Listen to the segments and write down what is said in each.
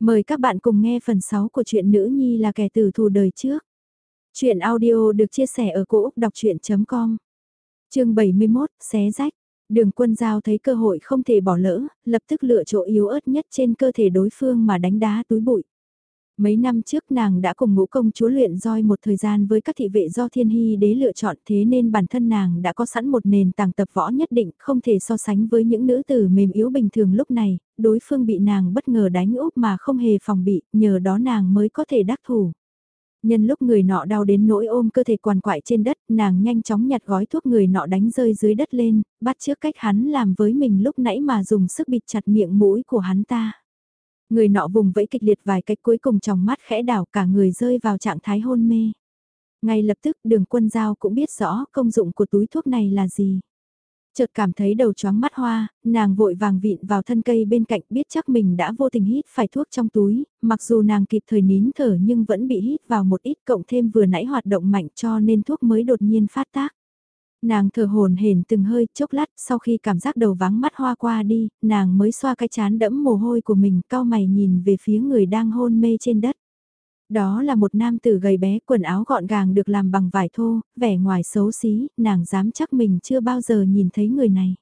Mời các bạn cùng nghe phần 6 của truyện Nữ Nhi là kẻ tử thù đời trước. Chuyện audio được chia sẻ ở cỗ đọc chuyện.com Trường 71, Xé rách. Đường quân giao thấy cơ hội không thể bỏ lỡ, lập tức lựa chỗ yếu ớt nhất trên cơ thể đối phương mà đánh đá túi bụi. Mấy năm trước nàng đã cùng ngũ công chúa luyện roi một thời gian với các thị vệ do thiên hy đế lựa chọn thế nên bản thân nàng đã có sẵn một nền tảng tập võ nhất định không thể so sánh với những nữ tử mềm yếu bình thường lúc này, đối phương bị nàng bất ngờ đánh úp mà không hề phòng bị, nhờ đó nàng mới có thể đắc thủ. Nhân lúc người nọ đau đến nỗi ôm cơ thể quằn quại trên đất, nàng nhanh chóng nhặt gói thuốc người nọ đánh rơi dưới đất lên, bắt trước cách hắn làm với mình lúc nãy mà dùng sức bịt chặt miệng mũi của hắn ta. Người nọ vùng vẫy kịch liệt vài cách cuối cùng trong mắt khẽ đảo cả người rơi vào trạng thái hôn mê. Ngay lập tức đường quân giao cũng biết rõ công dụng của túi thuốc này là gì. Chợt cảm thấy đầu chóng mắt hoa, nàng vội vàng vịn vào thân cây bên cạnh biết chắc mình đã vô tình hít phải thuốc trong túi, mặc dù nàng kịp thời nín thở nhưng vẫn bị hít vào một ít cộng thêm vừa nãy hoạt động mạnh cho nên thuốc mới đột nhiên phát tác. Nàng thở hồn hển từng hơi chốc lát sau khi cảm giác đầu vắng mắt hoa qua đi, nàng mới xoa cái chán đẫm mồ hôi của mình cao mày nhìn về phía người đang hôn mê trên đất. Đó là một nam tử gầy bé quần áo gọn gàng được làm bằng vải thô, vẻ ngoài xấu xí, nàng dám chắc mình chưa bao giờ nhìn thấy người này.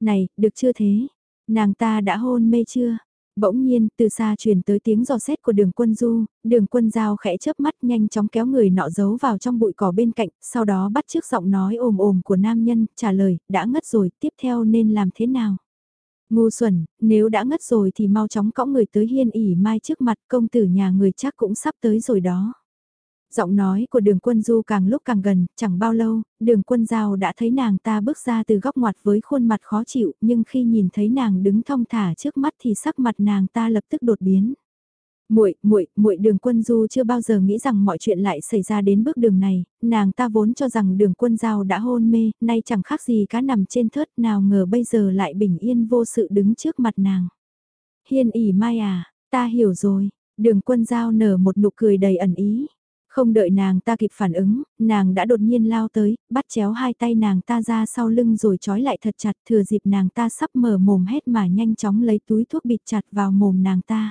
Này, được chưa thế? Nàng ta đã hôn mê chưa? Bỗng nhiên, từ xa truyền tới tiếng giò xét của đường quân du, đường quân giao khẽ chớp mắt nhanh chóng kéo người nọ giấu vào trong bụi cỏ bên cạnh, sau đó bắt trước giọng nói ồm ồm của nam nhân, trả lời, đã ngất rồi, tiếp theo nên làm thế nào? Ngu xuẩn, nếu đã ngất rồi thì mau chóng cõng người tới hiên ỉ mai trước mặt công tử nhà người chắc cũng sắp tới rồi đó. Giọng nói của đường quân du càng lúc càng gần, chẳng bao lâu, đường quân giao đã thấy nàng ta bước ra từ góc ngoặt với khuôn mặt khó chịu, nhưng khi nhìn thấy nàng đứng thong thả trước mắt thì sắc mặt nàng ta lập tức đột biến. Muội, muội, muội Đường Quân Du chưa bao giờ nghĩ rằng mọi chuyện lại xảy ra đến bước đường này, nàng ta vốn cho rằng Đường Quân Giao đã hôn mê, nay chẳng khác gì cá nằm trên thớt, nào ngờ bây giờ lại bình yên vô sự đứng trước mặt nàng. Hiên ỉ mai à, ta hiểu rồi, Đường Quân Giao nở một nụ cười đầy ẩn ý. Không đợi nàng ta kịp phản ứng, nàng đã đột nhiên lao tới, bắt chéo hai tay nàng ta ra sau lưng rồi trói lại thật chặt thừa dịp nàng ta sắp mở mồm hết mà nhanh chóng lấy túi thuốc bịt chặt vào mồm nàng ta.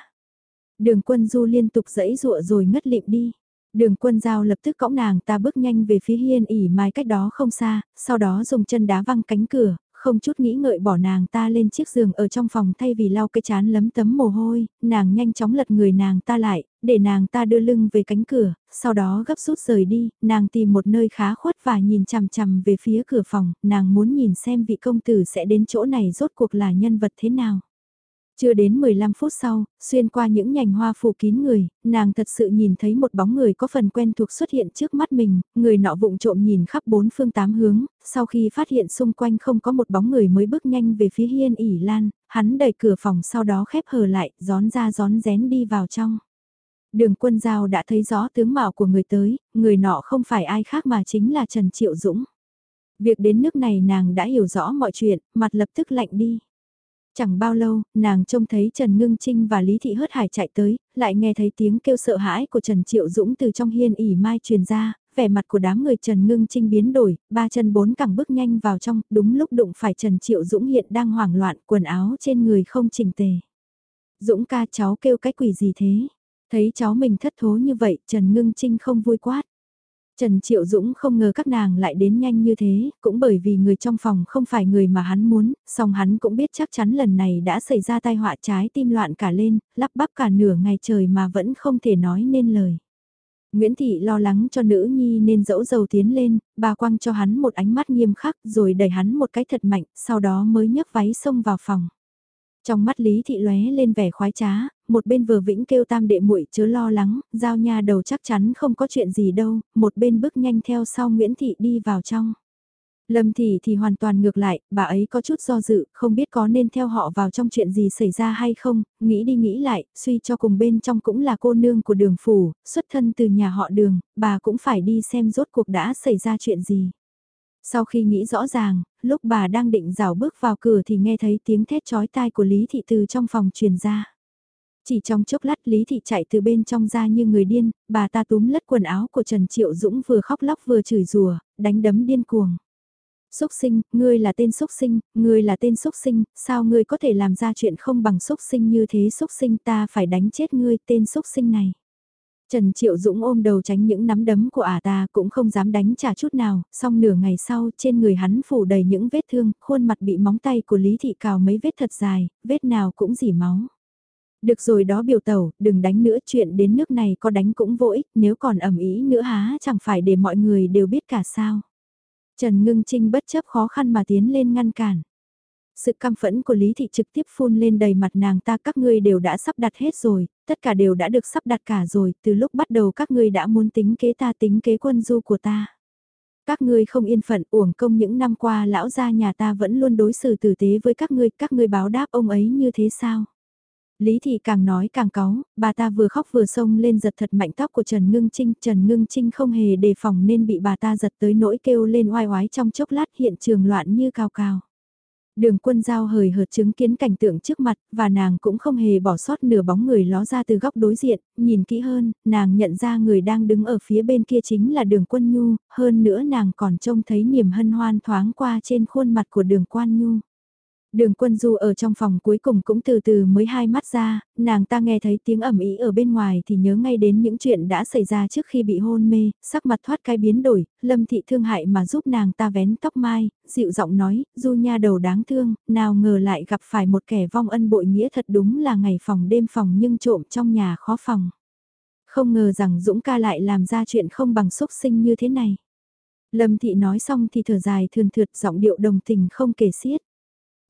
Đường quân du liên tục dẫy dụa rồi ngất lịm đi. Đường quân giao lập tức cõng nàng ta bước nhanh về phía hiên ỉ mai cách đó không xa, sau đó dùng chân đá văng cánh cửa, không chút nghĩ ngợi bỏ nàng ta lên chiếc giường ở trong phòng thay vì lau cái chán lấm tấm mồ hôi, nàng nhanh chóng lật người nàng ta lại, để nàng ta đưa lưng về cánh cửa, sau đó gấp rút rời đi, nàng tìm một nơi khá khuất và nhìn chằm chằm về phía cửa phòng, nàng muốn nhìn xem vị công tử sẽ đến chỗ này rốt cuộc là nhân vật thế nào. Chưa đến 15 phút sau, xuyên qua những nhành hoa phủ kín người, nàng thật sự nhìn thấy một bóng người có phần quen thuộc xuất hiện trước mắt mình, người nọ vụng trộm nhìn khắp bốn phương tám hướng, sau khi phát hiện xung quanh không có một bóng người mới bước nhanh về phía hiên ỉ lan, hắn đẩy cửa phòng sau đó khép hờ lại, gión ra gión rén đi vào trong. Đường quân giao đã thấy rõ tướng mạo của người tới, người nọ không phải ai khác mà chính là Trần Triệu Dũng. Việc đến nước này nàng đã hiểu rõ mọi chuyện, mặt lập tức lạnh đi. Chẳng bao lâu, nàng trông thấy Trần Ngưng Trinh và Lý Thị Hớt Hải chạy tới, lại nghe thấy tiếng kêu sợ hãi của Trần Triệu Dũng từ trong hiên ỉ mai truyền ra, vẻ mặt của đám người Trần Ngưng Trinh biến đổi, ba chân bốn cẳng bước nhanh vào trong, đúng lúc đụng phải Trần Triệu Dũng hiện đang hoảng loạn, quần áo trên người không chỉnh tề. Dũng ca cháu kêu cái quỷ gì thế? Thấy cháu mình thất thố như vậy, Trần Ngưng Trinh không vui quát. Trần Triệu Dũng không ngờ các nàng lại đến nhanh như thế, cũng bởi vì người trong phòng không phải người mà hắn muốn, song hắn cũng biết chắc chắn lần này đã xảy ra tai họa trái tim loạn cả lên, lắp bắp cả nửa ngày trời mà vẫn không thể nói nên lời. Nguyễn Thị lo lắng cho nữ nhi nên dẫu dầu tiến lên, bà quăng cho hắn một ánh mắt nghiêm khắc rồi đẩy hắn một cái thật mạnh, sau đó mới nhấc váy xông vào phòng. Trong mắt Lý Thị lóe lên vẻ khoái trá, một bên vừa vĩnh kêu tam đệ muội chớ lo lắng, giao nha đầu chắc chắn không có chuyện gì đâu, một bên bước nhanh theo sau Nguyễn Thị đi vào trong. Lâm Thị thì hoàn toàn ngược lại, bà ấy có chút do dự, không biết có nên theo họ vào trong chuyện gì xảy ra hay không, nghĩ đi nghĩ lại, suy cho cùng bên trong cũng là cô nương của đường phủ, xuất thân từ nhà họ đường, bà cũng phải đi xem rốt cuộc đã xảy ra chuyện gì. Sau khi nghĩ rõ ràng, lúc bà đang định rào bước vào cửa thì nghe thấy tiếng thét chói tai của Lý Thị từ trong phòng truyền ra. Chỉ trong chốc lát Lý Thị chạy từ bên trong ra như người điên, bà ta túm lất quần áo của Trần Triệu Dũng vừa khóc lóc vừa chửi rùa, đánh đấm điên cuồng. Xúc sinh, ngươi là tên xúc sinh, ngươi là tên xúc sinh, sao ngươi có thể làm ra chuyện không bằng xúc sinh như thế xúc sinh ta phải đánh chết ngươi tên xúc sinh này. Trần Triệu Dũng ôm đầu tránh những nắm đấm của ả ta cũng không dám đánh trả chút nào, xong nửa ngày sau trên người hắn phủ đầy những vết thương, khuôn mặt bị móng tay của Lý Thị cào mấy vết thật dài, vết nào cũng dỉ máu. Được rồi đó biểu tẩu, đừng đánh nữa chuyện đến nước này có đánh cũng vô ích, nếu còn ẩm ý nữa há chẳng phải để mọi người đều biết cả sao. Trần Ngưng Trinh bất chấp khó khăn mà tiến lên ngăn cản. Sự căm phẫn của Lý Thị trực tiếp phun lên đầy mặt nàng ta các ngươi đều đã sắp đặt hết rồi, tất cả đều đã được sắp đặt cả rồi, từ lúc bắt đầu các ngươi đã muốn tính kế ta tính kế quân du của ta. Các ngươi không yên phận uổng công những năm qua lão gia nhà ta vẫn luôn đối xử tử tế với các ngươi, các ngươi báo đáp ông ấy như thế sao? Lý Thị càng nói càng cáu, bà ta vừa khóc vừa xông lên giật thật mạnh tóc của Trần Ngưng Trinh. Trần Ngưng Trinh không hề đề phòng nên bị bà ta giật tới nỗi kêu lên oai oái trong chốc lát hiện trường loạn như cao cao. Đường quân giao hời hợt chứng kiến cảnh tượng trước mặt, và nàng cũng không hề bỏ sót nửa bóng người ló ra từ góc đối diện, nhìn kỹ hơn, nàng nhận ra người đang đứng ở phía bên kia chính là đường quân nhu, hơn nữa nàng còn trông thấy niềm hân hoan thoáng qua trên khuôn mặt của đường quan nhu. Đường quân du ở trong phòng cuối cùng cũng từ từ mới hai mắt ra, nàng ta nghe thấy tiếng ẩm ý ở bên ngoài thì nhớ ngay đến những chuyện đã xảy ra trước khi bị hôn mê, sắc mặt thoát cái biến đổi, lâm thị thương hại mà giúp nàng ta vén tóc mai, dịu giọng nói, du nha đầu đáng thương, nào ngờ lại gặp phải một kẻ vong ân bội nghĩa thật đúng là ngày phòng đêm phòng nhưng trộm trong nhà khó phòng. Không ngờ rằng Dũng ca lại làm ra chuyện không bằng xúc sinh như thế này. Lâm thị nói xong thì thở dài thườn thượt giọng điệu đồng tình không kể xiết.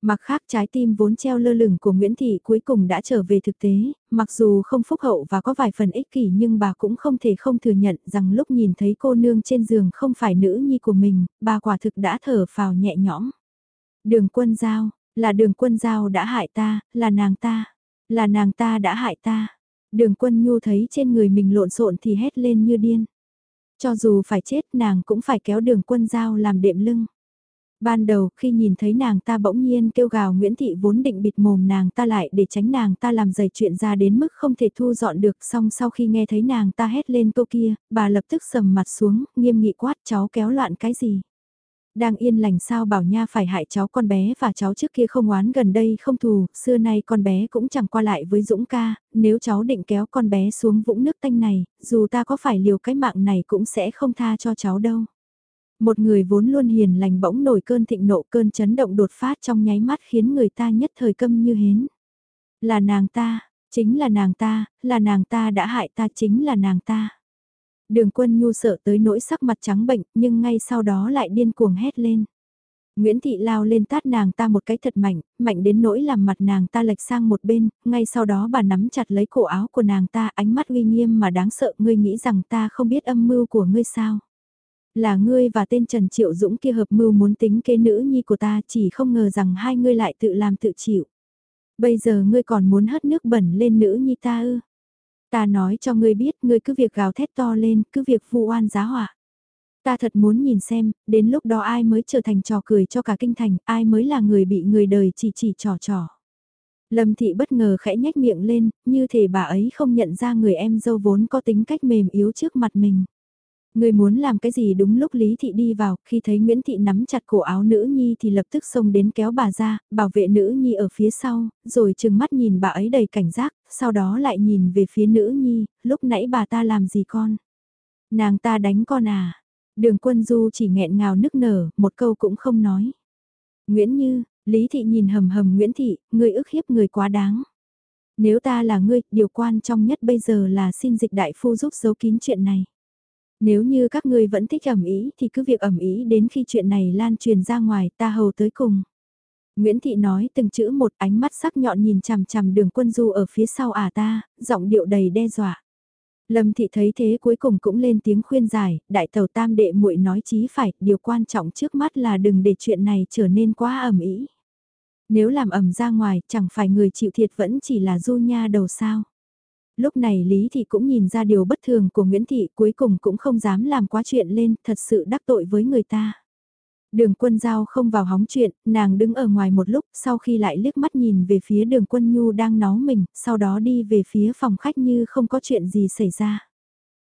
Mặc khác trái tim vốn treo lơ lửng của Nguyễn Thị cuối cùng đã trở về thực tế, mặc dù không phúc hậu và có vài phần ích kỷ nhưng bà cũng không thể không thừa nhận rằng lúc nhìn thấy cô nương trên giường không phải nữ nhi của mình, bà quả thực đã thở phào nhẹ nhõm. Đường quân giao, là đường quân giao đã hại ta, là nàng ta, là nàng ta đã hại ta. Đường quân nhu thấy trên người mình lộn xộn thì hét lên như điên. Cho dù phải chết nàng cũng phải kéo đường quân giao làm đệm lưng. Ban đầu khi nhìn thấy nàng ta bỗng nhiên kêu gào Nguyễn Thị vốn định bịt mồm nàng ta lại để tránh nàng ta làm dày chuyện ra đến mức không thể thu dọn được xong sau khi nghe thấy nàng ta hét lên câu kia, bà lập tức sầm mặt xuống, nghiêm nghị quát cháu kéo loạn cái gì. Đang yên lành sao bảo nha phải hại cháu con bé và cháu trước kia không oán gần đây không thù, xưa nay con bé cũng chẳng qua lại với Dũng ca, nếu cháu định kéo con bé xuống vũng nước tanh này, dù ta có phải liều cái mạng này cũng sẽ không tha cho cháu đâu. Một người vốn luôn hiền lành bỗng nổi cơn thịnh nộ cơn chấn động đột phát trong nháy mắt khiến người ta nhất thời câm như hến. Là nàng ta, chính là nàng ta, là nàng ta đã hại ta chính là nàng ta. Đường quân nhu sợ tới nỗi sắc mặt trắng bệnh nhưng ngay sau đó lại điên cuồng hét lên. Nguyễn Thị lao lên tát nàng ta một cái thật mạnh, mạnh đến nỗi làm mặt nàng ta lệch sang một bên, ngay sau đó bà nắm chặt lấy cổ áo của nàng ta ánh mắt uy nghiêm mà đáng sợ ngươi nghĩ rằng ta không biết âm mưu của ngươi sao. Là ngươi và tên Trần Triệu Dũng kia hợp mưu muốn tính kế nữ nhi của ta chỉ không ngờ rằng hai ngươi lại tự làm tự chịu. Bây giờ ngươi còn muốn hất nước bẩn lên nữ nhi ta ư. Ta nói cho ngươi biết ngươi cứ việc gào thét to lên, cứ việc vu oan giá hỏa. Ta thật muốn nhìn xem, đến lúc đó ai mới trở thành trò cười cho cả kinh thành, ai mới là người bị người đời chỉ chỉ trò trò. Lâm thị bất ngờ khẽ nhách miệng lên, như thể bà ấy không nhận ra người em dâu vốn có tính cách mềm yếu trước mặt mình. Người muốn làm cái gì đúng lúc Lý Thị đi vào, khi thấy Nguyễn Thị nắm chặt cổ áo nữ nhi thì lập tức xông đến kéo bà ra, bảo vệ nữ nhi ở phía sau, rồi chừng mắt nhìn bà ấy đầy cảnh giác, sau đó lại nhìn về phía nữ nhi, lúc nãy bà ta làm gì con? Nàng ta đánh con à? Đường quân du chỉ nghẹn ngào nức nở, một câu cũng không nói. Nguyễn Như, Lý Thị nhìn hầm hầm Nguyễn Thị, người ức hiếp người quá đáng. Nếu ta là ngươi, điều quan trọng nhất bây giờ là xin dịch đại phu giúp giấu kín chuyện này. Nếu như các ngươi vẫn thích ẩm ý thì cứ việc ẩm ý đến khi chuyện này lan truyền ra ngoài ta hầu tới cùng. Nguyễn Thị nói từng chữ một ánh mắt sắc nhọn nhìn chằm chằm đường quân du ở phía sau à ta, giọng điệu đầy đe dọa. Lâm Thị thấy thế cuối cùng cũng lên tiếng khuyên giải, đại tàu tam đệ muội nói chí phải, điều quan trọng trước mắt là đừng để chuyện này trở nên quá ẩm ý. Nếu làm ẩm ra ngoài, chẳng phải người chịu thiệt vẫn chỉ là du nha đầu sao lúc này Lý Thị cũng nhìn ra điều bất thường của Nguyễn Thị cuối cùng cũng không dám làm quá chuyện lên, thật sự đắc tội với người ta. Đường quân giao không vào hóng chuyện, nàng đứng ở ngoài một lúc sau khi lại liếc mắt nhìn về phía đường quân nhu đang nó mình, sau đó đi về phía phòng khách như không có chuyện gì xảy ra.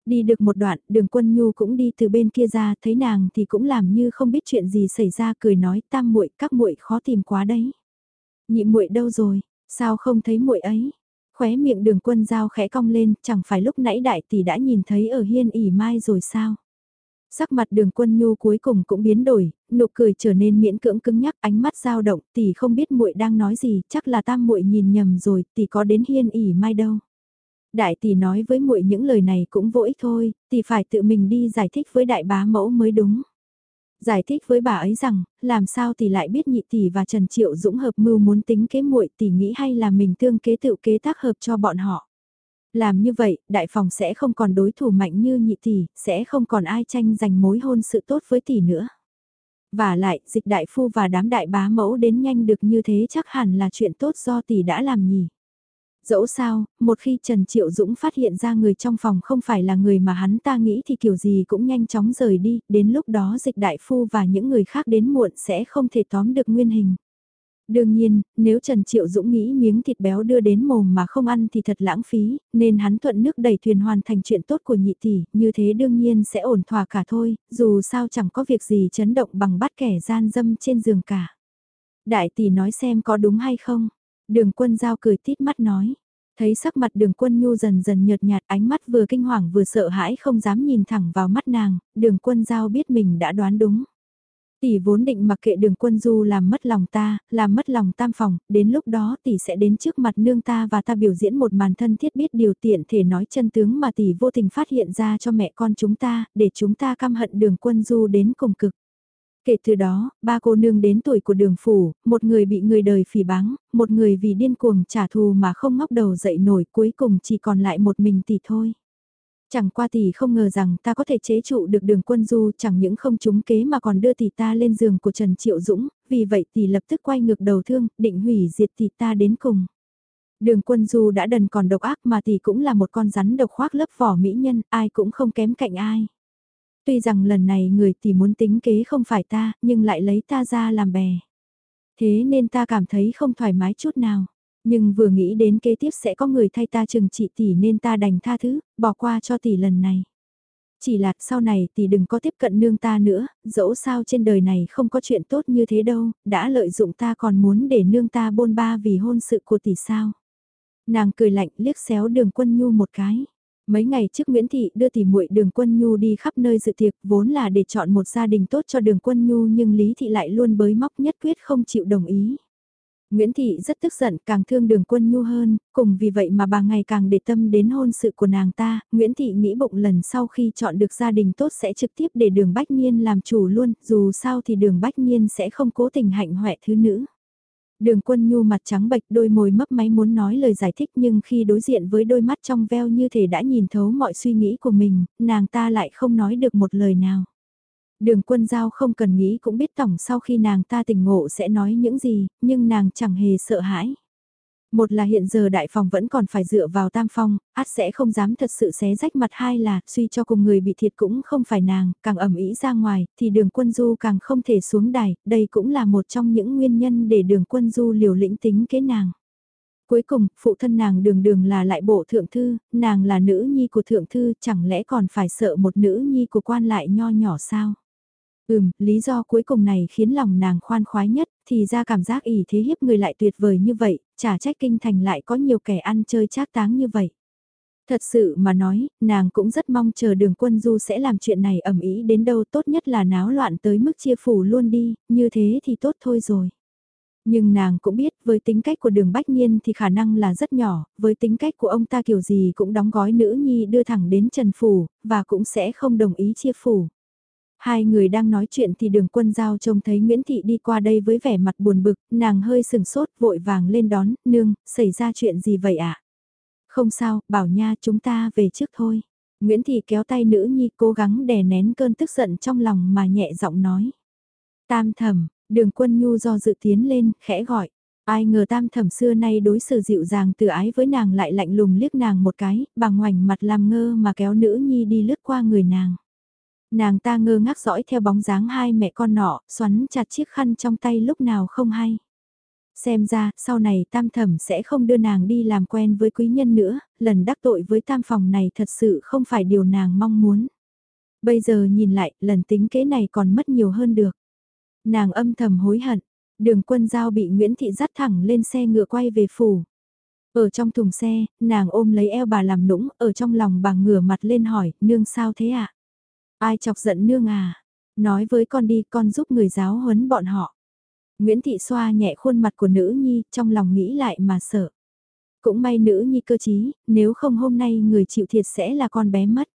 Đi được một đoạn, đường quân nhu cũng đi từ bên kia ra, thấy nàng thì cũng làm như không biết chuyện gì xảy ra, cười nói tam muội các muội khó tìm quá đấy. Nhị muội đâu rồi, sao không thấy muội ấy? Khóe miệng đường quân giao khẽ cong lên, chẳng phải lúc nãy đại tỷ đã nhìn thấy ở hiên ỉ mai rồi sao? Sắc mặt đường quân nhu cuối cùng cũng biến đổi, nụ cười trở nên miễn cưỡng cứng nhắc ánh mắt dao động, tỷ không biết muội đang nói gì, chắc là tam muội nhìn nhầm rồi, tỷ có đến hiên ỉ mai đâu. Đại tỷ nói với muội những lời này cũng vô ích thôi, tỷ phải tự mình đi giải thích với đại bá mẫu mới đúng. Giải thích với bà ấy rằng, làm sao tỷ lại biết nhị tỷ và Trần Triệu Dũng hợp mưu muốn tính kế muội tỷ nghĩ hay là mình tương kế tự kế tác hợp cho bọn họ. Làm như vậy, đại phòng sẽ không còn đối thủ mạnh như nhị tỷ, sẽ không còn ai tranh giành mối hôn sự tốt với tỷ nữa. Và lại, dịch đại phu và đám đại bá mẫu đến nhanh được như thế chắc hẳn là chuyện tốt do tỷ đã làm nhỉ. Dẫu sao, một khi Trần Triệu Dũng phát hiện ra người trong phòng không phải là người mà hắn ta nghĩ thì kiểu gì cũng nhanh chóng rời đi, đến lúc đó dịch đại phu và những người khác đến muộn sẽ không thể tóm được nguyên hình. Đương nhiên, nếu Trần Triệu Dũng nghĩ miếng thịt béo đưa đến mồm mà không ăn thì thật lãng phí, nên hắn thuận nước đẩy thuyền hoàn thành chuyện tốt của nhị tỷ, như thế đương nhiên sẽ ổn thỏa cả thôi, dù sao chẳng có việc gì chấn động bằng bắt kẻ gian dâm trên giường cả. Đại tỷ nói xem có đúng hay không? Đường quân giao cười tít mắt nói. Thấy sắc mặt đường quân nhu dần dần nhợt nhạt ánh mắt vừa kinh hoàng vừa sợ hãi không dám nhìn thẳng vào mắt nàng, đường quân giao biết mình đã đoán đúng. Tỷ vốn định mặc kệ đường quân du làm mất lòng ta, làm mất lòng tam phòng, đến lúc đó tỷ sẽ đến trước mặt nương ta và ta biểu diễn một màn thân thiết biết điều tiện thể nói chân tướng mà tỷ vô tình phát hiện ra cho mẹ con chúng ta, để chúng ta căm hận đường quân du đến cùng cực. Kể từ đó, ba cô nương đến tuổi của đường phủ, một người bị người đời phỉ báng, một người vì điên cuồng trả thù mà không ngóc đầu dậy nổi cuối cùng chỉ còn lại một mình tỷ thôi. Chẳng qua tỷ không ngờ rằng ta có thể chế trụ được đường quân du chẳng những không trúng kế mà còn đưa tỷ ta lên giường của Trần Triệu Dũng, vì vậy tỷ lập tức quay ngược đầu thương, định hủy diệt tỷ ta đến cùng. Đường quân du đã đần còn độc ác mà tỷ cũng là một con rắn độc khoác lớp vỏ mỹ nhân, ai cũng không kém cạnh ai. Tuy rằng lần này người tỷ muốn tính kế không phải ta, nhưng lại lấy ta ra làm bè. Thế nên ta cảm thấy không thoải mái chút nào. Nhưng vừa nghĩ đến kế tiếp sẽ có người thay ta chừng trị tỷ nên ta đành tha thứ, bỏ qua cho tỷ lần này. Chỉ là sau này tỷ đừng có tiếp cận nương ta nữa, dẫu sao trên đời này không có chuyện tốt như thế đâu, đã lợi dụng ta còn muốn để nương ta bôn ba vì hôn sự của tỷ sao. Nàng cười lạnh liếc xéo đường quân nhu một cái. Mấy ngày trước Nguyễn Thị đưa tỷ muội đường quân nhu đi khắp nơi dự tiệc vốn là để chọn một gia đình tốt cho đường quân nhu nhưng Lý Thị lại luôn bới móc nhất quyết không chịu đồng ý. Nguyễn Thị rất tức giận càng thương đường quân nhu hơn, cùng vì vậy mà bà ngày càng để tâm đến hôn sự của nàng ta, Nguyễn Thị nghĩ bụng lần sau khi chọn được gia đình tốt sẽ trực tiếp để đường Bách Nhiên làm chủ luôn, dù sao thì đường Bách Nhiên sẽ không cố tình hạnh hoẹ thứ nữ. Đường quân nhu mặt trắng bệch đôi môi mấp máy muốn nói lời giải thích nhưng khi đối diện với đôi mắt trong veo như thể đã nhìn thấu mọi suy nghĩ của mình, nàng ta lại không nói được một lời nào. Đường quân giao không cần nghĩ cũng biết tổng sau khi nàng ta tỉnh ngộ sẽ nói những gì, nhưng nàng chẳng hề sợ hãi. Một là hiện giờ đại phòng vẫn còn phải dựa vào tam phong, át sẽ không dám thật sự xé rách mặt hai là suy cho cùng người bị thiệt cũng không phải nàng, càng ẩm ý ra ngoài, thì đường quân du càng không thể xuống đài, đây cũng là một trong những nguyên nhân để đường quân du liều lĩnh tính kế nàng. Cuối cùng, phụ thân nàng đường đường là lại bộ thượng thư, nàng là nữ nhi của thượng thư, chẳng lẽ còn phải sợ một nữ nhi của quan lại nho nhỏ sao? Ừm, lý do cuối cùng này khiến lòng nàng khoan khoái nhất, thì ra cảm giác ỷ thế hiếp người lại tuyệt vời như vậy, chả trách kinh thành lại có nhiều kẻ ăn chơi trác táng như vậy. Thật sự mà nói, nàng cũng rất mong chờ đường quân du sẽ làm chuyện này ẩm ý đến đâu tốt nhất là náo loạn tới mức chia phủ luôn đi, như thế thì tốt thôi rồi. Nhưng nàng cũng biết với tính cách của đường Bách Nhiên thì khả năng là rất nhỏ, với tính cách của ông ta kiểu gì cũng đóng gói nữ nhi đưa thẳng đến Trần Phủ, và cũng sẽ không đồng ý chia phủ. Hai người đang nói chuyện thì đường quân giao trông thấy Nguyễn Thị đi qua đây với vẻ mặt buồn bực, nàng hơi sừng sốt vội vàng lên đón, nương, xảy ra chuyện gì vậy ạ? À? Không sao, bảo nha chúng ta về trước thôi. Nguyễn Thị kéo tay nữ nhi cố gắng đè nén cơn tức giận trong lòng mà nhẹ giọng nói. Tam thẩm, đường quân nhu do dự tiến lên, khẽ gọi. Ai ngờ tam thẩm xưa nay đối xử dịu dàng từ ái với nàng lại lạnh lùng liếc nàng một cái, bằng ngoảnh mặt làm ngơ mà kéo nữ nhi đi lướt qua người nàng. Nàng ta ngơ ngác dõi theo bóng dáng hai mẹ con nọ, xoắn chặt chiếc khăn trong tay lúc nào không hay. Xem ra, sau này tam thẩm sẽ không đưa nàng đi làm quen với quý nhân nữa, lần đắc tội với tam phòng này thật sự không phải điều nàng mong muốn. Bây giờ nhìn lại, lần tính kế này còn mất nhiều hơn được. Nàng âm thầm hối hận, đường quân giao bị Nguyễn Thị dắt thẳng lên xe ngựa quay về phủ. Ở trong thùng xe, nàng ôm lấy eo bà làm nũng, ở trong lòng bà ngửa mặt lên hỏi, nương sao thế ạ? À? Ai chọc giận nương à? Nói với con đi, con giúp người giáo huấn bọn họ. Nguyễn Thị xoa nhẹ khuôn mặt của nữ nhi, trong lòng nghĩ lại mà sợ. Cũng may nữ nhi cơ chí, nếu không hôm nay người chịu thiệt sẽ là con bé mất.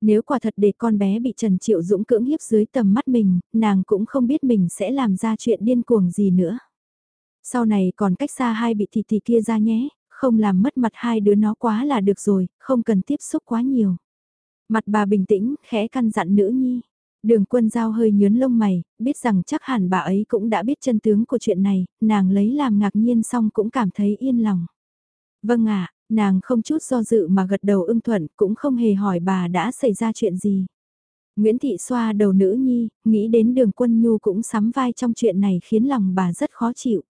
Nếu quả thật để con bé bị Trần Triệu Dũng cưỡng hiếp dưới tầm mắt mình, nàng cũng không biết mình sẽ làm ra chuyện điên cuồng gì nữa. Sau này còn cách xa hai bị thị thị kia ra nhé, không làm mất mặt hai đứa nó quá là được rồi, không cần tiếp xúc quá nhiều. Mặt bà bình tĩnh, khẽ căn dặn nữ nhi. Đường quân giao hơi nhớn lông mày, biết rằng chắc hẳn bà ấy cũng đã biết chân tướng của chuyện này, nàng lấy làm ngạc nhiên xong cũng cảm thấy yên lòng. Vâng ạ, nàng không chút do dự mà gật đầu ưng thuận cũng không hề hỏi bà đã xảy ra chuyện gì. Nguyễn Thị xoa đầu nữ nhi, nghĩ đến đường quân nhu cũng sắm vai trong chuyện này khiến lòng bà rất khó chịu.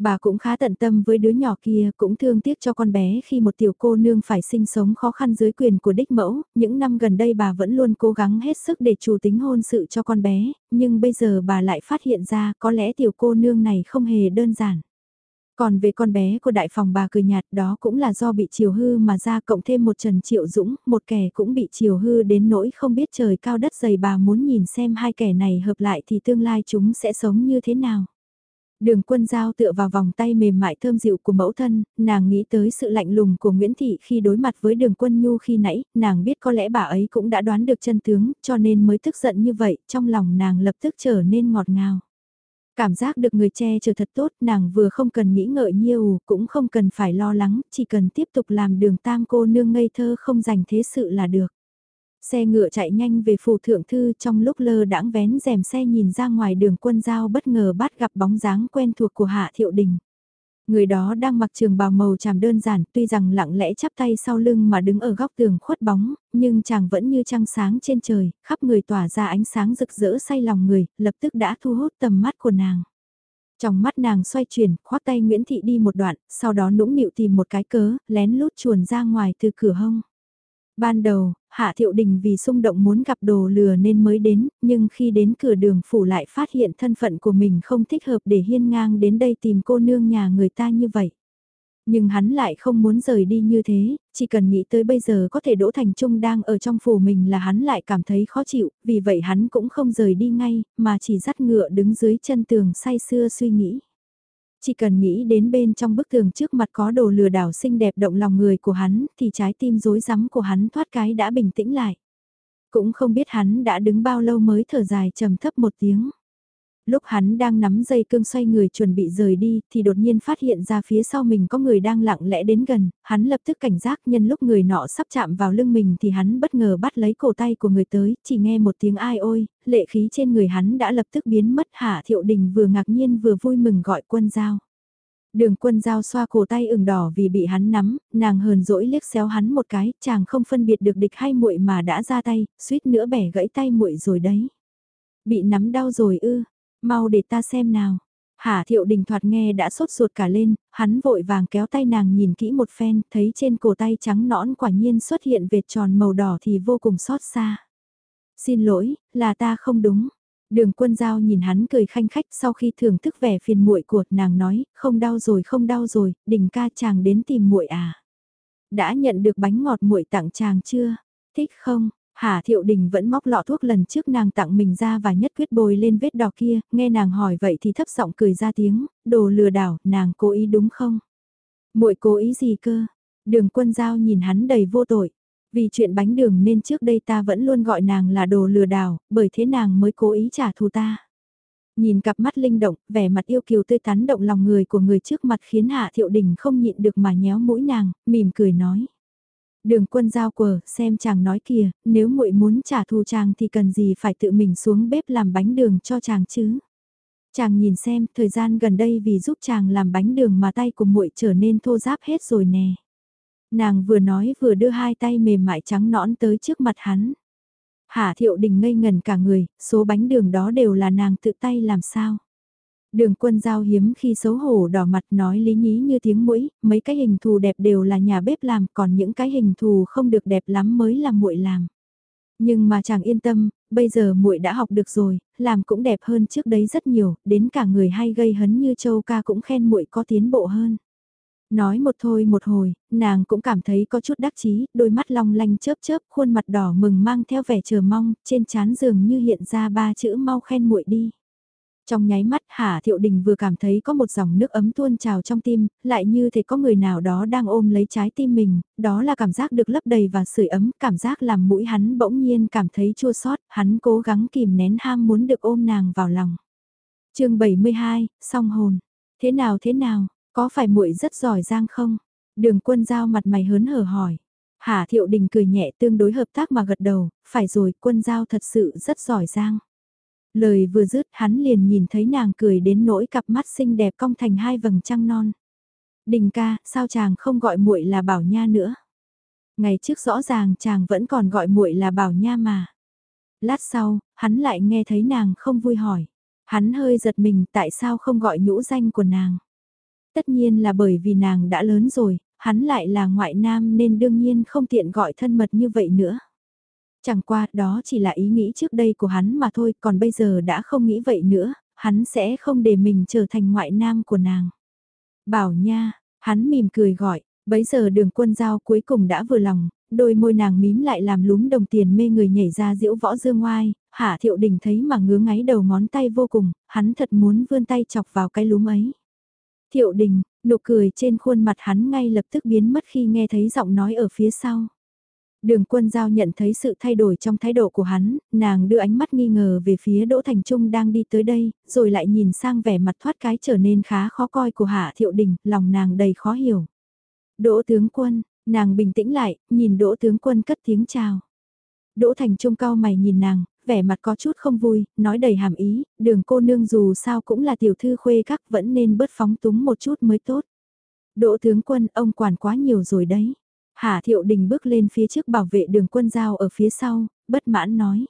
Bà cũng khá tận tâm với đứa nhỏ kia, cũng thương tiếc cho con bé khi một tiểu cô nương phải sinh sống khó khăn dưới quyền của đích mẫu, những năm gần đây bà vẫn luôn cố gắng hết sức để chủ tính hôn sự cho con bé, nhưng bây giờ bà lại phát hiện ra có lẽ tiểu cô nương này không hề đơn giản. Còn về con bé của đại phòng bà cười nhạt đó cũng là do bị chiều hư mà ra cộng thêm một Trần Triệu Dũng, một kẻ cũng bị chiều hư đến nỗi không biết trời cao đất dày bà muốn nhìn xem hai kẻ này hợp lại thì tương lai chúng sẽ sống như thế nào. Đường quân giao tựa vào vòng tay mềm mại thơm dịu của mẫu thân, nàng nghĩ tới sự lạnh lùng của Nguyễn Thị khi đối mặt với đường quân nhu khi nãy, nàng biết có lẽ bà ấy cũng đã đoán được chân tướng, cho nên mới tức giận như vậy, trong lòng nàng lập tức trở nên ngọt ngào. Cảm giác được người che chở thật tốt, nàng vừa không cần nghĩ ngợi nhiều, cũng không cần phải lo lắng, chỉ cần tiếp tục làm đường tam cô nương ngây thơ không dành thế sự là được. Xe ngựa chạy nhanh về phủ thượng thư trong lúc lơ đãng vén rèm xe nhìn ra ngoài đường quân giao bất ngờ bắt gặp bóng dáng quen thuộc của Hạ Thiệu Đình. Người đó đang mặc trường bào màu tràm đơn giản, tuy rằng lặng lẽ chắp tay sau lưng mà đứng ở góc tường khuất bóng, nhưng chàng vẫn như trăng sáng trên trời, khắp người tỏa ra ánh sáng rực rỡ say lòng người, lập tức đã thu hút tầm mắt của nàng. Trong mắt nàng xoay chuyển, khoác tay Nguyễn Thị đi một đoạn, sau đó nũng nịu tìm một cái cớ, lén lút chuồn ra ngoài từ cửa hông. Ban đầu, Hạ Thiệu Đình vì xung động muốn gặp đồ lừa nên mới đến, nhưng khi đến cửa đường phủ lại phát hiện thân phận của mình không thích hợp để hiên ngang đến đây tìm cô nương nhà người ta như vậy. Nhưng hắn lại không muốn rời đi như thế, chỉ cần nghĩ tới bây giờ có thể Đỗ Thành Trung đang ở trong phủ mình là hắn lại cảm thấy khó chịu, vì vậy hắn cũng không rời đi ngay, mà chỉ dắt ngựa đứng dưới chân tường say sưa suy nghĩ. Chỉ cần nghĩ đến bên trong bức tường trước mặt có đồ lừa đảo xinh đẹp động lòng người của hắn, thì trái tim rối rắm của hắn thoát cái đã bình tĩnh lại. Cũng không biết hắn đã đứng bao lâu mới thở dài trầm thấp một tiếng. Lúc hắn đang nắm dây cương xoay người chuẩn bị rời đi thì đột nhiên phát hiện ra phía sau mình có người đang lặng lẽ đến gần, hắn lập tức cảnh giác nhân lúc người nọ sắp chạm vào lưng mình thì hắn bất ngờ bắt lấy cổ tay của người tới, chỉ nghe một tiếng ai ôi, lệ khí trên người hắn đã lập tức biến mất hạ thiệu đình vừa ngạc nhiên vừa vui mừng gọi quân giao. Đường quân giao xoa cổ tay ửng đỏ vì bị hắn nắm, nàng hờn dỗi liếc xéo hắn một cái, chàng không phân biệt được địch hay muội mà đã ra tay, suýt nữa bẻ gãy tay muội rồi đấy. Bị nắm đau rồi ư, Mau để ta xem nào. Hà thiệu đình thoạt nghe đã sốt ruột cả lên, hắn vội vàng kéo tay nàng nhìn kỹ một phen, thấy trên cổ tay trắng nõn quả nhiên xuất hiện vệt tròn màu đỏ thì vô cùng xót xa. Xin lỗi, là ta không đúng. Đường quân giao nhìn hắn cười khanh khách sau khi thưởng thức vẻ phiền muội của nàng nói, không đau rồi không đau rồi, đình ca chàng đến tìm muội à. Đã nhận được bánh ngọt muội tặng chàng chưa? Thích không? Hà Thiệu Đình vẫn móc lọ thuốc lần trước nàng tặng mình ra và nhất quyết bồi lên vết đỏ kia, nghe nàng hỏi vậy thì thấp giọng cười ra tiếng, đồ lừa đảo, nàng cố ý đúng không? muội cố ý gì cơ? Đường quân giao nhìn hắn đầy vô tội. Vì chuyện bánh đường nên trước đây ta vẫn luôn gọi nàng là đồ lừa đảo, bởi thế nàng mới cố ý trả thù ta. Nhìn cặp mắt linh động, vẻ mặt yêu kiều tươi tắn động lòng người của người trước mặt khiến Hạ Thiệu Đình không nhịn được mà nhéo mũi nàng, mỉm cười nói. Đường quân giao quờ, xem chàng nói kìa, nếu muội muốn trả thù chàng thì cần gì phải tự mình xuống bếp làm bánh đường cho chàng chứ. Chàng nhìn xem, thời gian gần đây vì giúp chàng làm bánh đường mà tay của muội trở nên thô ráp hết rồi nè. Nàng vừa nói vừa đưa hai tay mềm mại trắng nõn tới trước mặt hắn. Hạ thiệu đình ngây ngần cả người, số bánh đường đó đều là nàng tự tay làm sao. Đường quân giao hiếm khi xấu hổ đỏ mặt nói lý nhí như tiếng mũi, mấy cái hình thù đẹp đều là nhà bếp làm, còn những cái hình thù không được đẹp lắm mới là muội làm. Nhưng mà chàng yên tâm, bây giờ muội đã học được rồi, làm cũng đẹp hơn trước đấy rất nhiều, đến cả người hay gây hấn như châu ca cũng khen muội có tiến bộ hơn. Nói một thôi một hồi, nàng cũng cảm thấy có chút đắc chí, đôi mắt long lanh chớp chớp, khuôn mặt đỏ mừng mang theo vẻ chờ mong, trên trán giường như hiện ra ba chữ mau khen muội đi. Trong nháy mắt Hà Thiệu Đình vừa cảm thấy có một dòng nước ấm tuôn trào trong tim, lại như thể có người nào đó đang ôm lấy trái tim mình, đó là cảm giác được lấp đầy và sưởi ấm, cảm giác làm mũi hắn bỗng nhiên cảm thấy chua xót, hắn cố gắng kìm nén ham muốn được ôm nàng vào lòng. chương 72, song hồn. Thế nào thế nào, có phải muội rất giỏi giang không? Đường quân giao mặt mày hớn hở hỏi. Hà Thiệu Đình cười nhẹ tương đối hợp tác mà gật đầu, phải rồi quân giao thật sự rất giỏi giang. Lời vừa dứt hắn liền nhìn thấy nàng cười đến nỗi cặp mắt xinh đẹp cong thành hai vầng trăng non. Đình ca, sao chàng không gọi muội là bảo nha nữa? Ngày trước rõ ràng chàng vẫn còn gọi muội là bảo nha mà. Lát sau, hắn lại nghe thấy nàng không vui hỏi. Hắn hơi giật mình tại sao không gọi nhũ danh của nàng. Tất nhiên là bởi vì nàng đã lớn rồi, hắn lại là ngoại nam nên đương nhiên không tiện gọi thân mật như vậy nữa. Chẳng qua đó chỉ là ý nghĩ trước đây của hắn mà thôi, còn bây giờ đã không nghĩ vậy nữa, hắn sẽ không để mình trở thành ngoại nam của nàng. Bảo nha, hắn mỉm cười gọi, bấy giờ đường quân giao cuối cùng đã vừa lòng, đôi môi nàng mím lại làm lúm đồng tiền mê người nhảy ra diễu võ dương ngoài. hạ thiệu đình thấy mà ngứa ngáy đầu ngón tay vô cùng, hắn thật muốn vươn tay chọc vào cái lúm ấy. Thiệu đình, nụ cười trên khuôn mặt hắn ngay lập tức biến mất khi nghe thấy giọng nói ở phía sau. Đường quân giao nhận thấy sự thay đổi trong thái độ của hắn, nàng đưa ánh mắt nghi ngờ về phía Đỗ Thành Trung đang đi tới đây, rồi lại nhìn sang vẻ mặt thoát cái trở nên khá khó coi của Hạ Thiệu Đình, lòng nàng đầy khó hiểu. Đỗ tướng quân, nàng bình tĩnh lại, nhìn Đỗ tướng quân cất tiếng chào. Đỗ Thành Trung cao mày nhìn nàng, vẻ mặt có chút không vui, nói đầy hàm ý, đường cô nương dù sao cũng là tiểu thư khuê các vẫn nên bớt phóng túng một chút mới tốt. Đỗ tướng quân, ông quản quá nhiều rồi đấy. Hà Thiệu Đình bước lên phía trước bảo vệ đường quân giao ở phía sau, bất mãn nói.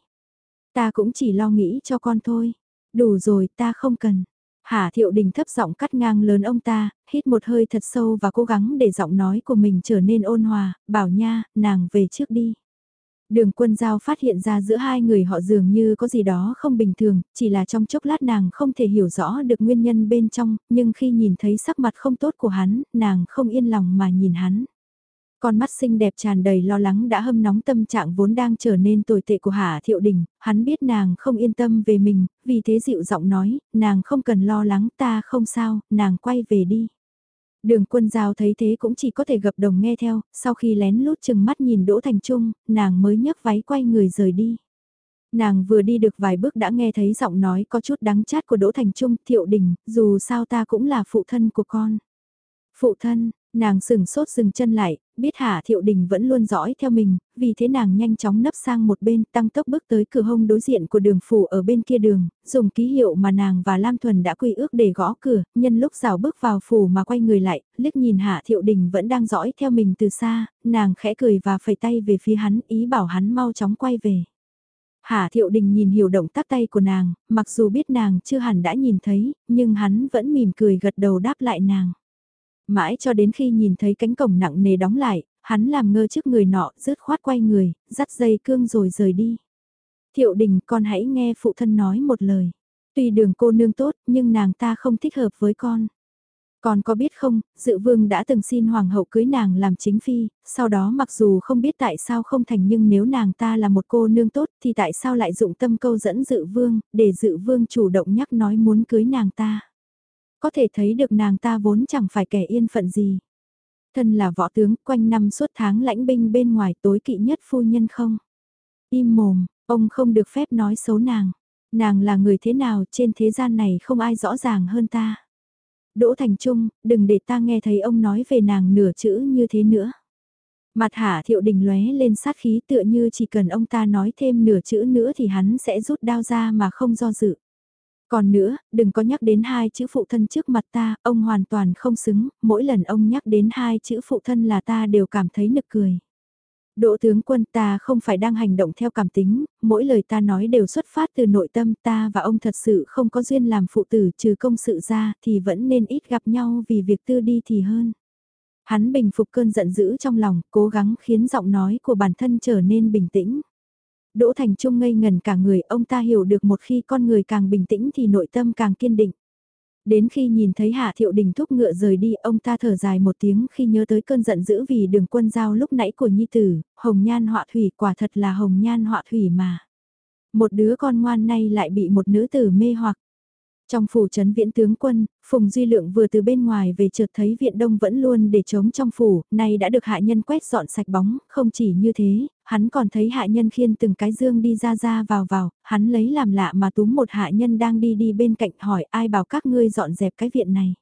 Ta cũng chỉ lo nghĩ cho con thôi. Đủ rồi ta không cần. Hà Thiệu Đình thấp giọng cắt ngang lớn ông ta, hít một hơi thật sâu và cố gắng để giọng nói của mình trở nên ôn hòa, bảo nha, nàng về trước đi. Đường quân giao phát hiện ra giữa hai người họ dường như có gì đó không bình thường, chỉ là trong chốc lát nàng không thể hiểu rõ được nguyên nhân bên trong, nhưng khi nhìn thấy sắc mặt không tốt của hắn, nàng không yên lòng mà nhìn hắn. Con mắt xinh đẹp tràn đầy lo lắng đã hâm nóng tâm trạng vốn đang trở nên tồi tệ của Hà Thiệu Đình, hắn biết nàng không yên tâm về mình, vì thế dịu giọng nói, nàng không cần lo lắng ta không sao, nàng quay về đi. Đường quân giao thấy thế cũng chỉ có thể gập đồng nghe theo, sau khi lén lút chừng mắt nhìn Đỗ Thành Trung, nàng mới nhấc váy quay người rời đi. Nàng vừa đi được vài bước đã nghe thấy giọng nói có chút đắng chát của Đỗ Thành Trung, Thiệu Đình, dù sao ta cũng là phụ thân của con. Phụ thân, Nàng sừng sốt dừng chân lại, biết hà Thiệu Đình vẫn luôn dõi theo mình, vì thế nàng nhanh chóng nấp sang một bên tăng tốc bước tới cửa hông đối diện của đường phủ ở bên kia đường, dùng ký hiệu mà nàng và Lam Thuần đã quy ước để gõ cửa, nhân lúc rào bước vào phủ mà quay người lại, liếc nhìn hà Thiệu Đình vẫn đang dõi theo mình từ xa, nàng khẽ cười và phẩy tay về phía hắn ý bảo hắn mau chóng quay về. hà Thiệu Đình nhìn hiểu động tác tay của nàng, mặc dù biết nàng chưa hẳn đã nhìn thấy, nhưng hắn vẫn mỉm cười gật đầu đáp lại nàng. Mãi cho đến khi nhìn thấy cánh cổng nặng nề đóng lại, hắn làm ngơ trước người nọ, rứt khoát quay người, dắt dây cương rồi rời đi. Thiệu đình con hãy nghe phụ thân nói một lời. Tuy đường cô nương tốt, nhưng nàng ta không thích hợp với con. Con có biết không, dự vương đã từng xin hoàng hậu cưới nàng làm chính phi, sau đó mặc dù không biết tại sao không thành nhưng nếu nàng ta là một cô nương tốt thì tại sao lại dụng tâm câu dẫn dự vương, để dự vương chủ động nhắc nói muốn cưới nàng ta. Có thể thấy được nàng ta vốn chẳng phải kẻ yên phận gì. Thân là võ tướng quanh năm suốt tháng lãnh binh bên ngoài tối kỵ nhất phu nhân không. Im mồm, ông không được phép nói xấu nàng. Nàng là người thế nào trên thế gian này không ai rõ ràng hơn ta. Đỗ Thành Trung, đừng để ta nghe thấy ông nói về nàng nửa chữ như thế nữa. Mặt hạ thiệu đình lóe lên sát khí tựa như chỉ cần ông ta nói thêm nửa chữ nữa thì hắn sẽ rút đao ra mà không do dự. Còn nữa, đừng có nhắc đến hai chữ phụ thân trước mặt ta, ông hoàn toàn không xứng, mỗi lần ông nhắc đến hai chữ phụ thân là ta đều cảm thấy nực cười. Đỗ tướng quân ta không phải đang hành động theo cảm tính, mỗi lời ta nói đều xuất phát từ nội tâm ta và ông thật sự không có duyên làm phụ tử trừ công sự ra thì vẫn nên ít gặp nhau vì việc tư đi thì hơn. Hắn bình phục cơn giận dữ trong lòng, cố gắng khiến giọng nói của bản thân trở nên bình tĩnh. Đỗ Thành Trung ngây ngần cả người, ông ta hiểu được một khi con người càng bình tĩnh thì nội tâm càng kiên định. Đến khi nhìn thấy Hạ Thiệu Đình thúc ngựa rời đi, ông ta thở dài một tiếng khi nhớ tới cơn giận dữ vì đường quân giao lúc nãy của Nhi Tử, hồng nhan họa thủy quả thật là hồng nhan họa thủy mà. Một đứa con ngoan nay lại bị một nữ tử mê hoặc. Trong phủ trấn viễn tướng quân, Phùng Duy Lượng vừa từ bên ngoài về chợt thấy viện đông vẫn luôn để trống trong phủ, nay đã được hạ nhân quét dọn sạch bóng, không chỉ như thế, hắn còn thấy hạ nhân khiên từng cái dương đi ra ra vào vào, hắn lấy làm lạ mà túm một hạ nhân đang đi đi bên cạnh hỏi ai bảo các ngươi dọn dẹp cái viện này.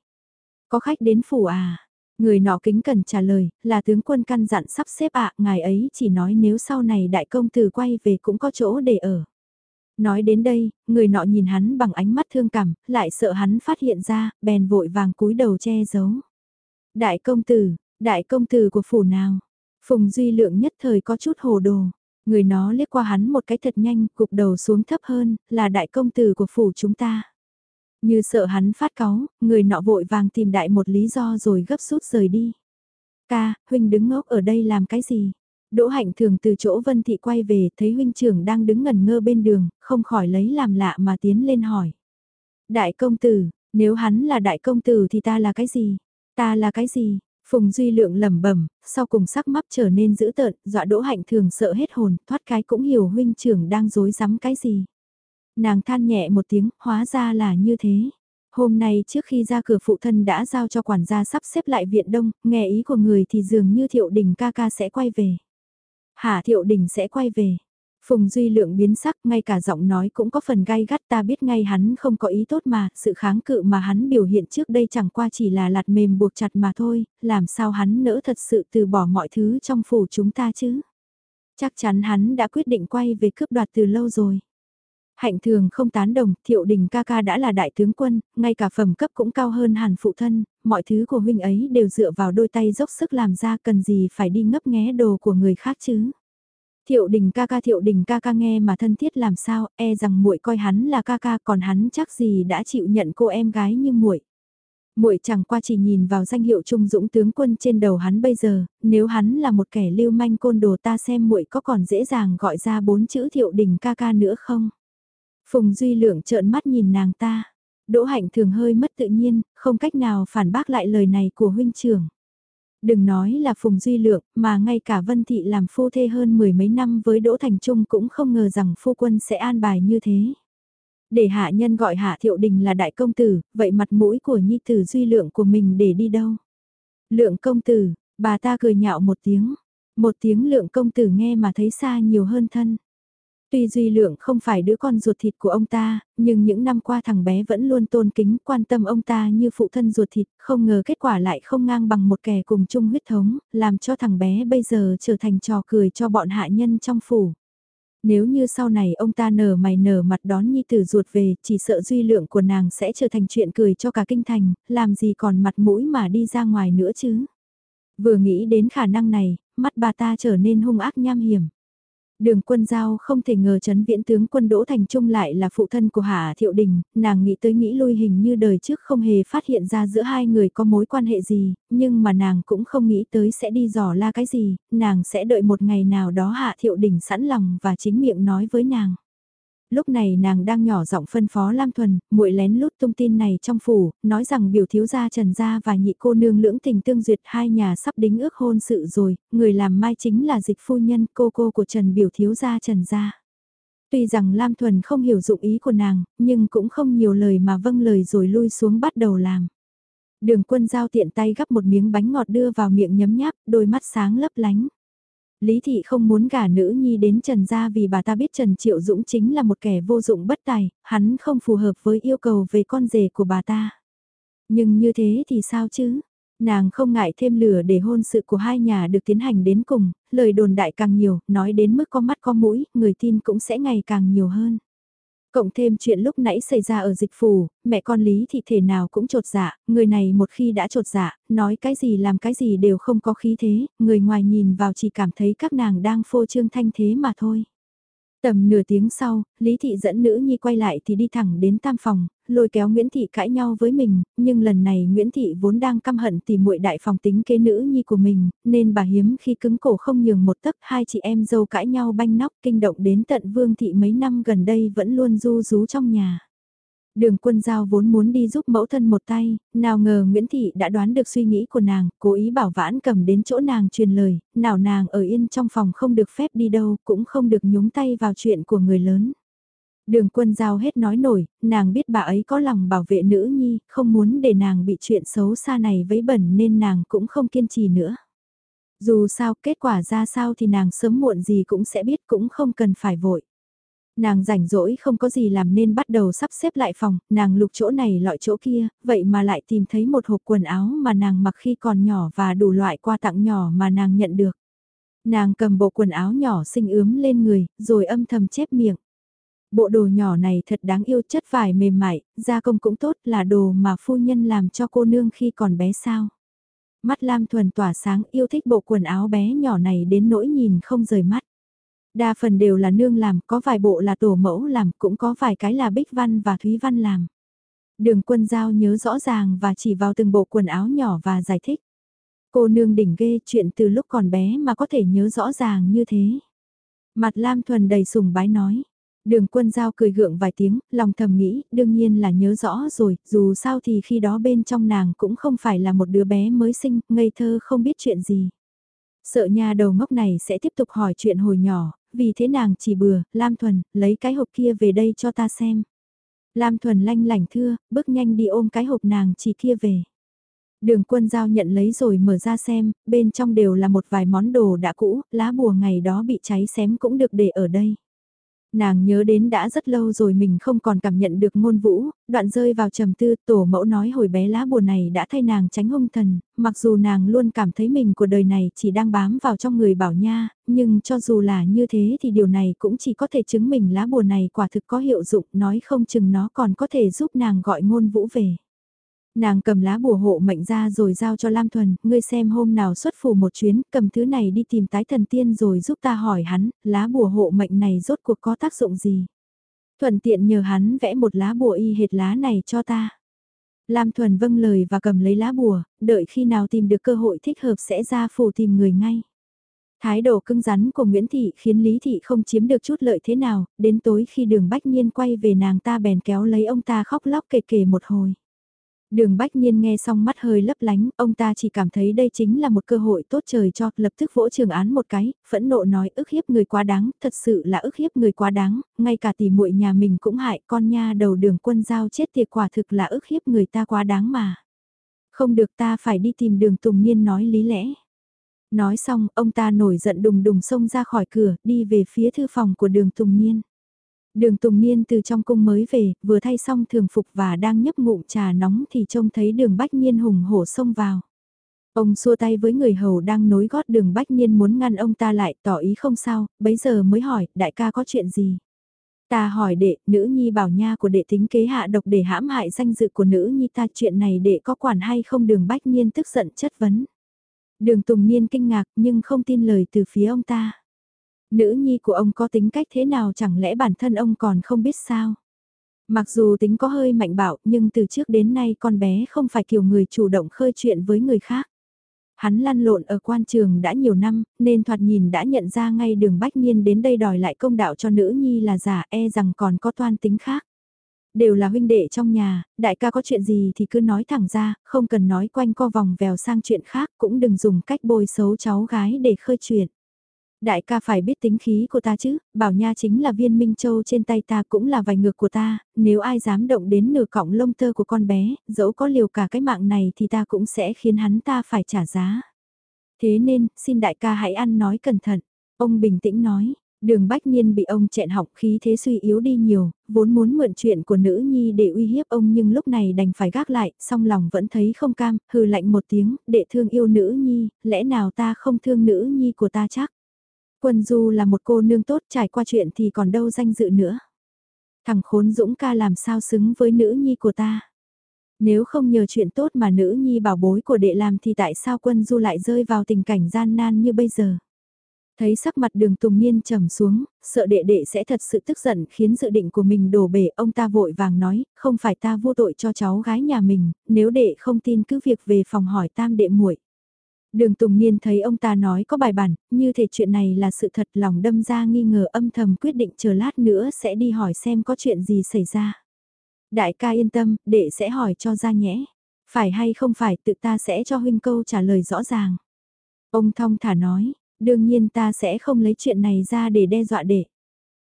Có khách đến phủ à? Người nọ kính cần trả lời, là tướng quân căn dặn sắp xếp ạ, ngài ấy chỉ nói nếu sau này đại công tử quay về cũng có chỗ để ở. Nói đến đây, người nọ nhìn hắn bằng ánh mắt thương cảm, lại sợ hắn phát hiện ra, bèn vội vàng cúi đầu che giấu. Đại công tử, đại công tử của phủ nào? Phùng Duy Lượng nhất thời có chút hồ đồ. Người nó liếc qua hắn một cái thật nhanh, cục đầu xuống thấp hơn, là đại công tử của phủ chúng ta. Như sợ hắn phát cáu, người nọ vội vàng tìm đại một lý do rồi gấp rút rời đi. Ca, huynh đứng ngốc ở đây làm cái gì? Đỗ hạnh thường từ chỗ Vân Thị quay về thấy huynh trưởng đang đứng ngẩn ngơ bên đường, không khỏi lấy làm lạ mà tiến lên hỏi. Đại công tử, nếu hắn là đại công tử thì ta là cái gì? Ta là cái gì? Phùng Duy Lượng lẩm bẩm, sau cùng sắc mắt trở nên dữ tợn, dọa Đỗ Hạnh thường sợ hết hồn, thoát cái cũng hiểu huynh trưởng đang dối rắm cái gì. Nàng than nhẹ một tiếng, hóa ra là như thế. Hôm nay trước khi ra cửa phụ thân đã giao cho quản gia sắp xếp lại viện đông, nghe ý của người thì dường như thiệu đình ca ca sẽ quay về. Hà Thiệu Đình sẽ quay về. Phùng Duy Lượng biến sắc, ngay cả giọng nói cũng có phần gai gắt ta biết ngay hắn không có ý tốt mà, sự kháng cự mà hắn biểu hiện trước đây chẳng qua chỉ là lạt mềm buộc chặt mà thôi, làm sao hắn nỡ thật sự từ bỏ mọi thứ trong phủ chúng ta chứ. Chắc chắn hắn đã quyết định quay về cướp đoạt từ lâu rồi. Hạnh thường không tán đồng, thiệu đình ca ca đã là đại tướng quân, ngay cả phẩm cấp cũng cao hơn hàn phụ thân, mọi thứ của huynh ấy đều dựa vào đôi tay dốc sức làm ra cần gì phải đi ngấp nghé đồ của người khác chứ. Thiệu đình ca ca thiệu đình ca ca nghe mà thân thiết làm sao, e rằng muội coi hắn là ca ca còn hắn chắc gì đã chịu nhận cô em gái như muội. Muội chẳng qua chỉ nhìn vào danh hiệu trung dũng tướng quân trên đầu hắn bây giờ, nếu hắn là một kẻ lưu manh côn đồ ta xem muội có còn dễ dàng gọi ra bốn chữ thiệu đình ca ca nữa không? Phùng Duy Lượng trợn mắt nhìn nàng ta. Đỗ Hạnh thường hơi mất tự nhiên, không cách nào phản bác lại lời này của huynh trưởng. Đừng nói là Phùng Duy Lượng, mà ngay cả Vân Thị làm phu thê hơn mười mấy năm với Đỗ Thành Trung cũng không ngờ rằng phu quân sẽ an bài như thế. Để hạ nhân gọi hạ thiệu đình là đại công tử, vậy mặt mũi của nhi tử Duy Lượng của mình để đi đâu? Lượng công tử, bà ta cười nhạo một tiếng. Một tiếng lượng công tử nghe mà thấy xa nhiều hơn thân. Tuy Duy Lượng không phải đứa con ruột thịt của ông ta, nhưng những năm qua thằng bé vẫn luôn tôn kính quan tâm ông ta như phụ thân ruột thịt, không ngờ kết quả lại không ngang bằng một kẻ cùng chung huyết thống, làm cho thằng bé bây giờ trở thành trò cười cho bọn hạ nhân trong phủ. Nếu như sau này ông ta nở mày nở mặt đón nhi tử ruột về, chỉ sợ duy lượng của nàng sẽ trở thành chuyện cười cho cả kinh thành, làm gì còn mặt mũi mà đi ra ngoài nữa chứ. Vừa nghĩ đến khả năng này, mắt bà ta trở nên hung ác nham hiểm. Đường quân giao không thể ngờ chấn viễn tướng quân Đỗ Thành Trung lại là phụ thân của Hạ Thiệu Đình, nàng nghĩ tới nghĩ lui hình như đời trước không hề phát hiện ra giữa hai người có mối quan hệ gì, nhưng mà nàng cũng không nghĩ tới sẽ đi dò la cái gì, nàng sẽ đợi một ngày nào đó Hạ Thiệu Đình sẵn lòng và chính miệng nói với nàng lúc này nàng đang nhỏ giọng phân phó Lam Thuần, muội lén lút tung tin này trong phủ, nói rằng biểu thiếu gia Trần gia và nhị cô nương lưỡng tình tương duyệt hai nhà sắp đính ước hôn sự rồi, người làm mai chính là dịch phu nhân cô cô của Trần biểu thiếu gia Trần gia. Tuy rằng Lam Thuần không hiểu dụng ý của nàng, nhưng cũng không nhiều lời mà vâng lời rồi lui xuống bắt đầu làm. Đường quân giao tiện tay gắp một miếng bánh ngọt đưa vào miệng nhấm nháp, đôi mắt sáng lấp lánh. Lý Thị không muốn gả nữ nhi đến Trần Gia vì bà ta biết Trần Triệu Dũng chính là một kẻ vô dụng bất tài, hắn không phù hợp với yêu cầu về con rể của bà ta. Nhưng như thế thì sao chứ? Nàng không ngại thêm lửa để hôn sự của hai nhà được tiến hành đến cùng, lời đồn đại càng nhiều, nói đến mức có mắt có mũi, người tin cũng sẽ ngày càng nhiều hơn. Cộng thêm chuyện lúc nãy xảy ra ở dịch phủ, mẹ con Lý thị thể nào cũng trột dạ, người này một khi đã trột dạ, nói cái gì làm cái gì đều không có khí thế, người ngoài nhìn vào chỉ cảm thấy các nàng đang phô trương thanh thế mà thôi. Tầm nửa tiếng sau, Lý Thị dẫn nữ nhi quay lại thì đi thẳng đến tam phòng, lôi kéo Nguyễn Thị cãi nhau với mình, nhưng lần này Nguyễn Thị vốn đang căm hận tìm muội đại phòng tính kế nữ nhi của mình, nên bà hiếm khi cứng cổ không nhường một tấc hai chị em dâu cãi nhau banh nóc kinh động đến tận Vương Thị mấy năm gần đây vẫn luôn du rú trong nhà. Đường quân giao vốn muốn đi giúp mẫu thân một tay, nào ngờ Nguyễn Thị đã đoán được suy nghĩ của nàng, cố ý bảo vãn cầm đến chỗ nàng truyền lời, nào nàng ở yên trong phòng không được phép đi đâu, cũng không được nhúng tay vào chuyện của người lớn. Đường quân giao hết nói nổi, nàng biết bà ấy có lòng bảo vệ nữ nhi, không muốn để nàng bị chuyện xấu xa này vấy bẩn nên nàng cũng không kiên trì nữa. Dù sao kết quả ra sao thì nàng sớm muộn gì cũng sẽ biết cũng không cần phải vội. Nàng rảnh rỗi không có gì làm nên bắt đầu sắp xếp lại phòng, nàng lục chỗ này lọi chỗ kia, vậy mà lại tìm thấy một hộp quần áo mà nàng mặc khi còn nhỏ và đủ loại quà tặng nhỏ mà nàng nhận được. Nàng cầm bộ quần áo nhỏ xinh ướm lên người, rồi âm thầm chép miệng. Bộ đồ nhỏ này thật đáng yêu chất vải mềm mại, gia công cũng tốt là đồ mà phu nhân làm cho cô nương khi còn bé sao. Mắt Lam Thuần tỏa sáng yêu thích bộ quần áo bé nhỏ này đến nỗi nhìn không rời mắt. Đa phần đều là nương làm, có vài bộ là tổ mẫu làm, cũng có vài cái là Bích Văn và Thúy Văn làm. Đường quân giao nhớ rõ ràng và chỉ vào từng bộ quần áo nhỏ và giải thích. Cô nương đỉnh ghê chuyện từ lúc còn bé mà có thể nhớ rõ ràng như thế. Mặt Lam Thuần đầy sùng bái nói. Đường quân giao cười gượng vài tiếng, lòng thầm nghĩ, đương nhiên là nhớ rõ rồi, dù sao thì khi đó bên trong nàng cũng không phải là một đứa bé mới sinh, ngây thơ không biết chuyện gì. Sợ nhà đầu ngốc này sẽ tiếp tục hỏi chuyện hồi nhỏ, vì thế nàng chỉ bừa, Lam Thuần, lấy cái hộp kia về đây cho ta xem. Lam Thuần lanh lảnh thưa, bước nhanh đi ôm cái hộp nàng chỉ kia về. Đường quân giao nhận lấy rồi mở ra xem, bên trong đều là một vài món đồ đã cũ, lá bùa ngày đó bị cháy xém cũng được để ở đây. Nàng nhớ đến đã rất lâu rồi mình không còn cảm nhận được ngôn vũ, đoạn rơi vào trầm tư tổ mẫu nói hồi bé lá bùa này đã thay nàng tránh hung thần, mặc dù nàng luôn cảm thấy mình của đời này chỉ đang bám vào trong người bảo nha, nhưng cho dù là như thế thì điều này cũng chỉ có thể chứng minh lá bùa này quả thực có hiệu dụng, nói không chừng nó còn có thể giúp nàng gọi ngôn vũ về. Nàng cầm lá bùa hộ mệnh ra rồi giao cho Lam Thuần, ngươi xem hôm nào xuất phù một chuyến, cầm thứ này đi tìm tái thần tiên rồi giúp ta hỏi hắn, lá bùa hộ mệnh này rốt cuộc có tác dụng gì. Thuần tiện nhờ hắn vẽ một lá bùa y hệt lá này cho ta. Lam Thuần vâng lời và cầm lấy lá bùa, đợi khi nào tìm được cơ hội thích hợp sẽ ra phù tìm người ngay. Thái độ cứng rắn của Nguyễn Thị khiến Lý Thị không chiếm được chút lợi thế nào, đến tối khi đường Bách Nhiên quay về nàng ta bèn kéo lấy ông ta khóc lóc kể kể một hồi. Đường Bách Nhiên nghe xong mắt hơi lấp lánh, ông ta chỉ cảm thấy đây chính là một cơ hội tốt trời cho, lập tức vỗ trường án một cái, phẫn nộ nói ức hiếp người quá đáng, thật sự là ức hiếp người quá đáng, ngay cả tỷ muội nhà mình cũng hại con nha đầu đường quân giao chết tiệt quả thực là ức hiếp người ta quá đáng mà. Không được ta phải đi tìm đường Tùng Niên nói lý lẽ. Nói xong, ông ta nổi giận đùng đùng xông ra khỏi cửa, đi về phía thư phòng của đường Tùng Niên. Đường Tùng Niên từ trong cung mới về, vừa thay xong thường phục và đang nhấp ngụm trà nóng thì trông thấy đường Bách Nhiên hùng hổ xông vào. Ông xua tay với người hầu đang nối gót đường Bách Nhiên muốn ngăn ông ta lại tỏ ý không sao, bấy giờ mới hỏi, đại ca có chuyện gì? Ta hỏi đệ, nữ nhi bảo nha của đệ tính kế hạ độc để hãm hại danh dự của nữ nhi ta chuyện này đệ có quản hay không đường Bách Nhiên tức giận chất vấn. Đường Tùng Niên kinh ngạc nhưng không tin lời từ phía ông ta. Nữ nhi của ông có tính cách thế nào chẳng lẽ bản thân ông còn không biết sao? Mặc dù tính có hơi mạnh bạo nhưng từ trước đến nay con bé không phải kiểu người chủ động khơi chuyện với người khác. Hắn lăn lộn ở quan trường đã nhiều năm, nên thoạt nhìn đã nhận ra ngay đường bách nhiên đến đây đòi lại công đạo cho nữ nhi là giả e rằng còn có toan tính khác. Đều là huynh đệ trong nhà, đại ca có chuyện gì thì cứ nói thẳng ra, không cần nói quanh co vòng vèo sang chuyện khác, cũng đừng dùng cách bôi xấu cháu gái để khơi chuyện. Đại ca phải biết tính khí của ta chứ, bảo nha chính là viên minh châu trên tay ta cũng là vài ngược của ta, nếu ai dám động đến nửa cọng lông tơ của con bé, dẫu có liều cả cái mạng này thì ta cũng sẽ khiến hắn ta phải trả giá. Thế nên, xin đại ca hãy ăn nói cẩn thận. Ông bình tĩnh nói, đường bách nhiên bị ông chẹn họng khí thế suy yếu đi nhiều, vốn muốn mượn chuyện của nữ nhi để uy hiếp ông nhưng lúc này đành phải gác lại, song lòng vẫn thấy không cam, hừ lạnh một tiếng, để thương yêu nữ nhi, lẽ nào ta không thương nữ nhi của ta chắc. Quân Du là một cô nương tốt trải qua chuyện thì còn đâu danh dự nữa. Thằng khốn dũng ca làm sao xứng với nữ nhi của ta. Nếu không nhờ chuyện tốt mà nữ nhi bảo bối của đệ làm thì tại sao quân du lại rơi vào tình cảnh gian nan như bây giờ. Thấy sắc mặt đường Tùng Niên trầm xuống, sợ đệ đệ sẽ thật sự tức giận khiến dự định của mình đổ bể. Ông ta vội vàng nói, không phải ta vô tội cho cháu gái nhà mình, nếu đệ không tin cứ việc về phòng hỏi tam đệ muội. Đường Tùng Niên thấy ông ta nói có bài bản, như thể chuyện này là sự thật lòng đâm ra nghi ngờ âm thầm quyết định chờ lát nữa sẽ đi hỏi xem có chuyện gì xảy ra. Đại ca yên tâm, đệ sẽ hỏi cho ra nhẽ. Phải hay không phải tự ta sẽ cho huynh câu trả lời rõ ràng. Ông thong thả nói, đương nhiên ta sẽ không lấy chuyện này ra để đe dọa đệ.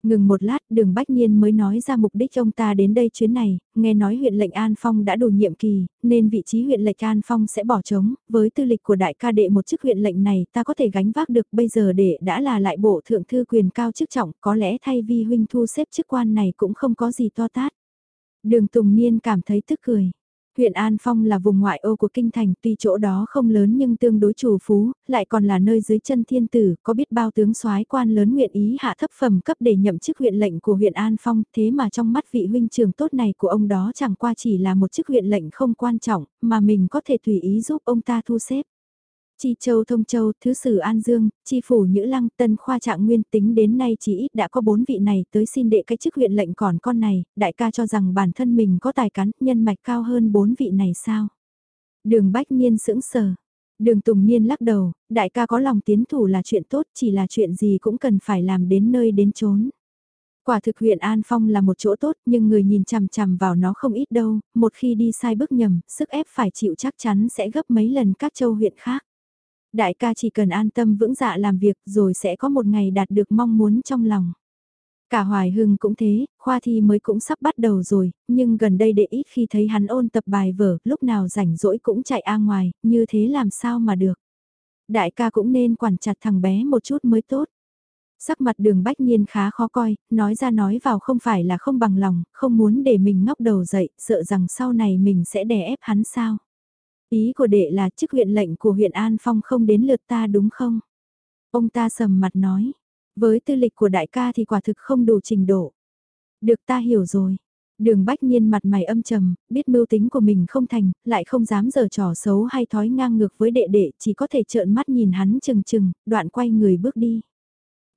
Ngừng một lát đường Bách Nhiên mới nói ra mục đích ông ta đến đây chuyến này, nghe nói huyện lệnh An Phong đã đủ nhiệm kỳ, nên vị trí huyện lệnh An Phong sẽ bỏ trống, với tư lịch của đại ca đệ một chức huyện lệnh này ta có thể gánh vác được bây giờ để đã là lại bộ thượng thư quyền cao chức trọng, có lẽ thay vì huynh thu xếp chức quan này cũng không có gì to tát. Đường Tùng Niên cảm thấy tức cười. Huyện An Phong là vùng ngoại ô của kinh thành, tuy chỗ đó không lớn nhưng tương đối chủ phú, lại còn là nơi dưới chân thiên tử, có biết bao tướng soái quan lớn nguyện ý hạ thấp phẩm cấp để nhậm chức huyện lệnh của huyện An Phong, thế mà trong mắt vị huynh trưởng tốt này của ông đó chẳng qua chỉ là một chức huyện lệnh không quan trọng, mà mình có thể tùy ý giúp ông ta thu xếp. Chi Châu Thông Châu, Thứ Sử An Dương, Chi Phủ Nhữ Lăng, Tân Khoa Trạng Nguyên tính đến nay chỉ ít đã có bốn vị này tới xin đệ cái chức huyện lệnh còn con này, đại ca cho rằng bản thân mình có tài cán, nhân mạch cao hơn bốn vị này sao? Đường Bách Niên sững sờ. Đường Tùng Niên lắc đầu, đại ca có lòng tiến thủ là chuyện tốt, chỉ là chuyện gì cũng cần phải làm đến nơi đến chốn. Quả thực huyện An Phong là một chỗ tốt nhưng người nhìn chằm chằm vào nó không ít đâu, một khi đi sai bước nhầm, sức ép phải chịu chắc chắn sẽ gấp mấy lần các châu huyện khác. Đại ca chỉ cần an tâm vững dạ làm việc rồi sẽ có một ngày đạt được mong muốn trong lòng. Cả Hoài Hưng cũng thế, khoa thi mới cũng sắp bắt đầu rồi, nhưng gần đây đệ ít khi thấy hắn ôn tập bài vở, lúc nào rảnh rỗi cũng chạy a ngoài, như thế làm sao mà được. Đại ca cũng nên quản chặt thằng bé một chút mới tốt. Sắc mặt đường bách nhiên khá khó coi, nói ra nói vào không phải là không bằng lòng, không muốn để mình ngóc đầu dậy, sợ rằng sau này mình sẽ đè ép hắn sao. Ý của đệ là chức huyện lệnh của huyện An Phong không đến lượt ta đúng không? Ông ta sầm mặt nói, với tư lịch của đại ca thì quả thực không đủ trình độ. Được ta hiểu rồi. Đường bách niên mặt mày âm trầm, biết mưu tính của mình không thành, lại không dám giở trò xấu hay thói ngang ngược với đệ đệ, chỉ có thể trợn mắt nhìn hắn chừng chừng, đoạn quay người bước đi.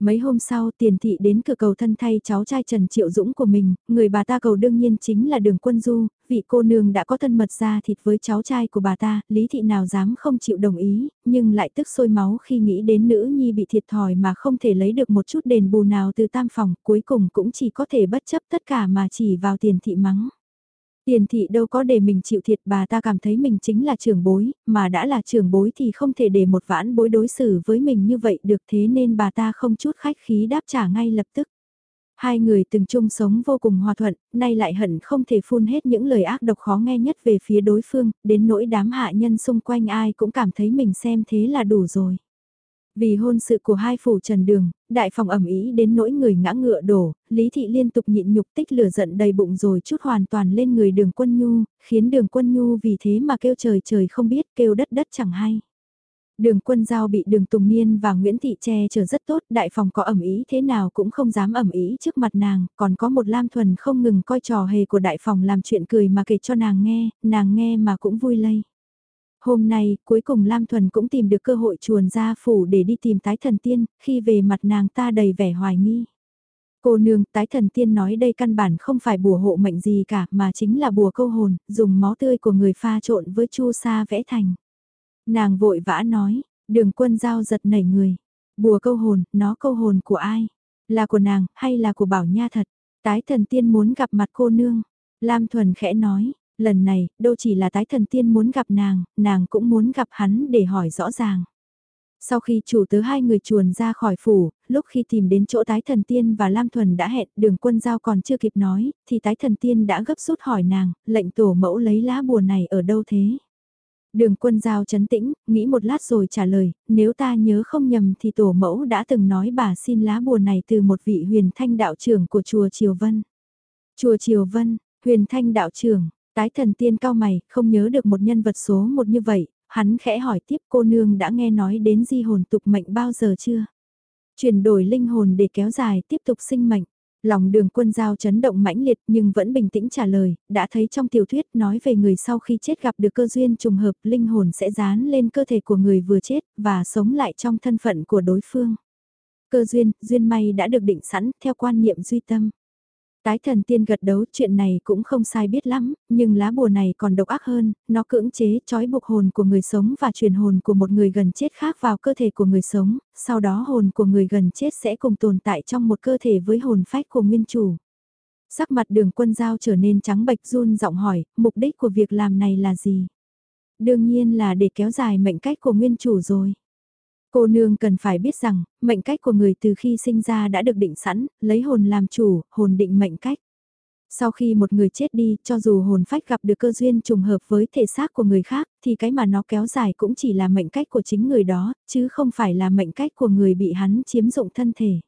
Mấy hôm sau tiền thị đến cửa cầu thân thay cháu trai Trần Triệu Dũng của mình, người bà ta cầu đương nhiên chính là đường quân du, vị cô nương đã có thân mật ra thịt với cháu trai của bà ta, lý thị nào dám không chịu đồng ý, nhưng lại tức sôi máu khi nghĩ đến nữ nhi bị thiệt thòi mà không thể lấy được một chút đền bù nào từ tam phòng, cuối cùng cũng chỉ có thể bất chấp tất cả mà chỉ vào tiền thị mắng. Tiền thị đâu có để mình chịu thiệt bà ta cảm thấy mình chính là trưởng bối, mà đã là trưởng bối thì không thể để một vãn bối đối xử với mình như vậy được thế nên bà ta không chút khách khí đáp trả ngay lập tức. Hai người từng chung sống vô cùng hòa thuận, nay lại hận không thể phun hết những lời ác độc khó nghe nhất về phía đối phương, đến nỗi đám hạ nhân xung quanh ai cũng cảm thấy mình xem thế là đủ rồi. Vì hôn sự của hai phủ trần đường, đại phòng ẩm ý đến nỗi người ngã ngựa đổ, Lý Thị liên tục nhịn nhục tích lửa giận đầy bụng rồi chút hoàn toàn lên người đường quân nhu, khiến đường quân nhu vì thế mà kêu trời trời không biết kêu đất đất chẳng hay. Đường quân giao bị đường Tùng Niên và Nguyễn Thị che chở rất tốt, đại phòng có ẩm ý thế nào cũng không dám ẩm ý trước mặt nàng, còn có một Lam Thuần không ngừng coi trò hề của đại phòng làm chuyện cười mà kể cho nàng nghe, nàng nghe mà cũng vui lây. Hôm nay, cuối cùng Lam Thuần cũng tìm được cơ hội chuồn ra phủ để đi tìm tái thần tiên, khi về mặt nàng ta đầy vẻ hoài nghi. Cô nương, tái thần tiên nói đây căn bản không phải bùa hộ mệnh gì cả mà chính là bùa câu hồn, dùng máu tươi của người pha trộn với chu sa vẽ thành. Nàng vội vã nói, đường quân giao giật nảy người. Bùa câu hồn, nó câu hồn của ai? Là của nàng, hay là của bảo nha thật? Tái thần tiên muốn gặp mặt cô nương. Lam Thuần khẽ nói, lần này, đâu chỉ là tái thần tiên muốn gặp nàng, nàng cũng muốn gặp hắn để hỏi rõ ràng. Sau khi chủ tớ hai người chuồn ra khỏi phủ, lúc khi tìm đến chỗ tái thần tiên và Lam Thuần đã hẹn đường quân giao còn chưa kịp nói, thì tái thần tiên đã gấp rút hỏi nàng, lệnh tổ mẫu lấy lá bùa này ở đâu thế? Đường quân giao chấn tĩnh, nghĩ một lát rồi trả lời, nếu ta nhớ không nhầm thì tổ mẫu đã từng nói bà xin lá bùa này từ một vị huyền thanh đạo trưởng của chùa Triều Vân. Chùa Triều Vân, huyền thanh đạo trưởng, tái thần tiên cao mày, không nhớ được một nhân vật số một như vậy, hắn khẽ hỏi tiếp cô nương đã nghe nói đến di hồn tục mệnh bao giờ chưa? Chuyển đổi linh hồn để kéo dài tiếp tục sinh mệnh. Lòng đường quân giao chấn động mãnh liệt nhưng vẫn bình tĩnh trả lời, đã thấy trong tiểu thuyết nói về người sau khi chết gặp được cơ duyên trùng hợp linh hồn sẽ dán lên cơ thể của người vừa chết và sống lại trong thân phận của đối phương. Cơ duyên, duyên may đã được định sẵn theo quan niệm duy tâm. Tái thần tiên gật đấu chuyện này cũng không sai biết lắm, nhưng lá bùa này còn độc ác hơn, nó cưỡng chế trói buộc hồn của người sống và truyền hồn của một người gần chết khác vào cơ thể của người sống, sau đó hồn của người gần chết sẽ cùng tồn tại trong một cơ thể với hồn phách của nguyên chủ. Sắc mặt đường quân giao trở nên trắng bệch run giọng hỏi, mục đích của việc làm này là gì? Đương nhiên là để kéo dài mệnh cách của nguyên chủ rồi. Cô nương cần phải biết rằng, mệnh cách của người từ khi sinh ra đã được định sẵn, lấy hồn làm chủ, hồn định mệnh cách. Sau khi một người chết đi, cho dù hồn phách gặp được cơ duyên trùng hợp với thể xác của người khác, thì cái mà nó kéo dài cũng chỉ là mệnh cách của chính người đó, chứ không phải là mệnh cách của người bị hắn chiếm dụng thân thể.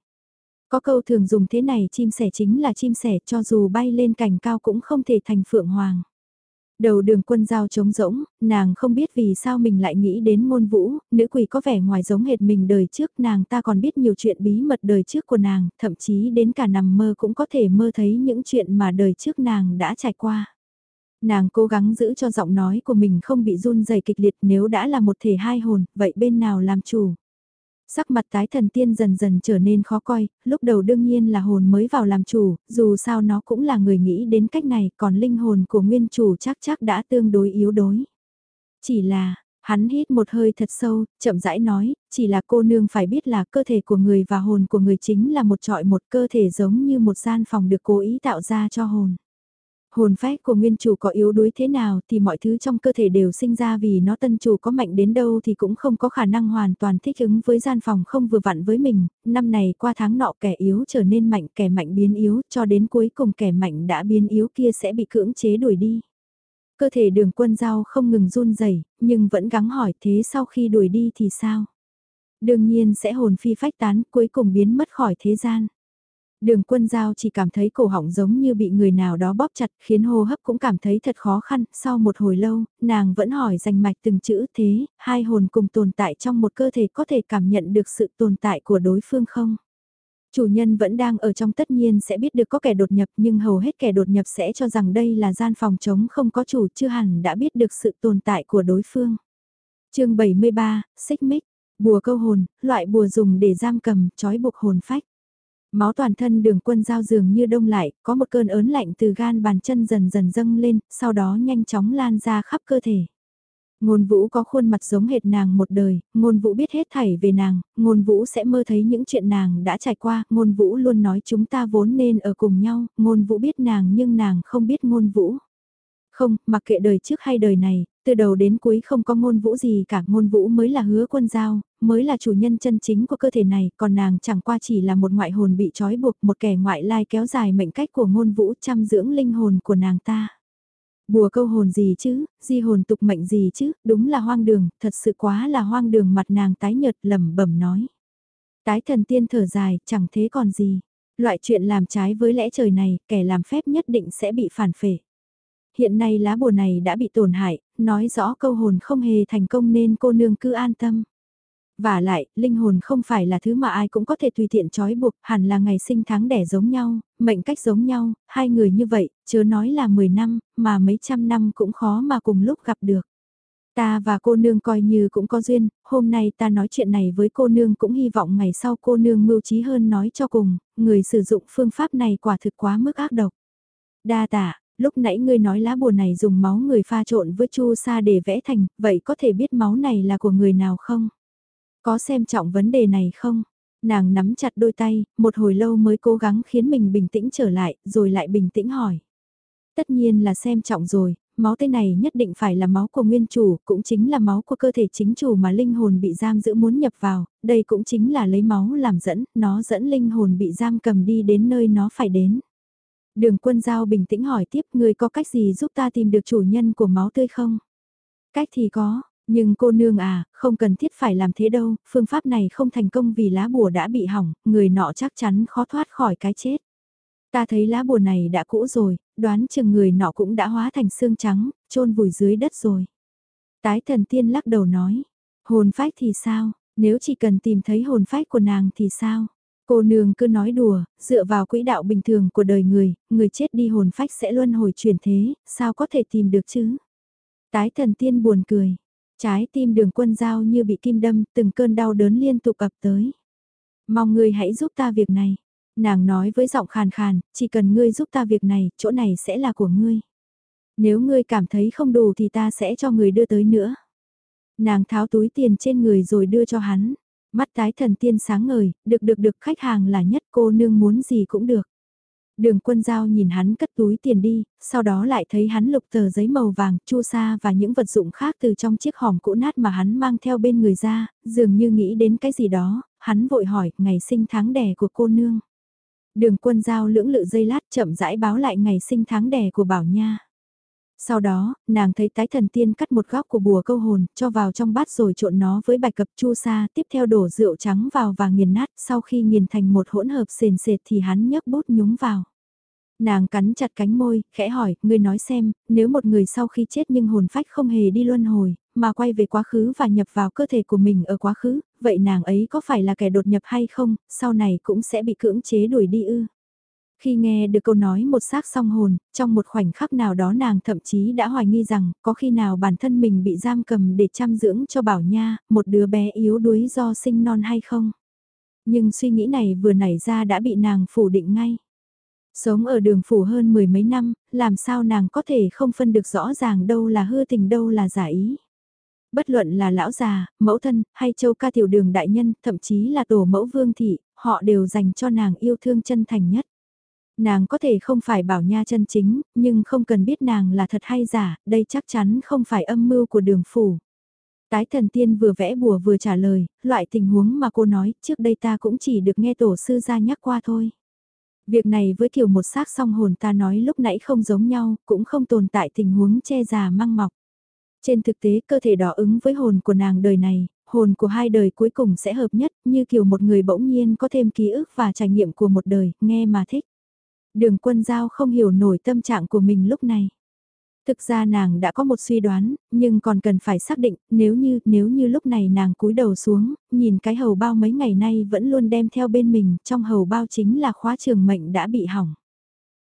Có câu thường dùng thế này chim sẻ chính là chim sẻ cho dù bay lên cành cao cũng không thể thành phượng hoàng. Đầu đường quân giao trống rỗng, nàng không biết vì sao mình lại nghĩ đến ngôn vũ, nữ quỷ có vẻ ngoài giống hệt mình đời trước nàng ta còn biết nhiều chuyện bí mật đời trước của nàng, thậm chí đến cả nằm mơ cũng có thể mơ thấy những chuyện mà đời trước nàng đã trải qua. Nàng cố gắng giữ cho giọng nói của mình không bị run dày kịch liệt nếu đã là một thể hai hồn, vậy bên nào làm chủ? Sắc mặt tái thần tiên dần dần trở nên khó coi, lúc đầu đương nhiên là hồn mới vào làm chủ, dù sao nó cũng là người nghĩ đến cách này, còn linh hồn của nguyên chủ chắc chắc đã tương đối yếu đối. Chỉ là, hắn hít một hơi thật sâu, chậm rãi nói, chỉ là cô nương phải biết là cơ thể của người và hồn của người chính là một trọi một cơ thể giống như một gian phòng được cố ý tạo ra cho hồn. Hồn phách của nguyên chủ có yếu đuối thế nào thì mọi thứ trong cơ thể đều sinh ra vì nó tân chủ có mạnh đến đâu thì cũng không có khả năng hoàn toàn thích ứng với gian phòng không vừa vặn với mình. Năm này qua tháng nọ kẻ yếu trở nên mạnh, kẻ mạnh biến yếu, cho đến cuối cùng kẻ mạnh đã biến yếu kia sẽ bị cưỡng chế đuổi đi. Cơ thể đường quân giao không ngừng run rẩy, nhưng vẫn gắng hỏi thế sau khi đuổi đi thì sao? Đương nhiên sẽ hồn phi phách tán, cuối cùng biến mất khỏi thế gian. Đường quân giao chỉ cảm thấy cổ họng giống như bị người nào đó bóp chặt khiến hô hấp cũng cảm thấy thật khó khăn. Sau một hồi lâu, nàng vẫn hỏi rành mạch từng chữ thế, hai hồn cùng tồn tại trong một cơ thể có thể cảm nhận được sự tồn tại của đối phương không? Chủ nhân vẫn đang ở trong tất nhiên sẽ biết được có kẻ đột nhập nhưng hầu hết kẻ đột nhập sẽ cho rằng đây là gian phòng trống không có chủ chưa hẳn đã biết được sự tồn tại của đối phương. chương 73, Xích Mích, bùa câu hồn, loại bùa dùng để giam cầm, trói buộc hồn phách. Máu toàn thân đường quân giao dường như đông lại, có một cơn ớn lạnh từ gan bàn chân dần dần dâng lên, sau đó nhanh chóng lan ra khắp cơ thể. Ngôn vũ có khuôn mặt giống hệt nàng một đời, ngôn vũ biết hết thảy về nàng, ngôn vũ sẽ mơ thấy những chuyện nàng đã trải qua, ngôn vũ luôn nói chúng ta vốn nên ở cùng nhau, ngôn vũ biết nàng nhưng nàng không biết ngôn vũ. Không, mặc kệ đời trước hay đời này, từ đầu đến cuối không có ngôn vũ gì cả, ngôn vũ mới là hứa quân giao, mới là chủ nhân chân chính của cơ thể này, còn nàng chẳng qua chỉ là một ngoại hồn bị trói buộc, một kẻ ngoại lai kéo dài mệnh cách của ngôn vũ chăm dưỡng linh hồn của nàng ta. Bùa câu hồn gì chứ, di hồn tục mệnh gì chứ, đúng là hoang đường, thật sự quá là hoang đường mặt nàng tái nhợt lẩm bẩm nói. Tái thần tiên thở dài, chẳng thế còn gì. Loại chuyện làm trái với lẽ trời này, kẻ làm phép nhất định sẽ bị phản phệ. Hiện nay lá bùa này đã bị tổn hại, nói rõ câu hồn không hề thành công nên cô nương cứ an tâm. Và lại, linh hồn không phải là thứ mà ai cũng có thể tùy tiện trói buộc, hẳn là ngày sinh tháng đẻ giống nhau, mệnh cách giống nhau, hai người như vậy, chớ nói là 10 năm, mà mấy trăm năm cũng khó mà cùng lúc gặp được. Ta và cô nương coi như cũng có duyên, hôm nay ta nói chuyện này với cô nương cũng hy vọng ngày sau cô nương mưu trí hơn nói cho cùng, người sử dụng phương pháp này quả thực quá mức ác độc. Đa tạ, lúc nãy ngươi nói lá bùa này dùng máu người pha trộn với chu sa để vẽ thành, vậy có thể biết máu này là của người nào không? Có xem trọng vấn đề này không? Nàng nắm chặt đôi tay, một hồi lâu mới cố gắng khiến mình bình tĩnh trở lại, rồi lại bình tĩnh hỏi. Tất nhiên là xem trọng rồi, máu tê này nhất định phải là máu của nguyên chủ, cũng chính là máu của cơ thể chính chủ mà linh hồn bị giam giữ muốn nhập vào, đây cũng chính là lấy máu làm dẫn, nó dẫn linh hồn bị giam cầm đi đến nơi nó phải đến. Đường quân giao bình tĩnh hỏi tiếp người có cách gì giúp ta tìm được chủ nhân của máu tươi không? Cách thì có, nhưng cô nương à, không cần thiết phải làm thế đâu, phương pháp này không thành công vì lá bùa đã bị hỏng, người nọ chắc chắn khó thoát khỏi cái chết. Ta thấy lá bùa này đã cũ rồi, đoán chừng người nọ cũng đã hóa thành xương trắng, chôn vùi dưới đất rồi. Tái thần tiên lắc đầu nói, hồn phách thì sao, nếu chỉ cần tìm thấy hồn phách của nàng thì sao? Cô nương cứ nói đùa, dựa vào quỹ đạo bình thường của đời người, người chết đi hồn phách sẽ luân hồi chuyển thế, sao có thể tìm được chứ? Tái thần tiên buồn cười, trái tim đường quân giao như bị kim đâm, từng cơn đau đớn liên tục ập tới. Mong ngươi hãy giúp ta việc này. Nàng nói với giọng khàn khàn, chỉ cần ngươi giúp ta việc này, chỗ này sẽ là của ngươi. Nếu ngươi cảm thấy không đủ thì ta sẽ cho người đưa tới nữa. Nàng tháo túi tiền trên người rồi đưa cho hắn. Mắt tái thần tiên sáng ngời, được được được khách hàng là nhất cô nương muốn gì cũng được. Đường quân giao nhìn hắn cất túi tiền đi, sau đó lại thấy hắn lục tờ giấy màu vàng, chu sa và những vật dụng khác từ trong chiếc hòm cũ nát mà hắn mang theo bên người ra, dường như nghĩ đến cái gì đó, hắn vội hỏi ngày sinh tháng đẻ của cô nương. Đường quân giao lưỡng lự dây lát chậm rãi báo lại ngày sinh tháng đẻ của Bảo Nha. Sau đó, nàng thấy tái thần tiên cắt một góc của bùa câu hồn, cho vào trong bát rồi trộn nó với bạch cập chu sa, tiếp theo đổ rượu trắng vào và nghiền nát, sau khi nghiền thành một hỗn hợp sền sệt thì hắn nhấc bút nhúng vào. Nàng cắn chặt cánh môi, khẽ hỏi, ngươi nói xem, nếu một người sau khi chết nhưng hồn phách không hề đi luân hồi, mà quay về quá khứ và nhập vào cơ thể của mình ở quá khứ, vậy nàng ấy có phải là kẻ đột nhập hay không, sau này cũng sẽ bị cưỡng chế đuổi đi ư? Khi nghe được câu nói một xác song hồn, trong một khoảnh khắc nào đó nàng thậm chí đã hoài nghi rằng có khi nào bản thân mình bị giam cầm để chăm dưỡng cho bảo nha, một đứa bé yếu đuối do sinh non hay không. Nhưng suy nghĩ này vừa nảy ra đã bị nàng phủ định ngay. Sống ở đường phủ hơn mười mấy năm, làm sao nàng có thể không phân được rõ ràng đâu là hư tình đâu là giả ý. Bất luận là lão già, mẫu thân, hay châu ca tiểu đường đại nhân, thậm chí là tổ mẫu vương thị, họ đều dành cho nàng yêu thương chân thành nhất. Nàng có thể không phải bảo nha chân chính, nhưng không cần biết nàng là thật hay giả, đây chắc chắn không phải âm mưu của đường phủ. Tái thần tiên vừa vẽ bùa vừa trả lời, loại tình huống mà cô nói, trước đây ta cũng chỉ được nghe tổ sư ra nhắc qua thôi. Việc này với kiểu một xác song hồn ta nói lúc nãy không giống nhau, cũng không tồn tại tình huống che già mang mọc. Trên thực tế cơ thể đỏ ứng với hồn của nàng đời này, hồn của hai đời cuối cùng sẽ hợp nhất, như kiểu một người bỗng nhiên có thêm ký ức và trải nghiệm của một đời, nghe mà thích. Đường quân giao không hiểu nổi tâm trạng của mình lúc này. Thực ra nàng đã có một suy đoán, nhưng còn cần phải xác định, nếu như, nếu như lúc này nàng cúi đầu xuống, nhìn cái hầu bao mấy ngày nay vẫn luôn đem theo bên mình, trong hầu bao chính là khóa trường mệnh đã bị hỏng.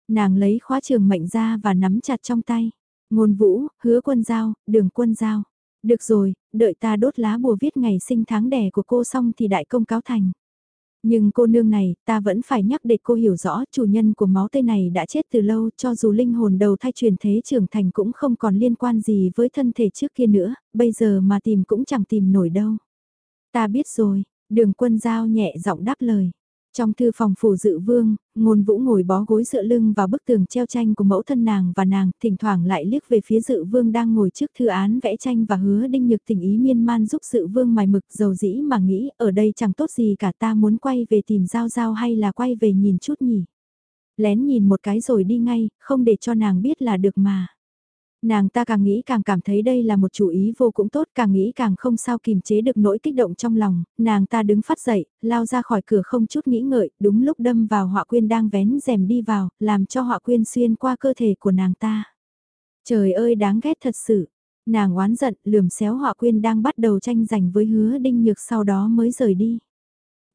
Nàng lấy khóa trường mệnh ra và nắm chặt trong tay. Ngôn vũ, hứa quân giao, đường quân giao. Được rồi, đợi ta đốt lá bùa viết ngày sinh tháng đẻ của cô xong thì đại công cáo thành. Nhưng cô nương này, ta vẫn phải nhắc để cô hiểu rõ chủ nhân của máu tây này đã chết từ lâu cho dù linh hồn đầu thai truyền thế trưởng thành cũng không còn liên quan gì với thân thể trước kia nữa, bây giờ mà tìm cũng chẳng tìm nổi đâu. Ta biết rồi, đường quân giao nhẹ giọng đáp lời. Trong thư phòng phủ dự vương, ngôn vũ ngồi bó gối dựa lưng vào bức tường treo tranh của mẫu thân nàng và nàng, thỉnh thoảng lại liếc về phía dự vương đang ngồi trước thư án vẽ tranh và hứa đinh nhược tình ý miên man giúp dự vương mài mực dầu dĩ mà nghĩ ở đây chẳng tốt gì cả ta muốn quay về tìm giao giao hay là quay về nhìn chút nhỉ. Lén nhìn một cái rồi đi ngay, không để cho nàng biết là được mà. Nàng ta càng nghĩ càng cảm thấy đây là một chủ ý vô cũng tốt, càng nghĩ càng không sao kìm chế được nỗi kích động trong lòng, nàng ta đứng phát dậy, lao ra khỏi cửa không chút nghĩ ngợi, đúng lúc đâm vào họa quyên đang vén rèm đi vào, làm cho họa quyên xuyên qua cơ thể của nàng ta. Trời ơi đáng ghét thật sự, nàng oán giận, lườm xéo họa quyên đang bắt đầu tranh giành với hứa đinh nhược sau đó mới rời đi.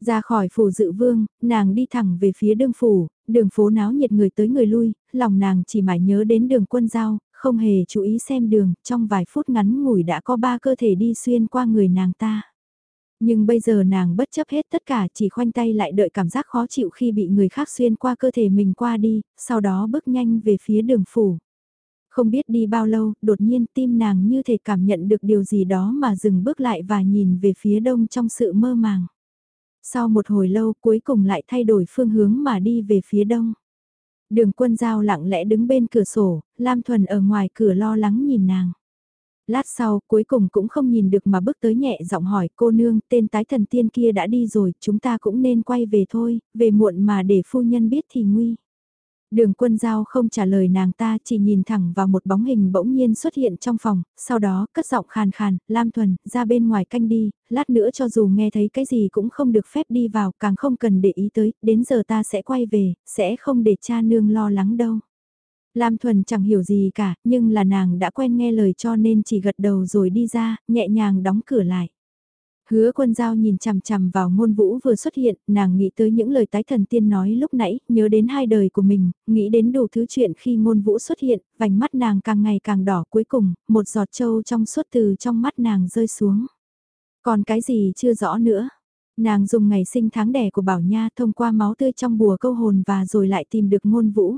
Ra khỏi phủ dự vương, nàng đi thẳng về phía đương phủ, đường phố náo nhiệt người tới người lui, lòng nàng chỉ mãi nhớ đến đường quân giao, không hề chú ý xem đường, trong vài phút ngắn ngủi đã có ba cơ thể đi xuyên qua người nàng ta. Nhưng bây giờ nàng bất chấp hết tất cả chỉ khoanh tay lại đợi cảm giác khó chịu khi bị người khác xuyên qua cơ thể mình qua đi, sau đó bước nhanh về phía đường phủ. Không biết đi bao lâu, đột nhiên tim nàng như thể cảm nhận được điều gì đó mà dừng bước lại và nhìn về phía đông trong sự mơ màng. Sau một hồi lâu cuối cùng lại thay đổi phương hướng mà đi về phía đông. Đường quân giao lặng lẽ đứng bên cửa sổ, Lam Thuần ở ngoài cửa lo lắng nhìn nàng. Lát sau, cuối cùng cũng không nhìn được mà bước tới nhẹ giọng hỏi cô nương, tên tái thần tiên kia đã đi rồi, chúng ta cũng nên quay về thôi, về muộn mà để phu nhân biết thì nguy. Đường quân giao không trả lời nàng ta chỉ nhìn thẳng vào một bóng hình bỗng nhiên xuất hiện trong phòng, sau đó cất giọng khàn khàn, Lam Thuần, ra bên ngoài canh đi, lát nữa cho dù nghe thấy cái gì cũng không được phép đi vào, càng không cần để ý tới, đến giờ ta sẽ quay về, sẽ không để cha nương lo lắng đâu. Lam Thuần chẳng hiểu gì cả, nhưng là nàng đã quen nghe lời cho nên chỉ gật đầu rồi đi ra, nhẹ nhàng đóng cửa lại. Hứa quân giao nhìn chằm chằm vào ngôn vũ vừa xuất hiện, nàng nghĩ tới những lời tái thần tiên nói lúc nãy, nhớ đến hai đời của mình, nghĩ đến đủ thứ chuyện khi ngôn vũ xuất hiện, vành mắt nàng càng ngày càng đỏ cuối cùng, một giọt trâu trong suốt từ trong mắt nàng rơi xuống. Còn cái gì chưa rõ nữa. Nàng dùng ngày sinh tháng đẻ của Bảo Nha thông qua máu tươi trong bùa câu hồn và rồi lại tìm được ngôn vũ.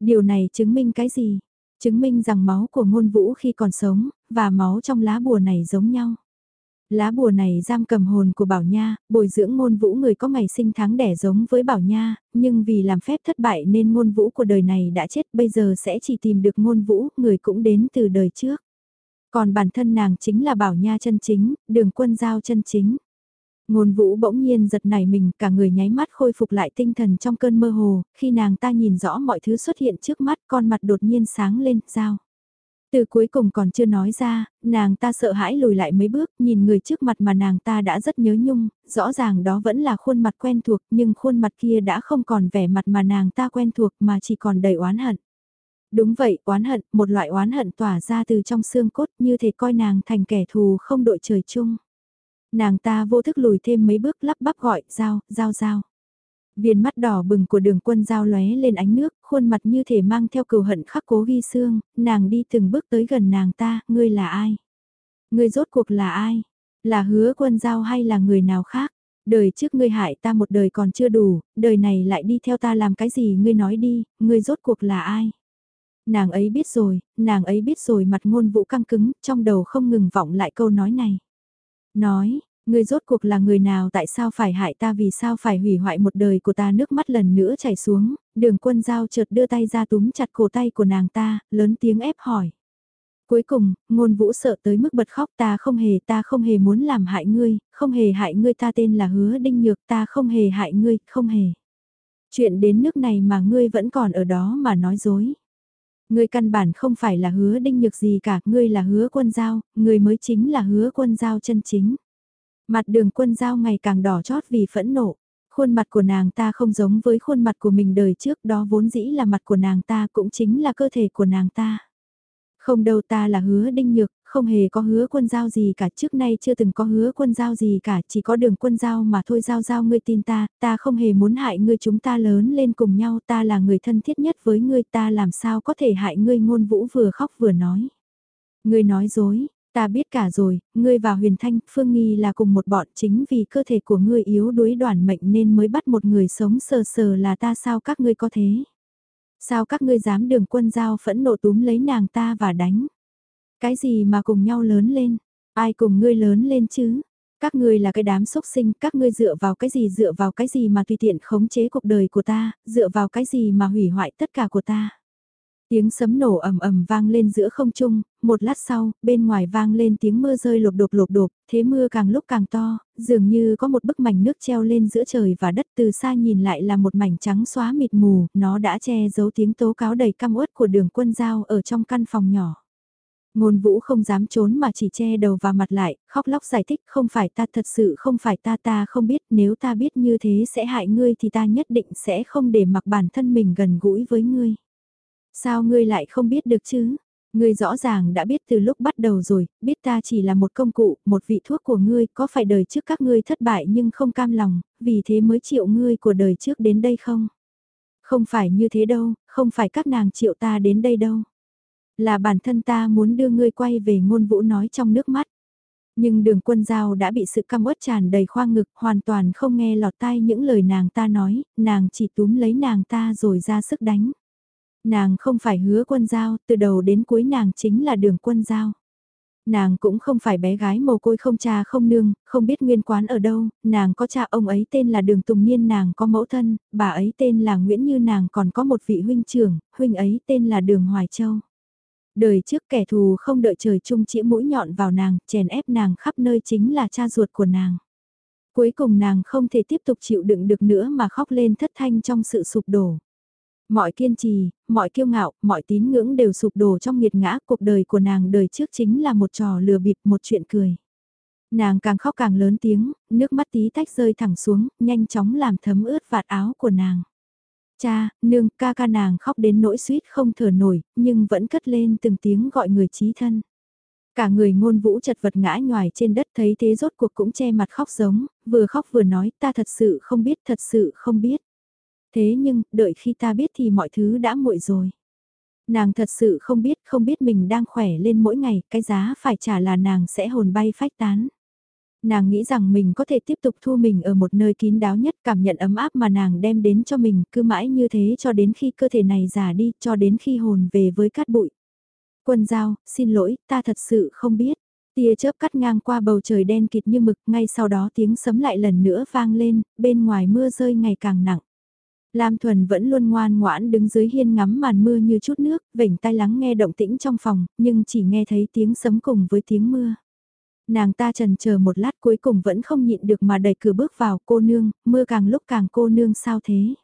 Điều này chứng minh cái gì? Chứng minh rằng máu của ngôn vũ khi còn sống, và máu trong lá bùa này giống nhau. Lá bùa này giam cầm hồn của Bảo Nha, bồi dưỡng ngôn vũ người có ngày sinh tháng đẻ giống với Bảo Nha, nhưng vì làm phép thất bại nên ngôn vũ của đời này đã chết bây giờ sẽ chỉ tìm được ngôn vũ, người cũng đến từ đời trước. Còn bản thân nàng chính là Bảo Nha chân chính, đường quân giao chân chính. Ngôn vũ bỗng nhiên giật nảy mình, cả người nháy mắt khôi phục lại tinh thần trong cơn mơ hồ, khi nàng ta nhìn rõ mọi thứ xuất hiện trước mắt, con mặt đột nhiên sáng lên, giao. Từ cuối cùng còn chưa nói ra, nàng ta sợ hãi lùi lại mấy bước, nhìn người trước mặt mà nàng ta đã rất nhớ nhung, rõ ràng đó vẫn là khuôn mặt quen thuộc, nhưng khuôn mặt kia đã không còn vẻ mặt mà nàng ta quen thuộc mà chỉ còn đầy oán hận. Đúng vậy, oán hận, một loại oán hận tỏa ra từ trong xương cốt như thể coi nàng thành kẻ thù không đội trời chung. Nàng ta vô thức lùi thêm mấy bước lắp bắp gọi, giao, giao giao. Viên mắt đỏ bừng của đường quân giao lóe lên ánh nước, khuôn mặt như thể mang theo cừu hận khắc cố ghi xương, nàng đi từng bước tới gần nàng ta, ngươi là ai? Ngươi rốt cuộc là ai? Là hứa quân giao hay là người nào khác? Đời trước ngươi hại ta một đời còn chưa đủ, đời này lại đi theo ta làm cái gì ngươi nói đi, ngươi rốt cuộc là ai? Nàng ấy biết rồi, nàng ấy biết rồi mặt ngôn vũ căng cứng, trong đầu không ngừng vọng lại câu nói này. Nói, Người rốt cuộc là người nào tại sao phải hại ta vì sao phải hủy hoại một đời của ta nước mắt lần nữa chảy xuống, đường quân giao chợt đưa tay ra túm chặt cổ tay của nàng ta, lớn tiếng ép hỏi. Cuối cùng, ngôn vũ sợ tới mức bật khóc ta không hề ta không hề muốn làm hại ngươi, không hề hại ngươi ta tên là hứa đinh nhược ta không hề hại ngươi, không hề. Chuyện đến nước này mà ngươi vẫn còn ở đó mà nói dối. Ngươi căn bản không phải là hứa đinh nhược gì cả, ngươi là hứa quân giao, ngươi mới chính là hứa quân giao chân chính. Mặt đường quân giao ngày càng đỏ chót vì phẫn nộ. Khuôn mặt của nàng ta không giống với khuôn mặt của mình đời trước đó vốn dĩ là mặt của nàng ta cũng chính là cơ thể của nàng ta. Không đâu ta là hứa đinh nhược, không hề có hứa quân giao gì cả trước nay chưa từng có hứa quân giao gì cả chỉ có đường quân giao mà thôi giao giao ngươi tin ta, ta không hề muốn hại ngươi chúng ta lớn lên cùng nhau ta là người thân thiết nhất với ngươi ta làm sao có thể hại ngươi ngôn vũ vừa khóc vừa nói. Ngươi nói dối, Ta biết cả rồi, ngươi và Huyền Thanh, Phương Nghi là cùng một bọn chính vì cơ thể của ngươi yếu đuối đoàn mệnh nên mới bắt một người sống sờ sờ là ta sao các ngươi có thế. Sao các ngươi dám đường quân giao phẫn nộ túm lấy nàng ta và đánh. Cái gì mà cùng nhau lớn lên, ai cùng ngươi lớn lên chứ? Các ngươi là cái đám sốc sinh, các ngươi dựa vào cái gì dựa vào cái gì mà tùy tiện khống chế cuộc đời của ta, dựa vào cái gì mà hủy hoại tất cả của ta. Tiếng sấm nổ ầm ầm vang lên giữa không trung, một lát sau, bên ngoài vang lên tiếng mưa rơi lộp đột lộp đột, thế mưa càng lúc càng to, dường như có một bức mảnh nước treo lên giữa trời và đất từ xa nhìn lại là một mảnh trắng xóa mịt mù, nó đã che giấu tiếng tố cáo đầy căm uất của đường quân giao ở trong căn phòng nhỏ. Ngôn vũ không dám trốn mà chỉ che đầu và mặt lại, khóc lóc giải thích không phải ta thật sự không phải ta ta không biết nếu ta biết như thế sẽ hại ngươi thì ta nhất định sẽ không để mặc bản thân mình gần gũi với ngươi. Sao ngươi lại không biết được chứ? Ngươi rõ ràng đã biết từ lúc bắt đầu rồi, biết ta chỉ là một công cụ, một vị thuốc của ngươi, có phải đời trước các ngươi thất bại nhưng không cam lòng, vì thế mới chịu ngươi của đời trước đến đây không? Không phải như thế đâu, không phải các nàng chịu ta đến đây đâu. Là bản thân ta muốn đưa ngươi quay về ngôn vũ nói trong nước mắt. Nhưng đường quân giao đã bị sự căm uất tràn đầy khoang ngực, hoàn toàn không nghe lọt tai những lời nàng ta nói, nàng chỉ túm lấy nàng ta rồi ra sức đánh. Nàng không phải hứa quân giao, từ đầu đến cuối nàng chính là đường quân giao. Nàng cũng không phải bé gái mồ côi không cha không nương, không biết nguyên quán ở đâu, nàng có cha ông ấy tên là đường Tùng Niên nàng có mẫu thân, bà ấy tên là Nguyễn Như nàng còn có một vị huynh trưởng, huynh ấy tên là đường Hoài Châu. Đời trước kẻ thù không đợi trời chung chĩa mũi nhọn vào nàng, chèn ép nàng khắp nơi chính là cha ruột của nàng. Cuối cùng nàng không thể tiếp tục chịu đựng được nữa mà khóc lên thất thanh trong sự sụp đổ. Mọi kiên trì, mọi kiêu ngạo, mọi tín ngưỡng đều sụp đổ trong nghiệt ngã cuộc đời của nàng đời trước chính là một trò lừa bịp một chuyện cười. Nàng càng khóc càng lớn tiếng, nước mắt tí tách rơi thẳng xuống, nhanh chóng làm thấm ướt vạt áo của nàng. Cha, nương, ca ca nàng khóc đến nỗi suýt không thở nổi, nhưng vẫn cất lên từng tiếng gọi người trí thân. Cả người ngôn vũ chật vật ngã nhòi trên đất thấy thế rốt cuộc cũng che mặt khóc giống, vừa khóc vừa nói ta thật sự không biết, thật sự không biết. Thế nhưng, đợi khi ta biết thì mọi thứ đã muội rồi. Nàng thật sự không biết, không biết mình đang khỏe lên mỗi ngày, cái giá phải trả là nàng sẽ hồn bay phách tán. Nàng nghĩ rằng mình có thể tiếp tục thu mình ở một nơi kín đáo nhất cảm nhận ấm áp mà nàng đem đến cho mình cứ mãi như thế cho đến khi cơ thể này già đi, cho đến khi hồn về với cát bụi. Quân giao, xin lỗi, ta thật sự không biết. Tia chớp cắt ngang qua bầu trời đen kịt như mực, ngay sau đó tiếng sấm lại lần nữa vang lên, bên ngoài mưa rơi ngày càng nặng. Lam Thuần vẫn luôn ngoan ngoãn đứng dưới hiên ngắm màn mưa như chút nước, vểnh tai lắng nghe động tĩnh trong phòng, nhưng chỉ nghe thấy tiếng sấm cùng với tiếng mưa. Nàng ta trần chờ một lát cuối cùng vẫn không nhịn được mà đẩy cửa bước vào cô nương, mưa càng lúc càng cô nương sao thế?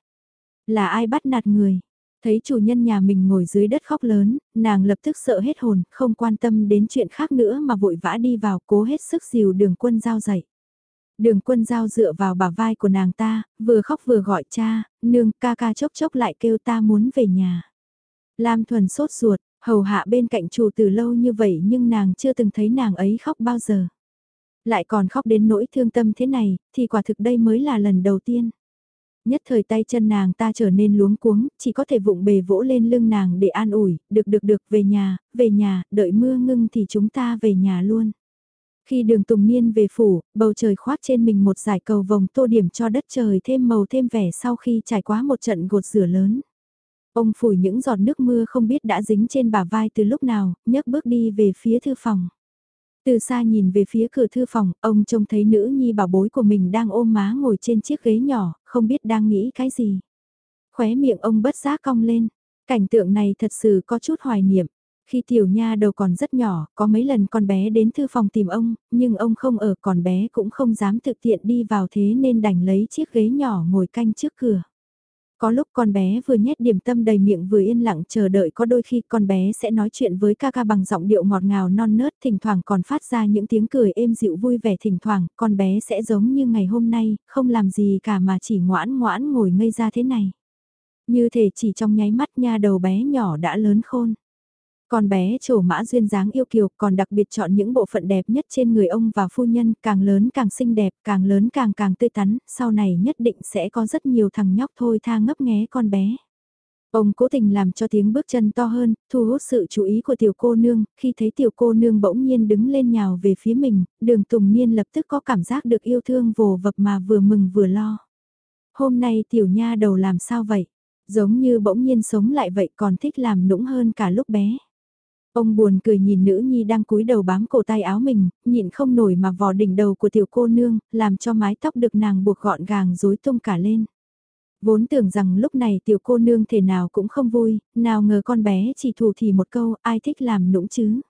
Là ai bắt nạt người? Thấy chủ nhân nhà mình ngồi dưới đất khóc lớn, nàng lập tức sợ hết hồn, không quan tâm đến chuyện khác nữa mà vội vã đi vào cố hết sức dìu đường quân giao dạy. Đường quân giao dựa vào bả vai của nàng ta, vừa khóc vừa gọi cha, nương ca ca chốc chốc lại kêu ta muốn về nhà. Lam thuần sốt ruột, hầu hạ bên cạnh chủ từ lâu như vậy nhưng nàng chưa từng thấy nàng ấy khóc bao giờ. Lại còn khóc đến nỗi thương tâm thế này, thì quả thực đây mới là lần đầu tiên. Nhất thời tay chân nàng ta trở nên luống cuống, chỉ có thể vụng bề vỗ lên lưng nàng để an ủi, được được được về nhà, về nhà, đợi mưa ngưng thì chúng ta về nhà luôn. Khi đường Tùng Niên về phủ, bầu trời khoác trên mình một giải cầu vồng tô điểm cho đất trời thêm màu thêm vẻ sau khi trải qua một trận gột rửa lớn. Ông phủi những giọt nước mưa không biết đã dính trên bả vai từ lúc nào, nhấc bước đi về phía thư phòng. Từ xa nhìn về phía cửa thư phòng, ông trông thấy nữ nhi bảo bối của mình đang ôm má ngồi trên chiếc ghế nhỏ, không biết đang nghĩ cái gì. Khóe miệng ông bất giác cong lên, cảnh tượng này thật sự có chút hoài niệm. Khi tiểu nha đầu còn rất nhỏ, có mấy lần con bé đến thư phòng tìm ông, nhưng ông không ở còn bé cũng không dám thực tiện đi vào thế nên đành lấy chiếc ghế nhỏ ngồi canh trước cửa. Có lúc con bé vừa nhét điểm tâm đầy miệng vừa yên lặng chờ đợi có đôi khi con bé sẽ nói chuyện với ca ca bằng giọng điệu ngọt ngào non nớt thỉnh thoảng còn phát ra những tiếng cười êm dịu vui vẻ thỉnh thoảng con bé sẽ giống như ngày hôm nay, không làm gì cả mà chỉ ngoãn ngoãn ngồi ngây ra thế này. Như thể chỉ trong nháy mắt nha đầu bé nhỏ đã lớn khôn. Con bé trổ mã duyên dáng yêu kiều còn đặc biệt chọn những bộ phận đẹp nhất trên người ông và phu nhân, càng lớn càng xinh đẹp, càng lớn càng càng tươi tắn, sau này nhất định sẽ có rất nhiều thằng nhóc thôi tha ngấp nghé con bé. Ông cố tình làm cho tiếng bước chân to hơn, thu hút sự chú ý của tiểu cô nương, khi thấy tiểu cô nương bỗng nhiên đứng lên nhào về phía mình, đường Tùng Niên lập tức có cảm giác được yêu thương vồ vập mà vừa mừng vừa lo. Hôm nay tiểu nha đầu làm sao vậy? Giống như bỗng nhiên sống lại vậy còn thích làm nũng hơn cả lúc bé. Ông buồn cười nhìn nữ nhi đang cúi đầu bám cổ tay áo mình, nhịn không nổi mà vò đỉnh đầu của tiểu cô nương, làm cho mái tóc được nàng buộc gọn gàng rối tung cả lên. Vốn tưởng rằng lúc này tiểu cô nương thể nào cũng không vui, nào ngờ con bé chỉ thù thì một câu, ai thích làm nũng chứ.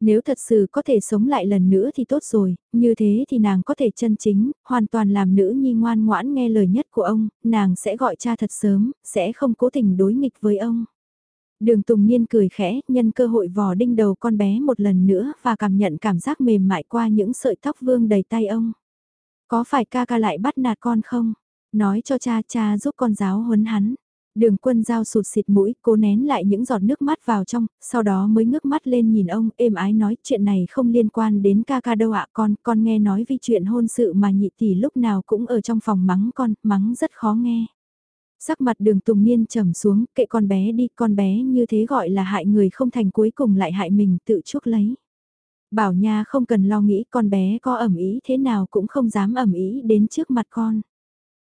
Nếu thật sự có thể sống lại lần nữa thì tốt rồi, như thế thì nàng có thể chân chính, hoàn toàn làm nữ nhi ngoan ngoãn nghe lời nhất của ông, nàng sẽ gọi cha thật sớm, sẽ không cố tình đối nghịch với ông. Đường Tùng Niên cười khẽ, nhân cơ hội vò đinh đầu con bé một lần nữa và cảm nhận cảm giác mềm mại qua những sợi tóc vương đầy tay ông. Có phải ca ca lại bắt nạt con không? Nói cho cha cha giúp con giáo huấn hắn. Đường quân giao sụt xịt mũi, cố nén lại những giọt nước mắt vào trong, sau đó mới ngước mắt lên nhìn ông, êm ái nói chuyện này không liên quan đến ca ca đâu ạ con, con nghe nói vì chuyện hôn sự mà nhị tỷ lúc nào cũng ở trong phòng mắng con, mắng rất khó nghe. Sắc mặt đường tùng niên trầm xuống, kệ con bé đi, con bé như thế gọi là hại người không thành cuối cùng lại hại mình tự chuốc lấy. Bảo nha không cần lo nghĩ con bé có ẩm ý thế nào cũng không dám ẩm ý đến trước mặt con.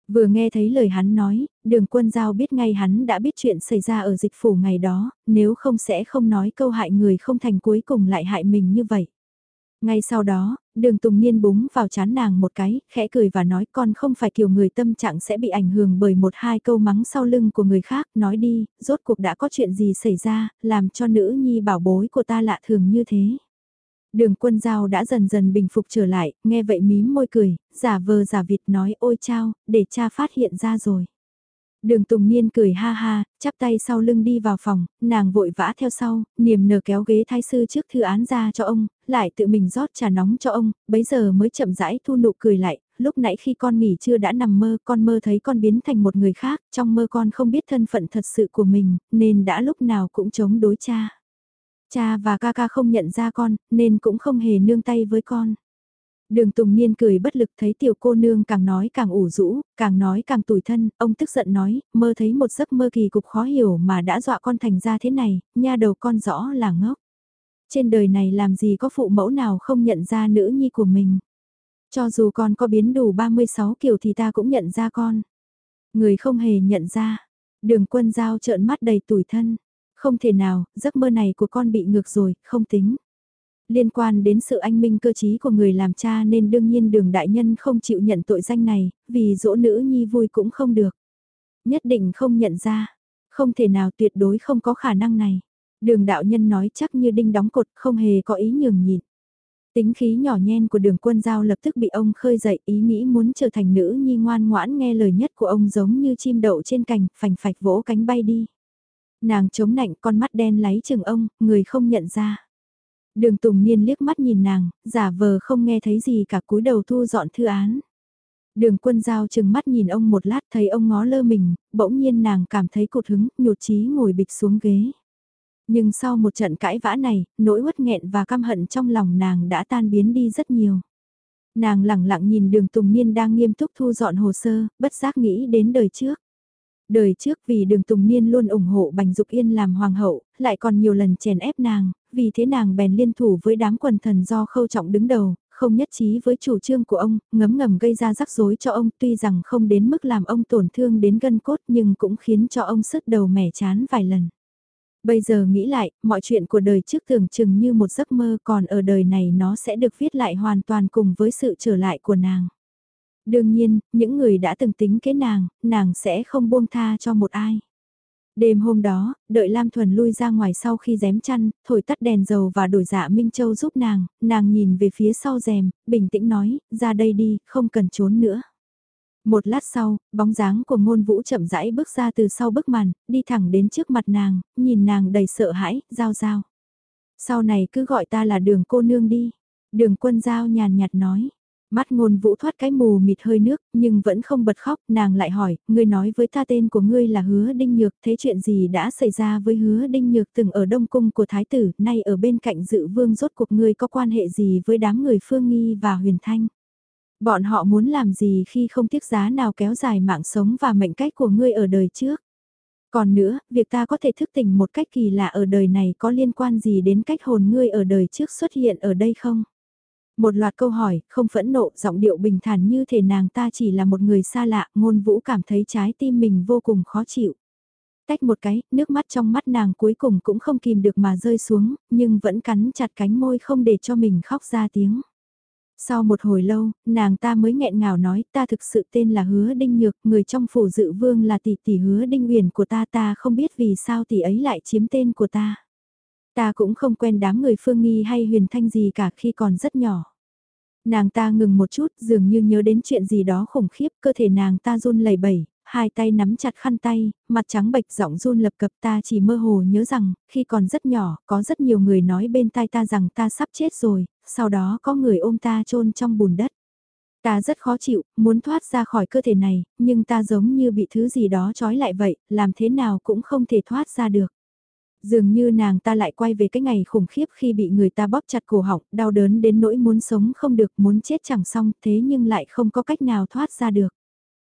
Vừa nghe thấy lời hắn nói, đường quân giao biết ngay hắn đã biết chuyện xảy ra ở dịch phủ ngày đó, nếu không sẽ không nói câu hại người không thành cuối cùng lại hại mình như vậy. Ngay sau đó, đường Tùng Niên búng vào chán nàng một cái, khẽ cười và nói con không phải kiểu người tâm trạng sẽ bị ảnh hưởng bởi một hai câu mắng sau lưng của người khác, nói đi, rốt cuộc đã có chuyện gì xảy ra, làm cho nữ nhi bảo bối của ta lạ thường như thế. Đường quân giao đã dần dần bình phục trở lại, nghe vậy mím môi cười, giả vờ giả vịt nói ôi chao, để cha phát hiện ra rồi. Đường Tùng Niên cười ha ha, chắp tay sau lưng đi vào phòng, nàng vội vã theo sau, niềm nở kéo ghế thái sư trước thư án ra cho ông, lại tự mình rót trà nóng cho ông, bấy giờ mới chậm rãi thu nụ cười lại, lúc nãy khi con nghỉ chưa đã nằm mơ, con mơ thấy con biến thành một người khác, trong mơ con không biết thân phận thật sự của mình, nên đã lúc nào cũng chống đối cha. Cha và ca ca không nhận ra con, nên cũng không hề nương tay với con. Đường Tùng Niên cười bất lực thấy tiểu cô nương càng nói càng ủ rũ, càng nói càng tủi thân, ông tức giận nói, mơ thấy một giấc mơ kỳ cục khó hiểu mà đã dọa con thành ra thế này, nha đầu con rõ là ngốc. Trên đời này làm gì có phụ mẫu nào không nhận ra nữ nhi của mình. Cho dù con có biến đủ 36 kiểu thì ta cũng nhận ra con. Người không hề nhận ra. Đường quân giao trợn mắt đầy tủi thân. Không thể nào, giấc mơ này của con bị ngược rồi, không tính. Liên quan đến sự anh minh cơ trí của người làm cha nên đương nhiên đường đại nhân không chịu nhận tội danh này, vì dỗ nữ nhi vui cũng không được. Nhất định không nhận ra, không thể nào tuyệt đối không có khả năng này. Đường đạo nhân nói chắc như đinh đóng cột không hề có ý nhường nhịn. Tính khí nhỏ nhen của đường quân giao lập tức bị ông khơi dậy ý nghĩ muốn trở thành nữ nhi ngoan ngoãn nghe lời nhất của ông giống như chim đậu trên cành, phành phạch vỗ cánh bay đi. Nàng chống nạnh con mắt đen láy chừng ông, người không nhận ra. Đường Tùng Niên liếc mắt nhìn nàng, giả vờ không nghe thấy gì cả cúi đầu thu dọn thư án. Đường quân giao chừng mắt nhìn ông một lát thấy ông ngó lơ mình, bỗng nhiên nàng cảm thấy cột hứng, nhột chí ngồi bịch xuống ghế. Nhưng sau một trận cãi vã này, nỗi uất nghẹn và căm hận trong lòng nàng đã tan biến đi rất nhiều. Nàng lặng lặng nhìn đường Tùng Niên đang nghiêm túc thu dọn hồ sơ, bất giác nghĩ đến đời trước. Đời trước vì đường Tùng Niên luôn ủng hộ Bành Dục Yên làm hoàng hậu, lại còn nhiều lần chèn ép nàng, vì thế nàng bèn liên thủ với đám quần thần do khâu trọng đứng đầu, không nhất trí với chủ trương của ông, ngấm ngầm gây ra rắc rối cho ông tuy rằng không đến mức làm ông tổn thương đến gân cốt nhưng cũng khiến cho ông sứt đầu mẻ chán vài lần. Bây giờ nghĩ lại, mọi chuyện của đời trước tưởng chừng như một giấc mơ còn ở đời này nó sẽ được viết lại hoàn toàn cùng với sự trở lại của nàng. Đương nhiên, những người đã từng tính kế nàng, nàng sẽ không buông tha cho một ai. Đêm hôm đó, đợi Lam Thuần lui ra ngoài sau khi dém chăn, thổi tắt đèn dầu và đổi dạ Minh Châu giúp nàng, nàng nhìn về phía sau rèm, bình tĩnh nói, ra đây đi, không cần trốn nữa. Một lát sau, bóng dáng của ngôn vũ chậm rãi bước ra từ sau bức màn, đi thẳng đến trước mặt nàng, nhìn nàng đầy sợ hãi, giao giao. Sau này cứ gọi ta là đường cô nương đi. Đường quân giao nhàn nhạt nói. Mắt ngôn vũ thoát cái mù mịt hơi nước, nhưng vẫn không bật khóc, nàng lại hỏi, ngươi nói với ta tên của ngươi là hứa đinh nhược, thế chuyện gì đã xảy ra với hứa đinh nhược từng ở đông cung của thái tử, nay ở bên cạnh dự vương rốt cuộc ngươi có quan hệ gì với đám người phương nghi và huyền thanh? Bọn họ muốn làm gì khi không tiếc giá nào kéo dài mạng sống và mệnh cách của ngươi ở đời trước? Còn nữa, việc ta có thể thức tỉnh một cách kỳ lạ ở đời này có liên quan gì đến cách hồn ngươi ở đời trước xuất hiện ở đây không? Một loạt câu hỏi, không phẫn nộ, giọng điệu bình thản như thể nàng ta chỉ là một người xa lạ, ngôn vũ cảm thấy trái tim mình vô cùng khó chịu. Tách một cái, nước mắt trong mắt nàng cuối cùng cũng không kìm được mà rơi xuống, nhưng vẫn cắn chặt cánh môi không để cho mình khóc ra tiếng. Sau một hồi lâu, nàng ta mới nghẹn ngào nói ta thực sự tên là Hứa Đinh Nhược, người trong phủ dự vương là tỷ tỷ Hứa Đinh Uyển của ta ta không biết vì sao tỷ ấy lại chiếm tên của ta. Ta cũng không quen đám người phương nghi hay huyền thanh gì cả khi còn rất nhỏ. Nàng ta ngừng một chút dường như nhớ đến chuyện gì đó khủng khiếp cơ thể nàng ta run lẩy bẩy, hai tay nắm chặt khăn tay, mặt trắng bệch giọng run lập cập ta chỉ mơ hồ nhớ rằng, khi còn rất nhỏ, có rất nhiều người nói bên tai ta rằng ta sắp chết rồi, sau đó có người ôm ta chôn trong bùn đất. Ta rất khó chịu, muốn thoát ra khỏi cơ thể này, nhưng ta giống như bị thứ gì đó trói lại vậy, làm thế nào cũng không thể thoát ra được. Dường như nàng ta lại quay về cái ngày khủng khiếp khi bị người ta bóp chặt cổ họng, đau đớn đến nỗi muốn sống không được, muốn chết chẳng xong, thế nhưng lại không có cách nào thoát ra được.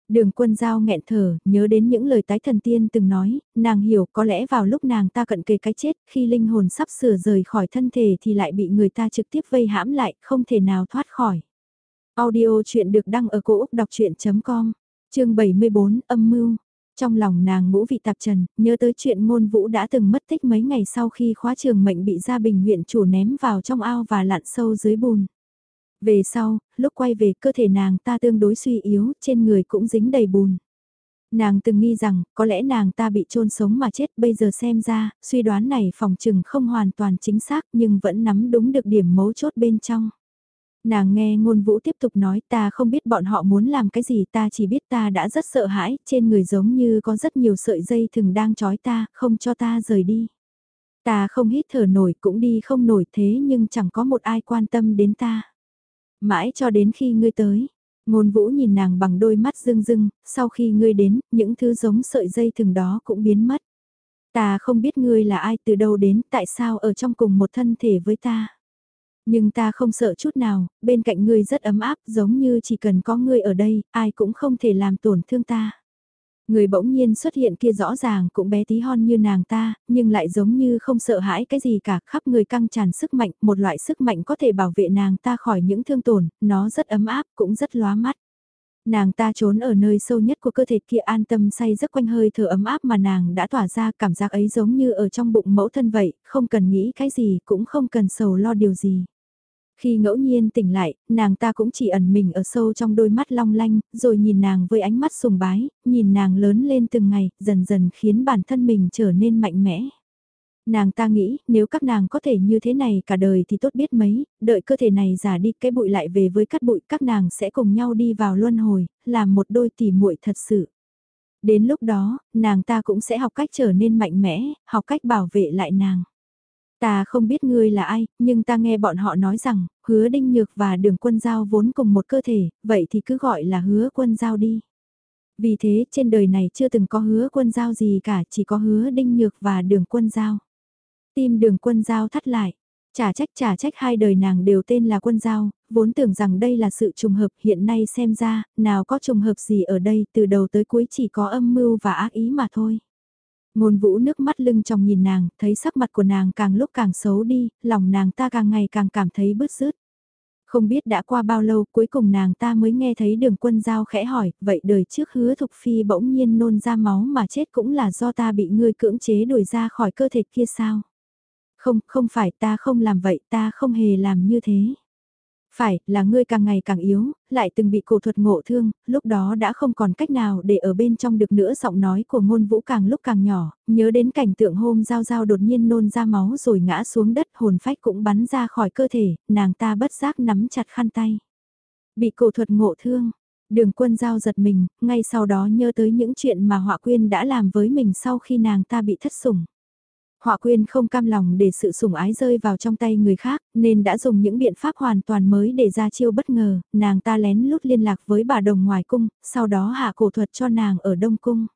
Đường quân giao nghẹn thở, nhớ đến những lời tái thần tiên từng nói, nàng hiểu có lẽ vào lúc nàng ta cận kề cái chết, khi linh hồn sắp sửa rời khỏi thân thể thì lại bị người ta trực tiếp vây hãm lại, không thể nào thoát khỏi. Audio chuyện được đăng ở cổ Úc đọc chuyện.com, chương 74, âm mưu. Trong lòng nàng ngũ vị tạp trần, nhớ tới chuyện ngôn vũ đã từng mất tích mấy ngày sau khi khóa trường mệnh bị gia bình huyện chủ ném vào trong ao và lặn sâu dưới bùn. Về sau, lúc quay về cơ thể nàng ta tương đối suy yếu, trên người cũng dính đầy bùn. Nàng từng nghi rằng, có lẽ nàng ta bị chôn sống mà chết, bây giờ xem ra, suy đoán này phòng trừng không hoàn toàn chính xác nhưng vẫn nắm đúng được điểm mấu chốt bên trong. Nàng nghe ngôn vũ tiếp tục nói ta không biết bọn họ muốn làm cái gì ta chỉ biết ta đã rất sợ hãi, trên người giống như có rất nhiều sợi dây thừng đang trói ta, không cho ta rời đi. Ta không hít thở nổi cũng đi không nổi thế nhưng chẳng có một ai quan tâm đến ta. Mãi cho đến khi ngươi tới, ngôn vũ nhìn nàng bằng đôi mắt rưng rưng, sau khi ngươi đến, những thứ giống sợi dây thừng đó cũng biến mất. Ta không biết ngươi là ai từ đâu đến, tại sao ở trong cùng một thân thể với ta. Nhưng ta không sợ chút nào, bên cạnh ngươi rất ấm áp giống như chỉ cần có ngươi ở đây, ai cũng không thể làm tổn thương ta. Người bỗng nhiên xuất hiện kia rõ ràng cũng bé tí hon như nàng ta, nhưng lại giống như không sợ hãi cái gì cả, khắp người căng tràn sức mạnh, một loại sức mạnh có thể bảo vệ nàng ta khỏi những thương tổn, nó rất ấm áp, cũng rất lóa mắt. Nàng ta trốn ở nơi sâu nhất của cơ thể kia an tâm say rất quanh hơi thở ấm áp mà nàng đã tỏa ra cảm giác ấy giống như ở trong bụng mẫu thân vậy, không cần nghĩ cái gì cũng không cần sầu lo điều gì. Khi ngẫu nhiên tỉnh lại, nàng ta cũng chỉ ẩn mình ở sâu trong đôi mắt long lanh, rồi nhìn nàng với ánh mắt sùng bái, nhìn nàng lớn lên từng ngày, dần dần khiến bản thân mình trở nên mạnh mẽ. Nàng ta nghĩ, nếu các nàng có thể như thế này cả đời thì tốt biết mấy, đợi cơ thể này giả đi cái bụi lại về với cát bụi, các nàng sẽ cùng nhau đi vào luân hồi, làm một đôi tỉ muội thật sự. Đến lúc đó, nàng ta cũng sẽ học cách trở nên mạnh mẽ, học cách bảo vệ lại nàng. Ta không biết ngươi là ai, nhưng ta nghe bọn họ nói rằng, hứa đinh nhược và đường quân giao vốn cùng một cơ thể, vậy thì cứ gọi là hứa quân giao đi. Vì thế trên đời này chưa từng có hứa quân giao gì cả, chỉ có hứa đinh nhược và đường quân giao. Tim đường quân giao thắt lại, trả trách trả trách hai đời nàng đều tên là quân giao, vốn tưởng rằng đây là sự trùng hợp hiện nay xem ra, nào có trùng hợp gì ở đây từ đầu tới cuối chỉ có âm mưu và ác ý mà thôi. Ngôn vũ nước mắt lưng trong nhìn nàng, thấy sắc mặt của nàng càng lúc càng xấu đi, lòng nàng ta càng ngày càng cảm thấy bứt rứt. Không biết đã qua bao lâu cuối cùng nàng ta mới nghe thấy đường quân giao khẽ hỏi, vậy đời trước hứa thục phi bỗng nhiên nôn ra máu mà chết cũng là do ta bị ngươi cưỡng chế đuổi ra khỏi cơ thể kia sao? Không, không phải ta không làm vậy, ta không hề làm như thế. Phải, là ngươi càng ngày càng yếu, lại từng bị cổ thuật ngộ thương, lúc đó đã không còn cách nào để ở bên trong được nữa giọng nói của ngôn vũ càng lúc càng nhỏ, nhớ đến cảnh tượng hôm giao giao đột nhiên nôn ra máu rồi ngã xuống đất hồn phách cũng bắn ra khỏi cơ thể, nàng ta bất giác nắm chặt khăn tay. Bị cổ thuật ngộ thương, đường quân giao giật mình, ngay sau đó nhớ tới những chuyện mà họa quyên đã làm với mình sau khi nàng ta bị thất sủng. Họa quyên không cam lòng để sự sủng ái rơi vào trong tay người khác, nên đã dùng những biện pháp hoàn toàn mới để ra chiêu bất ngờ, nàng ta lén lút liên lạc với bà đồng ngoài cung, sau đó hạ cổ thuật cho nàng ở Đông Cung.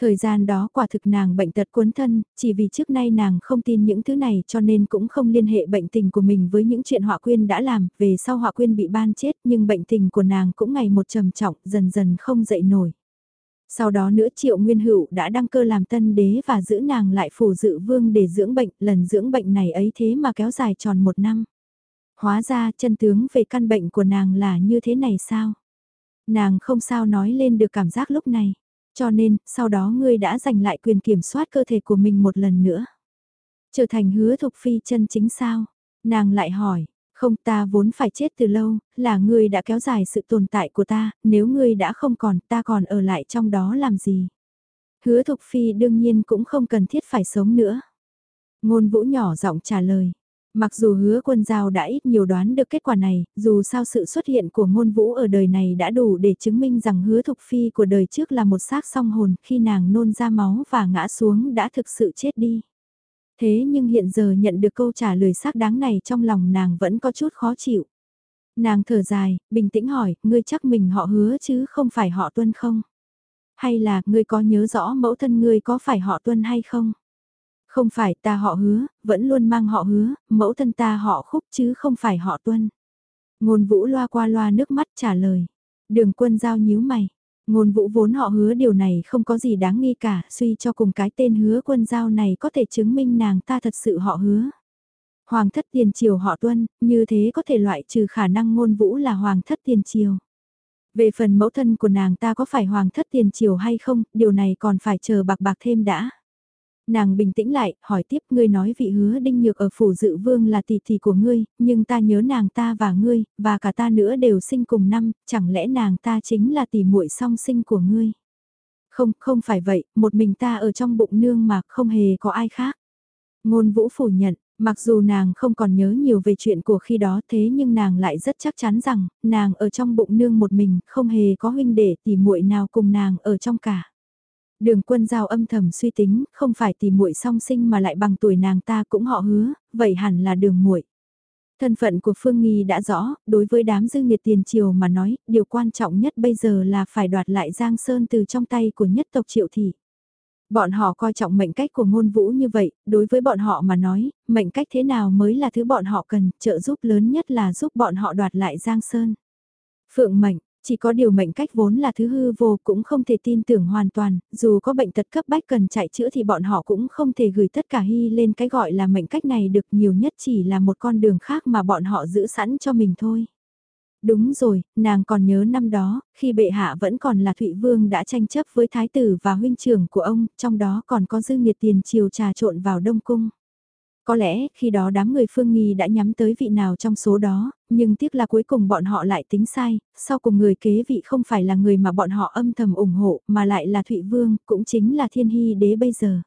Thời gian đó quả thực nàng bệnh tật cuốn thân, chỉ vì trước nay nàng không tin những thứ này cho nên cũng không liên hệ bệnh tình của mình với những chuyện họa quyên đã làm, về sau họa quyên bị ban chết nhưng bệnh tình của nàng cũng ngày một trầm trọng, dần dần không dậy nổi. Sau đó nữa triệu nguyên hữu đã đăng cơ làm tân đế và giữ nàng lại phủ dự vương để dưỡng bệnh, lần dưỡng bệnh này ấy thế mà kéo dài tròn một năm. Hóa ra chân tướng về căn bệnh của nàng là như thế này sao? Nàng không sao nói lên được cảm giác lúc này. Cho nên, sau đó ngươi đã giành lại quyền kiểm soát cơ thể của mình một lần nữa. Trở thành hứa thục phi chân chính sao? Nàng lại hỏi, không ta vốn phải chết từ lâu, là ngươi đã kéo dài sự tồn tại của ta, nếu ngươi đã không còn ta còn ở lại trong đó làm gì. Hứa Thục Phi đương nhiên cũng không cần thiết phải sống nữa. Ngôn vũ nhỏ giọng trả lời. Mặc dù hứa quân giao đã ít nhiều đoán được kết quả này, dù sao sự xuất hiện của ngôn vũ ở đời này đã đủ để chứng minh rằng hứa thục phi của đời trước là một xác song hồn khi nàng nôn ra máu và ngã xuống đã thực sự chết đi. Thế nhưng hiện giờ nhận được câu trả lời xác đáng này trong lòng nàng vẫn có chút khó chịu. Nàng thở dài, bình tĩnh hỏi, ngươi chắc mình họ hứa chứ không phải họ tuân không? Hay là, ngươi có nhớ rõ mẫu thân ngươi có phải họ tuân hay không? Không phải ta họ hứa, vẫn luôn mang họ hứa, mẫu thân ta họ khúc chứ không phải họ tuân. Ngôn vũ loa qua loa nước mắt trả lời. Đường quân giao nhíu mày, Ngôn vũ vốn họ hứa điều này không có gì đáng nghi cả, suy cho cùng cái tên hứa quân giao này có thể chứng minh nàng ta thật sự họ hứa. Hoàng thất tiền triều họ tuân, như thế có thể loại trừ khả năng ngôn vũ là hoàng thất tiền triều. Về phần mẫu thân của nàng ta có phải hoàng thất tiền triều hay không, điều này còn phải chờ bạc bạc thêm đã. Nàng bình tĩnh lại, hỏi tiếp ngươi nói vị hứa đinh nhược ở phủ dự vương là tỷ tỷ của ngươi, nhưng ta nhớ nàng ta và ngươi, và cả ta nữa đều sinh cùng năm, chẳng lẽ nàng ta chính là tỷ muội song sinh của ngươi? Không, không phải vậy, một mình ta ở trong bụng nương mà không hề có ai khác. Ngôn vũ phủ nhận, mặc dù nàng không còn nhớ nhiều về chuyện của khi đó thế nhưng nàng lại rất chắc chắn rằng, nàng ở trong bụng nương một mình, không hề có huynh đệ tỷ muội nào cùng nàng ở trong cả. Đường quân giao âm thầm suy tính, không phải tìm muội song sinh mà lại bằng tuổi nàng ta cũng họ hứa, vậy hẳn là đường muội. Thân phận của Phương Nghi đã rõ, đối với đám dư nghiệt tiền triều mà nói, điều quan trọng nhất bây giờ là phải đoạt lại Giang Sơn từ trong tay của nhất tộc triệu thị. Bọn họ coi trọng mệnh cách của ngôn vũ như vậy, đối với bọn họ mà nói, mệnh cách thế nào mới là thứ bọn họ cần, trợ giúp lớn nhất là giúp bọn họ đoạt lại Giang Sơn. Phượng mệnh, chỉ có điều mệnh cách vốn là thứ hư vô cũng không thể tin tưởng hoàn toàn, dù có bệnh tật cấp bách cần chạy chữa thì bọn họ cũng không thể gửi tất cả hy lên cái gọi là mệnh cách này được nhiều nhất chỉ là một con đường khác mà bọn họ giữ sẵn cho mình thôi. Đúng rồi, nàng còn nhớ năm đó, khi bệ hạ vẫn còn là Thụy Vương đã tranh chấp với thái tử và huynh trưởng của ông, trong đó còn có dư nghiệt tiền triều trà trộn vào Đông Cung. Có lẽ khi đó đám người phương nghi đã nhắm tới vị nào trong số đó, nhưng tiếc là cuối cùng bọn họ lại tính sai, sau cùng người kế vị không phải là người mà bọn họ âm thầm ủng hộ mà lại là Thụy Vương, cũng chính là Thiên Hy Đế bây giờ.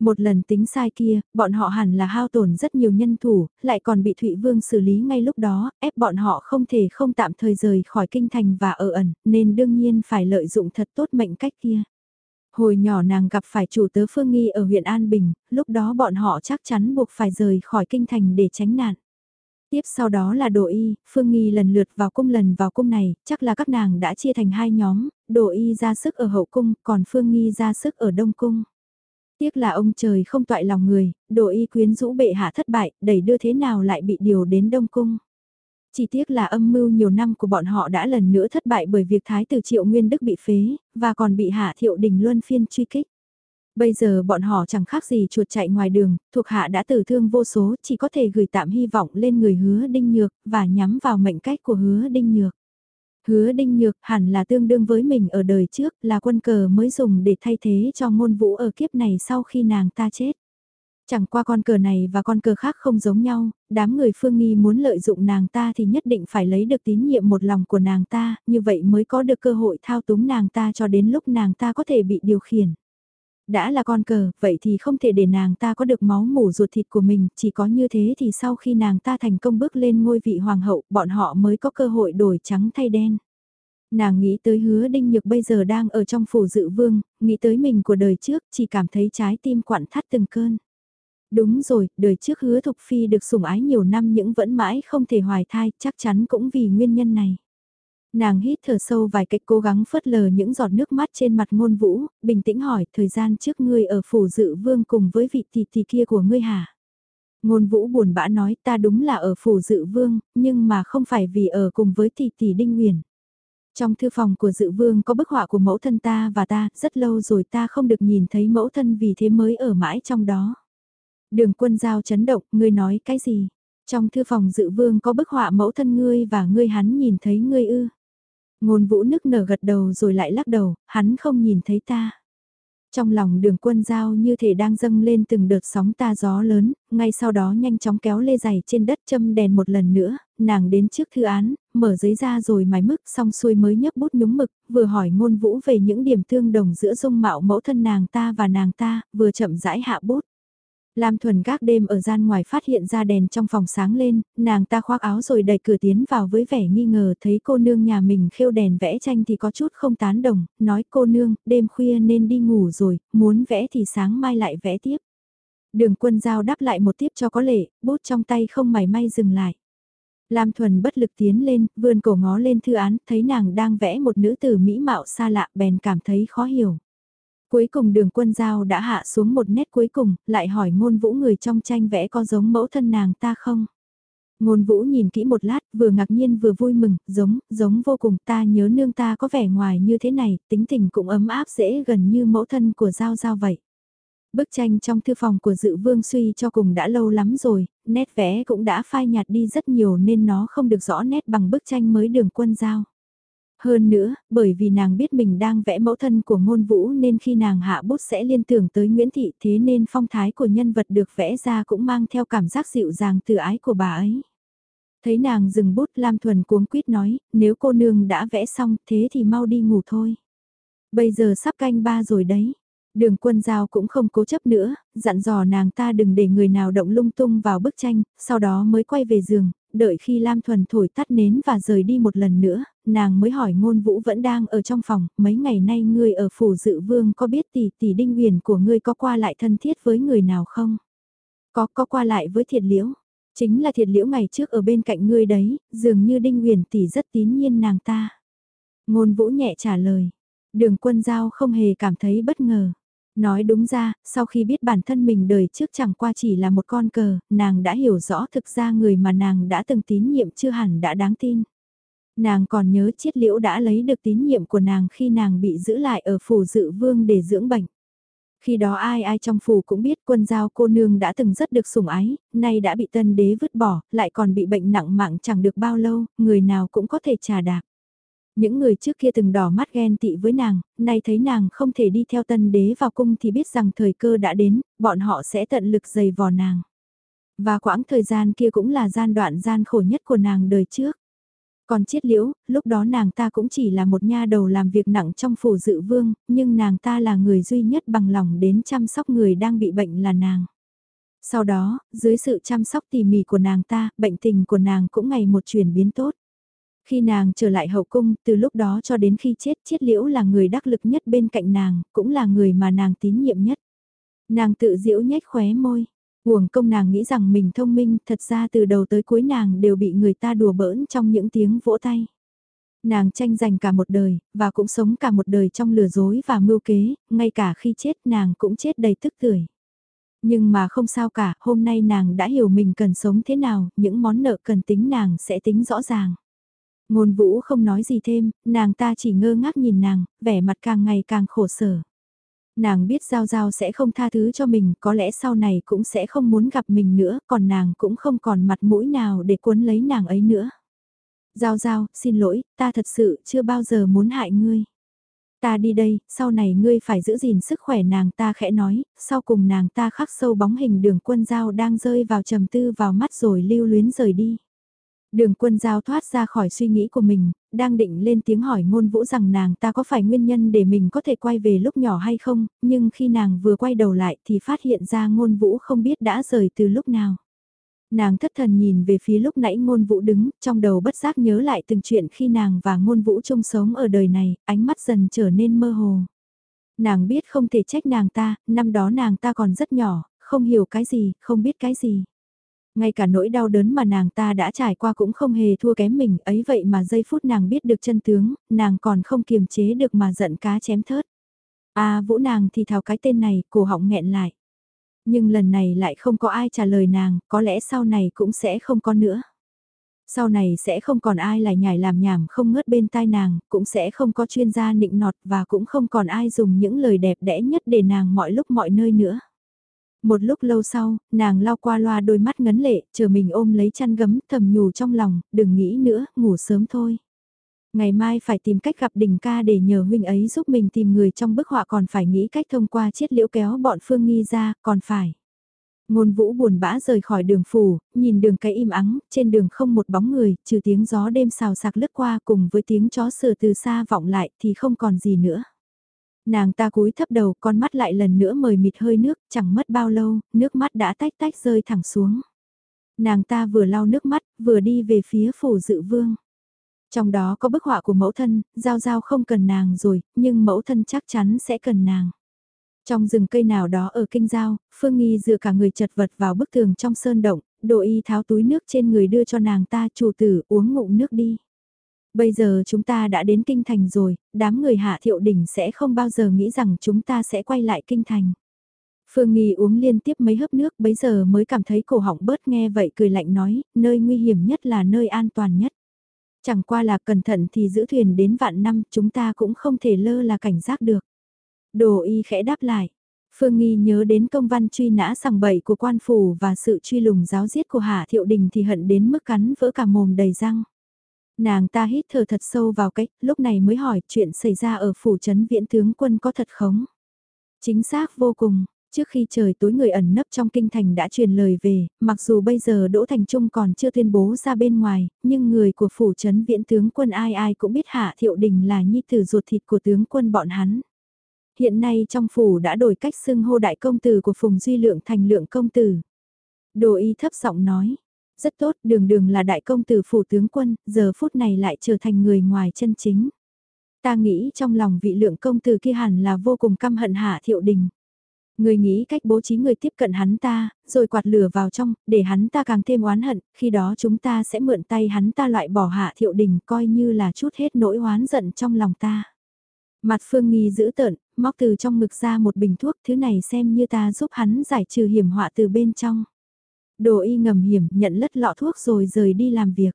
Một lần tính sai kia, bọn họ hẳn là hao tổn rất nhiều nhân thủ, lại còn bị Thụy Vương xử lý ngay lúc đó, ép bọn họ không thể không tạm thời rời khỏi kinh thành và ở ẩn, nên đương nhiên phải lợi dụng thật tốt mệnh cách kia. Hồi nhỏ nàng gặp phải chủ tớ Phương Nghi ở huyện An Bình, lúc đó bọn họ chắc chắn buộc phải rời khỏi kinh thành để tránh nạn. Tiếp sau đó là Đồ Y, Phương Nghi lần lượt vào cung lần vào cung này, chắc là các nàng đã chia thành hai nhóm, Đồ Y ra sức ở hậu cung, còn Phương Nghi ra sức ở đông cung. Tiếc là ông trời không toại lòng người, Đồ Y quyến rũ bệ hạ thất bại, đẩy đưa thế nào lại bị điều đến đông cung. Chỉ tiếc là âm mưu nhiều năm của bọn họ đã lần nữa thất bại bởi việc Thái tử Triệu Nguyên Đức bị phế, và còn bị Hạ Thiệu Đình Luân phiên truy kích. Bây giờ bọn họ chẳng khác gì chuột chạy ngoài đường, thuộc hạ đã tử thương vô số, chỉ có thể gửi tạm hy vọng lên người hứa đinh nhược, và nhắm vào mệnh cách của hứa đinh nhược. Hứa đinh nhược hẳn là tương đương với mình ở đời trước, là quân cờ mới dùng để thay thế cho ngôn vũ ở kiếp này sau khi nàng ta chết. Chẳng qua con cờ này và con cờ khác không giống nhau, đám người phương nghi muốn lợi dụng nàng ta thì nhất định phải lấy được tín nhiệm một lòng của nàng ta, như vậy mới có được cơ hội thao túng nàng ta cho đến lúc nàng ta có thể bị điều khiển. Đã là con cờ, vậy thì không thể để nàng ta có được máu mủ ruột thịt của mình, chỉ có như thế thì sau khi nàng ta thành công bước lên ngôi vị hoàng hậu, bọn họ mới có cơ hội đổi trắng thay đen. Nàng nghĩ tới hứa đinh nhược bây giờ đang ở trong phủ dự vương, nghĩ tới mình của đời trước, chỉ cảm thấy trái tim quặn thắt từng cơn. Đúng rồi, đời trước hứa Thục Phi được sủng ái nhiều năm những vẫn mãi không thể hoài thai, chắc chắn cũng vì nguyên nhân này. Nàng hít thở sâu vài cách cố gắng phớt lờ những giọt nước mắt trên mặt ngôn vũ, bình tĩnh hỏi thời gian trước ngươi ở phủ dự vương cùng với vị tỷ tỷ kia của ngươi hả? Ngôn vũ buồn bã nói ta đúng là ở phủ dự vương, nhưng mà không phải vì ở cùng với tỷ tỷ đinh huyền. Trong thư phòng của dự vương có bức họa của mẫu thân ta và ta, rất lâu rồi ta không được nhìn thấy mẫu thân vì thế mới ở mãi trong đó. Đường quân giao chấn động, ngươi nói cái gì? Trong thư phòng dự vương có bức họa mẫu thân ngươi và ngươi hắn nhìn thấy ngươi ư. Ngôn vũ nức nở gật đầu rồi lại lắc đầu, hắn không nhìn thấy ta. Trong lòng đường quân giao như thể đang dâng lên từng đợt sóng ta gió lớn, ngay sau đó nhanh chóng kéo lê giày trên đất châm đèn một lần nữa, nàng đến trước thư án, mở giấy ra rồi mài mức xong xuôi mới nhấp bút nhúng mực, vừa hỏi ngôn vũ về những điểm tương đồng giữa dung mạo mẫu thân nàng ta và nàng ta, vừa chậm rãi hạ bút. Lam Thuần gác đêm ở gian ngoài phát hiện ra đèn trong phòng sáng lên, nàng ta khoác áo rồi đẩy cửa tiến vào với vẻ nghi ngờ thấy cô nương nhà mình khêu đèn vẽ tranh thì có chút không tán đồng, nói cô nương, đêm khuya nên đi ngủ rồi, muốn vẽ thì sáng mai lại vẽ tiếp. Đường quân giao đáp lại một tiếp cho có lệ, bút trong tay không mảy may dừng lại. Lam Thuần bất lực tiến lên, vươn cổ ngó lên thư án, thấy nàng đang vẽ một nữ tử mỹ mạo xa lạ bèn cảm thấy khó hiểu. Cuối cùng đường quân giao đã hạ xuống một nét cuối cùng, lại hỏi ngôn vũ người trong tranh vẽ có giống mẫu thân nàng ta không? Ngôn vũ nhìn kỹ một lát, vừa ngạc nhiên vừa vui mừng, giống, giống vô cùng ta nhớ nương ta có vẻ ngoài như thế này, tính tình cũng ấm áp dễ gần như mẫu thân của Giao Giao vậy. Bức tranh trong thư phòng của dự vương suy cho cùng đã lâu lắm rồi, nét vẽ cũng đã phai nhạt đi rất nhiều nên nó không được rõ nét bằng bức tranh mới đường quân giao. Hơn nữa, bởi vì nàng biết mình đang vẽ mẫu thân của ngôn vũ nên khi nàng hạ bút sẽ liên tưởng tới Nguyễn Thị thế nên phong thái của nhân vật được vẽ ra cũng mang theo cảm giác dịu dàng từ ái của bà ấy. Thấy nàng dừng bút Lam Thuần cuống quýt nói, nếu cô nương đã vẽ xong thế thì mau đi ngủ thôi. Bây giờ sắp canh ba rồi đấy. Đường quân giao cũng không cố chấp nữa, dặn dò nàng ta đừng để người nào động lung tung vào bức tranh, sau đó mới quay về giường, đợi khi Lam Thuần thổi tắt nến và rời đi một lần nữa, nàng mới hỏi ngôn vũ vẫn đang ở trong phòng, mấy ngày nay ngươi ở phủ dự vương có biết tỷ tỷ đinh huyền của ngươi có qua lại thân thiết với người nào không? Có, có qua lại với thiệt liễu. Chính là thiệt liễu ngày trước ở bên cạnh ngươi đấy, dường như đinh huyền tỷ rất tín nhiên nàng ta. Ngôn vũ nhẹ trả lời, đường quân giao không hề cảm thấy bất ngờ. Nói đúng ra, sau khi biết bản thân mình đời trước chẳng qua chỉ là một con cờ, nàng đã hiểu rõ thực ra người mà nàng đã từng tín nhiệm chưa hẳn đã đáng tin. Nàng còn nhớ chiết liễu đã lấy được tín nhiệm của nàng khi nàng bị giữ lại ở phủ dự vương để dưỡng bệnh. Khi đó ai ai trong phủ cũng biết quân giao cô nương đã từng rất được sủng ái, nay đã bị tân đế vứt bỏ, lại còn bị bệnh nặng mạng chẳng được bao lâu, người nào cũng có thể trà đạp. Những người trước kia từng đỏ mắt ghen tị với nàng, nay thấy nàng không thể đi theo tân đế vào cung thì biết rằng thời cơ đã đến, bọn họ sẽ tận lực dày vò nàng. Và quãng thời gian kia cũng là gian đoạn gian khổ nhất của nàng đời trước. Còn chiết liễu, lúc đó nàng ta cũng chỉ là một nha đầu làm việc nặng trong phủ dự vương, nhưng nàng ta là người duy nhất bằng lòng đến chăm sóc người đang bị bệnh là nàng. Sau đó, dưới sự chăm sóc tỉ mỉ của nàng ta, bệnh tình của nàng cũng ngày một chuyển biến tốt. Khi nàng trở lại hậu cung, từ lúc đó cho đến khi chết, chiết liễu là người đắc lực nhất bên cạnh nàng, cũng là người mà nàng tín nhiệm nhất. Nàng tự diễu nhếch khóe môi. Huồng công nàng nghĩ rằng mình thông minh, thật ra từ đầu tới cuối nàng đều bị người ta đùa bỡn trong những tiếng vỗ tay. Nàng tranh giành cả một đời, và cũng sống cả một đời trong lừa dối và mưu kế, ngay cả khi chết nàng cũng chết đầy tức tưởi. Nhưng mà không sao cả, hôm nay nàng đã hiểu mình cần sống thế nào, những món nợ cần tính nàng sẽ tính rõ ràng. Ngôn vũ không nói gì thêm, nàng ta chỉ ngơ ngác nhìn nàng, vẻ mặt càng ngày càng khổ sở. Nàng biết Giao Giao sẽ không tha thứ cho mình, có lẽ sau này cũng sẽ không muốn gặp mình nữa, còn nàng cũng không còn mặt mũi nào để cuốn lấy nàng ấy nữa. Giao Giao, xin lỗi, ta thật sự chưa bao giờ muốn hại ngươi. Ta đi đây, sau này ngươi phải giữ gìn sức khỏe nàng ta khẽ nói, sau cùng nàng ta khắc sâu bóng hình đường quân giao đang rơi vào trầm tư vào mắt rồi lưu luyến rời đi. Đường quân giao thoát ra khỏi suy nghĩ của mình, đang định lên tiếng hỏi ngôn vũ rằng nàng ta có phải nguyên nhân để mình có thể quay về lúc nhỏ hay không, nhưng khi nàng vừa quay đầu lại thì phát hiện ra ngôn vũ không biết đã rời từ lúc nào. Nàng thất thần nhìn về phía lúc nãy ngôn vũ đứng, trong đầu bất giác nhớ lại từng chuyện khi nàng và ngôn vũ chung sống ở đời này, ánh mắt dần trở nên mơ hồ. Nàng biết không thể trách nàng ta, năm đó nàng ta còn rất nhỏ, không hiểu cái gì, không biết cái gì. Ngay cả nỗi đau đớn mà nàng ta đã trải qua cũng không hề thua kém mình, ấy vậy mà giây phút nàng biết được chân tướng, nàng còn không kiềm chế được mà giận cá chém thớt. À vũ nàng thì thào cái tên này, cổ họng nghẹn lại. Nhưng lần này lại không có ai trả lời nàng, có lẽ sau này cũng sẽ không có nữa. Sau này sẽ không còn ai lại nhảy làm nhảm không ngớt bên tai nàng, cũng sẽ không có chuyên gia nịnh nọt và cũng không còn ai dùng những lời đẹp đẽ nhất để nàng mọi lúc mọi nơi nữa. Một lúc lâu sau, nàng lao qua loa đôi mắt ngấn lệ, chờ mình ôm lấy chăn gấm thầm nhủ trong lòng, đừng nghĩ nữa, ngủ sớm thôi. Ngày mai phải tìm cách gặp đình ca để nhờ huynh ấy giúp mình tìm người trong bức họa còn phải nghĩ cách thông qua chiết liễu kéo bọn Phương Nghi ra, còn phải. Ngôn vũ buồn bã rời khỏi đường phủ, nhìn đường cái im ắng, trên đường không một bóng người, trừ tiếng gió đêm xào sạc lướt qua cùng với tiếng chó sửa từ xa vọng lại thì không còn gì nữa. Nàng ta cúi thấp đầu, con mắt lại lần nữa mời mịt hơi nước, chẳng mất bao lâu, nước mắt đã tách tách rơi thẳng xuống. Nàng ta vừa lau nước mắt, vừa đi về phía phủ dự vương. Trong đó có bức họa của mẫu thân, giao giao không cần nàng rồi, nhưng mẫu thân chắc chắn sẽ cần nàng. Trong rừng cây nào đó ở kinh giao, Phương Nghi dựa cả người chật vật vào bức tường trong sơn động, đồ y tháo túi nước trên người đưa cho nàng ta chủ tử uống ngụm nước đi. Bây giờ chúng ta đã đến kinh thành rồi, đám người hạ thiệu đỉnh sẽ không bao giờ nghĩ rằng chúng ta sẽ quay lại kinh thành. Phương Nghi uống liên tiếp mấy hớp nước bấy giờ mới cảm thấy cổ họng bớt nghe vậy cười lạnh nói, nơi nguy hiểm nhất là nơi an toàn nhất. Chẳng qua là cẩn thận thì giữ thuyền đến vạn năm chúng ta cũng không thể lơ là cảnh giác được. Đồ y khẽ đáp lại. Phương Nghi nhớ đến công văn truy nã sằng bậy của quan phủ và sự truy lùng giáo giết của Hạ Thiệu Đình thì hận đến mức cắn vỡ cả mồm đầy răng. Nàng ta hít thở thật sâu vào cách, lúc này mới hỏi chuyện xảy ra ở phủ trấn viễn tướng quân có thật không? Chính xác vô cùng, trước khi trời tối người ẩn nấp trong kinh thành đã truyền lời về, mặc dù bây giờ Đỗ Thành Trung còn chưa tuyên bố ra bên ngoài, nhưng người của phủ trấn viễn tướng quân ai ai cũng biết Hạ Thiệu Đình là nhi tử ruột thịt của tướng quân bọn hắn. Hiện nay trong phủ đã đổi cách xưng hô đại công tử của Phùng Duy Lượng thành Lượng công tử. Đồ y thấp giọng nói, rất tốt, đường đường là đại công tử phủ tướng quân, giờ phút này lại trở thành người ngoài chân chính. Ta nghĩ trong lòng vị lượng công tử kia hẳn là vô cùng căm hận hạ thiệu đình. Người nghĩ cách bố trí người tiếp cận hắn ta, rồi quạt lửa vào trong, để hắn ta càng thêm oán hận, khi đó chúng ta sẽ mượn tay hắn ta loại bỏ hạ thiệu đình coi như là chút hết nỗi oán giận trong lòng ta. Mặt Phương Nghi giữ tợn, móc từ trong ngực ra một bình thuốc, thứ này xem như ta giúp hắn giải trừ hiểm họa từ bên trong. Đồ y ngầm hiểm, nhận lất lọ thuốc rồi rời đi làm việc.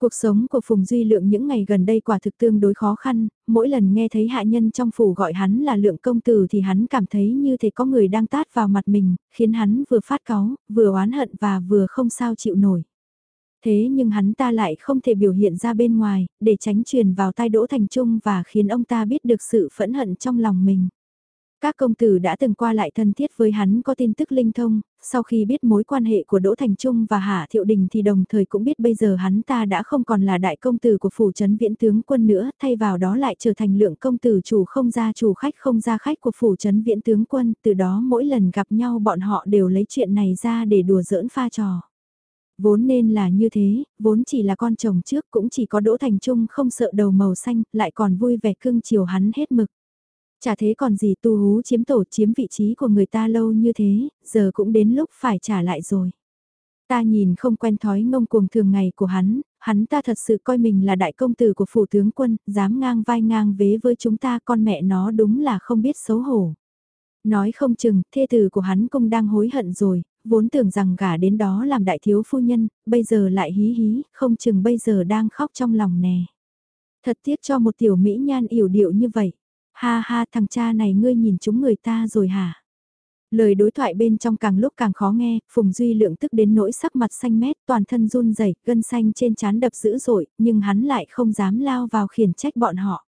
Cuộc sống của Phùng Duy Lượng những ngày gần đây quả thực tương đối khó khăn, mỗi lần nghe thấy hạ nhân trong phủ gọi hắn là lượng công tử thì hắn cảm thấy như thể có người đang tát vào mặt mình, khiến hắn vừa phát cáu, vừa oán hận và vừa không sao chịu nổi. Thế nhưng hắn ta lại không thể biểu hiện ra bên ngoài, để tránh truyền vào tai Đỗ Thành Trung và khiến ông ta biết được sự phẫn hận trong lòng mình. Các công tử đã từng qua lại thân thiết với hắn có tin tức linh thông, sau khi biết mối quan hệ của Đỗ Thành Trung và Hạ Thiệu Đình thì đồng thời cũng biết bây giờ hắn ta đã không còn là đại công tử của phủ trấn viễn tướng quân nữa, thay vào đó lại trở thành lượng công tử chủ không ra chủ khách không ra khách của phủ trấn viễn tướng quân, từ đó mỗi lần gặp nhau bọn họ đều lấy chuyện này ra để đùa giỡn pha trò. Vốn nên là như thế, vốn chỉ là con chồng trước cũng chỉ có Đỗ Thành Trung không sợ đầu màu xanh, lại còn vui vẻ cưng chiều hắn hết mực. Chả thế còn gì tu hú chiếm tổ chiếm vị trí của người ta lâu như thế, giờ cũng đến lúc phải trả lại rồi. Ta nhìn không quen thói ngông cuồng thường ngày của hắn, hắn ta thật sự coi mình là đại công tử của phủ tướng quân, dám ngang vai ngang vế với chúng ta con mẹ nó đúng là không biết xấu hổ. Nói không chừng, thê tử của hắn cũng đang hối hận rồi, vốn tưởng rằng gả đến đó làm đại thiếu phu nhân, bây giờ lại hí hí, không chừng bây giờ đang khóc trong lòng nè. Thật tiếc cho một tiểu mỹ nhan yểu điệu như vậy. Ha ha thằng cha này ngươi nhìn chúng người ta rồi hả? Lời đối thoại bên trong càng lúc càng khó nghe, Phùng Duy lượng tức đến nỗi sắc mặt xanh mét, toàn thân run rẩy, gân xanh trên trán đập dữ dội, nhưng hắn lại không dám lao vào khiển trách bọn họ.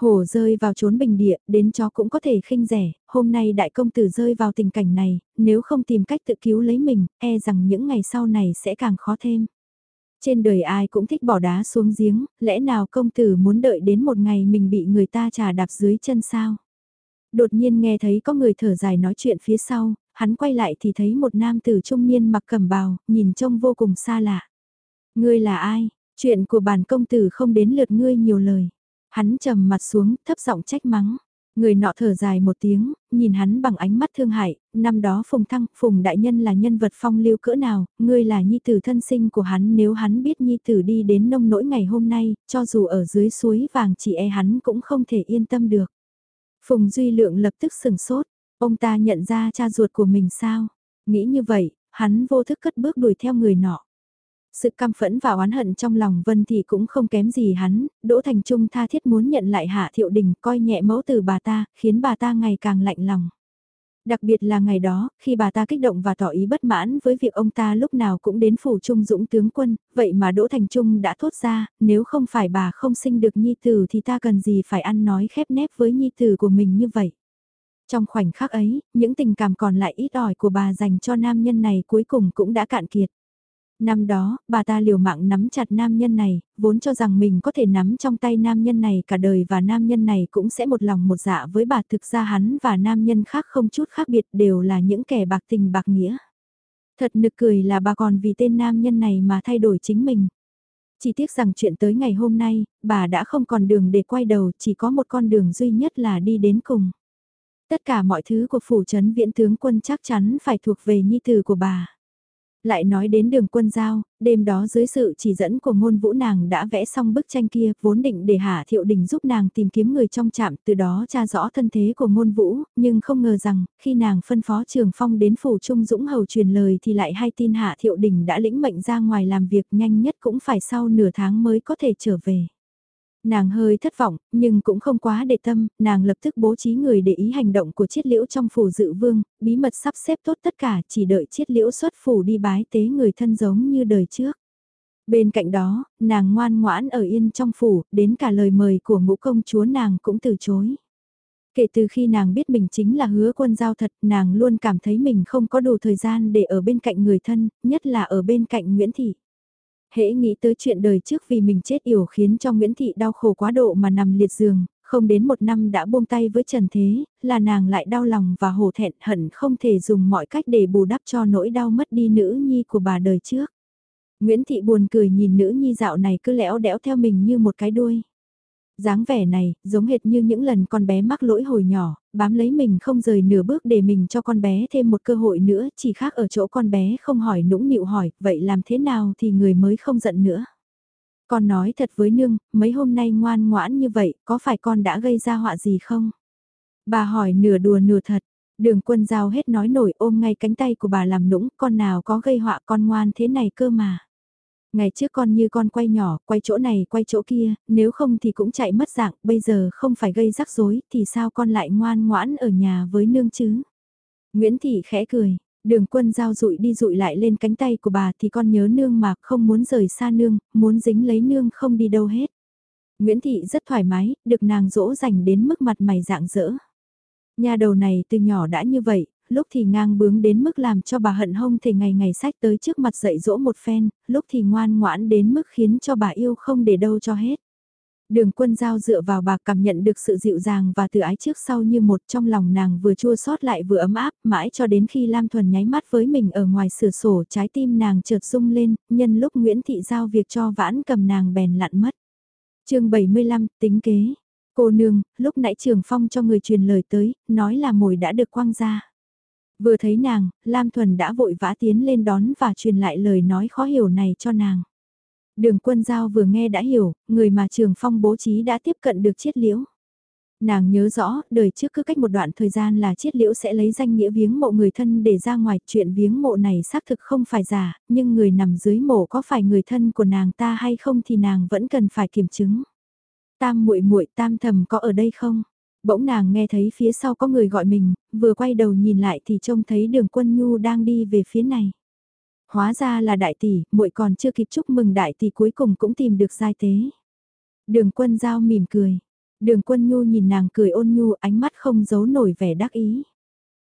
Hổ rơi vào trốn bình địa, đến chó cũng có thể khinh rẻ, hôm nay đại công tử rơi vào tình cảnh này, nếu không tìm cách tự cứu lấy mình, e rằng những ngày sau này sẽ càng khó thêm. Trên đời ai cũng thích bỏ đá xuống giếng, lẽ nào công tử muốn đợi đến một ngày mình bị người ta trà đạp dưới chân sao? Đột nhiên nghe thấy có người thở dài nói chuyện phía sau, hắn quay lại thì thấy một nam tử trung niên mặc cẩm bào, nhìn trông vô cùng xa lạ. Ngươi là ai? Chuyện của bản công tử không đến lượt ngươi nhiều lời. Hắn trầm mặt xuống, thấp giọng trách mắng. Người nọ thở dài một tiếng, nhìn hắn bằng ánh mắt thương hại, năm đó Phùng Thăng, Phùng Đại Nhân là nhân vật phong lưu cỡ nào, ngươi là nhi tử thân sinh của hắn nếu hắn biết nhi tử đi đến nông nỗi ngày hôm nay, cho dù ở dưới suối vàng chỉ e hắn cũng không thể yên tâm được. Phùng Duy Lượng lập tức sừng sốt, ông ta nhận ra cha ruột của mình sao? Nghĩ như vậy, hắn vô thức cất bước đuổi theo người nọ. Sự căm phẫn và oán hận trong lòng Vân thì cũng không kém gì hắn, Đỗ Thành Trung tha thiết muốn nhận lại Hạ Thiệu Đình coi nhẹ mẫu từ bà ta, khiến bà ta ngày càng lạnh lòng. Đặc biệt là ngày đó, khi bà ta kích động và tỏ ý bất mãn với việc ông ta lúc nào cũng đến phủ trung dũng tướng quân, vậy mà Đỗ Thành Trung đã thốt ra, nếu không phải bà không sinh được nhi tử thì ta cần gì phải ăn nói khép nép với nhi tử của mình như vậy. Trong khoảnh khắc ấy, những tình cảm còn lại ít ỏi của bà dành cho nam nhân này cuối cùng cũng đã cạn kiệt. Năm đó, bà ta liều mạng nắm chặt nam nhân này, vốn cho rằng mình có thể nắm trong tay nam nhân này cả đời và nam nhân này cũng sẽ một lòng một dạ với bà thực ra hắn và nam nhân khác không chút khác biệt đều là những kẻ bạc tình bạc nghĩa. Thật nực cười là bà còn vì tên nam nhân này mà thay đổi chính mình. Chỉ tiếc rằng chuyện tới ngày hôm nay, bà đã không còn đường để quay đầu, chỉ có một con đường duy nhất là đi đến cùng. Tất cả mọi thứ của phủ trấn viễn tướng quân chắc chắn phải thuộc về nhi tử của bà. Lại nói đến đường quân giao, đêm đó dưới sự chỉ dẫn của ngôn vũ nàng đã vẽ xong bức tranh kia, vốn định để Hạ Thiệu Đình giúp nàng tìm kiếm người trong trạm, từ đó tra rõ thân thế của ngôn vũ, nhưng không ngờ rằng, khi nàng phân phó trường phong đến phủ trung dũng hầu truyền lời thì lại hay tin Hạ Thiệu Đình đã lĩnh mệnh ra ngoài làm việc nhanh nhất cũng phải sau nửa tháng mới có thể trở về. Nàng hơi thất vọng, nhưng cũng không quá để tâm, nàng lập tức bố trí người để ý hành động của chiết liễu trong phủ dự vương, bí mật sắp xếp tốt tất cả chỉ đợi chiết liễu xuất phủ đi bái tế người thân giống như đời trước. Bên cạnh đó, nàng ngoan ngoãn ở yên trong phủ, đến cả lời mời của ngũ công chúa nàng cũng từ chối. Kể từ khi nàng biết mình chính là hứa quân giao thật, nàng luôn cảm thấy mình không có đủ thời gian để ở bên cạnh người thân, nhất là ở bên cạnh Nguyễn Thị hễ nghĩ tới chuyện đời trước vì mình chết yểu khiến cho Nguyễn Thị đau khổ quá độ mà nằm liệt giường, không đến một năm đã buông tay với Trần Thế, là nàng lại đau lòng và hổ thẹn hận không thể dùng mọi cách để bù đắp cho nỗi đau mất đi nữ nhi của bà đời trước. Nguyễn Thị buồn cười nhìn nữ nhi dạo này cứ lẽo đẽo theo mình như một cái đuôi dáng vẻ này, giống hệt như những lần con bé mắc lỗi hồi nhỏ, bám lấy mình không rời nửa bước để mình cho con bé thêm một cơ hội nữa, chỉ khác ở chỗ con bé không hỏi nũng nịu hỏi, vậy làm thế nào thì người mới không giận nữa. Con nói thật với nương, mấy hôm nay ngoan ngoãn như vậy, có phải con đã gây ra họa gì không? Bà hỏi nửa đùa nửa thật, đường quân giao hết nói nổi ôm ngay cánh tay của bà làm nũng, con nào có gây họa con ngoan thế này cơ mà. Ngày trước con như con quay nhỏ, quay chỗ này quay chỗ kia, nếu không thì cũng chạy mất dạng, bây giờ không phải gây rắc rối, thì sao con lại ngoan ngoãn ở nhà với nương chứ? Nguyễn Thị khẽ cười, đường quân giao rụi đi rụi lại lên cánh tay của bà thì con nhớ nương mà không muốn rời xa nương, muốn dính lấy nương không đi đâu hết. Nguyễn Thị rất thoải mái, được nàng dỗ dành đến mức mặt mày dạng dỡ. Nhà đầu này từ nhỏ đã như vậy, lúc thì ngang bướng đến mức làm cho bà hận hông thể ngày ngày sách tới trước mặt dạy dỗ một phen, lúc thì ngoan ngoãn đến mức khiến cho bà yêu không để đâu cho hết. Đường quân giao dựa vào bà cảm nhận được sự dịu dàng và từ ái trước sau như một trong lòng nàng vừa chua xót lại vừa ấm áp mãi cho đến khi Lam Thuần nháy mắt với mình ở ngoài sửa sổ trái tim nàng chợt rung lên, nhân lúc Nguyễn Thị giao việc cho vãn cầm nàng bèn lặn mất. chương 75 tính kế. Cô nương, lúc nãy trường phong cho người truyền lời tới, nói là mồi đã được quăng ra. Vừa thấy nàng, Lam Thuần đã vội vã tiến lên đón và truyền lại lời nói khó hiểu này cho nàng. Đường quân giao vừa nghe đã hiểu, người mà trường phong bố trí đã tiếp cận được chiết liễu. Nàng nhớ rõ, đời trước cứ cách một đoạn thời gian là chiết liễu sẽ lấy danh nghĩa viếng mộ người thân để ra ngoài, chuyện viếng mộ này xác thực không phải giả, nhưng người nằm dưới mộ có phải người thân của nàng ta hay không thì nàng vẫn cần phải kiểm chứng. Tam muội muội tam thầm có ở đây không? Bỗng nàng nghe thấy phía sau có người gọi mình, vừa quay đầu nhìn lại thì trông thấy đường quân nhu đang đi về phía này. Hóa ra là đại tỷ, muội còn chưa kịp chúc mừng đại tỷ cuối cùng cũng tìm được giai tế. Đường quân giao mỉm cười. Đường quân nhu nhìn nàng cười ôn nhu ánh mắt không giấu nổi vẻ đắc ý.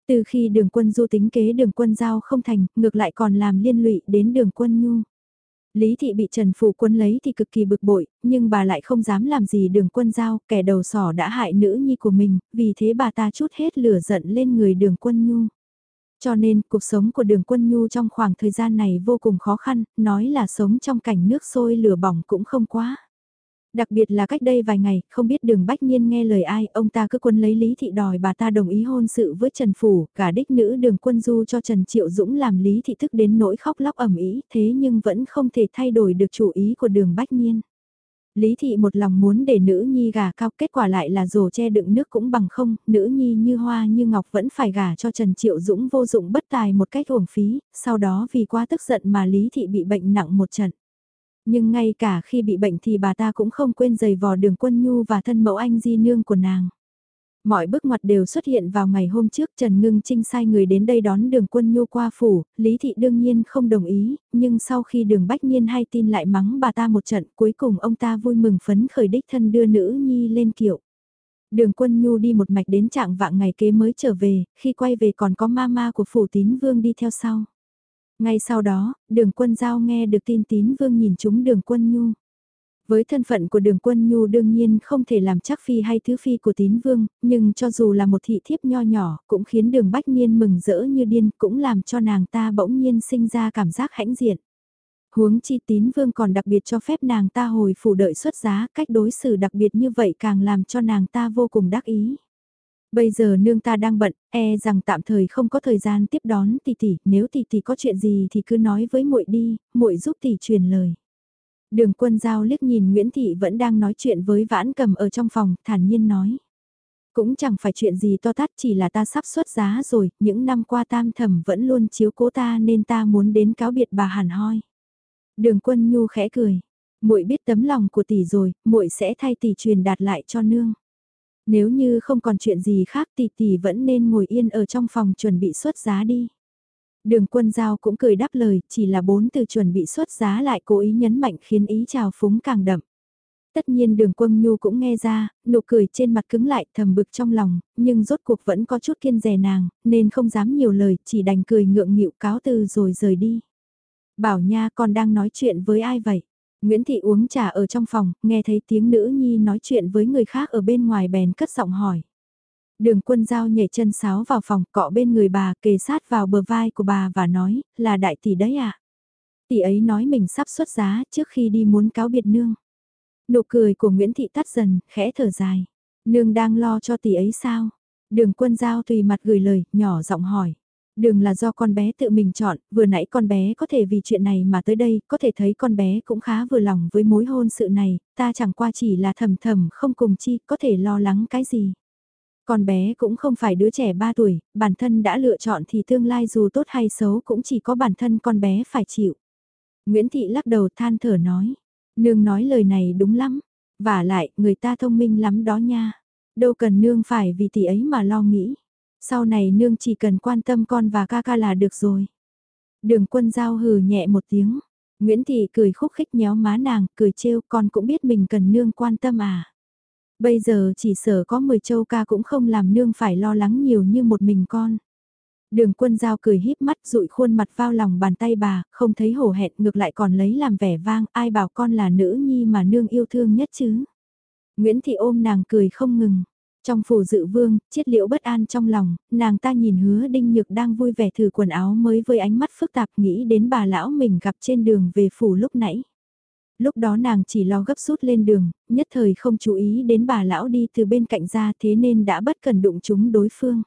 Từ khi đường quân du tính kế đường quân giao không thành, ngược lại còn làm liên lụy đến đường quân nhu. Lý thị bị Trần Phủ Quân lấy thì cực kỳ bực bội, nhưng bà lại không dám làm gì đường quân giao, kẻ đầu sỏ đã hại nữ nhi của mình, vì thế bà ta chút hết lửa giận lên người đường quân nhu. Cho nên, cuộc sống của đường quân nhu trong khoảng thời gian này vô cùng khó khăn, nói là sống trong cảnh nước sôi lửa bỏng cũng không quá. Đặc biệt là cách đây vài ngày, không biết đường bách nhiên nghe lời ai, ông ta cứ quân lấy Lý Thị đòi bà ta đồng ý hôn sự với Trần Phủ, cả đích nữ đường quân du cho Trần Triệu Dũng làm Lý Thị thức đến nỗi khóc lóc ẩm ý, thế nhưng vẫn không thể thay đổi được chủ ý của đường bách nhiên. Lý Thị một lòng muốn để nữ nhi gà cao kết quả lại là rổ che đựng nước cũng bằng không, nữ nhi như hoa như ngọc vẫn phải gả cho Trần Triệu Dũng vô dụng bất tài một cách uổng phí, sau đó vì quá tức giận mà Lý Thị bị bệnh nặng một trận. Nhưng ngay cả khi bị bệnh thì bà ta cũng không quên giày vò đường quân nhu và thân mẫu anh di nương của nàng. Mọi bước ngoặt đều xuất hiện vào ngày hôm trước Trần Ngưng Trinh sai người đến đây đón đường quân nhu qua phủ, Lý Thị đương nhiên không đồng ý, nhưng sau khi đường Bách Niên hay tin lại mắng bà ta một trận cuối cùng ông ta vui mừng phấn khởi đích thân đưa nữ nhi lên kiệu. Đường quân nhu đi một mạch đến trạng vạng ngày kế mới trở về, khi quay về còn có mama của phủ tín vương đi theo sau. Ngay sau đó, đường quân giao nghe được tin tín vương nhìn chúng đường quân nhu. Với thân phận của đường quân nhu đương nhiên không thể làm chắc phi hay thứ phi của tín vương, nhưng cho dù là một thị thiếp nho nhỏ cũng khiến đường bách niên mừng rỡ như điên cũng làm cho nàng ta bỗng nhiên sinh ra cảm giác hãnh diện. Huống chi tín vương còn đặc biệt cho phép nàng ta hồi phủ đợi xuất giá cách đối xử đặc biệt như vậy càng làm cho nàng ta vô cùng đắc ý. Bây giờ nương ta đang bận, e rằng tạm thời không có thời gian tiếp đón tỷ tỷ, nếu tỷ tỷ có chuyện gì thì cứ nói với muội đi, muội giúp tỷ truyền lời. Đường quân giao liếc nhìn Nguyễn Thị vẫn đang nói chuyện với vãn cầm ở trong phòng, thản nhiên nói. Cũng chẳng phải chuyện gì to tát chỉ là ta sắp xuất giá rồi, những năm qua tam thẩm vẫn luôn chiếu cố ta nên ta muốn đến cáo biệt bà hàn hoi. Đường quân nhu khẽ cười, muội biết tấm lòng của tỷ rồi, muội sẽ thay tỷ truyền đạt lại cho nương. Nếu như không còn chuyện gì khác tỷ tỷ vẫn nên ngồi yên ở trong phòng chuẩn bị xuất giá đi. Đường quân giao cũng cười đáp lời, chỉ là bốn từ chuẩn bị xuất giá lại cố ý nhấn mạnh khiến ý chào phúng càng đậm. Tất nhiên đường quân nhu cũng nghe ra, nụ cười trên mặt cứng lại thầm bực trong lòng, nhưng rốt cuộc vẫn có chút kiên rè nàng, nên không dám nhiều lời, chỉ đành cười ngượng nghịu cáo từ rồi rời đi. Bảo nha con đang nói chuyện với ai vậy? Nguyễn Thị uống trà ở trong phòng, nghe thấy tiếng nữ nhi nói chuyện với người khác ở bên ngoài bèn cất giọng hỏi. Đường quân giao nhảy chân sáo vào phòng cọ bên người bà kề sát vào bờ vai của bà và nói là đại tỷ đấy à. Tỷ ấy nói mình sắp xuất giá trước khi đi muốn cáo biệt nương. Nụ cười của Nguyễn Thị tắt dần, khẽ thở dài. Nương đang lo cho tỷ ấy sao? Đường quân giao tùy mặt gửi lời, nhỏ giọng hỏi. Đường là do con bé tự mình chọn, vừa nãy con bé có thể vì chuyện này mà tới đây, có thể thấy con bé cũng khá vừa lòng với mối hôn sự này, ta chẳng qua chỉ là thầm thầm không cùng chi, có thể lo lắng cái gì. Con bé cũng không phải đứa trẻ 3 tuổi, bản thân đã lựa chọn thì tương lai dù tốt hay xấu cũng chỉ có bản thân con bé phải chịu. Nguyễn Thị lắc đầu than thở nói, nương nói lời này đúng lắm, và lại người ta thông minh lắm đó nha, đâu cần nương phải vì tỷ ấy mà lo nghĩ. Sau này nương chỉ cần quan tâm con và ca ca là được rồi. Đường quân giao hừ nhẹ một tiếng. Nguyễn Thị cười khúc khích nhéo má nàng, cười trêu con cũng biết mình cần nương quan tâm à. Bây giờ chỉ sở có 10 châu ca cũng không làm nương phải lo lắng nhiều như một mình con. Đường quân giao cười híp mắt rụi khuôn mặt vào lòng bàn tay bà, không thấy hổ hẹn ngược lại còn lấy làm vẻ vang, ai bảo con là nữ nhi mà nương yêu thương nhất chứ. Nguyễn Thị ôm nàng cười không ngừng. Trong phủ dự vương, chiết liễu bất an trong lòng, nàng ta nhìn hứa đinh nhược đang vui vẻ thử quần áo mới với ánh mắt phức tạp nghĩ đến bà lão mình gặp trên đường về phủ lúc nãy. Lúc đó nàng chỉ lo gấp rút lên đường, nhất thời không chú ý đến bà lão đi từ bên cạnh ra thế nên đã bất cần đụng chúng đối phương.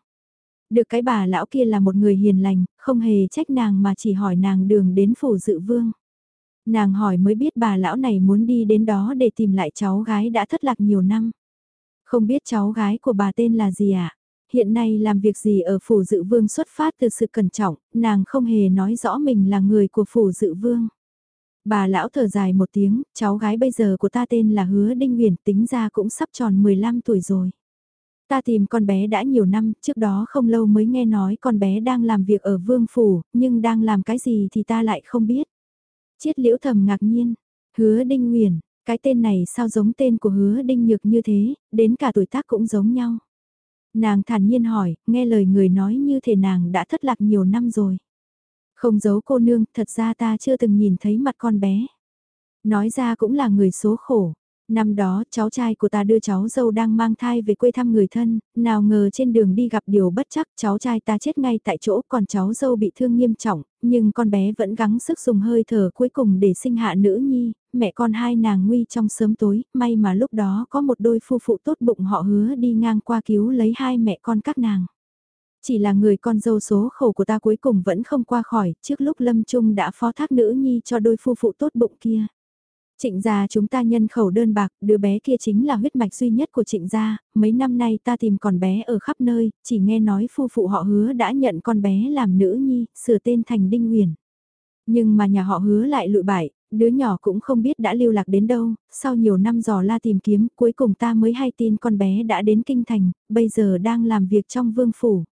Được cái bà lão kia là một người hiền lành, không hề trách nàng mà chỉ hỏi nàng đường đến phủ dự vương. Nàng hỏi mới biết bà lão này muốn đi đến đó để tìm lại cháu gái đã thất lạc nhiều năm. Không biết cháu gái của bà tên là gì ạ? À? Hiện nay làm việc gì ở phủ dự vương xuất phát từ sự cẩn trọng, nàng không hề nói rõ mình là người của phủ dự vương. Bà lão thở dài một tiếng, cháu gái bây giờ của ta tên là Hứa Đinh Huyền, tính ra cũng sắp tròn 15 tuổi rồi. Ta tìm con bé đã nhiều năm, trước đó không lâu mới nghe nói con bé đang làm việc ở vương phủ, nhưng đang làm cái gì thì ta lại không biết. Chiết liễu thầm ngạc nhiên, Hứa Đinh Huyền, cái tên này sao giống tên của hứa đinh nhược như thế, đến cả tuổi tác cũng giống nhau. Nàng thản nhiên hỏi, nghe lời người nói như thể nàng đã thất lạc nhiều năm rồi. Không giấu cô nương, thật ra ta chưa từng nhìn thấy mặt con bé. Nói ra cũng là người số khổ. Năm đó, cháu trai của ta đưa cháu dâu đang mang thai về quê thăm người thân, nào ngờ trên đường đi gặp điều bất chắc, cháu trai ta chết ngay tại chỗ, còn cháu dâu bị thương nghiêm trọng, nhưng con bé vẫn gắng sức dùng hơi thở cuối cùng để sinh hạ nữ nhi, mẹ con hai nàng nguy trong sớm tối, may mà lúc đó có một đôi phu phụ tốt bụng họ hứa đi ngang qua cứu lấy hai mẹ con các nàng. Chỉ là người con dâu số khổ của ta cuối cùng vẫn không qua khỏi, trước lúc Lâm Trung đã phó thác nữ nhi cho đôi phu phụ tốt bụng kia. Trịnh gia chúng ta nhân khẩu đơn bạc, đứa bé kia chính là huyết mạch duy nhất của trịnh gia, mấy năm nay ta tìm con bé ở khắp nơi, chỉ nghe nói phu phụ họ hứa đã nhận con bé làm nữ nhi, sửa tên thành Đinh Huyền. Nhưng mà nhà họ hứa lại lụi bại, đứa nhỏ cũng không biết đã lưu lạc đến đâu, sau nhiều năm dò la tìm kiếm, cuối cùng ta mới hay tin con bé đã đến kinh thành, bây giờ đang làm việc trong vương phủ.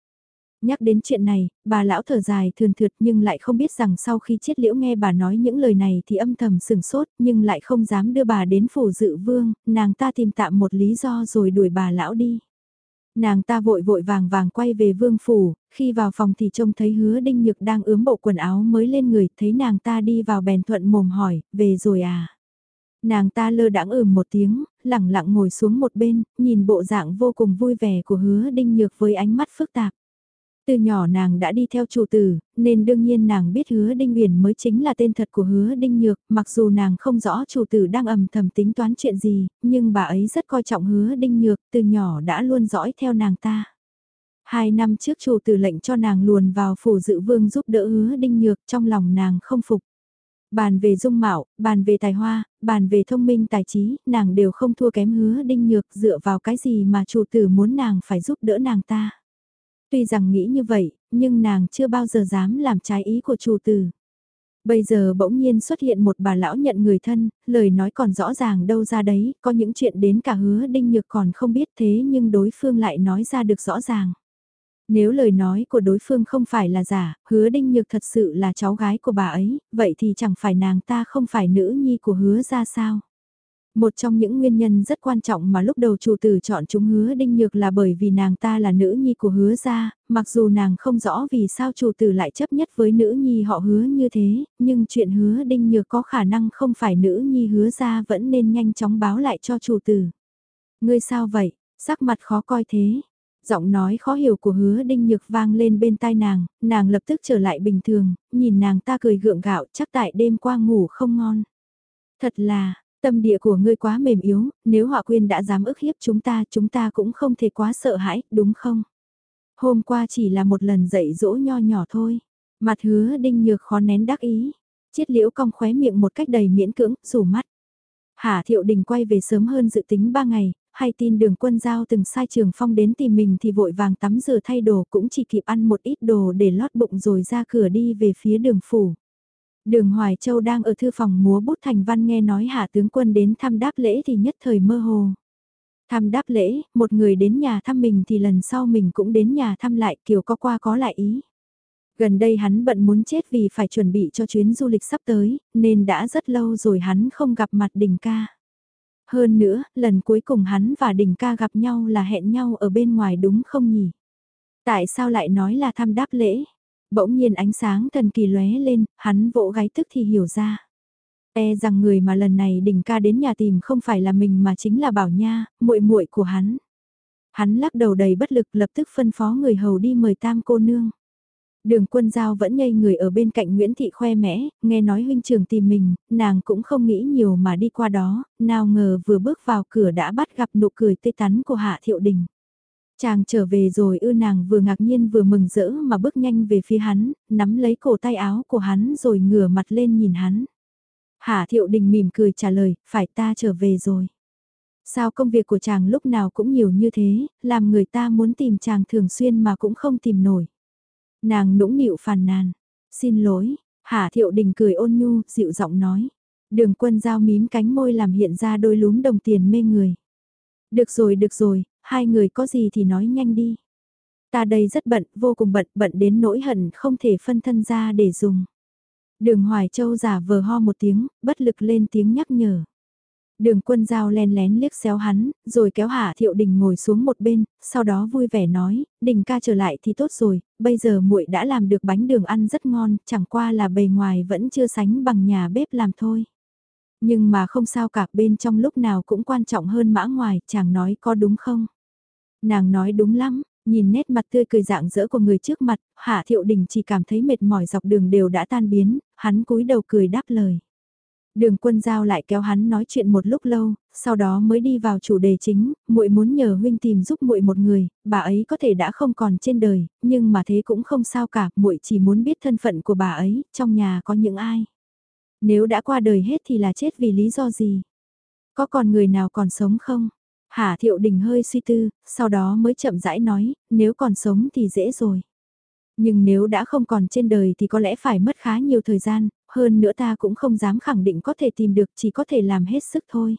Nhắc đến chuyện này, bà lão thở dài thường thượt nhưng lại không biết rằng sau khi chết liễu nghe bà nói những lời này thì âm thầm sừng sốt nhưng lại không dám đưa bà đến phủ dự vương, nàng ta tìm tạm một lý do rồi đuổi bà lão đi. Nàng ta vội vội vàng vàng quay về vương phủ, khi vào phòng thì trông thấy hứa đinh nhược đang ướm bộ quần áo mới lên người, thấy nàng ta đi vào bèn thuận mồm hỏi, về rồi à? Nàng ta lơ đãng ừm một tiếng, lẳng lặng ngồi xuống một bên, nhìn bộ dạng vô cùng vui vẻ của hứa đinh nhược với ánh mắt phức tạp. Từ nhỏ nàng đã đi theo chủ tử, nên đương nhiên nàng biết hứa Đinh Huyền mới chính là tên thật của hứa Đinh Nhược, mặc dù nàng không rõ chủ tử đang ầm thầm tính toán chuyện gì, nhưng bà ấy rất coi trọng hứa Đinh Nhược, từ nhỏ đã luôn dõi theo nàng ta. Hai năm trước chủ tử lệnh cho nàng luồn vào phủ dự vương giúp đỡ hứa Đinh Nhược trong lòng nàng không phục. Bàn về dung mạo, bàn về tài hoa, bàn về thông minh tài trí, nàng đều không thua kém hứa Đinh Nhược dựa vào cái gì mà chủ tử muốn nàng phải giúp đỡ nàng ta. Tuy rằng nghĩ như vậy, nhưng nàng chưa bao giờ dám làm trái ý của chủ tử. Bây giờ bỗng nhiên xuất hiện một bà lão nhận người thân, lời nói còn rõ ràng đâu ra đấy, có những chuyện đến cả hứa đinh nhược còn không biết thế nhưng đối phương lại nói ra được rõ ràng. Nếu lời nói của đối phương không phải là giả, hứa đinh nhược thật sự là cháu gái của bà ấy, vậy thì chẳng phải nàng ta không phải nữ nhi của hứa ra sao. Một trong những nguyên nhân rất quan trọng mà lúc đầu chủ tử chọn chúng hứa đinh nhược là bởi vì nàng ta là nữ nhi của hứa gia, mặc dù nàng không rõ vì sao chủ tử lại chấp nhất với nữ nhi họ hứa như thế, nhưng chuyện hứa đinh nhược có khả năng không phải nữ nhi hứa gia vẫn nên nhanh chóng báo lại cho chủ tử. Ngươi sao vậy, sắc mặt khó coi thế. Giọng nói khó hiểu của hứa đinh nhược vang lên bên tai nàng, nàng lập tức trở lại bình thường, nhìn nàng ta cười gượng gạo chắc tại đêm qua ngủ không ngon. Thật là, Tâm địa của ngươi quá mềm yếu, nếu họa quyên đã dám ức hiếp chúng ta, chúng ta cũng không thể quá sợ hãi, đúng không? Hôm qua chỉ là một lần dạy dỗ nho nhỏ thôi. Mặt hứa đinh nhược khó nén đắc ý. Chiết liễu cong khóe miệng một cách đầy miễn cưỡng, rủ mắt. Hà Thiệu Đình quay về sớm hơn dự tính ba ngày, hay tin đường quân giao từng sai trường phong đến tìm mình thì vội vàng tắm rửa thay đồ cũng chỉ kịp ăn một ít đồ để lót bụng rồi ra cửa đi về phía đường phủ. Đường Hoài Châu đang ở thư phòng múa bút thành văn nghe nói hạ tướng quân đến thăm đáp lễ thì nhất thời mơ hồ. Thăm đáp lễ, một người đến nhà thăm mình thì lần sau mình cũng đến nhà thăm lại kiểu có qua có lại ý. Gần đây hắn bận muốn chết vì phải chuẩn bị cho chuyến du lịch sắp tới, nên đã rất lâu rồi hắn không gặp mặt đình ca. Hơn nữa, lần cuối cùng hắn và đình ca gặp nhau là hẹn nhau ở bên ngoài đúng không nhỉ? Tại sao lại nói là thăm đáp lễ? Bỗng nhiên ánh sáng thần kỳ lóe lên, hắn vỗ gáy tức thì hiểu ra. E rằng người mà lần này đỉnh ca đến nhà tìm không phải là mình mà chính là Bảo Nha, muội muội của hắn. Hắn lắc đầu đầy bất lực lập tức phân phó người hầu đi mời tam cô nương. Đường quân giao vẫn nhây người ở bên cạnh Nguyễn Thị khoe mẽ, nghe nói huynh trường tìm mình, nàng cũng không nghĩ nhiều mà đi qua đó, nào ngờ vừa bước vào cửa đã bắt gặp nụ cười tươi tắn của Hạ Thiệu Đình. Chàng trở về rồi ư nàng vừa ngạc nhiên vừa mừng rỡ mà bước nhanh về phía hắn, nắm lấy cổ tay áo của hắn rồi ngửa mặt lên nhìn hắn. Hạ Thiệu Đình mỉm cười trả lời, phải ta trở về rồi. Sao công việc của chàng lúc nào cũng nhiều như thế, làm người ta muốn tìm chàng thường xuyên mà cũng không tìm nổi. Nàng nũng nịu phàn nàn. Xin lỗi, Hạ Thiệu Đình cười ôn nhu, dịu giọng nói. Đường quân giao mím cánh môi làm hiện ra đôi lúm đồng tiền mê người. Được rồi, được rồi, hai người có gì thì nói nhanh đi. Ta đây rất bận, vô cùng bận, bận đến nỗi hận không thể phân thân ra để dùng. Đường Hoài Châu giả vờ ho một tiếng, bất lực lên tiếng nhắc nhở. Đường quân giao len lén liếc xéo hắn, rồi kéo Hạ Thiệu Đình ngồi xuống một bên, sau đó vui vẻ nói, Đình ca trở lại thì tốt rồi, bây giờ muội đã làm được bánh đường ăn rất ngon, chẳng qua là bề ngoài vẫn chưa sánh bằng nhà bếp làm thôi. Nhưng mà không sao cả bên trong lúc nào cũng quan trọng hơn mã ngoài, chàng nói có đúng không? Nàng nói đúng lắm, nhìn nét mặt tươi cười dạng dỡ của người trước mặt, Hạ Thiệu Đình chỉ cảm thấy mệt mỏi dọc đường đều đã tan biến, hắn cúi đầu cười đáp lời. Đường quân giao lại kéo hắn nói chuyện một lúc lâu, sau đó mới đi vào chủ đề chính, muội muốn nhờ huynh tìm giúp muội một người, bà ấy có thể đã không còn trên đời, nhưng mà thế cũng không sao cả, muội chỉ muốn biết thân phận của bà ấy, trong nhà có những ai. Nếu đã qua đời hết thì là chết vì lý do gì? Có còn người nào còn sống không? Hà Thiệu Đình hơi suy tư, sau đó mới chậm rãi nói, nếu còn sống thì dễ rồi. Nhưng nếu đã không còn trên đời thì có lẽ phải mất khá nhiều thời gian, hơn nữa ta cũng không dám khẳng định có thể tìm được chỉ có thể làm hết sức thôi.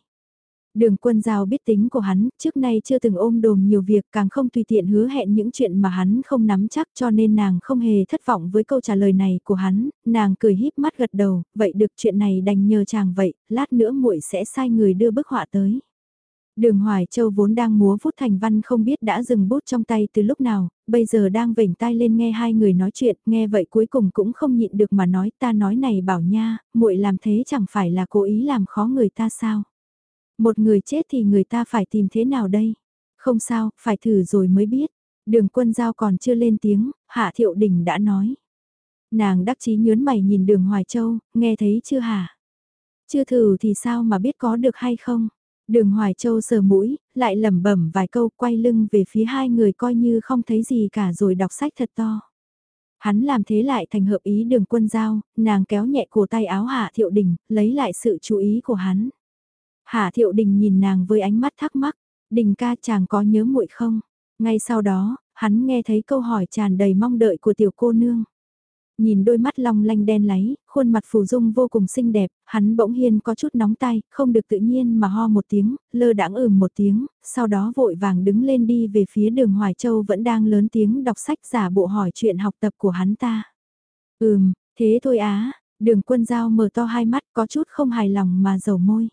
Đường quân giao biết tính của hắn, trước nay chưa từng ôm đồm nhiều việc càng không tùy tiện hứa hẹn những chuyện mà hắn không nắm chắc cho nên nàng không hề thất vọng với câu trả lời này của hắn, nàng cười híp mắt gật đầu, vậy được chuyện này đành nhờ chàng vậy, lát nữa muội sẽ sai người đưa bức họa tới. Đường Hoài Châu vốn đang múa vút thành văn không biết đã dừng bút trong tay từ lúc nào, bây giờ đang vểnh tai lên nghe hai người nói chuyện, nghe vậy cuối cùng cũng không nhịn được mà nói ta nói này bảo nha, muội làm thế chẳng phải là cố ý làm khó người ta sao. Một người chết thì người ta phải tìm thế nào đây? Không sao, phải thử rồi mới biết. Đường quân giao còn chưa lên tiếng, Hạ Thiệu Đình đã nói. Nàng đắc chí nhớn mày nhìn đường Hoài Châu, nghe thấy chưa hả? Chưa thử thì sao mà biết có được hay không? Đường Hoài Châu sờ mũi, lại lẩm bẩm vài câu quay lưng về phía hai người coi như không thấy gì cả rồi đọc sách thật to. Hắn làm thế lại thành hợp ý đường quân giao, nàng kéo nhẹ cổ tay áo Hạ Thiệu Đình, lấy lại sự chú ý của hắn. Hạ Thiệu Đình nhìn nàng với ánh mắt thắc mắc, Đình ca chàng có nhớ muội không? Ngay sau đó, hắn nghe thấy câu hỏi tràn đầy mong đợi của tiểu cô nương. Nhìn đôi mắt long lanh đen láy, khuôn mặt phù dung vô cùng xinh đẹp, hắn bỗng hiên có chút nóng tay, không được tự nhiên mà ho một tiếng, lơ đãng ừm một tiếng, sau đó vội vàng đứng lên đi về phía đường Hoài Châu vẫn đang lớn tiếng đọc sách giả bộ hỏi chuyện học tập của hắn ta. Ừm, thế thôi á, đường quân giao mở to hai mắt có chút không hài lòng mà dầu môi.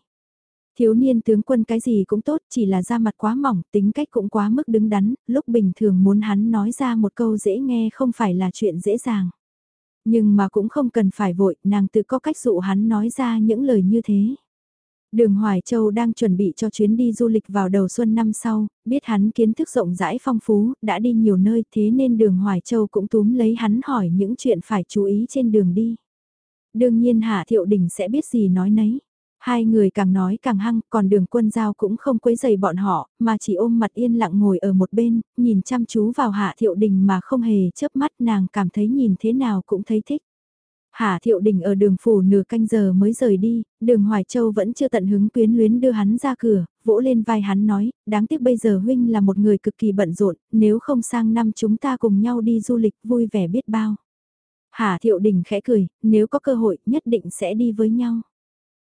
Thiếu niên tướng quân cái gì cũng tốt, chỉ là da mặt quá mỏng, tính cách cũng quá mức đứng đắn, lúc bình thường muốn hắn nói ra một câu dễ nghe không phải là chuyện dễ dàng. Nhưng mà cũng không cần phải vội, nàng tự có cách dụ hắn nói ra những lời như thế. Đường Hoài Châu đang chuẩn bị cho chuyến đi du lịch vào đầu xuân năm sau, biết hắn kiến thức rộng rãi phong phú, đã đi nhiều nơi thế nên đường Hoài Châu cũng túm lấy hắn hỏi những chuyện phải chú ý trên đường đi. Đương nhiên Hạ Thiệu Đình sẽ biết gì nói nấy. Hai người càng nói càng hăng, còn đường quân giao cũng không quấy dày bọn họ, mà chỉ ôm mặt yên lặng ngồi ở một bên, nhìn chăm chú vào hạ thiệu đình mà không hề chớp mắt nàng cảm thấy nhìn thế nào cũng thấy thích. Hạ thiệu đình ở đường phủ nửa canh giờ mới rời đi, đường Hoài Châu vẫn chưa tận hứng quyến luyến đưa hắn ra cửa, vỗ lên vai hắn nói, đáng tiếc bây giờ huynh là một người cực kỳ bận rộn, nếu không sang năm chúng ta cùng nhau đi du lịch vui vẻ biết bao. Hạ thiệu đình khẽ cười, nếu có cơ hội nhất định sẽ đi với nhau.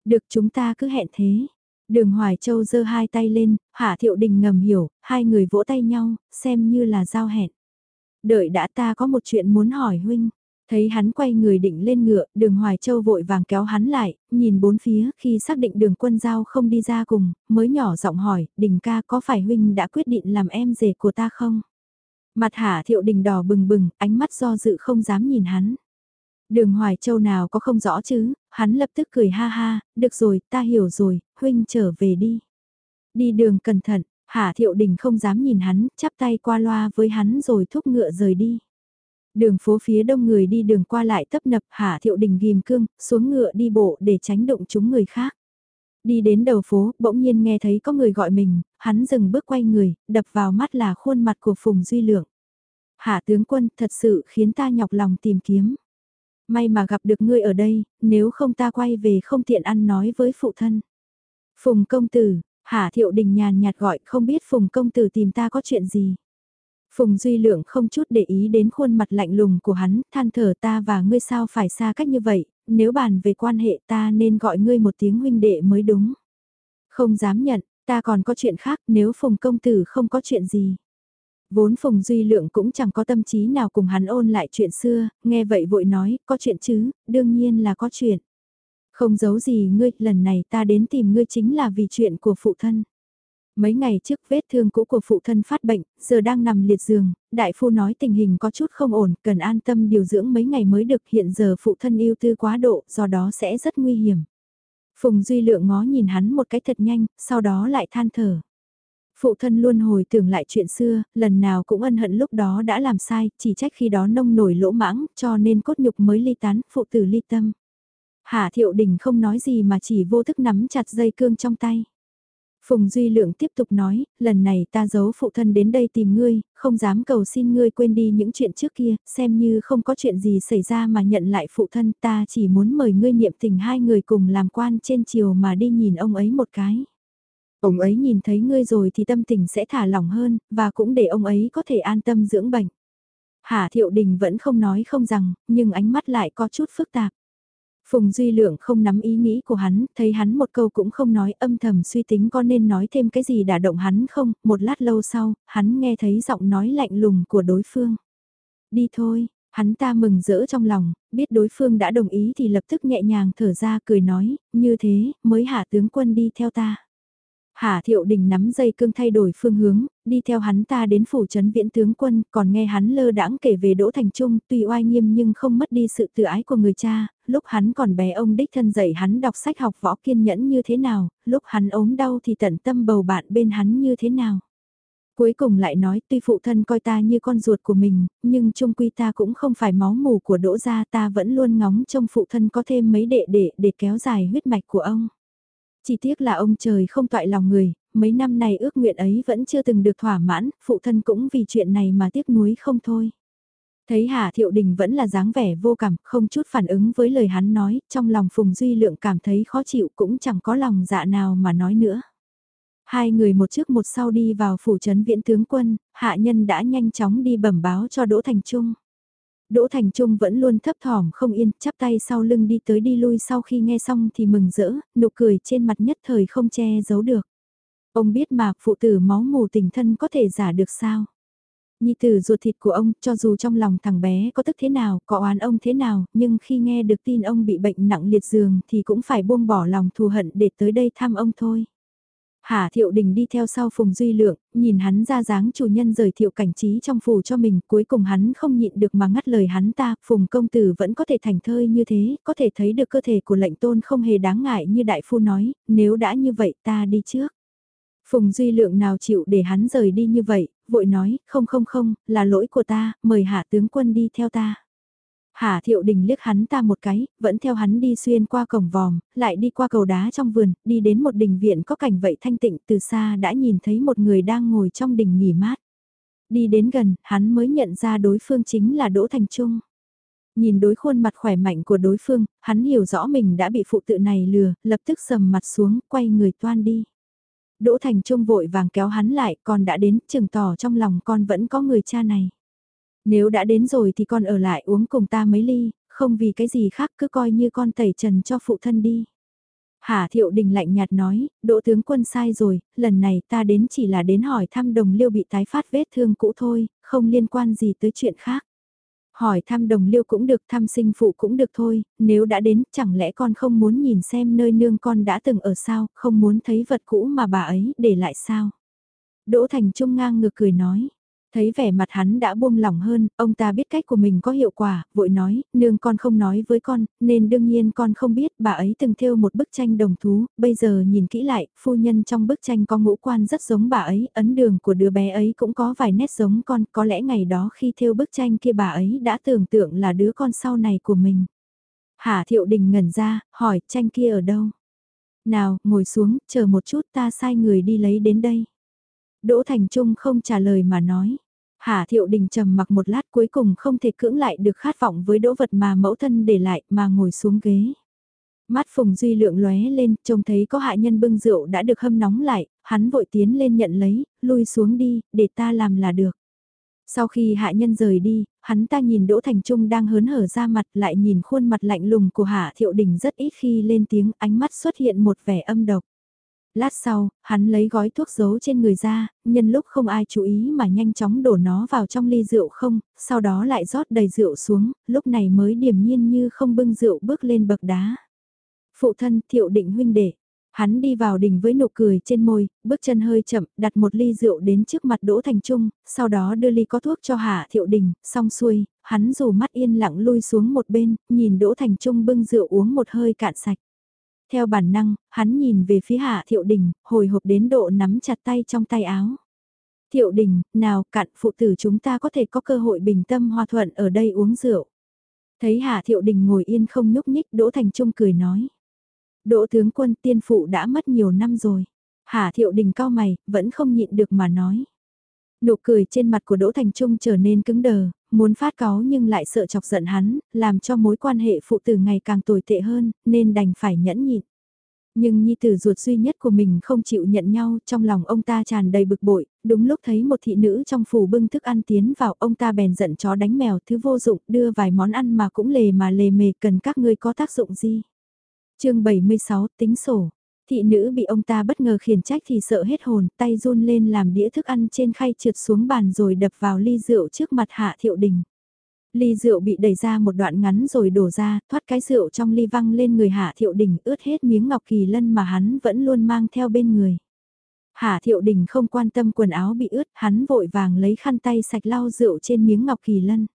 Được chúng ta cứ hẹn thế. Đường Hoài Châu giơ hai tay lên, Hạ Thiệu Đình ngầm hiểu, hai người vỗ tay nhau, xem như là giao hẹn. Đợi đã ta có một chuyện muốn hỏi huynh. Thấy hắn quay người định lên ngựa, đường Hoài Châu vội vàng kéo hắn lại, nhìn bốn phía khi xác định đường quân giao không đi ra cùng, mới nhỏ giọng hỏi, đình ca có phải huynh đã quyết định làm em rể của ta không? Mặt hạ thiệu đình đỏ bừng bừng, ánh mắt do dự không dám nhìn hắn. Đường Hoài Châu nào có không rõ chứ, hắn lập tức cười ha ha, được rồi, ta hiểu rồi, huynh trở về đi. Đi đường cẩn thận, Hạ Thiệu Đình không dám nhìn hắn, chắp tay qua loa với hắn rồi thúc ngựa rời đi. Đường phố phía đông người đi đường qua lại tấp nập Hạ Thiệu Đình ghim cương, xuống ngựa đi bộ để tránh động chúng người khác. Đi đến đầu phố, bỗng nhiên nghe thấy có người gọi mình, hắn dừng bước quay người, đập vào mắt là khuôn mặt của Phùng Duy Lượng. Hạ tướng quân thật sự khiến ta nhọc lòng tìm kiếm. May mà gặp được ngươi ở đây, nếu không ta quay về không tiện ăn nói với phụ thân. Phùng công tử, Hạ Thiệu Đình nhàn nhạt gọi không biết Phùng công tử tìm ta có chuyện gì. Phùng Duy Lượng không chút để ý đến khuôn mặt lạnh lùng của hắn, than thở ta và ngươi sao phải xa cách như vậy, nếu bàn về quan hệ ta nên gọi ngươi một tiếng huynh đệ mới đúng. Không dám nhận, ta còn có chuyện khác nếu Phùng công tử không có chuyện gì. Vốn Phùng Duy Lượng cũng chẳng có tâm trí nào cùng hắn ôn lại chuyện xưa, nghe vậy vội nói, có chuyện chứ, đương nhiên là có chuyện. Không giấu gì ngươi, lần này ta đến tìm ngươi chính là vì chuyện của phụ thân. Mấy ngày trước vết thương cũ của phụ thân phát bệnh, giờ đang nằm liệt giường, đại phu nói tình hình có chút không ổn, cần an tâm điều dưỡng mấy ngày mới được hiện giờ phụ thân yêu tư quá độ, do đó sẽ rất nguy hiểm. Phùng Duy Lượng ngó nhìn hắn một cái thật nhanh, sau đó lại than thở. Phụ thân luôn hồi tưởng lại chuyện xưa, lần nào cũng ân hận lúc đó đã làm sai, chỉ trách khi đó nông nổi lỗ mãng, cho nên cốt nhục mới ly tán, phụ tử ly tâm. Hạ thiệu đình không nói gì mà chỉ vô thức nắm chặt dây cương trong tay. Phùng Duy Lượng tiếp tục nói, lần này ta giấu phụ thân đến đây tìm ngươi, không dám cầu xin ngươi quên đi những chuyện trước kia, xem như không có chuyện gì xảy ra mà nhận lại phụ thân ta chỉ muốn mời ngươi niệm tình hai người cùng làm quan trên chiều mà đi nhìn ông ấy một cái. Ông ấy nhìn thấy ngươi rồi thì tâm tình sẽ thả lỏng hơn, và cũng để ông ấy có thể an tâm dưỡng bệnh. Hà Thiệu Đình vẫn không nói không rằng, nhưng ánh mắt lại có chút phức tạp. Phùng Duy Lượng không nắm ý nghĩ của hắn, thấy hắn một câu cũng không nói âm thầm suy tính có nên nói thêm cái gì đả động hắn không, một lát lâu sau, hắn nghe thấy giọng nói lạnh lùng của đối phương. Đi thôi, hắn ta mừng rỡ trong lòng, biết đối phương đã đồng ý thì lập tức nhẹ nhàng thở ra cười nói, như thế, mới hạ tướng quân đi theo ta. Hà Thiệu Đình nắm dây cương thay đổi phương hướng, đi theo hắn ta đến phủ trấn viễn tướng quân, còn nghe hắn lơ đãng kể về Đỗ Thành Trung, tuy oai nghiêm nhưng không mất đi sự tự ái của người cha, lúc hắn còn bé ông đích thân dạy hắn đọc sách học võ kiên nhẫn như thế nào, lúc hắn ốm đau thì tận tâm bầu bạn bên hắn như thế nào. Cuối cùng lại nói tuy phụ thân coi ta như con ruột của mình, nhưng trung quy ta cũng không phải máu mù của đỗ gia ta vẫn luôn ngóng trông phụ thân có thêm mấy đệ đệ để kéo dài huyết mạch của ông. Chỉ tiếc là ông trời không toại lòng người, mấy năm này ước nguyện ấy vẫn chưa từng được thỏa mãn, phụ thân cũng vì chuyện này mà tiếc nuối không thôi. Thấy Hà Thiệu Đình vẫn là dáng vẻ vô cảm, không chút phản ứng với lời hắn nói, trong lòng Phùng Duy Lượng cảm thấy khó chịu cũng chẳng có lòng dạ nào mà nói nữa. Hai người một trước một sau đi vào phủ trấn viễn tướng quân, hạ nhân đã nhanh chóng đi bẩm báo cho Đỗ Thành Trung. Đỗ Thành Trung vẫn luôn thấp thỏm không yên, chắp tay sau lưng đi tới đi lui sau khi nghe xong thì mừng rỡ, nụ cười trên mặt nhất thời không che giấu được. Ông biết mà phụ tử máu mù tình thân có thể giả được sao? Nhi tử ruột thịt của ông, cho dù trong lòng thằng bé có tức thế nào, có oán ông thế nào, nhưng khi nghe được tin ông bị bệnh nặng liệt giường thì cũng phải buông bỏ lòng thù hận để tới đây thăm ông thôi. Hà Thiệu Đình đi theo sau Phùng Duy Lượng, nhìn hắn ra dáng chủ nhân rời thiệu cảnh trí trong phủ cho mình, cuối cùng hắn không nhịn được mà ngắt lời hắn ta, Phùng công tử vẫn có thể thành thơi như thế, có thể thấy được cơ thể của lệnh tôn không hề đáng ngại như đại phu nói, nếu đã như vậy ta đi trước. Phùng Duy Lượng nào chịu để hắn rời đi như vậy, vội nói, không không không, là lỗi của ta, mời hạ tướng quân đi theo ta. Hà Thiệu Đình liếc hắn ta một cái, vẫn theo hắn đi xuyên qua cổng vòm, lại đi qua cầu đá trong vườn, đi đến một đình viện có cảnh vậy thanh tịnh từ xa đã nhìn thấy một người đang ngồi trong đình nghỉ mát. Đi đến gần, hắn mới nhận ra đối phương chính là Đỗ Thành Trung. Nhìn đối khuôn mặt khỏe mạnh của đối phương, hắn hiểu rõ mình đã bị phụ tự này lừa, lập tức sầm mặt xuống, quay người toan đi. Đỗ Thành Trung vội vàng kéo hắn lại, con đã đến, chừng tỏ trong lòng con vẫn có người cha này. Nếu đã đến rồi thì con ở lại uống cùng ta mấy ly, không vì cái gì khác cứ coi như con tẩy trần cho phụ thân đi. Hà Thiệu Đình lạnh nhạt nói, Đỗ tướng quân sai rồi, lần này ta đến chỉ là đến hỏi thăm đồng liêu bị tái phát vết thương cũ thôi, không liên quan gì tới chuyện khác. Hỏi thăm đồng liêu cũng được, thăm sinh phụ cũng được thôi, nếu đã đến, chẳng lẽ con không muốn nhìn xem nơi nương con đã từng ở sao, không muốn thấy vật cũ mà bà ấy để lại sao? Đỗ Thành Trung ngang ngược cười nói. Thấy vẻ mặt hắn đã buông lỏng hơn, ông ta biết cách của mình có hiệu quả, vội nói, nương con không nói với con, nên đương nhiên con không biết bà ấy từng thêu một bức tranh đồng thú, bây giờ nhìn kỹ lại, phu nhân trong bức tranh có ngũ quan rất giống bà ấy, ấn đường của đứa bé ấy cũng có vài nét giống con, có lẽ ngày đó khi thêu bức tranh kia bà ấy đã tưởng tượng là đứa con sau này của mình. Hà Thiệu Đình ngẩn ra, hỏi tranh kia ở đâu? Nào, ngồi xuống, chờ một chút ta sai người đi lấy đến đây. Đỗ Thành Trung không trả lời mà nói. Hà Thiệu Đình trầm mặc một lát cuối cùng không thể cưỡng lại được khát vọng với đỗ vật mà mẫu thân để lại mà ngồi xuống ghế. Mắt Phùng Duy lượng lóe lên, trông thấy có hạ nhân bưng rượu đã được hâm nóng lại, hắn vội tiến lên nhận lấy, lui xuống đi, để ta làm là được. Sau khi hạ nhân rời đi, hắn ta nhìn Đỗ Thành Trung đang hớn hở ra mặt lại nhìn khuôn mặt lạnh lùng của Hạ Thiệu Đình rất ít khi lên tiếng ánh mắt xuất hiện một vẻ âm độc. Lát sau, hắn lấy gói thuốc giấu trên người ra, nhân lúc không ai chú ý mà nhanh chóng đổ nó vào trong ly rượu không, sau đó lại rót đầy rượu xuống, lúc này mới điềm nhiên như không bưng rượu bước lên bậc đá. Phụ thân thiệu định huynh đệ, hắn đi vào đình với nụ cười trên môi, bước chân hơi chậm, đặt một ly rượu đến trước mặt Đỗ Thành Trung, sau đó đưa ly có thuốc cho Hạ Thiệu Đình, xong xuôi, hắn dù mắt yên lặng lui xuống một bên, nhìn Đỗ Thành Trung bưng rượu uống một hơi cạn sạch. Theo bản năng, hắn nhìn về phía hạ thiệu đình, hồi hộp đến độ nắm chặt tay trong tay áo. Thiệu đình, nào cạn phụ tử chúng ta có thể có cơ hội bình tâm hòa thuận ở đây uống rượu. Thấy hạ thiệu đình ngồi yên không nhúc nhích Đỗ Thành Trung cười nói. Đỗ tướng quân tiên phụ đã mất nhiều năm rồi. Hạ thiệu đình cao mày, vẫn không nhịn được mà nói. Nụ cười trên mặt của Đỗ Thành Trung trở nên cứng đờ, muốn phát cáo nhưng lại sợ chọc giận hắn, làm cho mối quan hệ phụ tử ngày càng tồi tệ hơn, nên đành phải nhẫn nhịn. Nhưng nhi tử ruột duy nhất của mình không chịu nhận nhau, trong lòng ông ta tràn đầy bực bội, đúng lúc thấy một thị nữ trong phủ bưng thức ăn tiến vào, ông ta bèn giận chó đánh mèo thứ vô dụng, đưa vài món ăn mà cũng lề mà lề mề, cần các ngươi có tác dụng gì. chương 76, tính sổ. Thị nữ bị ông ta bất ngờ khiển trách thì sợ hết hồn, tay run lên làm đĩa thức ăn trên khay trượt xuống bàn rồi đập vào ly rượu trước mặt Hạ Thiệu Đình. Ly rượu bị đẩy ra một đoạn ngắn rồi đổ ra, thoát cái rượu trong ly văng lên người Hạ Thiệu Đình ướt hết miếng ngọc kỳ lân mà hắn vẫn luôn mang theo bên người. Hạ Thiệu Đình không quan tâm quần áo bị ướt, hắn vội vàng lấy khăn tay sạch lau rượu trên miếng ngọc kỳ lân.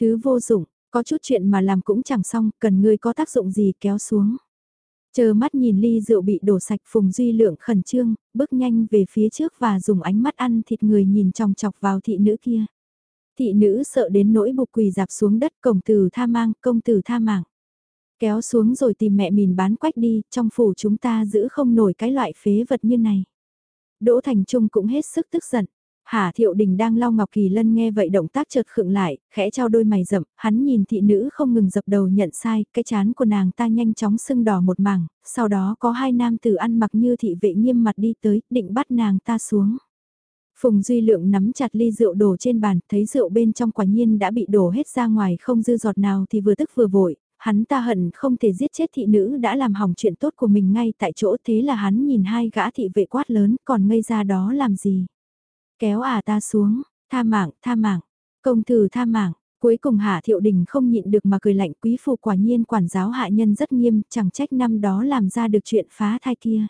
Thứ vô dụng, có chút chuyện mà làm cũng chẳng xong, cần ngươi có tác dụng gì kéo xuống. Chờ mắt nhìn ly rượu bị đổ sạch Phùng Duy Lượng khẩn trương, bước nhanh về phía trước và dùng ánh mắt ăn thịt người nhìn chòng chọc vào thị nữ kia. Thị nữ sợ đến nỗi bục quỳ dạp xuống đất cổng tử tha mang, công tử tha mạng. Kéo xuống rồi tìm mẹ mình bán quách đi, trong phủ chúng ta giữ không nổi cái loại phế vật như này. Đỗ Thành Trung cũng hết sức tức giận. Hà Thiệu Đình đang lau Ngọc Kỳ Lân nghe vậy động tác chợt khựng lại, khẽ trao đôi mày rậm, hắn nhìn thị nữ không ngừng dập đầu nhận sai, cái chán của nàng ta nhanh chóng sưng đỏ một mảng, sau đó có hai nam tử ăn mặc như thị vệ nghiêm mặt đi tới, định bắt nàng ta xuống. Phùng Duy Lượng nắm chặt ly rượu đổ trên bàn, thấy rượu bên trong quả nhiên đã bị đổ hết ra ngoài không dư giọt nào thì vừa tức vừa vội, hắn ta hận không thể giết chết thị nữ đã làm hỏng chuyện tốt của mình ngay tại chỗ thế là hắn nhìn hai gã thị vệ quát lớn còn ngây ra đó làm gì. Kéo à ta xuống, tha mạng, tha mạng, công thử tha mạng, cuối cùng Hạ Thiệu Đình không nhịn được mà cười lạnh quý phụ quả nhiên quản giáo hạ nhân rất nghiêm, chẳng trách năm đó làm ra được chuyện phá thai kia.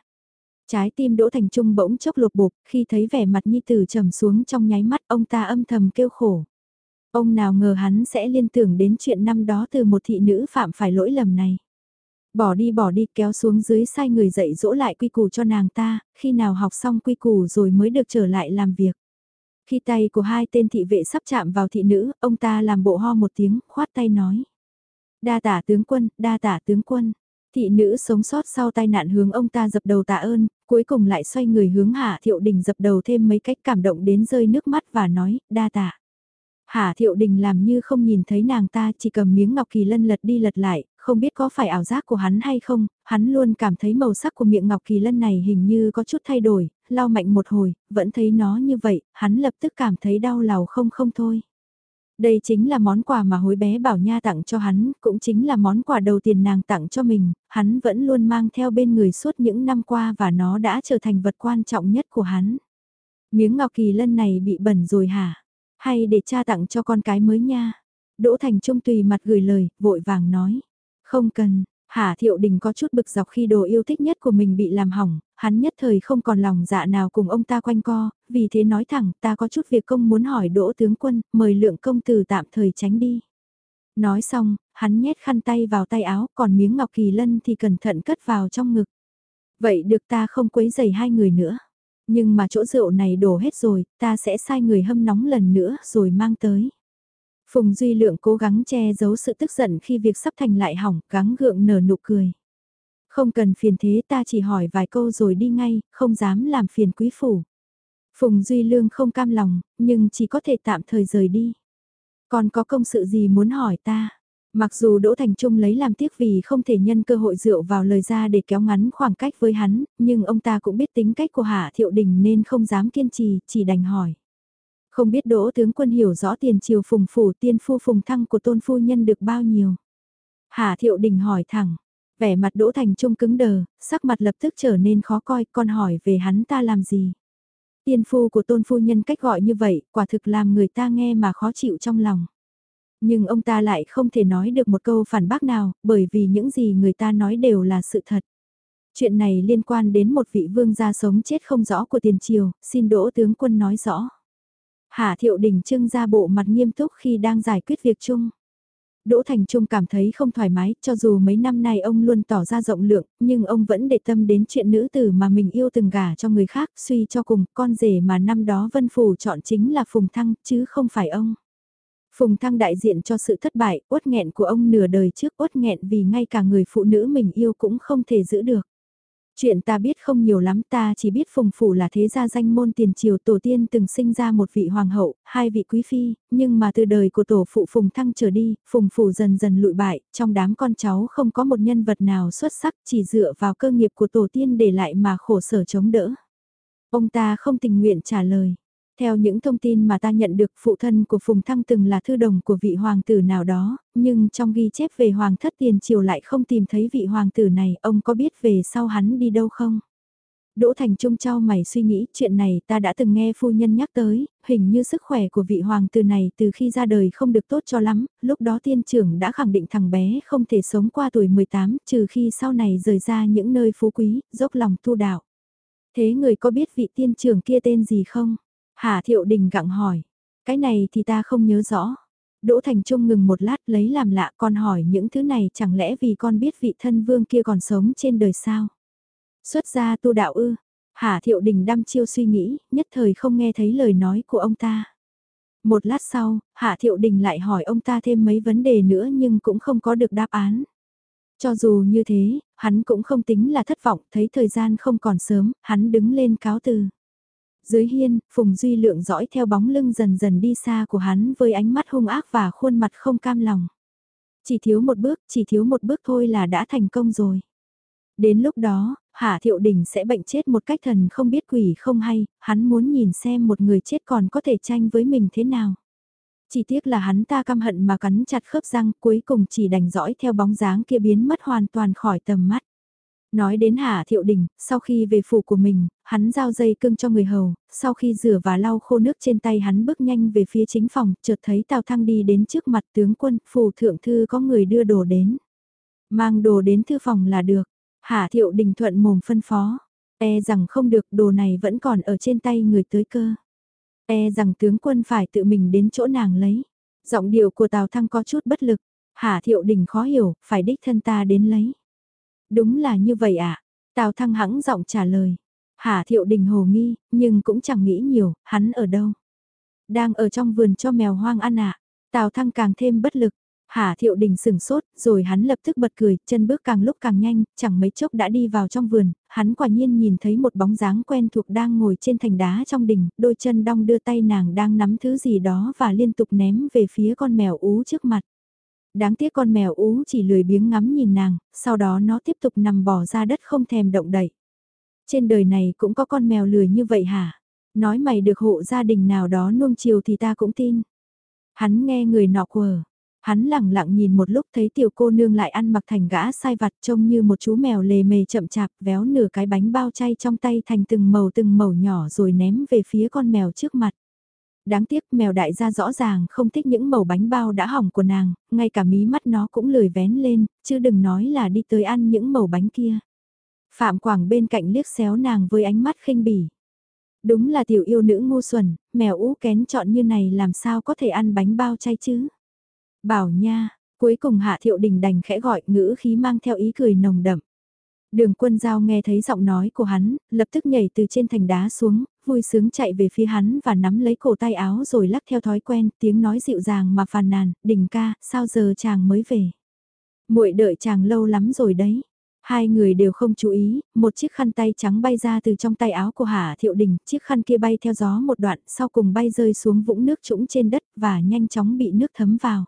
Trái tim Đỗ Thành Trung bỗng chốc lột bột, khi thấy vẻ mặt Nhi Tử trầm xuống trong nháy mắt ông ta âm thầm kêu khổ. Ông nào ngờ hắn sẽ liên tưởng đến chuyện năm đó từ một thị nữ phạm phải lỗi lầm này. Bỏ đi bỏ đi kéo xuống dưới sai người dạy dỗ lại quy củ cho nàng ta, khi nào học xong quy củ rồi mới được trở lại làm việc. Khi tay của hai tên thị vệ sắp chạm vào thị nữ, ông ta làm bộ ho một tiếng, khoát tay nói. Đa tả tướng quân, đa tả tướng quân. Thị nữ sống sót sau tai nạn hướng ông ta dập đầu tạ ơn, cuối cùng lại xoay người hướng Hạ Thiệu Đình dập đầu thêm mấy cách cảm động đến rơi nước mắt và nói, đa tạ. Hà Thiệu Đình làm như không nhìn thấy nàng ta chỉ cầm miếng ngọc kỳ lân lật đi lật lại, không biết có phải ảo giác của hắn hay không, hắn luôn cảm thấy màu sắc của miệng ngọc kỳ lân này hình như có chút thay đổi, lau mạnh một hồi, vẫn thấy nó như vậy, hắn lập tức cảm thấy đau lòng không không thôi. Đây chính là món quà mà hối bé bảo nha tặng cho hắn, cũng chính là món quà đầu tiên nàng tặng cho mình, hắn vẫn luôn mang theo bên người suốt những năm qua và nó đã trở thành vật quan trọng nhất của hắn. Miếng ngọc kỳ lân này bị bẩn rồi hả? Hay để cha tặng cho con cái mới nha? Đỗ Thành Trung tùy mặt gửi lời, vội vàng nói. Không cần, Hà Thiệu Đình có chút bực dọc khi đồ yêu thích nhất của mình bị làm hỏng, hắn nhất thời không còn lòng dạ nào cùng ông ta quanh co, vì thế nói thẳng ta có chút việc công muốn hỏi đỗ tướng quân, mời lượng công tử tạm thời tránh đi. Nói xong, hắn nhét khăn tay vào tay áo, còn miếng ngọc kỳ lân thì cẩn thận cất vào trong ngực. Vậy được ta không quấy giày hai người nữa. Nhưng mà chỗ rượu này đổ hết rồi, ta sẽ sai người hâm nóng lần nữa rồi mang tới. Phùng Duy Lượng cố gắng che giấu sự tức giận khi việc sắp thành lại hỏng, gắng gượng nở nụ cười. Không cần phiền thế ta chỉ hỏi vài câu rồi đi ngay, không dám làm phiền quý phủ. Phùng Duy Lương không cam lòng, nhưng chỉ có thể tạm thời rời đi. Còn có công sự gì muốn hỏi ta? Mặc dù Đỗ Thành Trung lấy làm tiếc vì không thể nhân cơ hội rượu vào lời ra để kéo ngắn khoảng cách với hắn, nhưng ông ta cũng biết tính cách của Hạ Thiệu Đình nên không dám kiên trì, chỉ đành hỏi. Không biết Đỗ tướng quân hiểu rõ tiền triều phùng phủ tiên phu phùng thăng của tôn phu nhân được bao nhiêu? Hạ Thiệu Đình hỏi thẳng, vẻ mặt Đỗ Thành Trung cứng đờ, sắc mặt lập tức trở nên khó coi, con hỏi về hắn ta làm gì? Tiên phu của tôn phu nhân cách gọi như vậy, quả thực làm người ta nghe mà khó chịu trong lòng. Nhưng ông ta lại không thể nói được một câu phản bác nào, bởi vì những gì người ta nói đều là sự thật. Chuyện này liên quan đến một vị vương gia sống chết không rõ của tiền triều, xin đỗ tướng quân nói rõ. Hạ thiệu đình trưng ra bộ mặt nghiêm túc khi đang giải quyết việc chung. Đỗ Thành Trung cảm thấy không thoải mái, cho dù mấy năm nay ông luôn tỏ ra rộng lượng, nhưng ông vẫn để tâm đến chuyện nữ tử mà mình yêu từng gả cho người khác, suy cho cùng, con rể mà năm đó Vân Phủ chọn chính là Phùng Thăng, chứ không phải ông. Phùng Thăng đại diện cho sự thất bại, uất nghẹn của ông nửa đời trước uất nghẹn vì ngay cả người phụ nữ mình yêu cũng không thể giữ được. Chuyện ta biết không nhiều lắm ta chỉ biết Phùng Phủ là thế gia danh môn tiền triều tổ tiên từng sinh ra một vị hoàng hậu, hai vị quý phi, nhưng mà từ đời của tổ phụ Phùng Thăng trở đi, Phùng Phủ dần dần lụi bại, trong đám con cháu không có một nhân vật nào xuất sắc chỉ dựa vào cơ nghiệp của tổ tiên để lại mà khổ sở chống đỡ. Ông ta không tình nguyện trả lời. Theo những thông tin mà ta nhận được phụ thân của Phùng Thăng từng là thư đồng của vị hoàng tử nào đó, nhưng trong ghi chép về hoàng thất tiền triều lại không tìm thấy vị hoàng tử này, ông có biết về sau hắn đi đâu không? Đỗ Thành Trung trao mày suy nghĩ chuyện này ta đã từng nghe phu nhân nhắc tới, hình như sức khỏe của vị hoàng tử này từ khi ra đời không được tốt cho lắm, lúc đó tiên trưởng đã khẳng định thằng bé không thể sống qua tuổi 18 trừ khi sau này rời ra những nơi phú quý, dốc lòng tu đạo. Thế người có biết vị tiên trưởng kia tên gì không? Hà Thiệu Đình gặng hỏi. Cái này thì ta không nhớ rõ. Đỗ Thành Trung ngừng một lát lấy làm lạ con hỏi những thứ này chẳng lẽ vì con biết vị thân vương kia còn sống trên đời sao? Xuất gia tu đạo ư? Hà Thiệu Đình đăm chiêu suy nghĩ, nhất thời không nghe thấy lời nói của ông ta. Một lát sau, Hạ Thiệu Đình lại hỏi ông ta thêm mấy vấn đề nữa nhưng cũng không có được đáp án. Cho dù như thế, hắn cũng không tính là thất vọng, thấy thời gian không còn sớm, hắn đứng lên cáo từ. Dưới hiên, Phùng Duy Lượng dõi theo bóng lưng dần dần đi xa của hắn với ánh mắt hung ác và khuôn mặt không cam lòng. Chỉ thiếu một bước, chỉ thiếu một bước thôi là đã thành công rồi. Đến lúc đó, Hạ Thiệu Đình sẽ bệnh chết một cách thần không biết quỷ không hay, hắn muốn nhìn xem một người chết còn có thể tranh với mình thế nào. Chỉ tiếc là hắn ta căm hận mà cắn chặt khớp răng cuối cùng chỉ đành dõi theo bóng dáng kia biến mất hoàn toàn khỏi tầm mắt. Nói đến Hà Thiệu Đình, sau khi về phủ của mình, hắn giao dây cưng cho người hầu, sau khi rửa và lau khô nước trên tay hắn bước nhanh về phía chính phòng, chợt thấy Tào Thăng đi đến trước mặt tướng quân, phủ thượng thư có người đưa đồ đến. Mang đồ đến thư phòng là được, Hà Thiệu Đình thuận mồm phân phó, e rằng không được đồ này vẫn còn ở trên tay người tới cơ. E rằng tướng quân phải tự mình đến chỗ nàng lấy. Giọng điệu của Tào Thăng có chút bất lực, Hà Thiệu Đình khó hiểu, phải đích thân ta đến lấy. Đúng là như vậy ạ. À? Tào Thăng hắng giọng trả lời. Hà Thiệu Đình hồ nghi, nhưng cũng chẳng nghĩ nhiều, hắn ở đâu. Đang ở trong vườn cho mèo hoang ăn ạ. À? Tào Thăng càng thêm bất lực. Hà Thiệu Đình sừng sốt, rồi hắn lập tức bật cười, chân bước càng lúc càng nhanh, chẳng mấy chốc đã đi vào trong vườn, hắn quả nhiên nhìn thấy một bóng dáng quen thuộc đang ngồi trên thành đá trong đình, đôi chân đong đưa tay nàng đang nắm thứ gì đó và liên tục ném về phía con mèo ú trước mặt. Đáng tiếc con mèo ú chỉ lười biếng ngắm nhìn nàng, sau đó nó tiếp tục nằm bò ra đất không thèm động đậy. Trên đời này cũng có con mèo lười như vậy hả? Nói mày được hộ gia đình nào đó nuông chiều thì ta cũng tin. Hắn nghe người nọ quờ. Hắn lẳng lặng nhìn một lúc thấy tiểu cô nương lại ăn mặc thành gã sai vặt trông như một chú mèo lề mề chậm chạp véo nửa cái bánh bao chay trong tay thành từng màu từng màu nhỏ rồi ném về phía con mèo trước mặt. Đáng tiếc mèo đại gia rõ ràng không thích những màu bánh bao đã hỏng của nàng, ngay cả mí mắt nó cũng lười vén lên, chứ đừng nói là đi tới ăn những màu bánh kia. Phạm Quảng bên cạnh liếc xéo nàng với ánh mắt khinh bỉ. Đúng là tiểu yêu nữ ngu xuẩn, mèo ú kén chọn như này làm sao có thể ăn bánh bao chay chứ. Bảo nha, cuối cùng Hạ Thiệu Đình đành khẽ gọi ngữ khí mang theo ý cười nồng đậm. Đường quân giao nghe thấy giọng nói của hắn, lập tức nhảy từ trên thành đá xuống, vui sướng chạy về phía hắn và nắm lấy cổ tay áo rồi lắc theo thói quen, tiếng nói dịu dàng mà phàn nàn, đình ca, sao giờ chàng mới về. muội đợi chàng lâu lắm rồi đấy. Hai người đều không chú ý, một chiếc khăn tay trắng bay ra từ trong tay áo của Hà Thiệu Đình, chiếc khăn kia bay theo gió một đoạn, sau cùng bay rơi xuống vũng nước trũng trên đất và nhanh chóng bị nước thấm vào.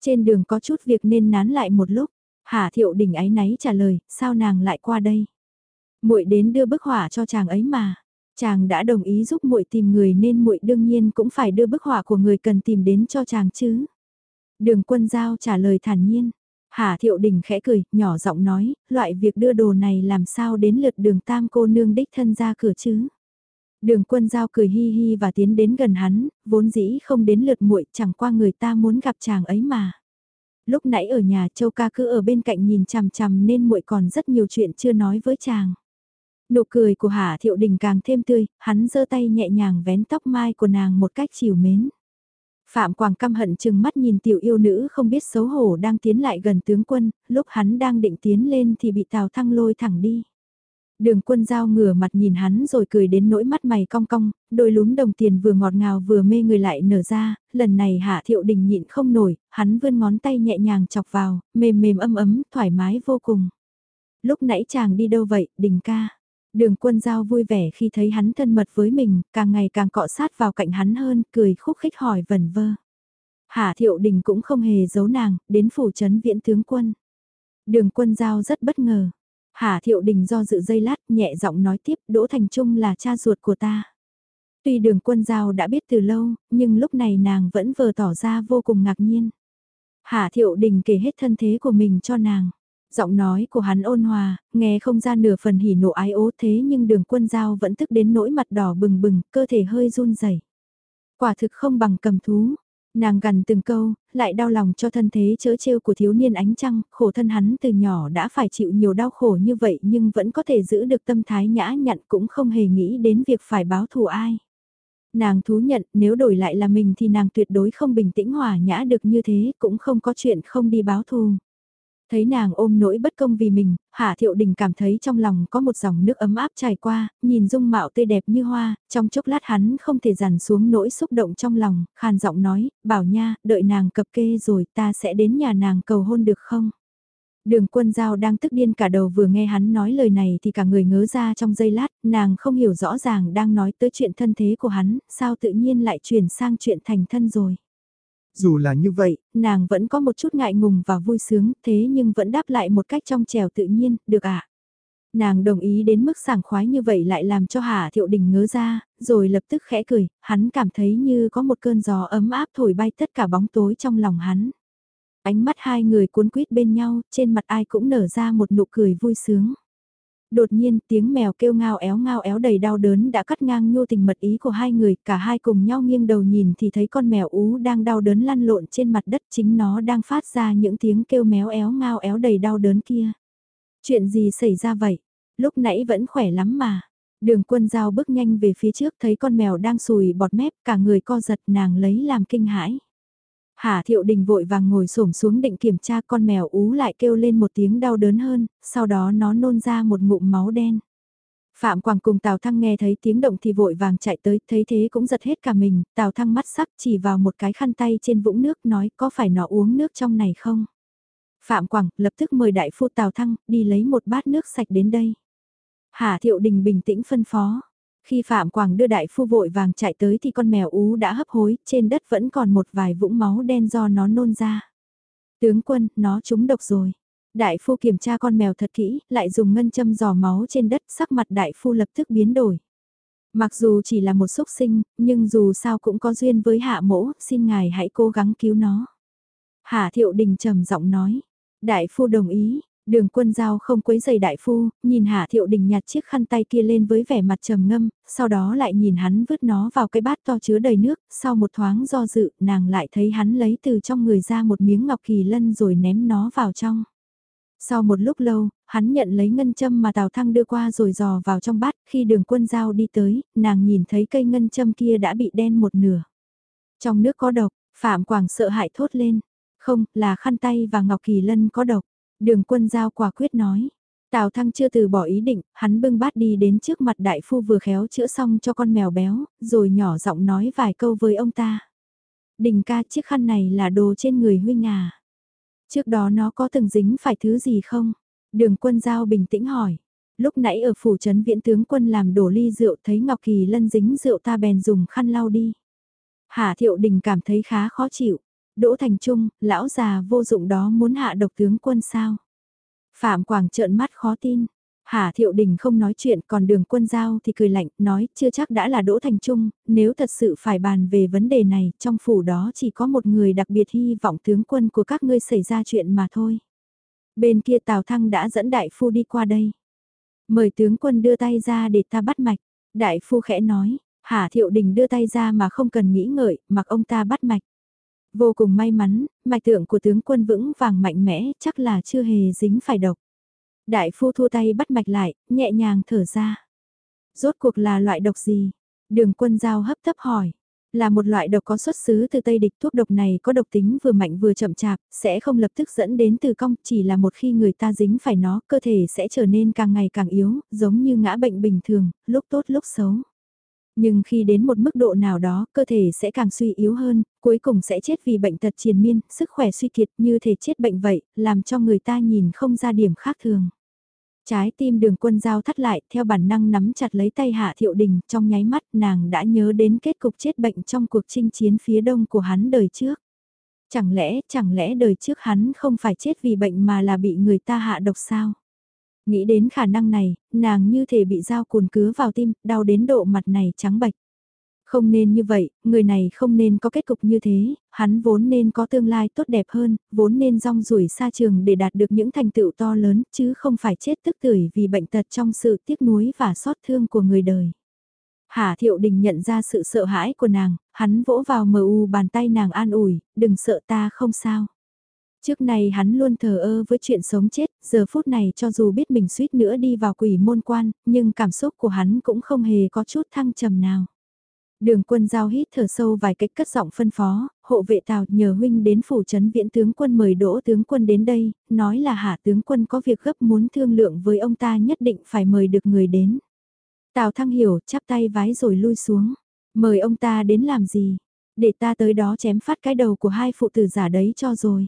Trên đường có chút việc nên nán lại một lúc, Hà Thiệu Đình ấy náy trả lời, sao nàng lại qua đây? Muội đến đưa bức họa cho chàng ấy mà. Chàng đã đồng ý giúp muội tìm người nên muội đương nhiên cũng phải đưa bức họa của người cần tìm đến cho chàng chứ. Đường quân giao trả lời thản nhiên. Hà Thiệu Đình khẽ cười, nhỏ giọng nói, loại việc đưa đồ này làm sao đến lượt đường tam cô nương đích thân ra cửa chứ. Đường quân giao cười hi hi và tiến đến gần hắn, vốn dĩ không đến lượt muội chẳng qua người ta muốn gặp chàng ấy mà. Lúc nãy ở nhà châu ca cứ ở bên cạnh nhìn chằm chằm nên muội còn rất nhiều chuyện chưa nói với chàng. Nụ cười của Hạ Thiệu Đình càng thêm tươi, hắn giơ tay nhẹ nhàng vén tóc mai của nàng một cách chiều mến. Phạm Quảng căm hận chừng mắt nhìn tiểu yêu nữ không biết xấu hổ đang tiến lại gần tướng quân, lúc hắn đang định tiến lên thì bị Tào Thăng lôi thẳng đi. Đường quân giao ngửa mặt nhìn hắn rồi cười đến nỗi mắt mày cong cong, đôi lúm đồng tiền vừa ngọt ngào vừa mê người lại nở ra, lần này hạ thiệu đình nhịn không nổi, hắn vươn ngón tay nhẹ nhàng chọc vào, mềm mềm ấm ấm, thoải mái vô cùng. Lúc nãy chàng đi đâu vậy, đình ca? Đường quân giao vui vẻ khi thấy hắn thân mật với mình, càng ngày càng cọ sát vào cạnh hắn hơn, cười khúc khích hỏi vẩn vơ. Hạ thiệu đình cũng không hề giấu nàng, đến phủ trấn viễn tướng quân. Đường quân giao rất bất ngờ. Hạ thiệu đình do dự dây lát, nhẹ giọng nói tiếp, Đỗ Thành Trung là cha ruột của ta. Tuy đường quân giao đã biết từ lâu, nhưng lúc này nàng vẫn vờ tỏ ra vô cùng ngạc nhiên. Hạ thiệu đình kể hết thân thế của mình cho nàng. Giọng nói của hắn ôn hòa, nghe không ra nửa phần hỉ nộ ái ố thế nhưng đường quân giao vẫn tức đến nỗi mặt đỏ bừng bừng, cơ thể hơi run rẩy. Quả thực không bằng cầm thú. Nàng gần từng câu, lại đau lòng cho thân thế chớ trêu của thiếu niên ánh trăng, khổ thân hắn từ nhỏ đã phải chịu nhiều đau khổ như vậy nhưng vẫn có thể giữ được tâm thái nhã nhặn cũng không hề nghĩ đến việc phải báo thù ai. Nàng thú nhận nếu đổi lại là mình thì nàng tuyệt đối không bình tĩnh hòa nhã được như thế cũng không có chuyện không đi báo thù. Thấy nàng ôm nỗi bất công vì mình, Hạ Thiệu Đình cảm thấy trong lòng có một dòng nước ấm áp trải qua, nhìn dung mạo tươi đẹp như hoa, trong chốc lát hắn không thể dằn xuống nỗi xúc động trong lòng, khàn giọng nói, bảo nha, đợi nàng cập kê rồi ta sẽ đến nhà nàng cầu hôn được không? Đường quân giao đang tức điên cả đầu vừa nghe hắn nói lời này thì cả người ngớ ra trong giây lát, nàng không hiểu rõ ràng đang nói tới chuyện thân thế của hắn, sao tự nhiên lại chuyển sang chuyện thành thân rồi. Dù là như vậy, nàng vẫn có một chút ngại ngùng và vui sướng, thế nhưng vẫn đáp lại một cách trong trèo tự nhiên, được ạ. À? Nàng đồng ý đến mức sảng khoái như vậy lại làm cho Hà Thiệu Đình ngớ ra, rồi lập tức khẽ cười, hắn cảm thấy như có một cơn gió ấm áp thổi bay tất cả bóng tối trong lòng hắn. Ánh mắt hai người cuốn quýt bên nhau, trên mặt ai cũng nở ra một nụ cười vui sướng. Đột nhiên tiếng mèo kêu ngao éo ngao éo đầy đau đớn đã cắt ngang nhu tình mật ý của hai người, cả hai cùng nhau nghiêng đầu nhìn thì thấy con mèo ú đang đau đớn lăn lộn trên mặt đất chính nó đang phát ra những tiếng kêu méo éo ngao éo đầy đau đớn kia. Chuyện gì xảy ra vậy? Lúc nãy vẫn khỏe lắm mà. Đường quân giao bước nhanh về phía trước thấy con mèo đang sùi bọt mép cả người co giật nàng lấy làm kinh hãi. Hà Thiệu Đình vội vàng ngồi xổm xuống định kiểm tra con mèo ú lại kêu lên một tiếng đau đớn hơn, sau đó nó nôn ra một ngụm máu đen. Phạm Quảng cùng Tào Thăng nghe thấy tiếng động thì vội vàng chạy tới, thấy thế cũng giật hết cả mình, Tào Thăng mắt sắc chỉ vào một cái khăn tay trên vũng nước nói có phải nó uống nước trong này không? Phạm Quảng lập tức mời đại phu Tào Thăng đi lấy một bát nước sạch đến đây. Hà Thiệu Đình bình tĩnh phân phó. Khi Phạm Quảng đưa đại phu vội vàng chạy tới thì con mèo ú đã hấp hối, trên đất vẫn còn một vài vũng máu đen do nó nôn ra. Tướng quân, nó trúng độc rồi. Đại phu kiểm tra con mèo thật kỹ, lại dùng ngân châm dò máu trên đất, sắc mặt đại phu lập tức biến đổi. Mặc dù chỉ là một xúc sinh, nhưng dù sao cũng có duyên với hạ mỗ, xin ngài hãy cố gắng cứu nó. Hạ thiệu đình trầm giọng nói. Đại phu đồng ý, đường quân giao không quấy giày đại phu, nhìn hạ thiệu đình nhặt chiếc khăn tay kia lên với vẻ mặt trầm ngâm, sau đó lại nhìn hắn vứt nó vào cái bát to chứa đầy nước, sau một thoáng do dự, nàng lại thấy hắn lấy từ trong người ra một miếng ngọc kỳ lân rồi ném nó vào trong. Sau một lúc lâu, hắn nhận lấy ngân châm mà Tào Thăng đưa qua rồi dò vào trong bát, khi đường quân giao đi tới, nàng nhìn thấy cây ngân châm kia đã bị đen một nửa. Trong nước có độc, Phạm Quảng sợ hãi thốt lên. Không, là khăn tay và Ngọc Kỳ Lân có độc. Đường quân giao quả quyết nói. Tào Thăng chưa từ bỏ ý định, hắn bưng bát đi đến trước mặt đại phu vừa khéo chữa xong cho con mèo béo, rồi nhỏ giọng nói vài câu với ông ta. Đình ca chiếc khăn này là đồ trên người huynh à. Trước đó nó có từng dính phải thứ gì không? Đường quân giao bình tĩnh hỏi. Lúc nãy ở phủ trấn viễn tướng quân làm đổ ly rượu thấy Ngọc Kỳ lân dính rượu ta bèn dùng khăn lau đi. Hà Thiệu Đình cảm thấy khá khó chịu. Đỗ Thành Trung, lão già vô dụng đó muốn hạ độc tướng quân sao? Phạm Quảng trợn mắt khó tin. Hà Thiệu Đình không nói chuyện còn đường quân giao thì cười lạnh, nói chưa chắc đã là Đỗ Thành Trung, nếu thật sự phải bàn về vấn đề này, trong phủ đó chỉ có một người đặc biệt hy vọng tướng quân của các ngươi xảy ra chuyện mà thôi. Bên kia Tào Thăng đã dẫn đại phu đi qua đây. Mời tướng quân đưa tay ra để ta bắt mạch. Đại phu khẽ nói, Hà Thiệu Đình đưa tay ra mà không cần nghĩ ngợi, mặc ông ta bắt mạch. Vô cùng may mắn, mạch tượng của tướng quân vững vàng mạnh mẽ, chắc là chưa hề dính phải độc. Đại phu thua tay bắt mạch lại, nhẹ nhàng thở ra. Rốt cuộc là loại độc gì? Đường quân giao hấp tấp hỏi. Là một loại độc có xuất xứ từ Tây Địch thuốc độc này có độc tính vừa mạnh vừa chậm chạp, sẽ không lập tức dẫn đến từ cong, chỉ là một khi người ta dính phải nó, cơ thể sẽ trở nên càng ngày càng yếu, giống như ngã bệnh bình thường, lúc tốt lúc xấu. Nhưng khi đến một mức độ nào đó, cơ thể sẽ càng suy yếu hơn, cuối cùng sẽ chết vì bệnh tật triền miên, sức khỏe suy kiệt như thể chết bệnh vậy, làm cho người ta nhìn không ra điểm khác thường. Trái tim đường quân giao thắt lại, theo bản năng nắm chặt lấy tay Hạ Thiệu Đình, trong nháy mắt nàng đã nhớ đến kết cục chết bệnh trong cuộc chinh chiến phía đông của hắn đời trước. Chẳng lẽ, chẳng lẽ đời trước hắn không phải chết vì bệnh mà là bị người ta hạ độc sao? Nghĩ đến khả năng này, nàng như thể bị dao cuồn cứa vào tim, đau đến độ mặt này trắng bạch. Không nên như vậy, người này không nên có kết cục như thế, hắn vốn nên có tương lai tốt đẹp hơn, vốn nên rong rủi xa trường để đạt được những thành tựu to lớn, chứ không phải chết tức tưởi vì bệnh tật trong sự tiếc nuối và xót thương của người đời. Hà Thiệu Đình nhận ra sự sợ hãi của nàng, hắn vỗ vào mờ u bàn tay nàng an ủi, đừng sợ ta không sao. Trước này hắn luôn thờ ơ với chuyện sống chết, giờ phút này cho dù biết mình suýt nữa đi vào quỷ môn quan, nhưng cảm xúc của hắn cũng không hề có chút thăng trầm nào. Đường quân giao hít thở sâu vài cách cất giọng phân phó, hộ vệ tào nhờ huynh đến phủ trấn viễn tướng quân mời đỗ tướng quân đến đây, nói là hạ tướng quân có việc gấp muốn thương lượng với ông ta nhất định phải mời được người đến. Tào thăng hiểu, chắp tay vái rồi lui xuống. Mời ông ta đến làm gì? Để ta tới đó chém phát cái đầu của hai phụ tử giả đấy cho rồi.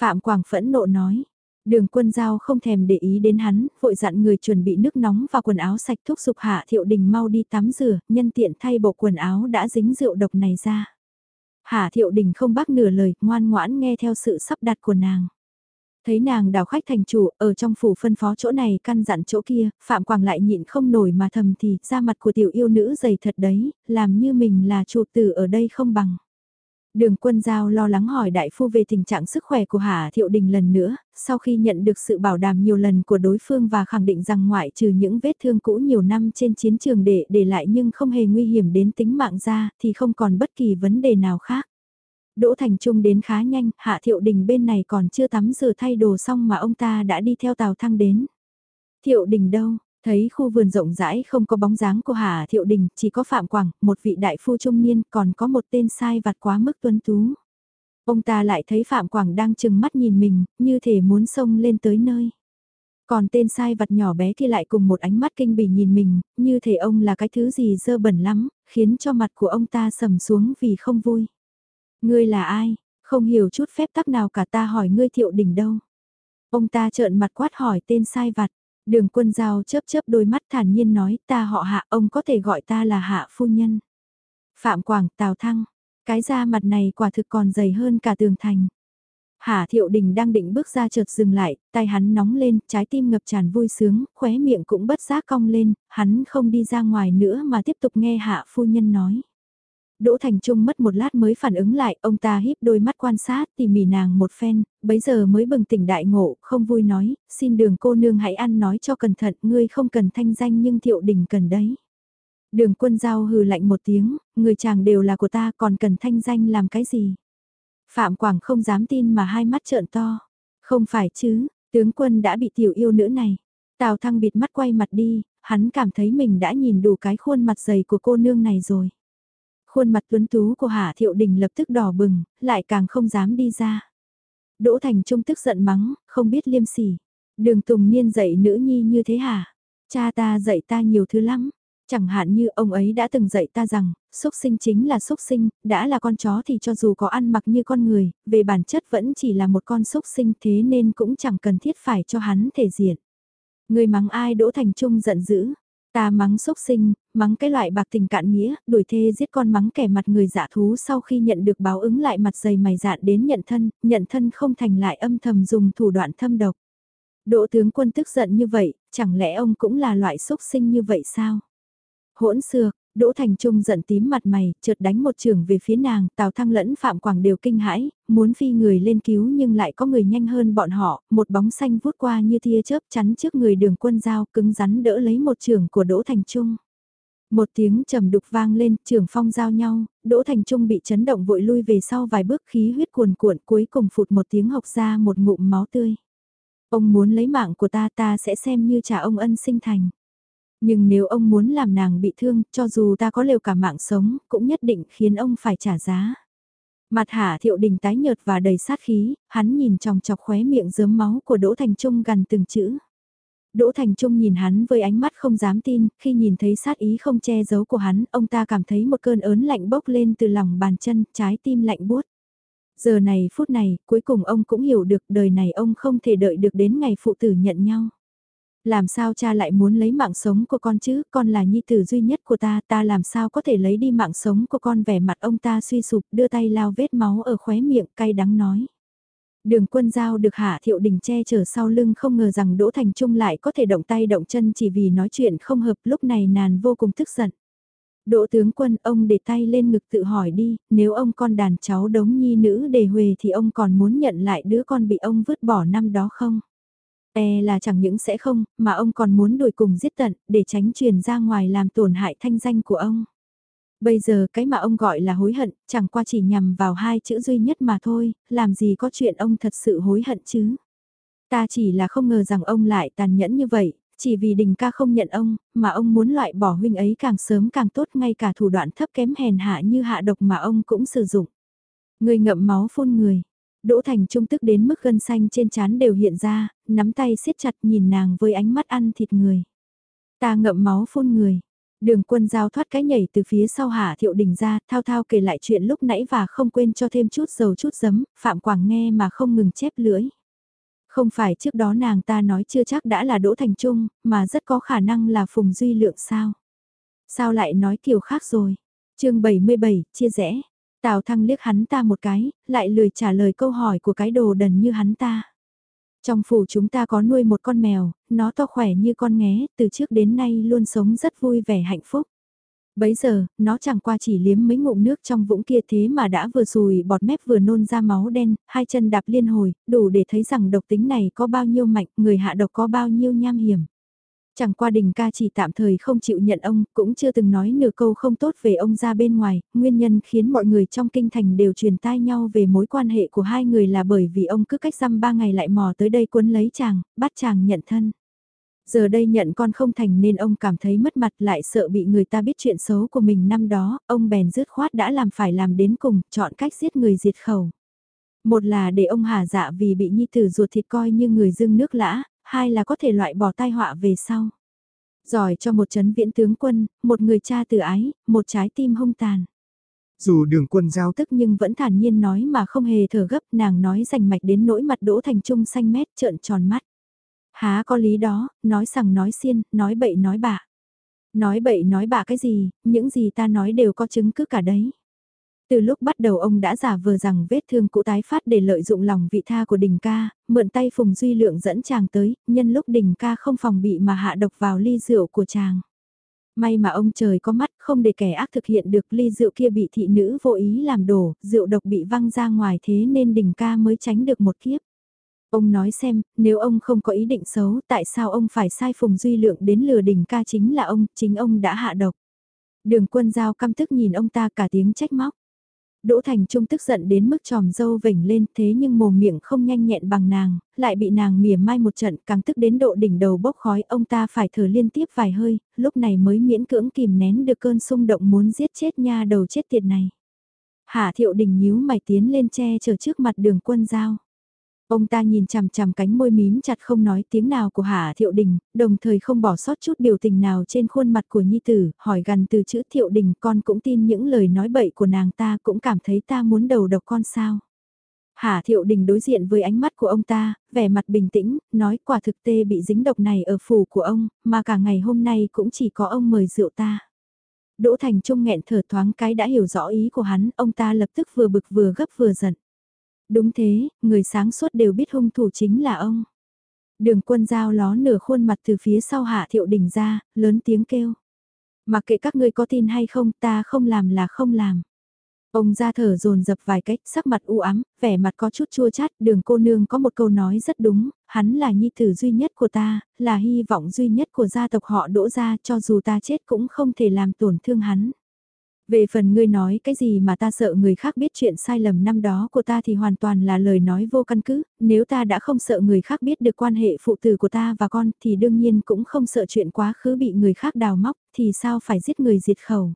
Phạm Quảng phẫn nộ nói. Đường quân giao không thèm để ý đến hắn, vội dặn người chuẩn bị nước nóng và quần áo sạch thúc giục hạ thiệu đình mau đi tắm rửa, nhân tiện thay bộ quần áo đã dính rượu độc này ra. Hạ thiệu đình không bác nửa lời, ngoan ngoãn nghe theo sự sắp đặt của nàng. Thấy nàng đào khách thành chủ, ở trong phủ phân phó chỗ này căn dặn chỗ kia, Phạm Quảng lại nhịn không nổi mà thầm thì, ra mặt của tiểu yêu nữ dày thật đấy, làm như mình là chủ tử ở đây không bằng. Đường quân giao lo lắng hỏi đại phu về tình trạng sức khỏe của Hà Thiệu Đình lần nữa, sau khi nhận được sự bảo đảm nhiều lần của đối phương và khẳng định rằng ngoại trừ những vết thương cũ nhiều năm trên chiến trường để để lại nhưng không hề nguy hiểm đến tính mạng ra thì không còn bất kỳ vấn đề nào khác. Đỗ Thành Trung đến khá nhanh, Hạ Thiệu Đình bên này còn chưa tắm rửa thay đồ xong mà ông ta đã đi theo Tào Thăng đến. Thiệu Đình đâu, Thấy khu vườn rộng rãi không có bóng dáng của Hà Thiệu Đình, chỉ có Phạm Quảng, một vị đại phu trung niên, còn có một tên sai vặt quá mức tuấn tú. Ông ta lại thấy Phạm Quảng đang chừng mắt nhìn mình, như thể muốn xông lên tới nơi. Còn tên sai vặt nhỏ bé kia lại cùng một ánh mắt kinh bỉ nhìn mình, như thể ông là cái thứ gì dơ bẩn lắm, khiến cho mặt của ông ta sầm xuống vì không vui. Ngươi là ai? Không hiểu chút phép tắc nào cả ta hỏi ngươi thiệu Đình đâu. Ông ta trợn mặt quát hỏi tên sai vặt. Đường quân giao chớp chớp đôi mắt thản nhiên nói ta họ hạ ông có thể gọi ta là hạ phu nhân. Phạm Quảng Tào Thăng, cái da mặt này quả thực còn dày hơn cả tường thành. Hạ Thiệu Đình đang định bước ra chợt dừng lại, tay hắn nóng lên, trái tim ngập tràn vui sướng, khóe miệng cũng bất giác cong lên, hắn không đi ra ngoài nữa mà tiếp tục nghe Hạ phu nhân nói. Đỗ Thành Trung mất một lát mới phản ứng lại, ông ta híp đôi mắt quan sát tỉ mỉ nàng một phen, bấy giờ mới bừng tỉnh đại ngộ, không vui nói, xin đường cô nương hãy ăn nói cho cẩn thận, ngươi không cần thanh danh nhưng Thiệu Đình cần đấy. Đường quân giao hừ lạnh một tiếng, người chàng đều là của ta còn cần thanh danh làm cái gì. Phạm Quảng không dám tin mà hai mắt trợn to. Không phải chứ, tướng quân đã bị tiểu yêu nữ này. Tào Thăng bịt mắt quay mặt đi, hắn cảm thấy mình đã nhìn đủ cái khuôn mặt dày của cô nương này rồi. Khuôn mặt tuấn tú của Hạ Thiệu Đình lập tức đỏ bừng, lại càng không dám đi ra. Đỗ Thành Trung tức giận mắng, không biết liêm sỉ. Đường Tùng Niên dạy nữ nhi như thế hả? Cha ta dạy ta nhiều thứ lắm. Chẳng hạn như ông ấy đã từng dạy ta rằng, xúc sinh chính là xúc sinh, đã là con chó thì cho dù có ăn mặc như con người, về bản chất vẫn chỉ là một con xúc sinh thế nên cũng chẳng cần thiết phải cho hắn thể diện. Người mắng ai Đỗ Thành Trung giận dữ, ta mắng xúc sinh, mắng cái loại bạc tình cạn nghĩa, đuổi thê giết con mắng kẻ mặt người giả thú sau khi nhận được báo ứng lại mặt dày mày dạn đến nhận thân, nhận thân không thành lại âm thầm dùng thủ đoạn thâm độc. Đỗ tướng quân tức giận như vậy, chẳng lẽ ông cũng là loại xúc sinh như vậy sao? Hỗn xược, Đỗ Thành Trung giận tím mặt mày, chợt đánh một trường về phía nàng, Tào Thăng lẫn Phạm Quảng đều kinh hãi, muốn phi người lên cứu nhưng lại có người nhanh hơn bọn họ, một bóng xanh vút qua như tia chớp chắn trước người đường quân giao cứng rắn đỡ lấy một trường của Đỗ Thành Trung. Một tiếng trầm đục vang lên, trường phong giao nhau, Đỗ Thành Trung bị chấn động vội lui về sau vài bước khí huyết cuồn cuộn cuối cùng phụt một tiếng hộc ra một ngụm máu tươi. Ông muốn lấy mạng của ta ta sẽ xem như trả ông ân sinh thành. Nhưng nếu ông muốn làm nàng bị thương, cho dù ta có liều cả mạng sống, cũng nhất định khiến ông phải trả giá. Mặt hạ thiệu đình tái nhợt và đầy sát khí, hắn nhìn tròng chọc khóe miệng dớm máu của Đỗ Thành Trung gần từng chữ. Đỗ Thành Trung nhìn hắn với ánh mắt không dám tin, khi nhìn thấy sát ý không che giấu của hắn, ông ta cảm thấy một cơn ớn lạnh bốc lên từ lòng bàn chân, trái tim lạnh buốt. Giờ này phút này, cuối cùng ông cũng hiểu được đời này ông không thể đợi được đến ngày phụ tử nhận nhau. Làm sao cha lại muốn lấy mạng sống của con chứ, con là nhi tử duy nhất của ta, ta làm sao có thể lấy đi mạng sống của con vẻ mặt ông ta suy sụp, đưa tay lao vết máu ở khóe miệng, cay đắng nói. Đường quân giao được hạ thiệu đình che chở sau lưng không ngờ rằng Đỗ Thành Trung lại có thể động tay động chân chỉ vì nói chuyện không hợp lúc này nàn vô cùng tức giận. Đỗ tướng quân ông để tay lên ngực tự hỏi đi, nếu ông con đàn cháu đống nhi nữ đề huề thì ông còn muốn nhận lại đứa con bị ông vứt bỏ năm đó không? E là chẳng những sẽ không, mà ông còn muốn đuổi cùng giết tận, để tránh truyền ra ngoài làm tổn hại thanh danh của ông. Bây giờ cái mà ông gọi là hối hận, chẳng qua chỉ nhằm vào hai chữ duy nhất mà thôi, làm gì có chuyện ông thật sự hối hận chứ. Ta chỉ là không ngờ rằng ông lại tàn nhẫn như vậy, chỉ vì đình ca không nhận ông, mà ông muốn loại bỏ huynh ấy càng sớm càng tốt ngay cả thủ đoạn thấp kém hèn hạ như hạ độc mà ông cũng sử dụng. Người ngậm máu phun người, Đỗ Thành Trung tức đến mức gân xanh trên trán đều hiện ra, nắm tay siết chặt nhìn nàng với ánh mắt ăn thịt người. Ta ngậm máu phun người. Đường quân giao thoát cái nhảy từ phía sau hạ thiệu đình ra, thao thao kể lại chuyện lúc nãy và không quên cho thêm chút dầu chút giấm, Phạm Quảng nghe mà không ngừng chép lưỡi. Không phải trước đó nàng ta nói chưa chắc đã là Đỗ Thành Trung, mà rất có khả năng là Phùng Duy Lượng sao. Sao lại nói kiểu khác rồi? chương 77, chia rẽ. Tào Thăng liếc hắn ta một cái, lại lười trả lời câu hỏi của cái đồ đần như hắn ta. Trong phủ chúng ta có nuôi một con mèo, nó to khỏe như con nghé, từ trước đến nay luôn sống rất vui vẻ hạnh phúc. Bấy giờ, nó chẳng qua chỉ liếm mấy ngụm nước trong vũng kia thế mà đã vừa sùi bọt mép vừa nôn ra máu đen, hai chân đạp liên hồi, đủ để thấy rằng độc tính này có bao nhiêu mạnh, người hạ độc có bao nhiêu nham hiểm. Chẳng qua đình ca chỉ tạm thời không chịu nhận ông, cũng chưa từng nói nửa câu không tốt về ông ra bên ngoài, nguyên nhân khiến mọi người trong kinh thành đều truyền tai nhau về mối quan hệ của hai người là bởi vì ông cứ cách dăm ba ngày lại mò tới đây cuốn lấy chàng, bắt chàng nhận thân. Giờ đây nhận con không thành nên ông cảm thấy mất mặt lại sợ bị người ta biết chuyện xấu của mình năm đó, ông bèn dứt khoát đã làm phải làm đến cùng, chọn cách giết người diệt khẩu. Một là để ông hà dạ vì bị nhi tử ruột thịt coi như người dưng nước lã, hai là có thể loại bỏ tai họa về sau. Giỏi cho một chấn viễn tướng quân, một người cha từ ái, một trái tim hung tàn. Dù đường quân giao tức nhưng vẫn thản nhiên nói mà không hề thở gấp nàng nói rành mạch đến nỗi mặt đỗ thành trung xanh mét trợn tròn mắt. Há có lý đó, nói sằng nói xiên, nói bậy nói bạ. Nói bậy nói bạ cái gì, những gì ta nói đều có chứng cứ cả đấy. Từ lúc bắt đầu ông đã giả vờ rằng vết thương cũ tái phát để lợi dụng lòng vị tha của đình ca, mượn tay Phùng Duy Lượng dẫn chàng tới, nhân lúc đình ca không phòng bị mà hạ độc vào ly rượu của chàng. May mà ông trời có mắt không để kẻ ác thực hiện được ly rượu kia bị thị nữ vô ý làm đổ, rượu độc bị văng ra ngoài thế nên đình ca mới tránh được một kiếp. Ông nói xem, nếu ông không có ý định xấu, tại sao ông phải sai Phùng Duy Lượng đến lừa đình ca chính là ông, chính ông đã hạ độc. Đường quân giao căm tức nhìn ông ta cả tiếng trách móc. Đỗ Thành Trung tức giận đến mức tròm dâu vểnh lên thế nhưng mồm miệng không nhanh nhẹn bằng nàng, lại bị nàng mỉa mai một trận càng tức đến độ đỉnh đầu bốc khói ông ta phải thở liên tiếp vài hơi, lúc này mới miễn cưỡng kìm nén được cơn xung động muốn giết chết nha đầu chết tiệt này. Hạ thiệu đình nhíu mày tiến lên che chở trước mặt đường quân giao. Ông ta nhìn chằm chằm cánh môi mím chặt không nói tiếng nào của Hạ Thiệu Đình, đồng thời không bỏ sót chút biểu tình nào trên khuôn mặt của Nhi Tử, hỏi gần từ chữ Thiệu Đình con cũng tin những lời nói bậy của nàng ta cũng cảm thấy ta muốn đầu độc con sao. Hạ Thiệu Đình đối diện với ánh mắt của ông ta, vẻ mặt bình tĩnh, nói quả thực tê bị dính độc này ở phủ của ông, mà cả ngày hôm nay cũng chỉ có ông mời rượu ta. Đỗ Thành Trung nghẹn thở thoáng cái đã hiểu rõ ý của hắn, ông ta lập tức vừa bực vừa gấp vừa giận. Đúng thế, người sáng suốt đều biết hung thủ chính là ông. Đường quân giao ló nửa khuôn mặt từ phía sau hạ thiệu đỉnh ra, lớn tiếng kêu. Mặc kệ các ngươi có tin hay không, ta không làm là không làm. Ông ra thở dồn dập vài cách, sắc mặt u ám, vẻ mặt có chút chua chát, đường cô nương có một câu nói rất đúng, hắn là nhi tử duy nhất của ta, là hy vọng duy nhất của gia tộc họ đỗ ra, cho dù ta chết cũng không thể làm tổn thương hắn. Về phần ngươi nói cái gì mà ta sợ người khác biết chuyện sai lầm năm đó của ta thì hoàn toàn là lời nói vô căn cứ, nếu ta đã không sợ người khác biết được quan hệ phụ tử của ta và con thì đương nhiên cũng không sợ chuyện quá khứ bị người khác đào móc thì sao phải giết người diệt khẩu.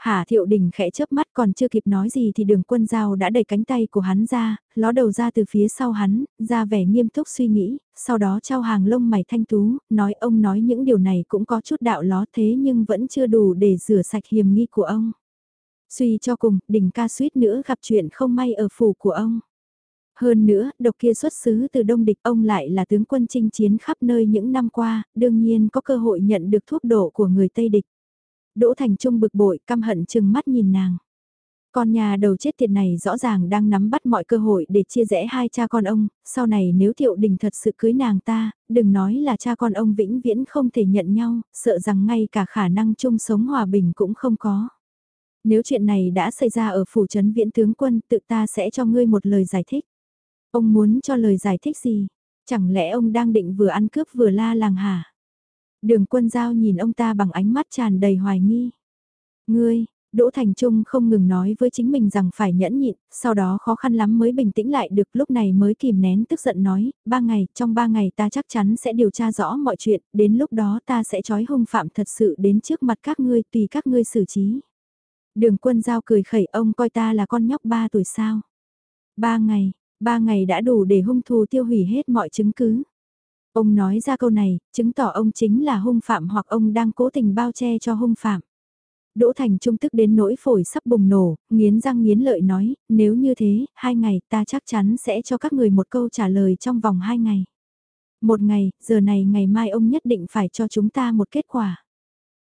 Hà Thiệu Đình khẽ chớp mắt còn chưa kịp nói gì thì đường quân giao đã đẩy cánh tay của hắn ra, ló đầu ra từ phía sau hắn, ra vẻ nghiêm túc suy nghĩ, sau đó trao hàng lông mày thanh tú, nói ông nói những điều này cũng có chút đạo ló thế nhưng vẫn chưa đủ để rửa sạch hiểm nghi của ông. Suy cho cùng, đỉnh ca suýt nữa gặp chuyện không may ở phủ của ông. Hơn nữa, độc kia xuất xứ từ đông địch ông lại là tướng quân chinh chiến khắp nơi những năm qua, đương nhiên có cơ hội nhận được thuốc độ của người Tây địch. Đỗ Thành Trung bực bội căm hận chừng mắt nhìn nàng. Con nhà đầu chết tiệt này rõ ràng đang nắm bắt mọi cơ hội để chia rẽ hai cha con ông, sau này nếu Thiệu Đình thật sự cưới nàng ta, đừng nói là cha con ông vĩnh viễn không thể nhận nhau, sợ rằng ngay cả khả năng chung sống hòa bình cũng không có. Nếu chuyện này đã xảy ra ở phủ trấn viễn tướng quân tự ta sẽ cho ngươi một lời giải thích. Ông muốn cho lời giải thích gì? Chẳng lẽ ông đang định vừa ăn cướp vừa la làng hả? Đường quân giao nhìn ông ta bằng ánh mắt tràn đầy hoài nghi. Ngươi, Đỗ Thành Trung không ngừng nói với chính mình rằng phải nhẫn nhịn, sau đó khó khăn lắm mới bình tĩnh lại được lúc này mới kìm nén tức giận nói, ba ngày, trong ba ngày ta chắc chắn sẽ điều tra rõ mọi chuyện, đến lúc đó ta sẽ trói hung phạm thật sự đến trước mặt các ngươi tùy các ngươi xử trí. Đường quân giao cười khẩy ông coi ta là con nhóc ba tuổi sao. Ba ngày, ba ngày đã đủ để hung thù tiêu hủy hết mọi chứng cứ. Ông nói ra câu này, chứng tỏ ông chính là hung phạm hoặc ông đang cố tình bao che cho hung phạm. Đỗ Thành Trung tức đến nỗi phổi sắp bùng nổ, nghiến răng nghiến lợi nói, nếu như thế, hai ngày ta chắc chắn sẽ cho các người một câu trả lời trong vòng hai ngày. Một ngày, giờ này ngày mai ông nhất định phải cho chúng ta một kết quả.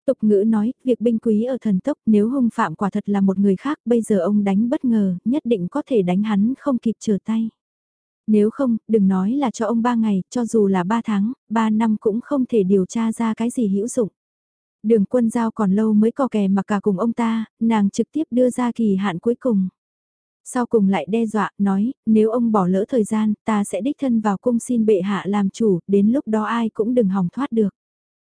Tục ngữ nói, việc binh quý ở thần tốc nếu hung phạm quả thật là một người khác bây giờ ông đánh bất ngờ, nhất định có thể đánh hắn không kịp trở tay. Nếu không, đừng nói là cho ông ba ngày, cho dù là ba tháng, ba năm cũng không thể điều tra ra cái gì hữu dụng. Đường quân giao còn lâu mới co kè mà cả cùng ông ta, nàng trực tiếp đưa ra kỳ hạn cuối cùng. Sau cùng lại đe dọa, nói, nếu ông bỏ lỡ thời gian, ta sẽ đích thân vào cung xin bệ hạ làm chủ, đến lúc đó ai cũng đừng hòng thoát được.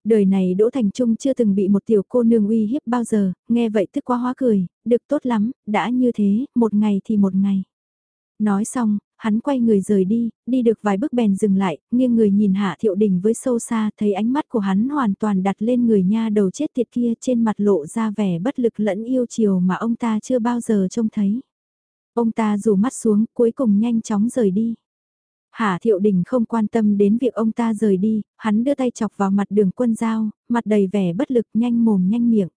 Đời này Đỗ Thành Trung chưa từng bị một tiểu cô nương uy hiếp bao giờ, nghe vậy tức quá hóa cười, được tốt lắm, đã như thế, một ngày thì một ngày. Nói xong, hắn quay người rời đi, đi được vài bước bèn dừng lại, nghiêng người nhìn Hạ Thiệu Đình với sâu xa, thấy ánh mắt của hắn hoàn toàn đặt lên người nha đầu chết tiệt kia trên mặt lộ ra vẻ bất lực lẫn yêu chiều mà ông ta chưa bao giờ trông thấy. Ông ta rủ mắt xuống, cuối cùng nhanh chóng rời đi. hạ Thiệu Đình không quan tâm đến việc ông ta rời đi, hắn đưa tay chọc vào mặt đường quân giao, mặt đầy vẻ bất lực nhanh mồm nhanh miệng.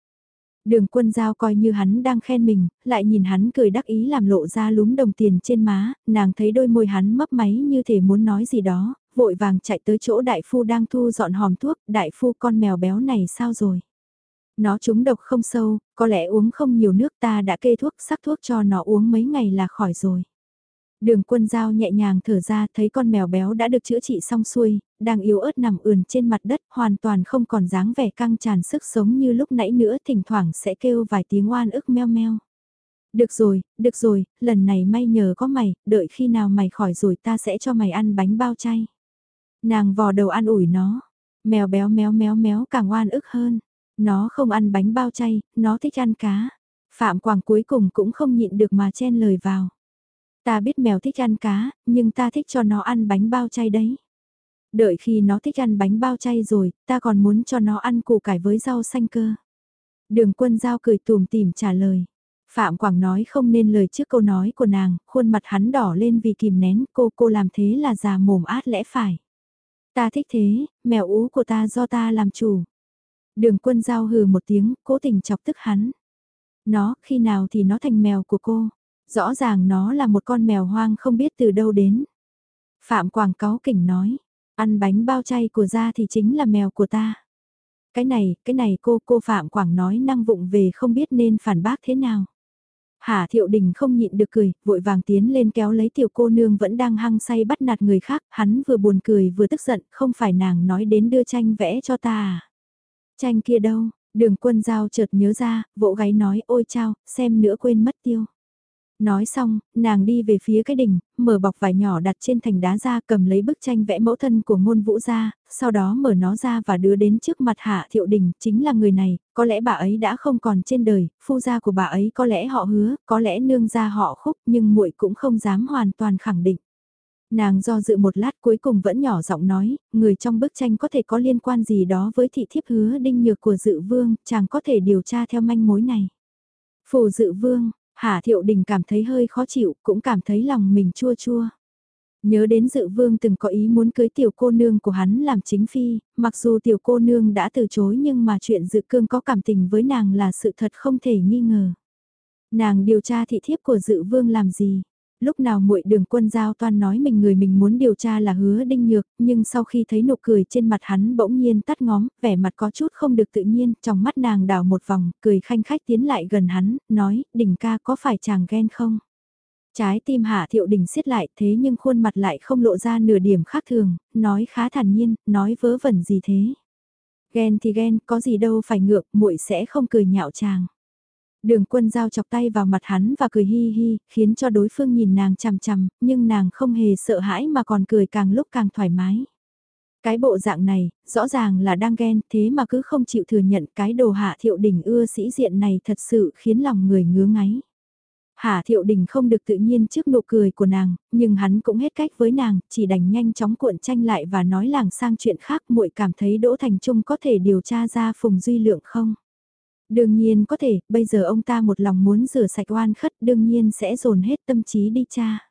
Đường quân giao coi như hắn đang khen mình, lại nhìn hắn cười đắc ý làm lộ ra lúm đồng tiền trên má, nàng thấy đôi môi hắn mấp máy như thể muốn nói gì đó, vội vàng chạy tới chỗ đại phu đang thu dọn hòm thuốc, đại phu con mèo béo này sao rồi? Nó trúng độc không sâu, có lẽ uống không nhiều nước ta đã kê thuốc sắc thuốc cho nó uống mấy ngày là khỏi rồi. Đường quân giao nhẹ nhàng thở ra thấy con mèo béo đã được chữa trị xong xuôi, đang yếu ớt nằm ườn trên mặt đất hoàn toàn không còn dáng vẻ căng tràn sức sống như lúc nãy nữa thỉnh thoảng sẽ kêu vài tiếng oan ức meo meo. Được rồi, được rồi, lần này may nhờ có mày, đợi khi nào mày khỏi rồi ta sẽ cho mày ăn bánh bao chay. Nàng vò đầu ăn ủi nó, mèo béo méo méo méo càng oan ức hơn. Nó không ăn bánh bao chay, nó thích ăn cá. Phạm Quảng cuối cùng cũng không nhịn được mà chen lời vào. Ta biết mèo thích ăn cá, nhưng ta thích cho nó ăn bánh bao chay đấy. Đợi khi nó thích ăn bánh bao chay rồi, ta còn muốn cho nó ăn củ cải với rau xanh cơ. Đường quân giao cười tùm tìm trả lời. Phạm Quảng nói không nên lời trước câu nói của nàng, khuôn mặt hắn đỏ lên vì kìm nén cô cô làm thế là già mồm át lẽ phải. Ta thích thế, mèo ú của ta do ta làm chủ. Đường quân giao hừ một tiếng, cố tình chọc tức hắn. Nó, khi nào thì nó thành mèo của cô. Rõ ràng nó là một con mèo hoang không biết từ đâu đến. Phạm Quảng cáo kỉnh nói, ăn bánh bao chay của ra thì chính là mèo của ta. Cái này, cái này cô, cô Phạm Quảng nói năng vụng về không biết nên phản bác thế nào. Hà Thiệu Đình không nhịn được cười, vội vàng tiến lên kéo lấy tiểu cô nương vẫn đang hăng say bắt nạt người khác, hắn vừa buồn cười vừa tức giận, không phải nàng nói đến đưa tranh vẽ cho ta à. Tranh kia đâu, đường quân giao chợt nhớ ra, vỗ gáy nói ôi chao, xem nữa quên mất tiêu. Nói xong, nàng đi về phía cái đỉnh, mở bọc vải nhỏ đặt trên thành đá ra cầm lấy bức tranh vẽ mẫu thân của ngôn vũ ra, sau đó mở nó ra và đưa đến trước mặt hạ thiệu đình, chính là người này, có lẽ bà ấy đã không còn trên đời, phu gia của bà ấy có lẽ họ hứa, có lẽ nương gia họ khúc nhưng muội cũng không dám hoàn toàn khẳng định. Nàng do dự một lát cuối cùng vẫn nhỏ giọng nói, người trong bức tranh có thể có liên quan gì đó với thị thiếp hứa đinh nhược của dự vương, chàng có thể điều tra theo manh mối này. phù dự vương, Hà Thiệu Đình cảm thấy hơi khó chịu, cũng cảm thấy lòng mình chua chua. Nhớ đến dự vương từng có ý muốn cưới tiểu cô nương của hắn làm chính phi, mặc dù tiểu cô nương đã từ chối nhưng mà chuyện dự cương có cảm tình với nàng là sự thật không thể nghi ngờ. Nàng điều tra thị thiếp của dự vương làm gì? Lúc nào muội đường quân giao toan nói mình người mình muốn điều tra là hứa đinh nhược, nhưng sau khi thấy nụ cười trên mặt hắn bỗng nhiên tắt ngóm, vẻ mặt có chút không được tự nhiên, trong mắt nàng đảo một vòng, cười khanh khách tiến lại gần hắn, nói, đỉnh ca có phải chàng ghen không? Trái tim hạ thiệu đình siết lại thế nhưng khuôn mặt lại không lộ ra nửa điểm khác thường, nói khá thản nhiên, nói vớ vẩn gì thế? Ghen thì ghen, có gì đâu phải ngược, muội sẽ không cười nhạo chàng. Đường quân giao chọc tay vào mặt hắn và cười hi hi, khiến cho đối phương nhìn nàng chằm chằm, nhưng nàng không hề sợ hãi mà còn cười càng lúc càng thoải mái. Cái bộ dạng này, rõ ràng là đang ghen, thế mà cứ không chịu thừa nhận cái đồ hạ thiệu đỉnh ưa sĩ diện này thật sự khiến lòng người ngứa ngáy. Hạ thiệu đình không được tự nhiên trước nụ cười của nàng, nhưng hắn cũng hết cách với nàng, chỉ đành nhanh chóng cuộn tranh lại và nói làng sang chuyện khác muội cảm thấy Đỗ Thành Trung có thể điều tra ra Phùng Duy Lượng không? Đương nhiên có thể, bây giờ ông ta một lòng muốn rửa sạch oan khất đương nhiên sẽ dồn hết tâm trí đi cha.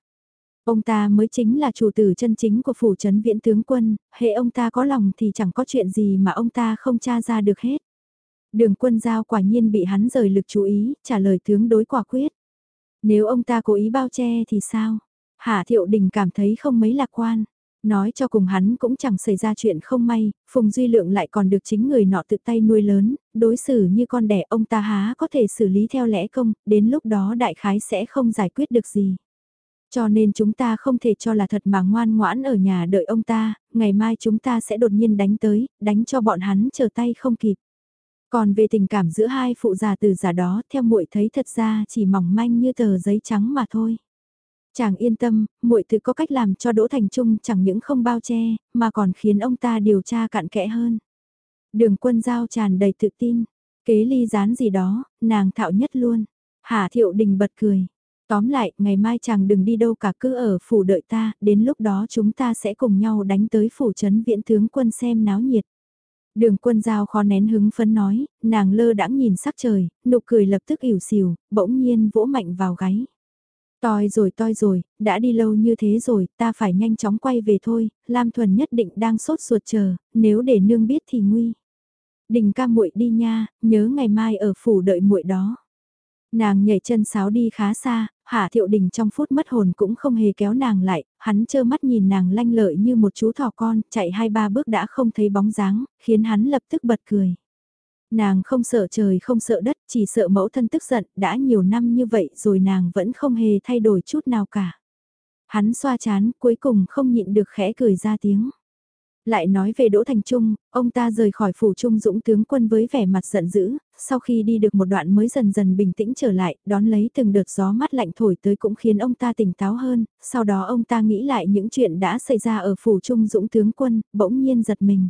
Ông ta mới chính là chủ tử chân chính của phủ trấn viễn tướng quân, hệ ông ta có lòng thì chẳng có chuyện gì mà ông ta không tra ra được hết. Đường quân giao quả nhiên bị hắn rời lực chú ý, trả lời tướng đối quả quyết. Nếu ông ta cố ý bao che thì sao? Hạ thiệu đình cảm thấy không mấy lạc quan. Nói cho cùng hắn cũng chẳng xảy ra chuyện không may, Phùng Duy Lượng lại còn được chính người nọ tự tay nuôi lớn, đối xử như con đẻ ông ta há có thể xử lý theo lẽ công, đến lúc đó đại khái sẽ không giải quyết được gì. Cho nên chúng ta không thể cho là thật mà ngoan ngoãn ở nhà đợi ông ta, ngày mai chúng ta sẽ đột nhiên đánh tới, đánh cho bọn hắn chờ tay không kịp. Còn về tình cảm giữa hai phụ già từ giả đó theo muội thấy thật ra chỉ mỏng manh như tờ giấy trắng mà thôi. Chàng yên tâm, muội tự có cách làm cho Đỗ Thành Trung chẳng những không bao che, mà còn khiến ông ta điều tra cặn kẽ hơn. Đường quân giao tràn đầy tự tin, kế ly gián gì đó, nàng thạo nhất luôn. Hà Thiệu Đình bật cười. Tóm lại, ngày mai chàng đừng đi đâu cả cứ ở phủ đợi ta, đến lúc đó chúng ta sẽ cùng nhau đánh tới phủ trấn viện tướng quân xem náo nhiệt. Đường quân giao khó nén hứng phấn nói, nàng lơ đãng nhìn sắc trời, nụ cười lập tức ỉu xìu, bỗng nhiên vỗ mạnh vào gáy. Toi rồi toi rồi, đã đi lâu như thế rồi, ta phải nhanh chóng quay về thôi, Lam Thuần nhất định đang sốt ruột chờ, nếu để nương biết thì nguy. Đình ca muội đi nha, nhớ ngày mai ở phủ đợi muội đó. Nàng nhảy chân sáo đi khá xa, Hạ Thiệu Đình trong phút mất hồn cũng không hề kéo nàng lại, hắn trơ mắt nhìn nàng lanh lợi như một chú thỏ con, chạy hai ba bước đã không thấy bóng dáng, khiến hắn lập tức bật cười. Nàng không sợ trời không sợ đất, chỉ sợ mẫu thân tức giận, đã nhiều năm như vậy rồi nàng vẫn không hề thay đổi chút nào cả. Hắn xoa chán, cuối cùng không nhịn được khẽ cười ra tiếng. Lại nói về Đỗ Thành Trung, ông ta rời khỏi phủ Trung Dũng tướng quân với vẻ mặt giận dữ, sau khi đi được một đoạn mới dần dần bình tĩnh trở lại, đón lấy từng đợt gió mát lạnh thổi tới cũng khiến ông ta tỉnh táo hơn, sau đó ông ta nghĩ lại những chuyện đã xảy ra ở phủ Trung Dũng tướng quân, bỗng nhiên giật mình.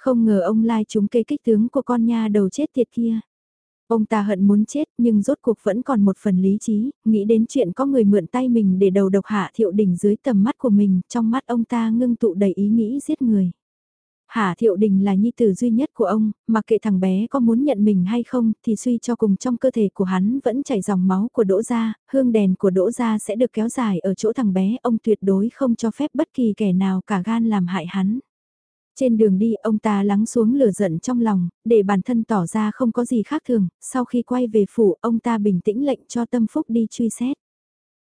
Không ngờ ông lai chúng cây kích tướng của con nha đầu chết tiệt kia. Ông ta hận muốn chết nhưng rốt cuộc vẫn còn một phần lý trí, nghĩ đến chuyện có người mượn tay mình để đầu độc hạ thiệu đình dưới tầm mắt của mình, trong mắt ông ta ngưng tụ đầy ý nghĩ giết người. Hạ Thiệu Đình là nhi tử duy nhất của ông, mặc kệ thằng bé có muốn nhận mình hay không thì suy cho cùng trong cơ thể của hắn vẫn chảy dòng máu của Đỗ Gia, hương đèn của Đỗ Gia sẽ được kéo dài ở chỗ thằng bé, ông tuyệt đối không cho phép bất kỳ kẻ nào cả gan làm hại hắn. Trên đường đi ông ta lắng xuống lửa giận trong lòng, để bản thân tỏ ra không có gì khác thường, sau khi quay về phủ ông ta bình tĩnh lệnh cho tâm phúc đi truy xét.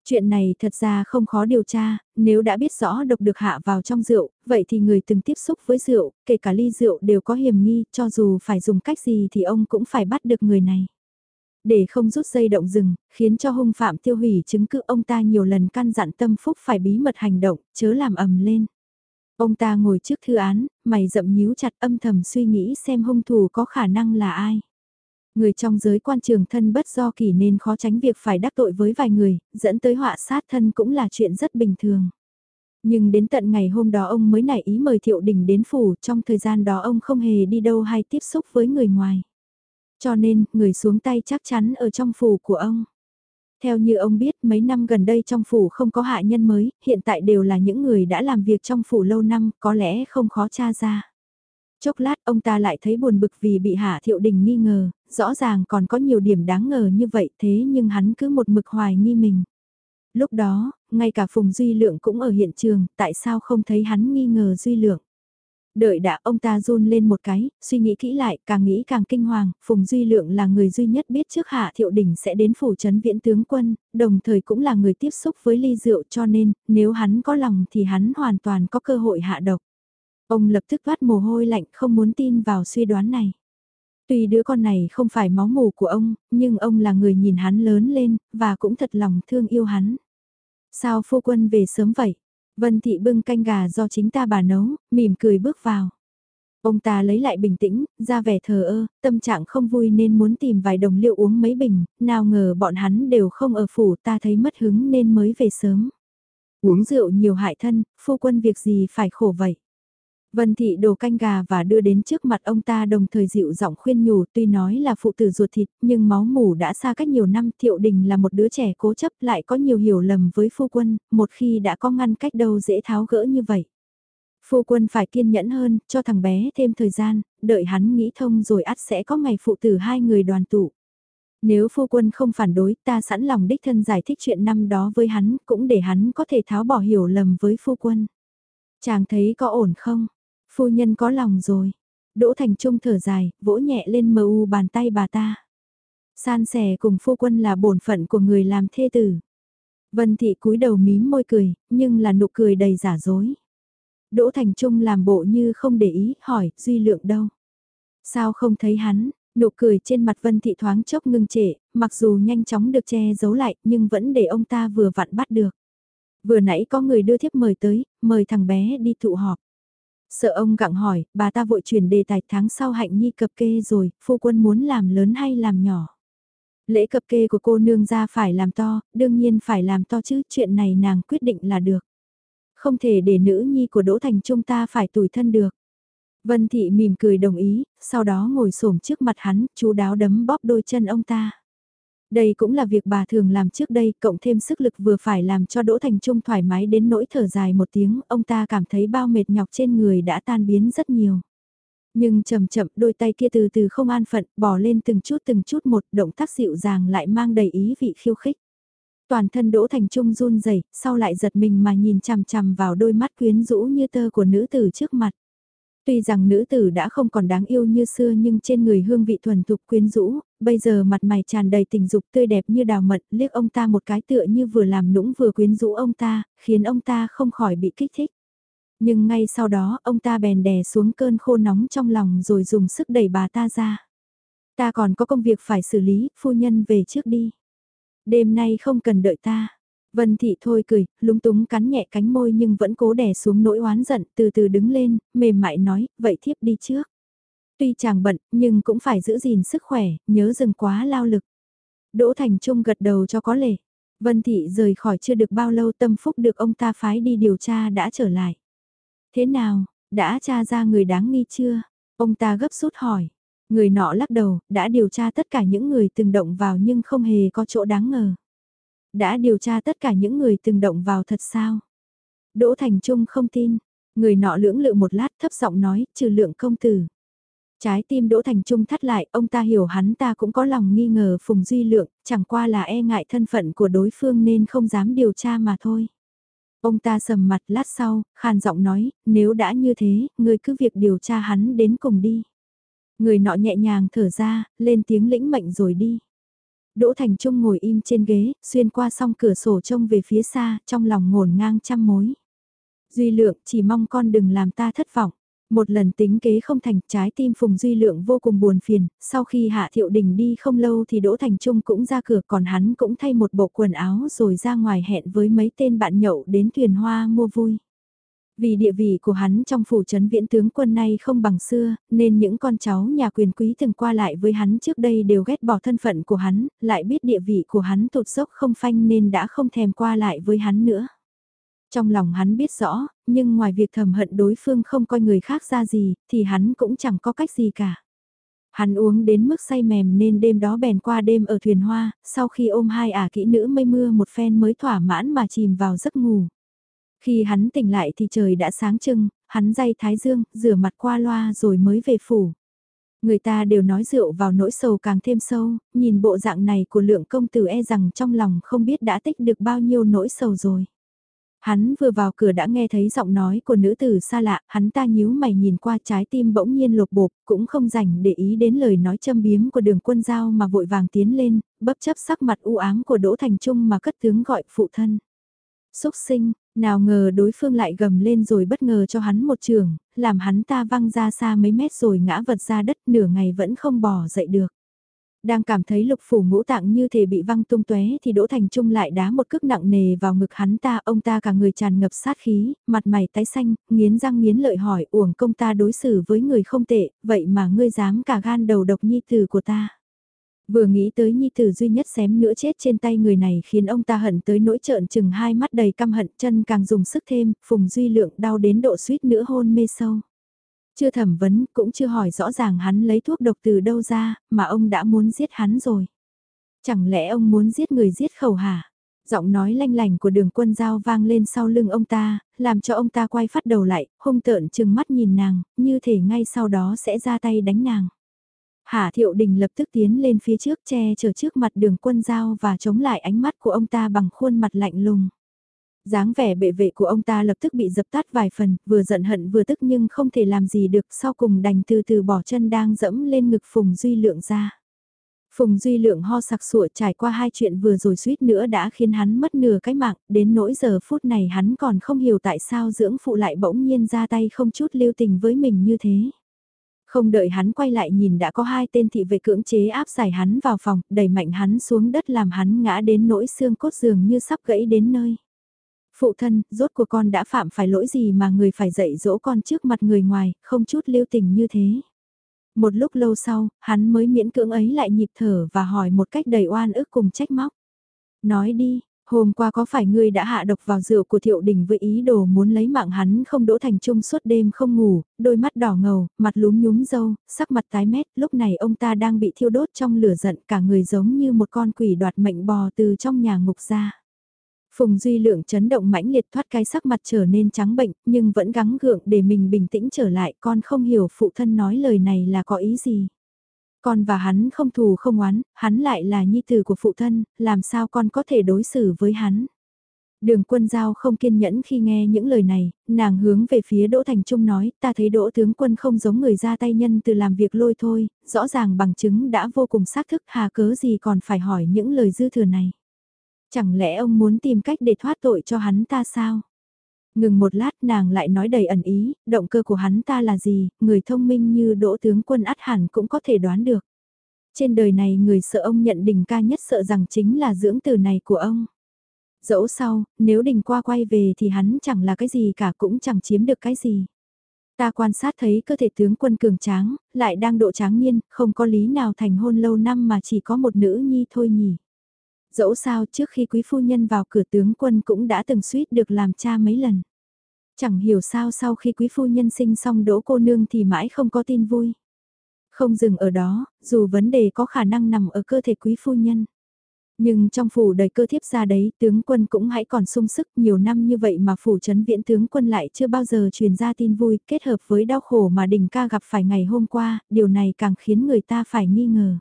Chuyện này thật ra không khó điều tra, nếu đã biết rõ độc được hạ vào trong rượu, vậy thì người từng tiếp xúc với rượu, kể cả ly rượu đều có hiểm nghi, cho dù phải dùng cách gì thì ông cũng phải bắt được người này. Để không rút dây động rừng, khiến cho hung phạm tiêu hủy chứng cứ ông ta nhiều lần căn dặn tâm phúc phải bí mật hành động, chớ làm ầm lên. Ông ta ngồi trước thư án, mày rậm nhíu chặt âm thầm suy nghĩ xem hung thủ có khả năng là ai. Người trong giới quan trường thân bất do kỳ nên khó tránh việc phải đắc tội với vài người, dẫn tới họa sát thân cũng là chuyện rất bình thường. Nhưng đến tận ngày hôm đó ông mới nảy ý mời Thiệu Đình đến phủ, trong thời gian đó ông không hề đi đâu hay tiếp xúc với người ngoài. Cho nên, người xuống tay chắc chắn ở trong phủ của ông. Theo như ông biết mấy năm gần đây trong phủ không có hạ nhân mới, hiện tại đều là những người đã làm việc trong phủ lâu năm, có lẽ không khó tra ra. Chốc lát ông ta lại thấy buồn bực vì bị hạ thiệu đình nghi ngờ, rõ ràng còn có nhiều điểm đáng ngờ như vậy thế nhưng hắn cứ một mực hoài nghi mình. Lúc đó, ngay cả Phùng Duy Lượng cũng ở hiện trường, tại sao không thấy hắn nghi ngờ Duy Lượng? Đợi đã ông ta run lên một cái, suy nghĩ kỹ lại, càng nghĩ càng kinh hoàng, Phùng Duy Lượng là người duy nhất biết trước Hạ Thiệu Đình sẽ đến phủ trấn viễn tướng quân, đồng thời cũng là người tiếp xúc với ly rượu cho nên, nếu hắn có lòng thì hắn hoàn toàn có cơ hội hạ độc. Ông lập tức vắt mồ hôi lạnh không muốn tin vào suy đoán này. Tuy đứa con này không phải máu mù của ông, nhưng ông là người nhìn hắn lớn lên, và cũng thật lòng thương yêu hắn. Sao phu quân về sớm vậy? Vân Thị bưng canh gà do chính ta bà nấu, mỉm cười bước vào. Ông ta lấy lại bình tĩnh, ra vẻ thờ ơ, tâm trạng không vui nên muốn tìm vài đồng liệu uống mấy bình, nào ngờ bọn hắn đều không ở phủ ta thấy mất hứng nên mới về sớm. Uống rượu nhiều hại thân, phu quân việc gì phải khổ vậy. Vân Thị đồ canh gà và đưa đến trước mặt ông ta đồng thời dịu giọng khuyên nhủ tuy nói là phụ tử ruột thịt nhưng máu mủ đã xa cách nhiều năm Thiệu Đình là một đứa trẻ cố chấp lại có nhiều hiểu lầm với phu quân, một khi đã có ngăn cách đâu dễ tháo gỡ như vậy. Phu quân phải kiên nhẫn hơn, cho thằng bé thêm thời gian, đợi hắn nghĩ thông rồi ắt sẽ có ngày phụ tử hai người đoàn tụ. Nếu phu quân không phản đối ta sẵn lòng đích thân giải thích chuyện năm đó với hắn cũng để hắn có thể tháo bỏ hiểu lầm với phu quân. Chàng thấy có ổn không? Phu nhân có lòng rồi. Đỗ Thành Trung thở dài, vỗ nhẹ lên mờ u bàn tay bà ta. San sẻ cùng phu quân là bổn phận của người làm thê tử. Vân Thị cúi đầu mím môi cười, nhưng là nụ cười đầy giả dối. Đỗ Thành Trung làm bộ như không để ý, hỏi, Duy Lượng đâu? Sao không thấy hắn? Nụ cười trên mặt Vân Thị thoáng chốc ngưng trệ, mặc dù nhanh chóng được che giấu lại, nhưng vẫn để ông ta vừa vặn bắt được. Vừa nãy có người đưa thiếp mời tới, mời thằng bé đi tụ họp. Sợ ông gặng hỏi, bà ta vội chuyển đề tài tháng sau hạnh nhi cập kê rồi, phu quân muốn làm lớn hay làm nhỏ. Lễ cập kê của cô nương ra phải làm to, đương nhiên phải làm to chứ, chuyện này nàng quyết định là được. Không thể để nữ nhi của Đỗ Thành Trung ta phải tủi thân được. Vân Thị mỉm cười đồng ý, sau đó ngồi xổm trước mặt hắn, chú đáo đấm bóp đôi chân ông ta. Đây cũng là việc bà thường làm trước đây, cộng thêm sức lực vừa phải làm cho Đỗ Thành Trung thoải mái đến nỗi thở dài một tiếng, ông ta cảm thấy bao mệt nhọc trên người đã tan biến rất nhiều. Nhưng chậm chậm đôi tay kia từ từ không an phận, bỏ lên từng chút từng chút một động tác dịu dàng lại mang đầy ý vị khiêu khích. Toàn thân Đỗ Thành Trung run rẩy, sau lại giật mình mà nhìn chằm chằm vào đôi mắt quyến rũ như tơ của nữ tử trước mặt. Tuy rằng nữ tử đã không còn đáng yêu như xưa nhưng trên người hương vị thuần thục quyến rũ, bây giờ mặt mày tràn đầy tình dục tươi đẹp như đào mật, liếc ông ta một cái tựa như vừa làm nũng vừa quyến rũ ông ta, khiến ông ta không khỏi bị kích thích. Nhưng ngay sau đó ông ta bèn đè xuống cơn khô nóng trong lòng rồi dùng sức đẩy bà ta ra. Ta còn có công việc phải xử lý, phu nhân về trước đi. Đêm nay không cần đợi ta. Vân Thị thôi cười, lúng túng cắn nhẹ cánh môi nhưng vẫn cố đè xuống nỗi oán giận, từ từ đứng lên, mềm mại nói, vậy thiếp đi trước. Tuy chàng bận, nhưng cũng phải giữ gìn sức khỏe, nhớ dừng quá lao lực. Đỗ Thành Trung gật đầu cho có lệ. Vân Thị rời khỏi chưa được bao lâu tâm phúc được ông ta phái đi điều tra đã trở lại. Thế nào, đã tra ra người đáng nghi chưa? Ông ta gấp rút hỏi. Người nọ lắc đầu, đã điều tra tất cả những người từng động vào nhưng không hề có chỗ đáng ngờ. Đã điều tra tất cả những người từng động vào thật sao? Đỗ Thành Trung không tin. Người nọ lưỡng lự một lát thấp giọng nói, trừ lượng công tử. Trái tim Đỗ Thành Trung thắt lại, ông ta hiểu hắn ta cũng có lòng nghi ngờ Phùng Duy Lượng, chẳng qua là e ngại thân phận của đối phương nên không dám điều tra mà thôi. Ông ta sầm mặt lát sau, khàn giọng nói, nếu đã như thế, người cứ việc điều tra hắn đến cùng đi. Người nọ nhẹ nhàng thở ra, lên tiếng lĩnh mệnh rồi đi. Đỗ Thành Trung ngồi im trên ghế, xuyên qua song cửa sổ trông về phía xa, trong lòng ngổn ngang trăm mối. Duy lượng chỉ mong con đừng làm ta thất vọng. Một lần tính kế không thành, trái tim Phùng Duy Lượng vô cùng buồn phiền, sau khi Hạ Thiệu Đình đi không lâu thì Đỗ Thành Trung cũng ra cửa còn hắn cũng thay một bộ quần áo rồi ra ngoài hẹn với mấy tên bạn nhậu đến thuyền hoa mua vui. Vì địa vị của hắn trong phủ trấn viễn tướng quân nay không bằng xưa, nên những con cháu nhà quyền quý từng qua lại với hắn trước đây đều ghét bỏ thân phận của hắn, lại biết địa vị của hắn tụt dốc không phanh nên đã không thèm qua lại với hắn nữa. Trong lòng hắn biết rõ, nhưng ngoài việc thầm hận đối phương không coi người khác ra gì, thì hắn cũng chẳng có cách gì cả. Hắn uống đến mức say mềm nên đêm đó bèn qua đêm ở thuyền hoa, sau khi ôm hai ả kỹ nữ mây mưa một phen mới thỏa mãn mà chìm vào giấc ngủ. Khi hắn tỉnh lại thì trời đã sáng trưng, hắn dây thái dương, rửa mặt qua loa rồi mới về phủ. Người ta đều nói rượu vào nỗi sầu càng thêm sâu, nhìn bộ dạng này của lượng công tử e rằng trong lòng không biết đã tích được bao nhiêu nỗi sầu rồi. Hắn vừa vào cửa đã nghe thấy giọng nói của nữ tử xa lạ, hắn ta nhíu mày nhìn qua trái tim bỗng nhiên lột bột, cũng không rảnh để ý đến lời nói châm biếm của đường quân giao mà vội vàng tiến lên, bất chấp sắc mặt u ám của Đỗ Thành Trung mà cất tướng gọi phụ thân. Xúc sinh, nào ngờ đối phương lại gầm lên rồi bất ngờ cho hắn một trường, làm hắn ta văng ra xa mấy mét rồi ngã vật ra đất nửa ngày vẫn không bỏ dậy được. Đang cảm thấy lục phủ ngũ tạng như thể bị văng tung tóe thì Đỗ Thành Trung lại đá một cước nặng nề vào ngực hắn ta, ông ta cả người tràn ngập sát khí, mặt mày tái xanh, nghiến răng nghiến lợi hỏi uổng công ta đối xử với người không tệ, vậy mà ngươi dám cả gan đầu độc nhi tử của ta. Vừa nghĩ tới nhi tử duy nhất xém nữa chết trên tay người này khiến ông ta hận tới nỗi trợn chừng hai mắt đầy căm hận chân càng dùng sức thêm, phùng duy lượng đau đến độ suýt nữa hôn mê sâu. Chưa thẩm vấn, cũng chưa hỏi rõ ràng hắn lấy thuốc độc từ đâu ra, mà ông đã muốn giết hắn rồi. Chẳng lẽ ông muốn giết người giết khẩu hả? Giọng nói lanh lành của đường quân dao vang lên sau lưng ông ta, làm cho ông ta quay phát đầu lại, hung tợn chừng mắt nhìn nàng, như thể ngay sau đó sẽ ra tay đánh nàng. Hà Thiệu Đình lập tức tiến lên phía trước che chở trước mặt đường quân giao và chống lại ánh mắt của ông ta bằng khuôn mặt lạnh lùng dáng vẻ bệ vệ của ông ta lập tức bị dập tắt vài phần, vừa giận hận vừa tức nhưng không thể làm gì được, sau cùng đành từ từ bỏ chân đang dẫm lên ngực Phùng Duy Lượng ra. Phùng Duy Lượng ho sặc sụa trải qua hai chuyện vừa rồi suýt nữa đã khiến hắn mất nửa cái mạng, đến nỗi giờ phút này hắn còn không hiểu tại sao dưỡng phụ lại bỗng nhiên ra tay không chút lưu tình với mình như thế. Không đợi hắn quay lại nhìn đã có hai tên thị vệ cưỡng chế áp giải hắn vào phòng, đẩy mạnh hắn xuống đất làm hắn ngã đến nỗi xương cốt giường như sắp gãy đến nơi. Phụ thân, rốt của con đã phạm phải lỗi gì mà người phải dạy dỗ con trước mặt người ngoài, không chút lưu tình như thế. Một lúc lâu sau, hắn mới miễn cưỡng ấy lại nhịp thở và hỏi một cách đầy oan ức cùng trách móc. Nói đi, hôm qua có phải ngươi đã hạ độc vào rượu của thiệu đình với ý đồ muốn lấy mạng hắn không đỗ thành trung suốt đêm không ngủ, đôi mắt đỏ ngầu, mặt lúm nhúm dâu, sắc mặt tái mét, lúc này ông ta đang bị thiêu đốt trong lửa giận cả người giống như một con quỷ đoạt mệnh bò từ trong nhà ngục ra. Phùng Duy Lượng chấn động mãnh liệt thoát cái sắc mặt trở nên trắng bệnh, nhưng vẫn gắng gượng để mình bình tĩnh trở lại, con không hiểu phụ thân nói lời này là có ý gì. Con và hắn không thù không oán, hắn lại là nhi tử của phụ thân, làm sao con có thể đối xử với hắn. Đường quân giao không kiên nhẫn khi nghe những lời này, nàng hướng về phía Đỗ Thành Trung nói, ta thấy Đỗ tướng quân không giống người ra tay nhân từ làm việc lôi thôi, rõ ràng bằng chứng đã vô cùng xác thức hà cớ gì còn phải hỏi những lời dư thừa này. Chẳng lẽ ông muốn tìm cách để thoát tội cho hắn ta sao? Ngừng một lát nàng lại nói đầy ẩn ý, động cơ của hắn ta là gì, người thông minh như đỗ tướng quân át hẳn cũng có thể đoán được. Trên đời này người sợ ông nhận đỉnh ca nhất sợ rằng chính là dưỡng từ này của ông. Dẫu sau, nếu đình qua quay về thì hắn chẳng là cái gì cả cũng chẳng chiếm được cái gì. Ta quan sát thấy cơ thể tướng quân cường tráng, lại đang độ tráng niên, không có lý nào thành hôn lâu năm mà chỉ có một nữ nhi thôi nhỉ. Dẫu sao trước khi quý phu nhân vào cửa tướng quân cũng đã từng suýt được làm cha mấy lần. Chẳng hiểu sao sau khi quý phu nhân sinh xong đỗ cô nương thì mãi không có tin vui. Không dừng ở đó, dù vấn đề có khả năng nằm ở cơ thể quý phu nhân. Nhưng trong phủ đầy cơ thiếp ra đấy, tướng quân cũng hãy còn sung sức nhiều năm như vậy mà phủ trấn viễn tướng quân lại chưa bao giờ truyền ra tin vui, kết hợp với đau khổ mà đình ca gặp phải ngày hôm qua, điều này càng khiến người ta phải nghi ngờ.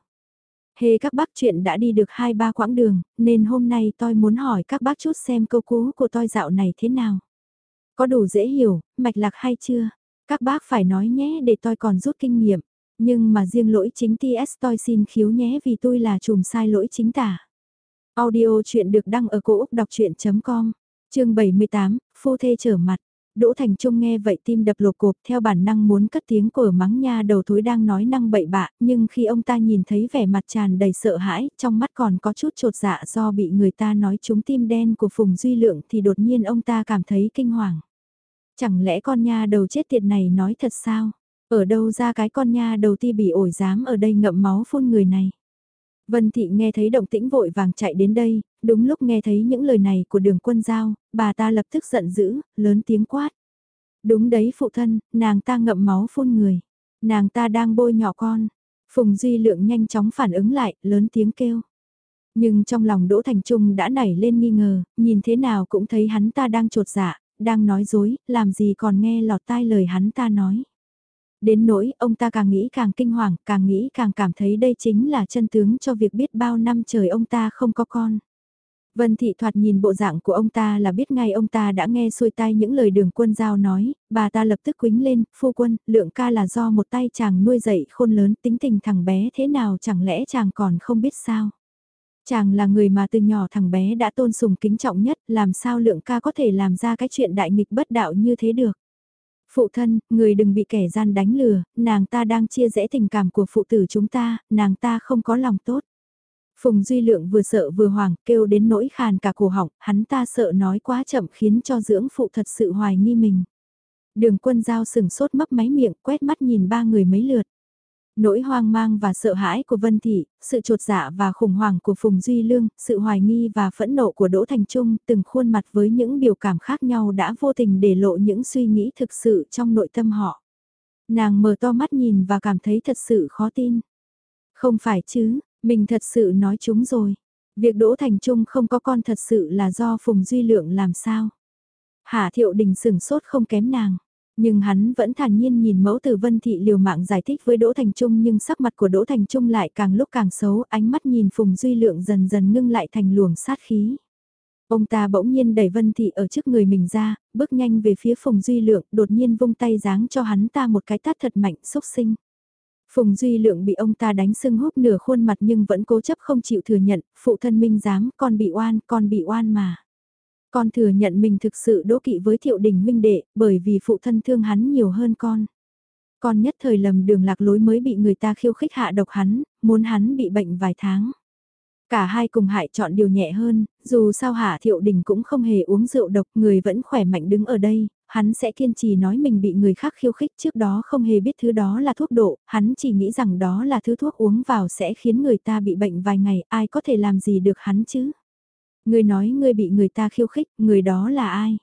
Hê các bác chuyện đã đi được hai ba quãng đường, nên hôm nay tôi muốn hỏi các bác chút xem câu cú của tôi dạo này thế nào. Có đủ dễ hiểu, mạch lạc hay chưa? Các bác phải nói nhé để tôi còn rút kinh nghiệm. Nhưng mà riêng lỗi chính TS tôi xin khiếu nhé vì tôi là chùm sai lỗi chính tả. Audio chuyện được đăng ở cổ Úc đọc chuyện.com, chương 78, phu thê trở mặt. Đỗ Thành Trung nghe vậy tim đập lột cộp theo bản năng muốn cất tiếng của mắng nha đầu thối đang nói năng bậy bạ, nhưng khi ông ta nhìn thấy vẻ mặt tràn đầy sợ hãi, trong mắt còn có chút trột dạ do bị người ta nói trúng tim đen của Phùng Duy Lượng thì đột nhiên ông ta cảm thấy kinh hoàng. Chẳng lẽ con nha đầu chết tiệt này nói thật sao? Ở đâu ra cái con nha đầu ti bị ổi dám ở đây ngậm máu phun người này? Vân Thị nghe thấy động tĩnh vội vàng chạy đến đây, đúng lúc nghe thấy những lời này của đường quân giao, bà ta lập tức giận dữ, lớn tiếng quát. Đúng đấy phụ thân, nàng ta ngậm máu phun người. Nàng ta đang bôi nhỏ con. Phùng Duy Lượng nhanh chóng phản ứng lại, lớn tiếng kêu. Nhưng trong lòng Đỗ Thành Trung đã nảy lên nghi ngờ, nhìn thế nào cũng thấy hắn ta đang trột dạ, đang nói dối, làm gì còn nghe lọt tai lời hắn ta nói. Đến nỗi ông ta càng nghĩ càng kinh hoàng, càng nghĩ càng cảm thấy đây chính là chân tướng cho việc biết bao năm trời ông ta không có con. Vân Thị Thoạt nhìn bộ dạng của ông ta là biết ngay ông ta đã nghe xuôi tay những lời đường quân giao nói, bà ta lập tức quính lên, phu quân, lượng ca là do một tay chàng nuôi dạy khôn lớn tính tình thằng bé thế nào chẳng lẽ chàng còn không biết sao. Chàng là người mà từ nhỏ thằng bé đã tôn sùng kính trọng nhất, làm sao lượng ca có thể làm ra cái chuyện đại nghịch bất đạo như thế được. Phụ thân, người đừng bị kẻ gian đánh lừa, nàng ta đang chia rẽ tình cảm của phụ tử chúng ta, nàng ta không có lòng tốt. Phùng Duy Lượng vừa sợ vừa hoảng, kêu đến nỗi khàn cả cổ họng, hắn ta sợ nói quá chậm khiến cho dưỡng phụ thật sự hoài nghi mình. Đường quân giao sừng sốt mấp máy miệng, quét mắt nhìn ba người mấy lượt. Nỗi hoang mang và sợ hãi của Vân Thị, sự trột dạ và khủng hoảng của Phùng Duy Lương, sự hoài nghi và phẫn nộ của Đỗ Thành Trung, từng khuôn mặt với những biểu cảm khác nhau đã vô tình để lộ những suy nghĩ thực sự trong nội tâm họ. Nàng mở to mắt nhìn và cảm thấy thật sự khó tin. Không phải chứ, mình thật sự nói chúng rồi. Việc Đỗ Thành Trung không có con thật sự là do Phùng Duy Lượng làm sao. Hạ Thiệu Đình sừng sốt không kém nàng. Nhưng hắn vẫn thản nhiên nhìn mẫu từ Vân Thị liều mạng giải thích với Đỗ Thành Trung nhưng sắc mặt của Đỗ Thành Trung lại càng lúc càng xấu, ánh mắt nhìn Phùng Duy Lượng dần dần ngưng lại thành luồng sát khí. Ông ta bỗng nhiên đẩy Vân Thị ở trước người mình ra, bước nhanh về phía Phùng Duy Lượng, đột nhiên vung tay giáng cho hắn ta một cái tát thật mạnh, xúc sinh. Phùng Duy Lượng bị ông ta đánh sưng húp nửa khuôn mặt nhưng vẫn cố chấp không chịu thừa nhận, phụ thân minh dám, con bị oan, con bị oan mà. Con thừa nhận mình thực sự đố kỵ với thiệu đình huynh đệ, bởi vì phụ thân thương hắn nhiều hơn con. Con nhất thời lầm đường lạc lối mới bị người ta khiêu khích hạ độc hắn, muốn hắn bị bệnh vài tháng. Cả hai cùng hại chọn điều nhẹ hơn, dù sao Hạ Thiệu Đình cũng không hề uống rượu độc, người vẫn khỏe mạnh đứng ở đây, hắn sẽ kiên trì nói mình bị người khác khiêu khích trước đó không hề biết thứ đó là thuốc độ, hắn chỉ nghĩ rằng đó là thứ thuốc uống vào sẽ khiến người ta bị bệnh vài ngày, ai có thể làm gì được hắn chứ. Ngươi nói ngươi bị người ta khiêu khích, người đó là ai?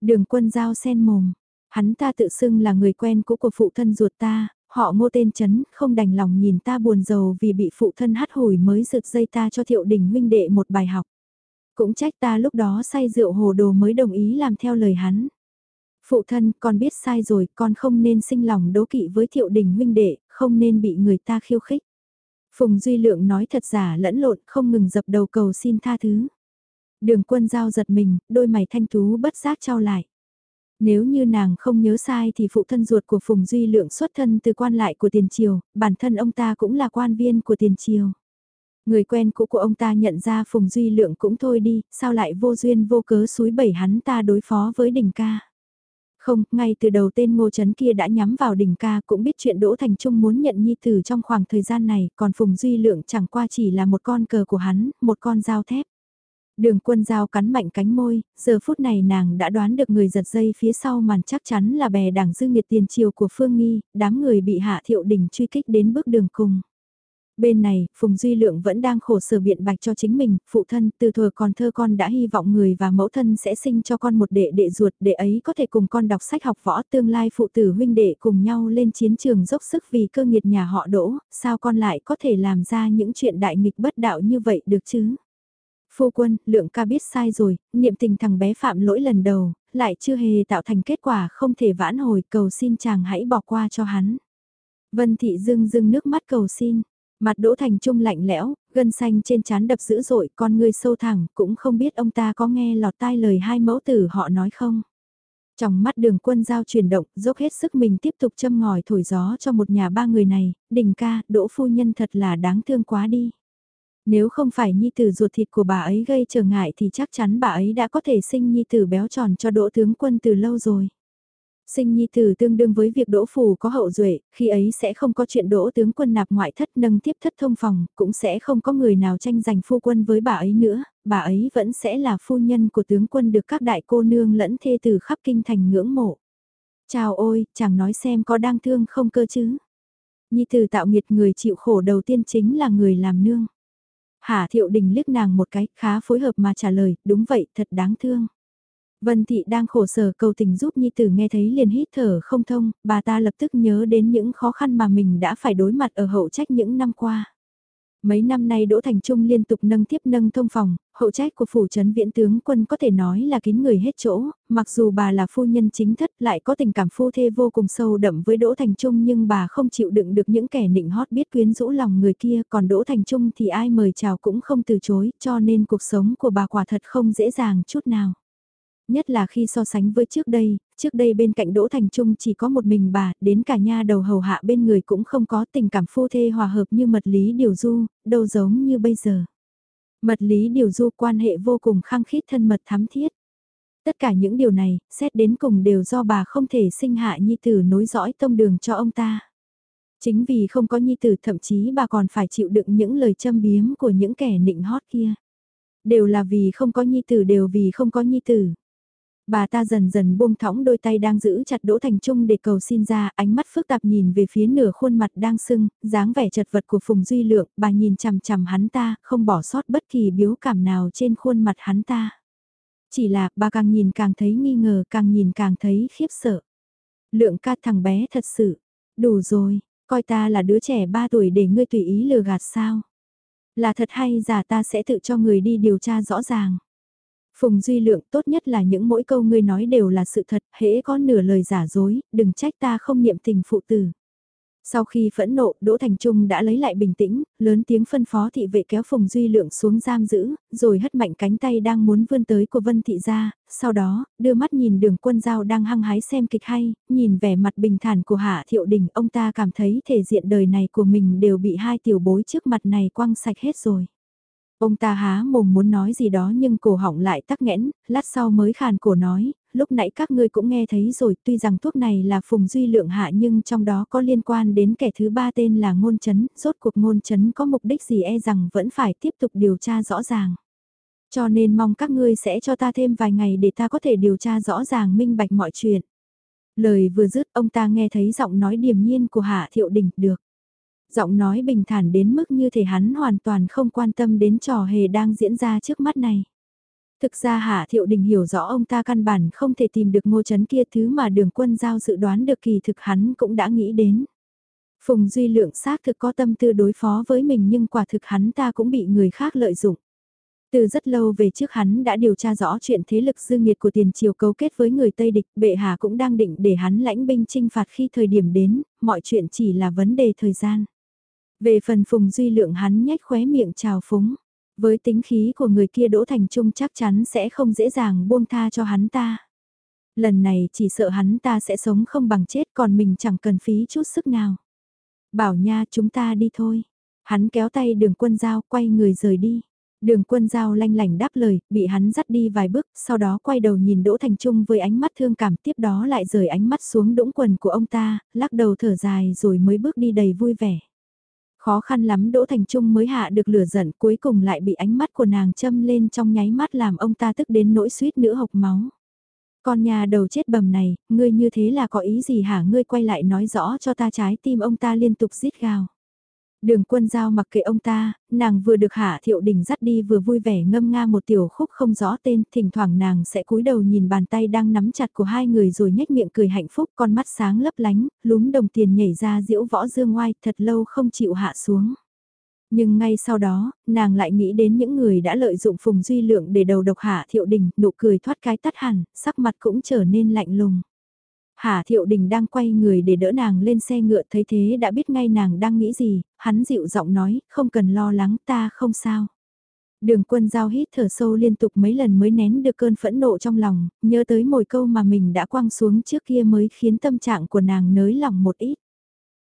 Đường quân giao sen mồm. Hắn ta tự xưng là người quen cũ của phụ thân ruột ta, họ ngô tên chấn, không đành lòng nhìn ta buồn giàu vì bị phụ thân hắt hủi mới rực dây ta cho thiệu đình huynh đệ một bài học. Cũng trách ta lúc đó say rượu hồ đồ mới đồng ý làm theo lời hắn. Phụ thân, con biết sai rồi, con không nên sinh lòng đố kỵ với thiệu đình huynh đệ, không nên bị người ta khiêu khích. Phùng Duy Lượng nói thật giả lẫn lộn không ngừng dập đầu cầu xin tha thứ. Đường quân giao giật mình, đôi mày thanh tú bất giác trao lại. Nếu như nàng không nhớ sai thì phụ thân ruột của Phùng Duy Lượng xuất thân từ quan lại của tiền triều, bản thân ông ta cũng là quan viên của tiền triều. Người quen cũ của ông ta nhận ra Phùng Duy Lượng cũng thôi đi, sao lại vô duyên vô cớ suối bảy hắn ta đối phó với đỉnh ca. Không, ngay từ đầu tên ngô chấn kia đã nhắm vào đỉnh ca cũng biết chuyện Đỗ Thành Trung muốn nhận nhi tử trong khoảng thời gian này, còn Phùng Duy Lượng chẳng qua chỉ là một con cờ của hắn, một con dao thép. Đường quân dao cắn mạnh cánh môi, giờ phút này nàng đã đoán được người giật dây phía sau màn chắc chắn là bè đảng dư nghiệt tiền triều của Phương Nghi, đám người bị hạ thiệu đỉnh truy kích đến bước đường cùng. Bên này, Phùng Duy Lượng vẫn đang khổ sở biện bạch cho chính mình, phụ thân, từ thuở còn thơ con đã hy vọng người và mẫu thân sẽ sinh cho con một đệ đệ ruột, đệ ấy có thể cùng con đọc sách học võ tương lai phụ tử huynh đệ cùng nhau lên chiến trường dốc sức vì cơ nghiệt nhà họ đỗ, sao con lại có thể làm ra những chuyện đại nghịch bất đạo như vậy được chứ? Phu quân, lượng ca biết sai rồi, niệm tình thằng bé phạm lỗi lần đầu, lại chưa hề tạo thành kết quả không thể vãn hồi cầu xin chàng hãy bỏ qua cho hắn. Vân thị dưng dưng nước mắt cầu xin, mặt đỗ thành trung lạnh lẽo, gân xanh trên trán đập dữ dội, con ngươi sâu thẳng, cũng không biết ông ta có nghe lọt tai lời hai mẫu tử họ nói không. Trong mắt đường quân giao chuyển động, dốc hết sức mình tiếp tục châm ngòi thổi gió cho một nhà ba người này, đình ca, đỗ phu nhân thật là đáng thương quá đi. Nếu không phải nhi tử ruột thịt của bà ấy gây trở ngại thì chắc chắn bà ấy đã có thể sinh nhi tử béo tròn cho đỗ tướng quân từ lâu rồi. Sinh nhi tử tương đương với việc đỗ phủ có hậu duệ, khi ấy sẽ không có chuyện đỗ tướng quân nạp ngoại thất nâng tiếp thất thông phòng, cũng sẽ không có người nào tranh giành phu quân với bà ấy nữa, bà ấy vẫn sẽ là phu nhân của tướng quân được các đại cô nương lẫn thê tử khắp kinh thành ngưỡng mộ. Chào ôi, chàng nói xem có đang thương không cơ chứ? Nhi tử tạo nghiệt người chịu khổ đầu tiên chính là người làm nương. Hà Thiệu Đình liếc nàng một cái, khá phối hợp mà trả lời, đúng vậy, thật đáng thương. Vân Thị đang khổ sở cầu tình giúp Nhi Tử nghe thấy liền hít thở không thông, bà ta lập tức nhớ đến những khó khăn mà mình đã phải đối mặt ở hậu trách những năm qua. Mấy năm nay Đỗ Thành Trung liên tục nâng tiếp nâng thông phòng, hậu trách của phủ trấn viễn tướng quân có thể nói là kín người hết chỗ, mặc dù bà là phu nhân chính thất lại có tình cảm phu thê vô cùng sâu đậm với Đỗ Thành Trung nhưng bà không chịu đựng được những kẻ nịnh hót biết quyến rũ lòng người kia còn Đỗ Thành Trung thì ai mời chào cũng không từ chối cho nên cuộc sống của bà quả thật không dễ dàng chút nào. Nhất là khi so sánh với trước đây, trước đây bên cạnh Đỗ Thành Trung chỉ có một mình bà, đến cả nha đầu hầu hạ bên người cũng không có tình cảm phu thê hòa hợp như mật lý điều du, đâu giống như bây giờ. Mật lý điều du quan hệ vô cùng khăng khít thân mật thắm thiết. Tất cả những điều này, xét đến cùng đều do bà không thể sinh hạ nhi tử nối dõi tông đường cho ông ta. Chính vì không có nhi tử thậm chí bà còn phải chịu đựng những lời châm biếm của những kẻ nịnh hót kia. Đều là vì không có nhi tử đều vì không có nhi tử. Bà ta dần dần buông thõng đôi tay đang giữ chặt Đỗ Thành Trung để cầu xin ra, ánh mắt phức tạp nhìn về phía nửa khuôn mặt đang sưng, dáng vẻ chật vật của Phùng Duy Lượng, bà nhìn chằm chằm hắn ta, không bỏ sót bất kỳ biếu cảm nào trên khuôn mặt hắn ta. Chỉ là, bà càng nhìn càng thấy nghi ngờ, càng nhìn càng thấy khiếp sợ. Lượng ca thằng bé thật sự, đủ rồi, coi ta là đứa trẻ 3 tuổi để ngươi tùy ý lừa gạt sao. Là thật hay giả ta sẽ tự cho người đi điều tra rõ ràng. Phùng Duy Lượng tốt nhất là những mỗi câu ngươi nói đều là sự thật, hễ có nửa lời giả dối, đừng trách ta không niệm tình phụ tử. Sau khi phẫn nộ, Đỗ Thành Trung đã lấy lại bình tĩnh, lớn tiếng phân phó thị vệ kéo Phùng Duy Lượng xuống giam giữ, rồi hất mạnh cánh tay đang muốn vươn tới của Vân Thị ra, sau đó, đưa mắt nhìn đường quân giao đang hăng hái xem kịch hay, nhìn vẻ mặt bình thản của Hạ Thiệu Đình, ông ta cảm thấy thể diện đời này của mình đều bị hai tiểu bối trước mặt này quăng sạch hết rồi. Ông ta há mồm muốn nói gì đó nhưng cổ họng lại tắc nghẽn, lát sau mới khàn cổ nói, lúc nãy các ngươi cũng nghe thấy rồi tuy rằng thuốc này là phùng duy lượng hạ nhưng trong đó có liên quan đến kẻ thứ ba tên là ngôn chấn, rốt cuộc ngôn chấn có mục đích gì e rằng vẫn phải tiếp tục điều tra rõ ràng. Cho nên mong các ngươi sẽ cho ta thêm vài ngày để ta có thể điều tra rõ ràng minh bạch mọi chuyện. Lời vừa dứt ông ta nghe thấy giọng nói điềm nhiên của Hạ Thiệu Đình được giọng nói bình thản đến mức như thể hắn hoàn toàn không quan tâm đến trò hề đang diễn ra trước mắt này. Thực ra Hạ Thiệu Đình hiểu rõ ông ta căn bản không thể tìm được ngô chấn kia thứ mà đường quân giao dự đoán được kỳ thực hắn cũng đã nghĩ đến. Phùng Duy Lượng xác thực có tâm tư đối phó với mình nhưng quả thực hắn ta cũng bị người khác lợi dụng. Từ rất lâu về trước hắn đã điều tra rõ chuyện thế lực dư nghiệt của tiền triều cấu kết với người Tây địch, bệ hạ cũng đang định để hắn lãnh binh trinh phạt khi thời điểm đến, mọi chuyện chỉ là vấn đề thời gian. Về phần Phùng Duy Lượng hắn nhếch khóe miệng chào phúng. Với tính khí của người kia Đỗ Thành Trung chắc chắn sẽ không dễ dàng buông tha cho hắn ta. Lần này chỉ sợ hắn ta sẽ sống không bằng chết còn mình chẳng cần phí chút sức nào. Bảo nha chúng ta đi thôi. Hắn kéo tay đường quân giao quay người rời đi. Đường quân giao lanh lảnh đáp lời, bị hắn dắt đi vài bước, sau đó quay đầu nhìn Đỗ Thành Trung với ánh mắt thương cảm tiếp đó lại rời ánh mắt xuống đũng quần của ông ta, lắc đầu thở dài rồi mới bước đi đầy vui vẻ. Khó khăn lắm Đỗ Thành Trung mới hạ được lửa giận cuối cùng lại bị ánh mắt của nàng châm lên trong nháy mắt làm ông ta tức đến nỗi suýt nữa hộc máu. Con nhà đầu chết bầm này, ngươi như thế là có ý gì hả ngươi quay lại nói rõ cho ta trái tim ông ta liên tục rít gào. Đường quân giao mặc kệ ông ta, nàng vừa được hạ thiệu đình dắt đi vừa vui vẻ ngâm nga một tiểu khúc không rõ tên, thỉnh thoảng nàng sẽ cúi đầu nhìn bàn tay đang nắm chặt của hai người rồi nhếch miệng cười hạnh phúc, con mắt sáng lấp lánh, lúm đồng tiền nhảy ra diễu võ dương ngoai, thật lâu không chịu hạ xuống. Nhưng ngay sau đó, nàng lại nghĩ đến những người đã lợi dụng Phùng Duy Lượng để đầu độc hạ thiệu đình, nụ cười thoát cái tắt hẳn, sắc mặt cũng trở nên lạnh lùng. Hà Thiệu Đình đang quay người để đỡ nàng lên xe ngựa thấy thế đã biết ngay nàng đang nghĩ gì, hắn dịu giọng nói, không cần lo lắng ta không sao. Đường quân giao hít thở sâu liên tục mấy lần mới nén được cơn phẫn nộ trong lòng, nhớ tới mồi câu mà mình đã quăng xuống trước kia mới khiến tâm trạng của nàng nới lòng một ít.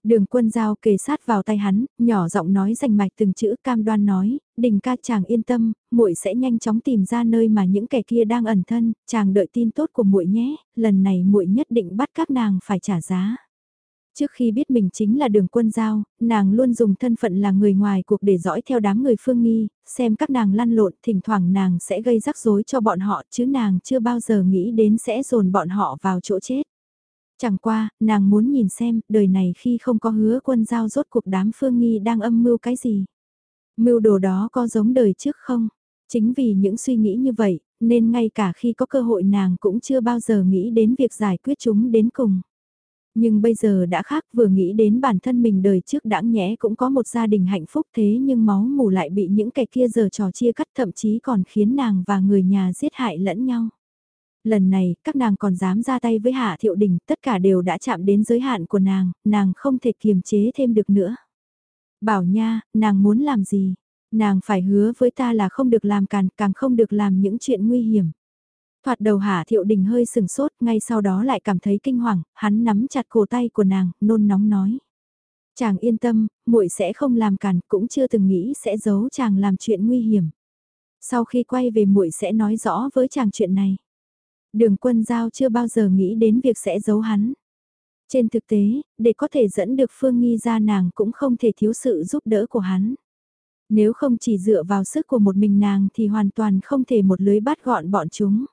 Đường quân giao kề sát vào tay hắn, nhỏ giọng nói rành mạch từng chữ cam đoan nói, đình ca chàng yên tâm, muội sẽ nhanh chóng tìm ra nơi mà những kẻ kia đang ẩn thân, chàng đợi tin tốt của muội nhé, lần này muội nhất định bắt các nàng phải trả giá. Trước khi biết mình chính là đường quân giao, nàng luôn dùng thân phận là người ngoài cuộc để dõi theo đám người phương nghi, xem các nàng lăn lộn, thỉnh thoảng nàng sẽ gây rắc rối cho bọn họ chứ nàng chưa bao giờ nghĩ đến sẽ dồn bọn họ vào chỗ chết. Chẳng qua, nàng muốn nhìn xem, đời này khi không có hứa quân giao rốt cuộc đám phương nghi đang âm mưu cái gì. Mưu đồ đó có giống đời trước không? Chính vì những suy nghĩ như vậy, nên ngay cả khi có cơ hội nàng cũng chưa bao giờ nghĩ đến việc giải quyết chúng đến cùng. Nhưng bây giờ đã khác vừa nghĩ đến bản thân mình đời trước đãng nhẽ cũng có một gia đình hạnh phúc thế nhưng máu mù lại bị những kẻ kia giờ trò chia cắt thậm chí còn khiến nàng và người nhà giết hại lẫn nhau lần này các nàng còn dám ra tay với Hạ Thiệu Đình, tất cả đều đã chạm đến giới hạn của nàng, nàng không thể kiềm chế thêm được nữa. Bảo nha, nàng muốn làm gì? Nàng phải hứa với ta là không được làm càn, càng không được làm những chuyện nguy hiểm. Thoạt đầu Hạ Thiệu Đình hơi sừng sốt, ngay sau đó lại cảm thấy kinh hoàng, hắn nắm chặt cổ tay của nàng, nôn nóng nói. Chàng yên tâm, muội sẽ không làm càn, cũng chưa từng nghĩ sẽ giấu chàng làm chuyện nguy hiểm. Sau khi quay về muội sẽ nói rõ với chàng chuyện này. Đường quân giao chưa bao giờ nghĩ đến việc sẽ giấu hắn. Trên thực tế, để có thể dẫn được Phương Nghi ra nàng cũng không thể thiếu sự giúp đỡ của hắn. Nếu không chỉ dựa vào sức của một mình nàng thì hoàn toàn không thể một lưới bắt gọn bọn chúng.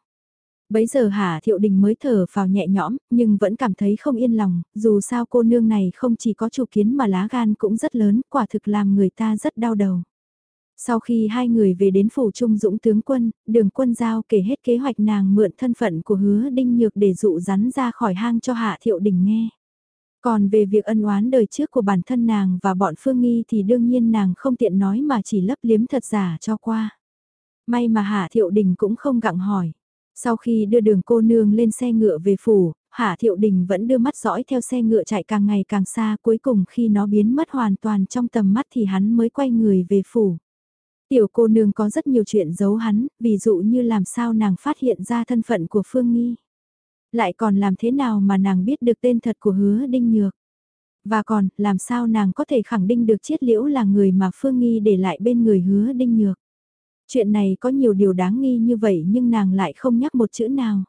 Bấy giờ Hà Thiệu Đình mới thở vào nhẹ nhõm, nhưng vẫn cảm thấy không yên lòng, dù sao cô nương này không chỉ có chủ kiến mà lá gan cũng rất lớn, quả thực làm người ta rất đau đầu. Sau khi hai người về đến phủ trung dũng tướng quân, đường quân giao kể hết kế hoạch nàng mượn thân phận của hứa đinh nhược để dụ rắn ra khỏi hang cho hạ thiệu đình nghe. Còn về việc ân oán đời trước của bản thân nàng và bọn phương nghi thì đương nhiên nàng không tiện nói mà chỉ lấp liếm thật giả cho qua. May mà hạ thiệu đình cũng không gặng hỏi. Sau khi đưa đường cô nương lên xe ngựa về phủ, Hạ Thiệu Đình vẫn đưa mắt dõi theo xe ngựa chạy càng ngày càng xa cuối cùng khi nó biến mất hoàn toàn trong tầm mắt thì hắn mới quay người về phủ. Tiểu cô nương có rất nhiều chuyện giấu hắn, ví dụ như làm sao nàng phát hiện ra thân phận của Phương Nghi. Lại còn làm thế nào mà nàng biết được tên thật của hứa Đinh Nhược. Và còn, làm sao nàng có thể khẳng định được chiết liễu là người mà Phương Nghi để lại bên người hứa Đinh Nhược. Chuyện này có nhiều điều đáng nghi như vậy nhưng nàng lại không nhắc một chữ nào.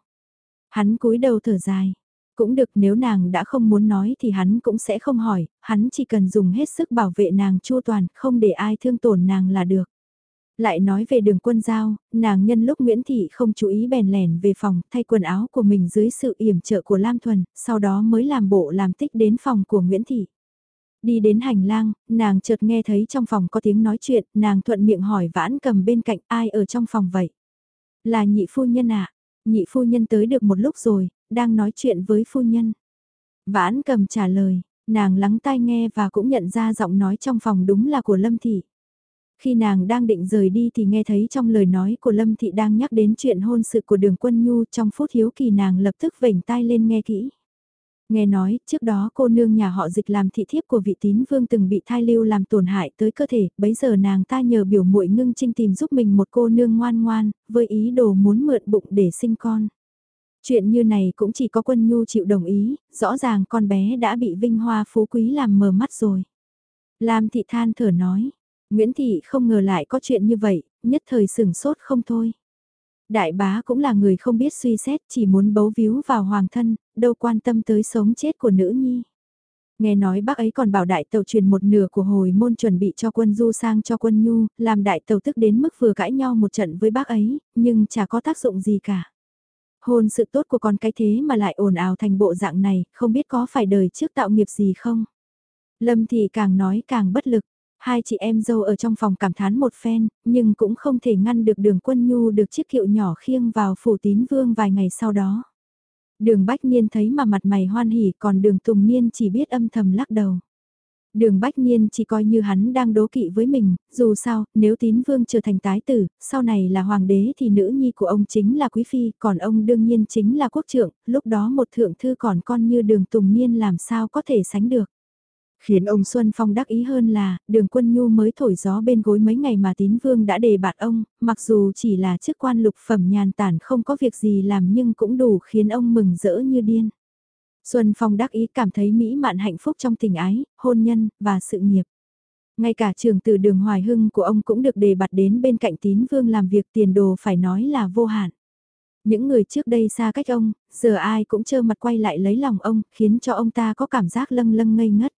Hắn cúi đầu thở dài. Cũng được nếu nàng đã không muốn nói thì hắn cũng sẽ không hỏi, hắn chỉ cần dùng hết sức bảo vệ nàng chua toàn, không để ai thương tổn nàng là được. Lại nói về đường quân giao, nàng nhân lúc Nguyễn Thị không chú ý bèn lẻn về phòng thay quần áo của mình dưới sự yểm trợ của Lam Thuần, sau đó mới làm bộ làm tích đến phòng của Nguyễn Thị. Đi đến hành lang, nàng chợt nghe thấy trong phòng có tiếng nói chuyện, nàng thuận miệng hỏi vãn cầm bên cạnh ai ở trong phòng vậy. Là nhị phu nhân ạ, nhị phu nhân tới được một lúc rồi, đang nói chuyện với phu nhân. Vãn cầm trả lời, nàng lắng tai nghe và cũng nhận ra giọng nói trong phòng đúng là của Lâm Thị. Khi nàng đang định rời đi thì nghe thấy trong lời nói của Lâm Thị đang nhắc đến chuyện hôn sự của đường quân nhu trong phút hiếu kỳ nàng lập tức vểnh tai lên nghe kỹ. Nghe nói, trước đó cô nương nhà họ dịch làm thị thiếp của vị tín vương từng bị thai lưu làm tổn hại tới cơ thể, bấy giờ nàng ta nhờ biểu muội ngưng trinh tìm giúp mình một cô nương ngoan ngoan, với ý đồ muốn mượn bụng để sinh con. Chuyện như này cũng chỉ có quân nhu chịu đồng ý, rõ ràng con bé đã bị vinh hoa phú quý làm mờ mắt rồi. Lam thị than thở nói, Nguyễn thị không ngờ lại có chuyện như vậy, nhất thời sửng sốt không thôi. Đại bá cũng là người không biết suy xét, chỉ muốn bấu víu vào hoàng thân, đâu quan tâm tới sống chết của nữ nhi. Nghe nói bác ấy còn bảo đại tàu truyền một nửa của hồi môn chuẩn bị cho quân du sang cho quân nhu, làm đại tàu tức đến mức vừa cãi nhau một trận với bác ấy, nhưng chả có tác dụng gì cả. Hôn sự tốt của con cái thế mà lại ồn ào thành bộ dạng này, không biết có phải đời trước tạo nghiệp gì không? Lâm thì càng nói càng bất lực, hai chị em dâu ở trong phòng cảm thán một phen, nhưng cũng không thể ngăn được đường quân nhu được chiếc kiệu nhỏ khiêng vào phủ tín vương vài ngày sau đó. Đường Bách Niên thấy mà mặt mày hoan hỉ còn đường Tùng Niên chỉ biết âm thầm lắc đầu. Đường Bách Niên chỉ coi như hắn đang đố kỵ với mình, dù sao, nếu tín vương trở thành tái tử, sau này là hoàng đế thì nữ nhi của ông chính là quý phi, còn ông đương nhiên chính là quốc trưởng, lúc đó một thượng thư còn con như đường Tùng Niên làm sao có thể sánh được. Khiến ông Xuân Phong đắc ý hơn là, đường quân nhu mới thổi gió bên gối mấy ngày mà tín vương đã đề bạt ông, mặc dù chỉ là chức quan lục phẩm nhàn tản không có việc gì làm nhưng cũng đủ khiến ông mừng rỡ như điên. Xuân Phong đắc ý cảm thấy mỹ mạn hạnh phúc trong tình ái, hôn nhân, và sự nghiệp. Ngay cả trường từ đường hoài hưng của ông cũng được đề bạt đến bên cạnh tín vương làm việc tiền đồ phải nói là vô hạn. Những người trước đây xa cách ông, giờ ai cũng trơ mặt quay lại lấy lòng ông, khiến cho ông ta có cảm giác lâng lâng ngây ngất.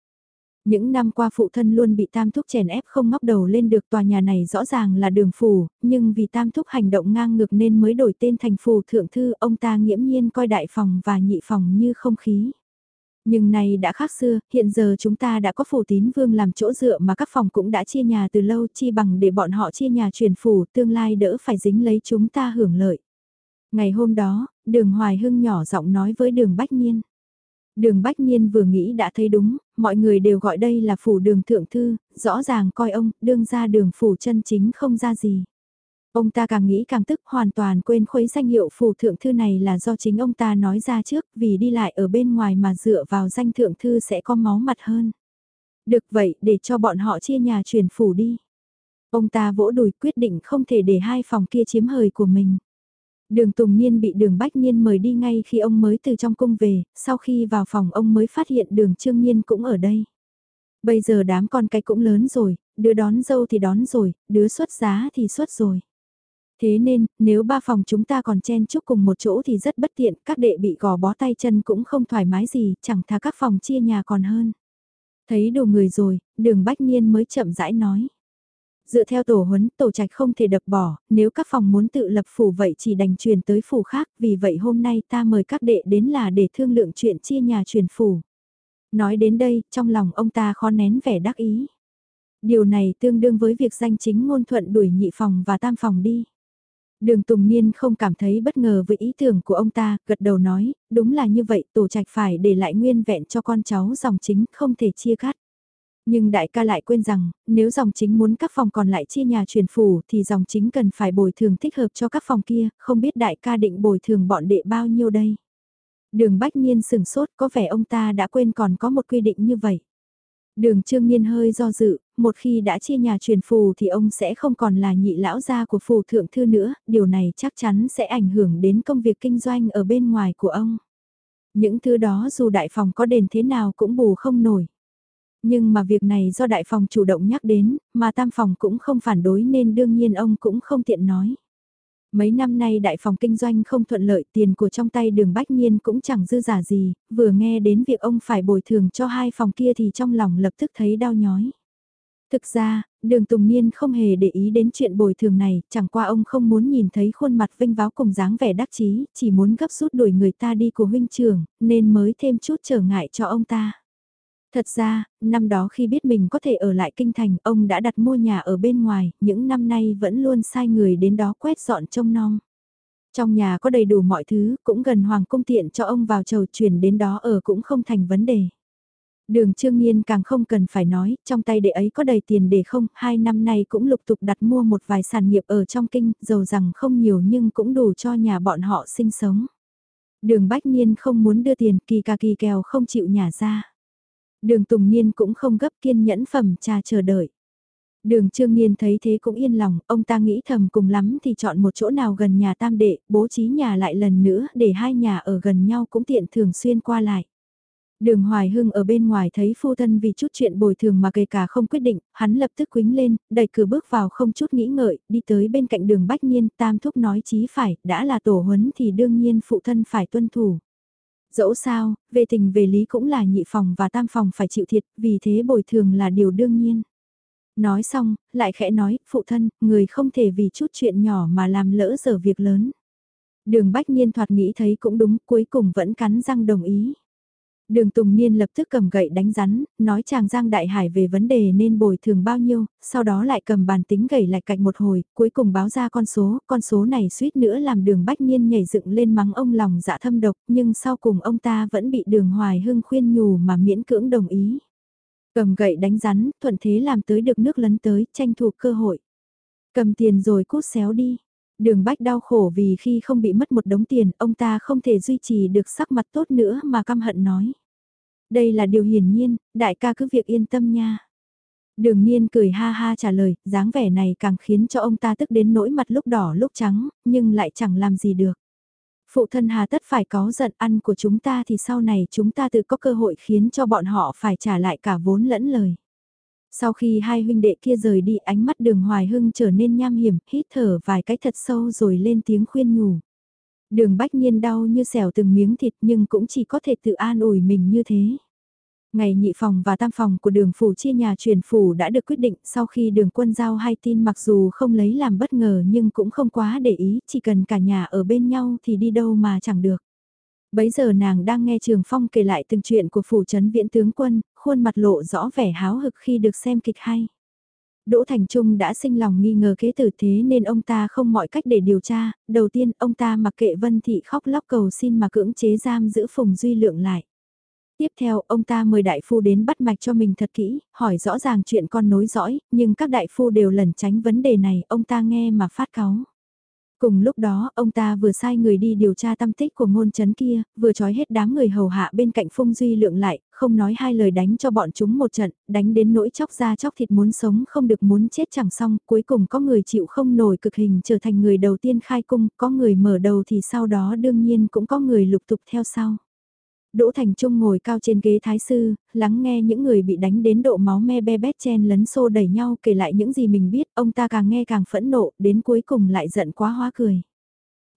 Những năm qua phụ thân luôn bị tam thúc chèn ép không ngóc đầu lên được tòa nhà này rõ ràng là đường phủ, nhưng vì tam thúc hành động ngang ngược nên mới đổi tên thành phủ thượng thư, ông ta nghiễm nhiên coi đại phòng và nhị phòng như không khí. Nhưng này đã khác xưa, hiện giờ chúng ta đã có phủ tín vương làm chỗ dựa mà các phòng cũng đã chia nhà từ lâu chi bằng để bọn họ chia nhà truyền phủ tương lai đỡ phải dính lấy chúng ta hưởng lợi. Ngày hôm đó, đường Hoài Hưng nhỏ giọng nói với đường Bách Nhiên. Đường Bách Nhiên vừa nghĩ đã thấy đúng, mọi người đều gọi đây là phủ đường thượng thư, rõ ràng coi ông, đương ra đường phủ chân chính không ra gì. Ông ta càng nghĩ càng tức hoàn toàn quên khuấy danh hiệu phủ thượng thư này là do chính ông ta nói ra trước vì đi lại ở bên ngoài mà dựa vào danh thượng thư sẽ có máu mặt hơn. Được vậy để cho bọn họ chia nhà truyền phủ đi. Ông ta vỗ đùi quyết định không thể để hai phòng kia chiếm hời của mình. Đường Tùng Niên bị đường Bách Niên mời đi ngay khi ông mới từ trong cung về, sau khi vào phòng ông mới phát hiện đường Trương Niên cũng ở đây. Bây giờ đám con cái cũng lớn rồi, đứa đón dâu thì đón rồi, đứa xuất giá thì xuất rồi. Thế nên, nếu ba phòng chúng ta còn chen chúc cùng một chỗ thì rất bất tiện, các đệ bị gò bó tay chân cũng không thoải mái gì, chẳng thà các phòng chia nhà còn hơn. Thấy đủ người rồi, đường Bách Niên mới chậm rãi nói. Dựa theo tổ huấn, tổ trạch không thể đập bỏ, nếu các phòng muốn tự lập phủ vậy chỉ đành truyền tới phủ khác, vì vậy hôm nay ta mời các đệ đến là để thương lượng chuyện chia nhà truyền phủ. Nói đến đây, trong lòng ông ta khó nén vẻ đắc ý. Điều này tương đương với việc danh chính ngôn thuận đuổi nhị phòng và tam phòng đi. Đường Tùng Niên không cảm thấy bất ngờ với ý tưởng của ông ta, gật đầu nói, đúng là như vậy, tổ trạch phải để lại nguyên vẹn cho con cháu dòng chính, không thể chia cắt. Nhưng đại ca lại quên rằng, nếu dòng chính muốn các phòng còn lại chia nhà truyền phủ thì dòng chính cần phải bồi thường thích hợp cho các phòng kia, không biết đại ca định bồi thường bọn đệ bao nhiêu đây. Đường Bách Niên sừng sốt có vẻ ông ta đã quên còn có một quy định như vậy. Đường Trương Niên hơi do dự, một khi đã chia nhà truyền phù thì ông sẽ không còn là nhị lão gia của phù thượng thư nữa, điều này chắc chắn sẽ ảnh hưởng đến công việc kinh doanh ở bên ngoài của ông. Những thứ đó dù đại phòng có đền thế nào cũng bù không nổi. Nhưng mà việc này do đại phòng chủ động nhắc đến, mà tam phòng cũng không phản đối nên đương nhiên ông cũng không tiện nói. Mấy năm nay đại phòng kinh doanh không thuận lợi tiền của trong tay đường bách nhiên cũng chẳng dư giả gì, vừa nghe đến việc ông phải bồi thường cho hai phòng kia thì trong lòng lập tức thấy đau nhói. Thực ra, đường Tùng Niên không hề để ý đến chuyện bồi thường này, chẳng qua ông không muốn nhìn thấy khuôn mặt vinh váo cùng dáng vẻ đắc chí, chỉ muốn gấp rút đuổi người ta đi của huynh trưởng, nên mới thêm chút trở ngại cho ông ta. Thật ra, năm đó khi biết mình có thể ở lại kinh thành, ông đã đặt mua nhà ở bên ngoài, những năm nay vẫn luôn sai người đến đó quét dọn trông nom. Trong nhà có đầy đủ mọi thứ, cũng gần hoàng cung tiện cho ông vào chầu chuyển đến đó ở cũng không thành vấn đề. Đường Trương Nhiên càng không cần phải nói, trong tay đệ ấy có đầy tiền để không, hai năm nay cũng lục tục đặt mua một vài sản nghiệp ở trong kinh, dầu rằng không nhiều nhưng cũng đủ cho nhà bọn họ sinh sống. Đường Bách nhiên không muốn đưa tiền kỳ cà kỳ kèo không chịu nhả ra. Đường Tùng Niên cũng không gấp kiên nhẫn phẩm trà chờ đợi. Đường Trương Niên thấy thế cũng yên lòng, ông ta nghĩ thầm cùng lắm thì chọn một chỗ nào gần nhà tam đệ, bố trí nhà lại lần nữa để hai nhà ở gần nhau cũng tiện thường xuyên qua lại. Đường Hoài Hưng ở bên ngoài thấy phu thân vì chút chuyện bồi thường mà kể cả không quyết định, hắn lập tức quính lên, đẩy cửa bước vào không chút nghĩ ngợi, đi tới bên cạnh đường Bách Nhiên, tam thúc nói chí phải, đã là tổ huấn thì đương nhiên phụ thân phải tuân thủ. Dẫu sao, về tình về lý cũng là nhị phòng và tam phòng phải chịu thiệt, vì thế bồi thường là điều đương nhiên. Nói xong, lại khẽ nói, phụ thân, người không thể vì chút chuyện nhỏ mà làm lỡ giờ việc lớn. Đường Bách Nhiên thoạt nghĩ thấy cũng đúng, cuối cùng vẫn cắn răng đồng ý. Đường Tùng Niên lập tức cầm gậy đánh rắn, nói chàng Giang Đại Hải về vấn đề nên bồi thường bao nhiêu, sau đó lại cầm bàn tính gậy lại cạnh một hồi, cuối cùng báo ra con số, con số này suýt nữa làm đường Bách Niên nhảy dựng lên mắng ông lòng dạ thâm độc, nhưng sau cùng ông ta vẫn bị đường Hoài Hưng khuyên nhủ mà miễn cưỡng đồng ý. Cầm gậy đánh rắn, thuận thế làm tới được nước lấn tới, tranh thủ cơ hội. Cầm tiền rồi cút xéo đi. Đường bách đau khổ vì khi không bị mất một đống tiền, ông ta không thể duy trì được sắc mặt tốt nữa mà căm hận nói. Đây là điều hiển nhiên, đại ca cứ việc yên tâm nha. Đường Niên cười ha ha trả lời, dáng vẻ này càng khiến cho ông ta tức đến nỗi mặt lúc đỏ lúc trắng, nhưng lại chẳng làm gì được. Phụ thân hà tất phải có giận ăn của chúng ta thì sau này chúng ta tự có cơ hội khiến cho bọn họ phải trả lại cả vốn lẫn lời. Sau khi hai huynh đệ kia rời đi ánh mắt đường hoài hưng trở nên nham hiểm, hít thở vài cái thật sâu rồi lên tiếng khuyên nhủ. Đường bách nhiên đau như xẻo từng miếng thịt nhưng cũng chỉ có thể tự an ủi mình như thế. Ngày nhị phòng và tam phòng của đường phủ chia nhà truyền phủ đã được quyết định sau khi đường quân giao hai tin mặc dù không lấy làm bất ngờ nhưng cũng không quá để ý, chỉ cần cả nhà ở bên nhau thì đi đâu mà chẳng được. Bấy giờ nàng đang nghe Trường Phong kể lại từng chuyện của phủ trấn viễn tướng quân, khuôn mặt lộ rõ vẻ háo hực khi được xem kịch hay. Đỗ Thành Trung đã sinh lòng nghi ngờ kế tử thế nên ông ta không mọi cách để điều tra, đầu tiên ông ta mặc kệ Vân Thị khóc lóc cầu xin mà cưỡng chế giam giữ Phùng Duy Lượng lại. Tiếp theo, ông ta mời đại phu đến bắt mạch cho mình thật kỹ, hỏi rõ ràng chuyện con nối dõi, nhưng các đại phu đều lẩn tránh vấn đề này, ông ta nghe mà phát cáu. Cùng lúc đó, ông ta vừa sai người đi điều tra tâm tích của ngôn chấn kia, vừa trói hết đám người hầu hạ bên cạnh Phung Duy lượng lại, không nói hai lời đánh cho bọn chúng một trận, đánh đến nỗi chóc da chóc thịt muốn sống không được muốn chết chẳng xong, cuối cùng có người chịu không nổi cực hình trở thành người đầu tiên khai cung, có người mở đầu thì sau đó đương nhiên cũng có người lục tục theo sau. Đỗ Thành Trung ngồi cao trên ghế thái sư, lắng nghe những người bị đánh đến độ máu me be bét chen lấn xô đẩy nhau kể lại những gì mình biết, ông ta càng nghe càng phẫn nộ, đến cuối cùng lại giận quá hóa cười.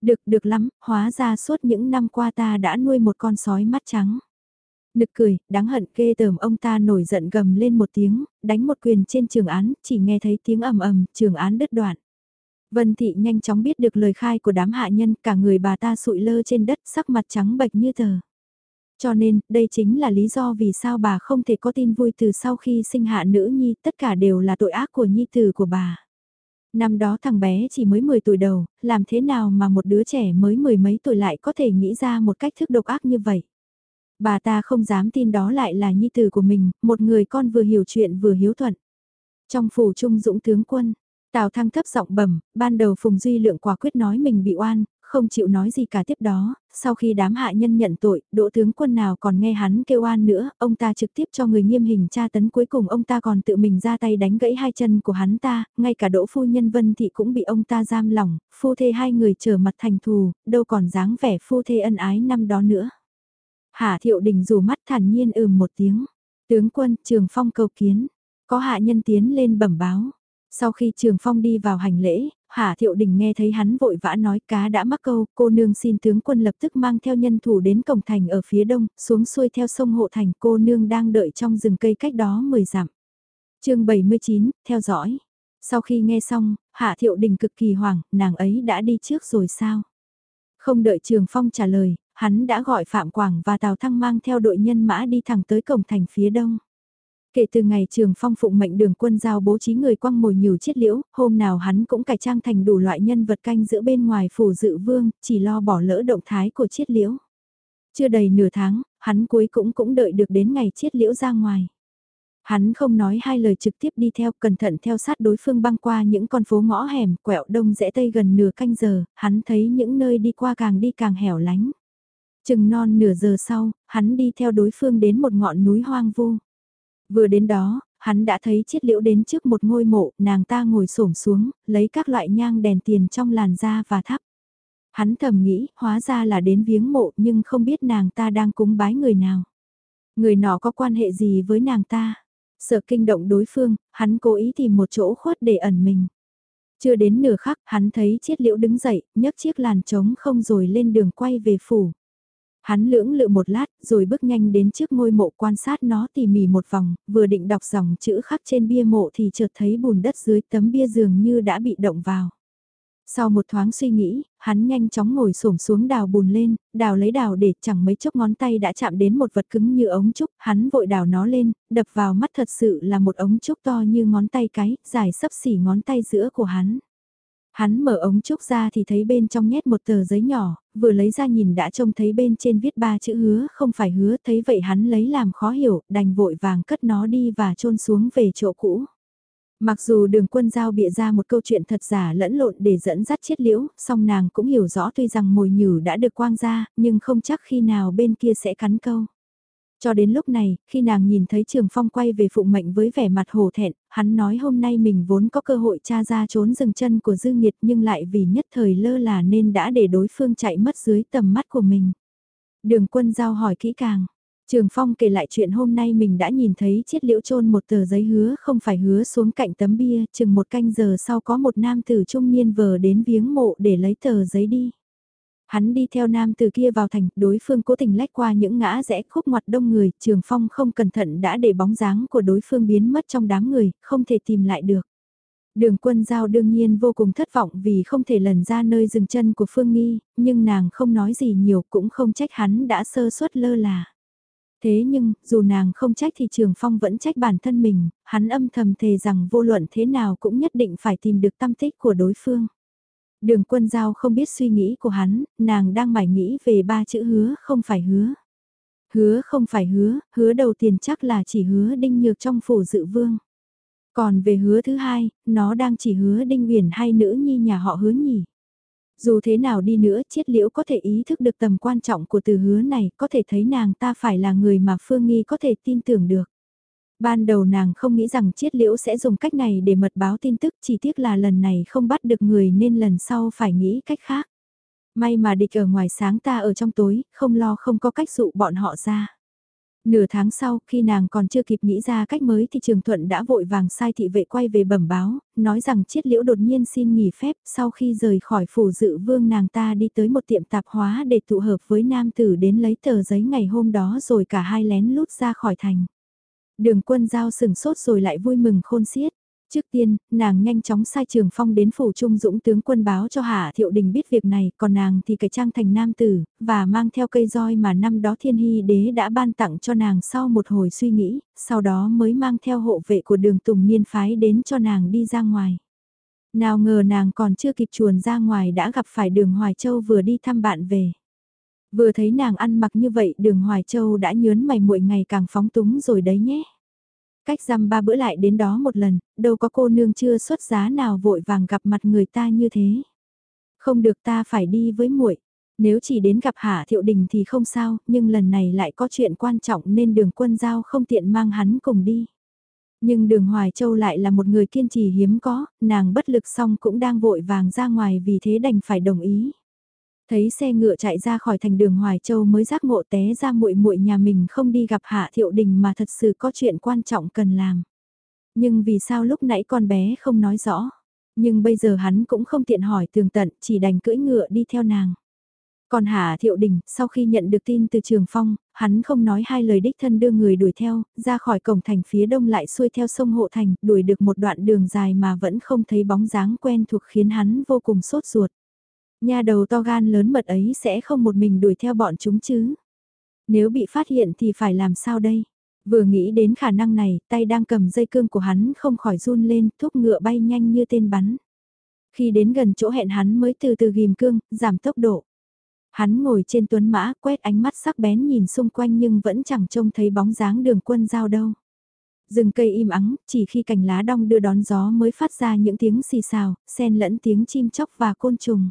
Được, được lắm, hóa ra suốt những năm qua ta đã nuôi một con sói mắt trắng. Nực cười, đáng hận kê tởm ông ta nổi giận gầm lên một tiếng, đánh một quyền trên trường án, chỉ nghe thấy tiếng ầm ầm, trường án đứt đoạn. Vân Thị nhanh chóng biết được lời khai của đám hạ nhân, cả người bà ta sụi lơ trên đất sắc mặt trắng bệch như tờ. Cho nên, đây chính là lý do vì sao bà không thể có tin vui từ sau khi sinh hạ nữ nhi, tất cả đều là tội ác của nhi tử của bà. Năm đó thằng bé chỉ mới 10 tuổi đầu, làm thế nào mà một đứa trẻ mới mười mấy tuổi lại có thể nghĩ ra một cách thức độc ác như vậy. Bà ta không dám tin đó lại là nhi tử của mình, một người con vừa hiểu chuyện vừa hiếu thuận. Trong phủ trung dũng tướng quân, Tào Thăng thấp giọng bẩm, ban đầu Phùng Duy Lượng quả quyết nói mình bị oan, không chịu nói gì cả tiếp đó, sau khi đám hạ nhân nhận tội, đỗ tướng quân nào còn nghe hắn kêu oan nữa, ông ta trực tiếp cho người nghiêm hình tra tấn cuối cùng ông ta còn tự mình ra tay đánh gãy hai chân của hắn ta, ngay cả đỗ phu nhân vân thị cũng bị ông ta giam lỏng, phu thê hai người trở mặt thành thù, đâu còn dáng vẻ phu thê ân ái năm đó nữa. Hạ thiệu đình dù mắt thản nhiên ừm một tiếng, tướng quân trường phong cầu kiến, có hạ nhân tiến lên bẩm báo. Sau khi Trường Phong đi vào hành lễ, Hà Thiệu Đình nghe thấy hắn vội vã nói cá đã mắc câu, cô nương xin tướng quân lập tức mang theo nhân thủ đến cổng thành ở phía đông, xuống xuôi theo sông Hộ Thành cô nương đang đợi trong rừng cây cách đó 10 dặm. chương 79, theo dõi. Sau khi nghe xong, Hạ Thiệu Đình cực kỳ hoảng, nàng ấy đã đi trước rồi sao? Không đợi Trường Phong trả lời, hắn đã gọi Phạm Quảng và Tào Thăng mang theo đội nhân mã đi thẳng tới cổng thành phía đông. Kể từ ngày trường phong phụng mệnh đường quân giao bố trí người quăng mồi nhiều chiết liễu, hôm nào hắn cũng cải trang thành đủ loại nhân vật canh giữa bên ngoài phủ dự vương, chỉ lo bỏ lỡ động thái của chiết liễu. Chưa đầy nửa tháng, hắn cuối cũng cũng đợi được đến ngày chiết liễu ra ngoài. Hắn không nói hai lời trực tiếp đi theo, cẩn thận theo sát đối phương băng qua những con phố ngõ hẻm, quẹo đông rẽ tây gần nửa canh giờ, hắn thấy những nơi đi qua càng đi càng hẻo lánh. Chừng non nửa giờ sau, hắn đi theo đối phương đến một ngọn núi hoang vu. Vừa đến đó, hắn đã thấy chiết liễu đến trước một ngôi mộ, nàng ta ngồi xổm xuống, lấy các loại nhang đèn tiền trong làn da và thắp. Hắn thầm nghĩ, hóa ra là đến viếng mộ nhưng không biết nàng ta đang cúng bái người nào. Người nọ có quan hệ gì với nàng ta? Sợ kinh động đối phương, hắn cố ý tìm một chỗ khuất để ẩn mình. Chưa đến nửa khắc, hắn thấy chiết liễu đứng dậy, nhấc chiếc làn trống không rồi lên đường quay về phủ. Hắn lưỡng lự một lát, rồi bước nhanh đến trước ngôi mộ quan sát nó tỉ mỉ một vòng, vừa định đọc dòng chữ khắc trên bia mộ thì chợt thấy bùn đất dưới tấm bia dường như đã bị động vào. Sau một thoáng suy nghĩ, hắn nhanh chóng ngồi xổm xuống đào bùn lên, đào lấy đào để chẳng mấy chốc ngón tay đã chạm đến một vật cứng như ống trúc, hắn vội đào nó lên, đập vào mắt thật sự là một ống trúc to như ngón tay cái, dài sấp xỉ ngón tay giữa của hắn. Hắn mở ống trúc ra thì thấy bên trong nhét một tờ giấy nhỏ, vừa lấy ra nhìn đã trông thấy bên trên viết ba chữ hứa không phải hứa, thấy vậy hắn lấy làm khó hiểu, đành vội vàng cất nó đi và trôn xuống về chỗ cũ. Mặc dù đường quân giao bịa ra một câu chuyện thật giả lẫn lộn để dẫn dắt chiết liễu, song nàng cũng hiểu rõ tuy rằng mồi nhử đã được quang ra, nhưng không chắc khi nào bên kia sẽ cắn câu. Cho đến lúc này, khi nàng nhìn thấy Trường Phong quay về phụ mệnh với vẻ mặt hổ thẹn, hắn nói hôm nay mình vốn có cơ hội tra ra trốn rừng chân của Dư Nghiệt nhưng lại vì nhất thời lơ là nên đã để đối phương chạy mất dưới tầm mắt của mình. Đường quân giao hỏi kỹ càng. Trường Phong kể lại chuyện hôm nay mình đã nhìn thấy chiếc liễu trôn một tờ giấy hứa không phải hứa xuống cạnh tấm bia, chừng một canh giờ sau có một nam tử trung niên vờ đến viếng mộ để lấy tờ giấy đi. Hắn đi theo nam từ kia vào thành, đối phương cố tình lách qua những ngã rẽ khúc ngoặt đông người, Trường Phong không cẩn thận đã để bóng dáng của đối phương biến mất trong đám người, không thể tìm lại được. Đường quân giao đương nhiên vô cùng thất vọng vì không thể lần ra nơi dừng chân của Phương Nghi, nhưng nàng không nói gì nhiều cũng không trách hắn đã sơ suất lơ là. Thế nhưng, dù nàng không trách thì Trường Phong vẫn trách bản thân mình, hắn âm thầm thề rằng vô luận thế nào cũng nhất định phải tìm được tâm tích của đối phương. Đường quân giao không biết suy nghĩ của hắn, nàng đang mải nghĩ về ba chữ hứa không phải hứa. Hứa không phải hứa, hứa đầu tiên chắc là chỉ hứa đinh nhược trong phủ dự vương. Còn về hứa thứ hai, nó đang chỉ hứa đinh huyền hay nữ nhi nhà họ hứa nhỉ. Dù thế nào đi nữa, chiết liễu có thể ý thức được tầm quan trọng của từ hứa này, có thể thấy nàng ta phải là người mà Phương Nghi có thể tin tưởng được. Ban đầu nàng không nghĩ rằng chiết liễu sẽ dùng cách này để mật báo tin tức, chỉ tiếc là lần này không bắt được người nên lần sau phải nghĩ cách khác. May mà địch ở ngoài sáng ta ở trong tối, không lo không có cách dụ bọn họ ra. Nửa tháng sau, khi nàng còn chưa kịp nghĩ ra cách mới thì Trường Thuận đã vội vàng sai thị vệ quay về bẩm báo, nói rằng chiết liễu đột nhiên xin nghỉ phép sau khi rời khỏi phủ dự vương nàng ta đi tới một tiệm tạp hóa để tụ hợp với nam tử đến lấy tờ giấy ngày hôm đó rồi cả hai lén lút ra khỏi thành. Đường quân giao sừng sốt rồi lại vui mừng khôn xiết. Trước tiên, nàng nhanh chóng sai trường phong đến phủ trung dũng tướng quân báo cho Hạ Thiệu Đình biết việc này, còn nàng thì cải trang thành nam tử, và mang theo cây roi mà năm đó thiên hy đế đã ban tặng cho nàng sau một hồi suy nghĩ, sau đó mới mang theo hộ vệ của đường tùng niên phái đến cho nàng đi ra ngoài. Nào ngờ nàng còn chưa kịp chuồn ra ngoài đã gặp phải đường Hoài Châu vừa đi thăm bạn về. Vừa thấy nàng ăn mặc như vậy đường Hoài Châu đã nhớn mày muội ngày càng phóng túng rồi đấy nhé. Cách răm ba bữa lại đến đó một lần, đâu có cô nương chưa xuất giá nào vội vàng gặp mặt người ta như thế. Không được ta phải đi với muội. Nếu chỉ đến gặp Hạ Thiệu Đình thì không sao, nhưng lần này lại có chuyện quan trọng nên đường quân giao không tiện mang hắn cùng đi. Nhưng đường Hoài Châu lại là một người kiên trì hiếm có, nàng bất lực xong cũng đang vội vàng ra ngoài vì thế đành phải đồng ý. Thấy xe ngựa chạy ra khỏi thành đường Hoài Châu mới giác ngộ té ra muội muội nhà mình không đi gặp Hạ Thiệu Đình mà thật sự có chuyện quan trọng cần làm. Nhưng vì sao lúc nãy con bé không nói rõ. Nhưng bây giờ hắn cũng không tiện hỏi tường tận, chỉ đành cưỡi ngựa đi theo nàng. Còn Hạ Thiệu Đình, sau khi nhận được tin từ Trường Phong, hắn không nói hai lời đích thân đưa người đuổi theo, ra khỏi cổng thành phía đông lại xuôi theo sông Hộ Thành, đuổi được một đoạn đường dài mà vẫn không thấy bóng dáng quen thuộc khiến hắn vô cùng sốt ruột. Nhà đầu to gan lớn mật ấy sẽ không một mình đuổi theo bọn chúng chứ. Nếu bị phát hiện thì phải làm sao đây? Vừa nghĩ đến khả năng này, tay đang cầm dây cương của hắn không khỏi run lên, thúc ngựa bay nhanh như tên bắn. Khi đến gần chỗ hẹn hắn mới từ từ ghim cương, giảm tốc độ. Hắn ngồi trên tuấn mã, quét ánh mắt sắc bén nhìn xung quanh nhưng vẫn chẳng trông thấy bóng dáng đường quân giao đâu. Rừng cây im ắng, chỉ khi cành lá đong đưa đón gió mới phát ra những tiếng xì xào, xen lẫn tiếng chim chóc và côn trùng.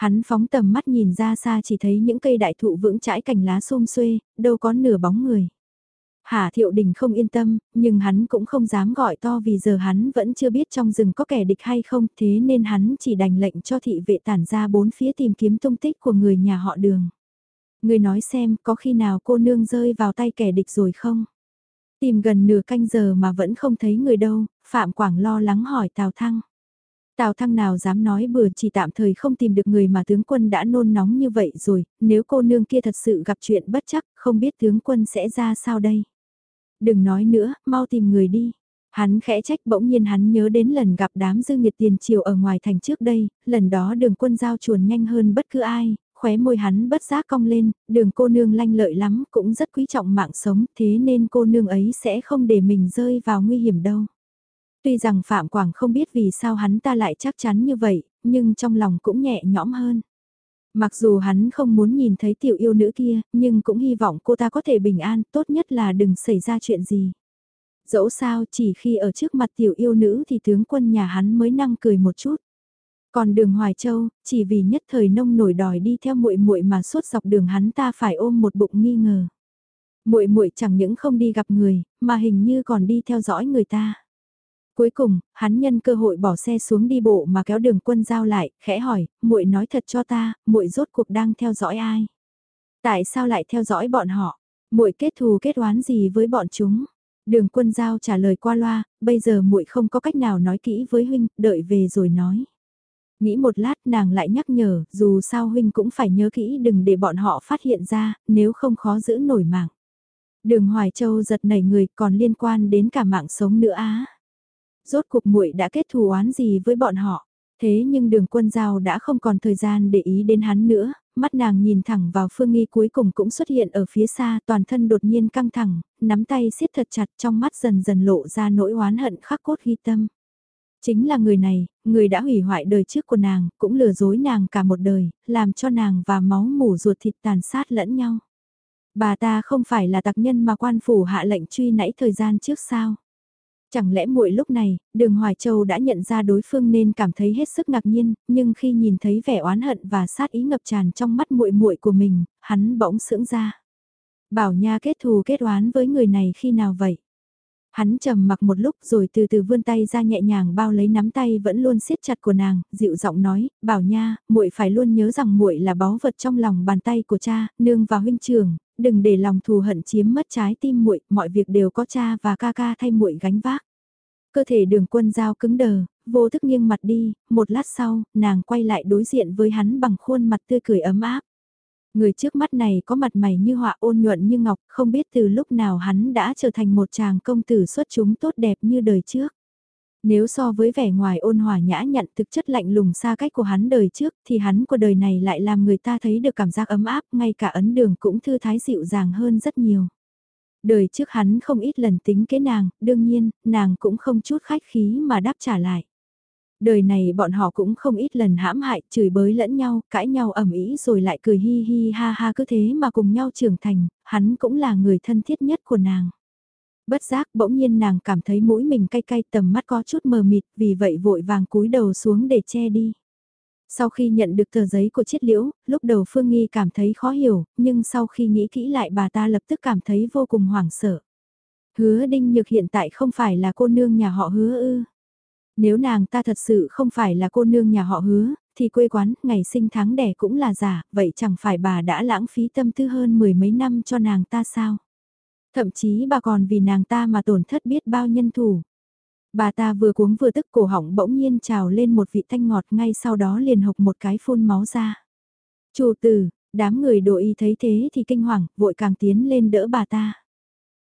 Hắn phóng tầm mắt nhìn ra xa chỉ thấy những cây đại thụ vững chãi cành lá xum xuê, đâu có nửa bóng người. Hà Thiệu Đình không yên tâm, nhưng hắn cũng không dám gọi to vì giờ hắn vẫn chưa biết trong rừng có kẻ địch hay không, thế nên hắn chỉ đành lệnh cho thị vệ tản ra bốn phía tìm kiếm tung tích của người nhà họ đường. Người nói xem có khi nào cô nương rơi vào tay kẻ địch rồi không? Tìm gần nửa canh giờ mà vẫn không thấy người đâu, Phạm Quảng lo lắng hỏi Tào Thăng. Tào Thăng nào dám nói bừa chỉ tạm thời không tìm được người mà tướng quân đã nôn nóng như vậy rồi, nếu cô nương kia thật sự gặp chuyện bất chắc, không biết tướng quân sẽ ra sao đây. Đừng nói nữa, mau tìm người đi. Hắn khẽ trách bỗng nhiên hắn nhớ đến lần gặp đám dư nghiệt tiền triều ở ngoài thành trước đây, lần đó đường quân giao chuồn nhanh hơn bất cứ ai, khóe môi hắn bất giác cong lên, đường cô nương lanh lợi lắm, cũng rất quý trọng mạng sống, thế nên cô nương ấy sẽ không để mình rơi vào nguy hiểm đâu. Tuy rằng Phạm Quảng không biết vì sao hắn ta lại chắc chắn như vậy, nhưng trong lòng cũng nhẹ nhõm hơn. Mặc dù hắn không muốn nhìn thấy tiểu yêu nữ kia, nhưng cũng hy vọng cô ta có thể bình an, tốt nhất là đừng xảy ra chuyện gì. Dẫu sao chỉ khi ở trước mặt tiểu yêu nữ thì tướng quân nhà hắn mới năng cười một chút. Còn đường Hoài Châu, chỉ vì nhất thời nông nổi đòi đi theo muội muội mà suốt dọc đường hắn ta phải ôm một bụng nghi ngờ. Muội muội chẳng những không đi gặp người, mà hình như còn đi theo dõi người ta. Cuối cùng, hắn nhân cơ hội bỏ xe xuống đi bộ mà kéo đường quân giao lại, khẽ hỏi, muội nói thật cho ta, muội rốt cuộc đang theo dõi ai? Tại sao lại theo dõi bọn họ? muội kết thù kết oán gì với bọn chúng? Đường quân giao trả lời qua loa, bây giờ muội không có cách nào nói kỹ với huynh, đợi về rồi nói. Nghĩ một lát nàng lại nhắc nhở, dù sao huynh cũng phải nhớ kỹ đừng để bọn họ phát hiện ra, nếu không khó giữ nổi mạng. Đường Hoài Châu giật nảy người còn liên quan đến cả mạng sống nữa á. Rốt cuộc muội đã kết thù oán gì với bọn họ. Thế nhưng đường quân giao đã không còn thời gian để ý đến hắn nữa, mắt nàng nhìn thẳng vào phương nghi cuối cùng cũng xuất hiện ở phía xa toàn thân đột nhiên căng thẳng, nắm tay siết thật chặt trong mắt dần dần lộ ra nỗi oán hận khắc cốt ghi tâm. Chính là người này, người đã hủy hoại đời trước của nàng, cũng lừa dối nàng cả một đời, làm cho nàng và máu mủ ruột thịt tàn sát lẫn nhau. Bà ta không phải là tặc nhân mà quan phủ hạ lệnh truy nãy thời gian trước sao? Chẳng lẽ muội lúc này, đường Hoài Châu đã nhận ra đối phương nên cảm thấy hết sức ngạc nhiên, nhưng khi nhìn thấy vẻ oán hận và sát ý ngập tràn trong mắt muội muội của mình, hắn bỗng sững ra. Bảo Nha kết thù kết oán với người này khi nào vậy? Hắn trầm mặc một lúc rồi từ từ vươn tay ra nhẹ nhàng bao lấy nắm tay vẫn luôn siết chặt của nàng, dịu giọng nói, "Bảo Nha, muội phải luôn nhớ rằng muội là báu vật trong lòng bàn tay của cha, nương và huynh trưởng, đừng để lòng thù hận chiếm mất trái tim muội, mọi việc đều có cha và ca ca thay muội gánh vác." Cơ thể Đường Quân Giao cứng đờ, vô thức nghiêng mặt đi, một lát sau, nàng quay lại đối diện với hắn bằng khuôn mặt tươi cười ấm áp. Người trước mắt này có mặt mày như họa ôn nhuận như ngọc, không biết từ lúc nào hắn đã trở thành một chàng công tử xuất chúng tốt đẹp như đời trước. Nếu so với vẻ ngoài ôn hòa nhã nhặn thực chất lạnh lùng xa cách của hắn đời trước thì hắn của đời này lại làm người ta thấy được cảm giác ấm áp, ngay cả ấn đường cũng thư thái dịu dàng hơn rất nhiều. Đời trước hắn không ít lần tính kế nàng, đương nhiên, nàng cũng không chút khách khí mà đáp trả lại. Đời này bọn họ cũng không ít lần hãm hại, chửi bới lẫn nhau, cãi nhau ẩm ý rồi lại cười hi hi ha ha cứ thế mà cùng nhau trưởng thành, hắn cũng là người thân thiết nhất của nàng. Bất giác bỗng nhiên nàng cảm thấy mũi mình cay cay tầm mắt có chút mờ mịt vì vậy vội vàng cúi đầu xuống để che đi. Sau khi nhận được tờ giấy của chiết liễu, lúc đầu Phương Nghi cảm thấy khó hiểu, nhưng sau khi nghĩ kỹ lại bà ta lập tức cảm thấy vô cùng hoảng sợ. Hứa Đinh Nhược hiện tại không phải là cô nương nhà họ hứa ư. Nếu nàng ta thật sự không phải là cô nương nhà họ hứa, thì quê quán, ngày sinh tháng đẻ cũng là giả, vậy chẳng phải bà đã lãng phí tâm tư hơn mười mấy năm cho nàng ta sao? Thậm chí bà còn vì nàng ta mà tổn thất biết bao nhân thủ. Bà ta vừa cuống vừa tức cổ họng bỗng nhiên trào lên một vị thanh ngọt ngay sau đó liền hộc một cái phun máu ra. Chủ tử, đám người đồ y thấy thế thì kinh hoàng, vội càng tiến lên đỡ bà ta.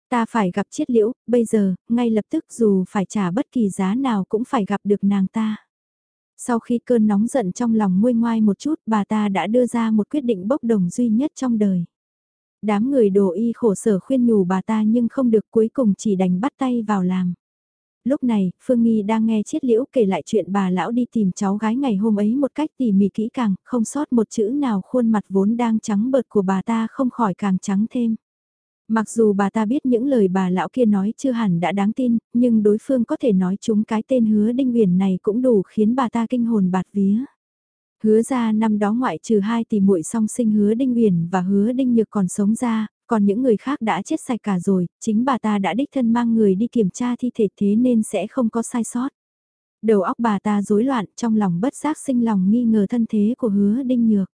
Ta phải gặp chiết liễu, bây giờ, ngay lập tức dù phải trả bất kỳ giá nào cũng phải gặp được nàng ta. Sau khi cơn nóng giận trong lòng nguôi ngoai một chút, bà ta đã đưa ra một quyết định bốc đồng duy nhất trong đời. Đám người đồ y khổ sở khuyên nhủ bà ta nhưng không được cuối cùng chỉ đành bắt tay vào làm. Lúc này, Phương Nghi đang nghe chiết liễu kể lại chuyện bà lão đi tìm cháu gái ngày hôm ấy một cách tỉ mỉ kỹ càng, không sót một chữ nào khuôn mặt vốn đang trắng bợt của bà ta không khỏi càng trắng thêm. Mặc dù bà ta biết những lời bà lão kia nói chưa hẳn đã đáng tin, nhưng đối phương có thể nói chúng cái tên hứa đinh huyền này cũng đủ khiến bà ta kinh hồn bạt vía. Hứa ra năm đó ngoại trừ hai tỷ muội song sinh hứa Đinh uyển và hứa Đinh Nhược còn sống ra, còn những người khác đã chết sạch cả rồi, chính bà ta đã đích thân mang người đi kiểm tra thi thể thế nên sẽ không có sai sót. Đầu óc bà ta rối loạn trong lòng bất giác sinh lòng nghi ngờ thân thế của hứa Đinh Nhược.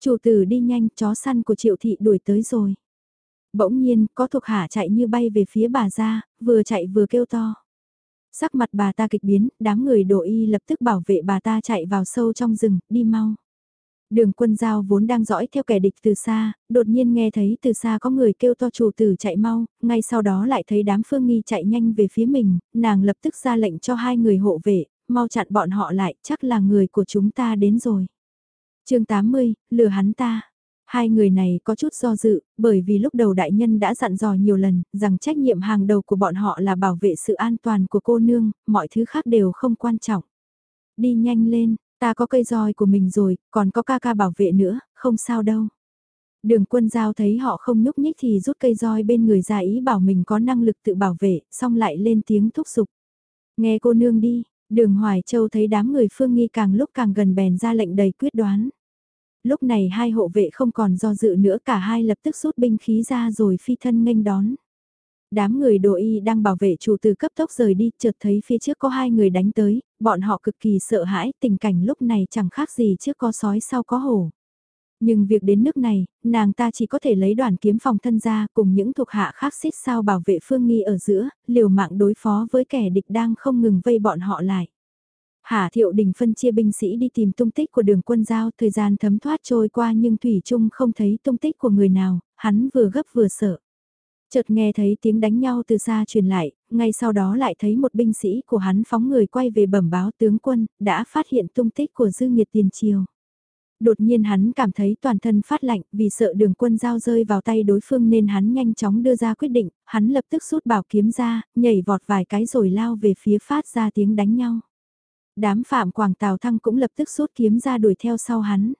Chủ tử đi nhanh, chó săn của triệu thị đuổi tới rồi. Bỗng nhiên, có thuộc hạ chạy như bay về phía bà ra, vừa chạy vừa kêu to. Sắc mặt bà ta kịch biến, đám người đổ y lập tức bảo vệ bà ta chạy vào sâu trong rừng, đi mau. Đường quân giao vốn đang dõi theo kẻ địch từ xa, đột nhiên nghe thấy từ xa có người kêu to chủ tử chạy mau, ngay sau đó lại thấy đám phương nghi chạy nhanh về phía mình, nàng lập tức ra lệnh cho hai người hộ vệ, mau chặn bọn họ lại, chắc là người của chúng ta đến rồi. chương 80, lừa hắn ta. Hai người này có chút do dự, bởi vì lúc đầu đại nhân đã dặn dò nhiều lần, rằng trách nhiệm hàng đầu của bọn họ là bảo vệ sự an toàn của cô nương, mọi thứ khác đều không quan trọng. Đi nhanh lên, ta có cây roi của mình rồi, còn có ca ca bảo vệ nữa, không sao đâu. Đường quân giao thấy họ không nhúc nhích thì rút cây roi bên người ra ý bảo mình có năng lực tự bảo vệ, xong lại lên tiếng thúc giục. Nghe cô nương đi, đường Hoài Châu thấy đám người phương nghi càng lúc càng gần bèn ra lệnh đầy quyết đoán. Lúc này hai hộ vệ không còn do dự nữa cả hai lập tức rút binh khí ra rồi phi thân nghênh đón. Đám người đồ y đang bảo vệ chủ từ cấp tốc rời đi, chợt thấy phía trước có hai người đánh tới, bọn họ cực kỳ sợ hãi, tình cảnh lúc này chẳng khác gì trước có sói sau có hổ. Nhưng việc đến nước này, nàng ta chỉ có thể lấy đoàn kiếm phòng thân ra cùng những thuộc hạ khác xích sao bảo vệ phương nghi ở giữa, liều mạng đối phó với kẻ địch đang không ngừng vây bọn họ lại. Hà Thiệu Đình phân chia binh sĩ đi tìm tung tích của đường quân giao, thời gian thấm thoát trôi qua nhưng Thủy Trung không thấy tung tích của người nào, hắn vừa gấp vừa sợ. Chợt nghe thấy tiếng đánh nhau từ xa truyền lại, ngay sau đó lại thấy một binh sĩ của hắn phóng người quay về bẩm báo tướng quân, đã phát hiện tung tích của dư nghiệt tiền triều. Đột nhiên hắn cảm thấy toàn thân phát lạnh vì sợ đường quân giao rơi vào tay đối phương nên hắn nhanh chóng đưa ra quyết định, hắn lập tức rút bảo kiếm ra, nhảy vọt vài cái rồi lao về phía phát ra tiếng đánh nhau đám phạm quảng Tào Thăng cũng lập tức rút kiếm ra đuổi theo sau hắn.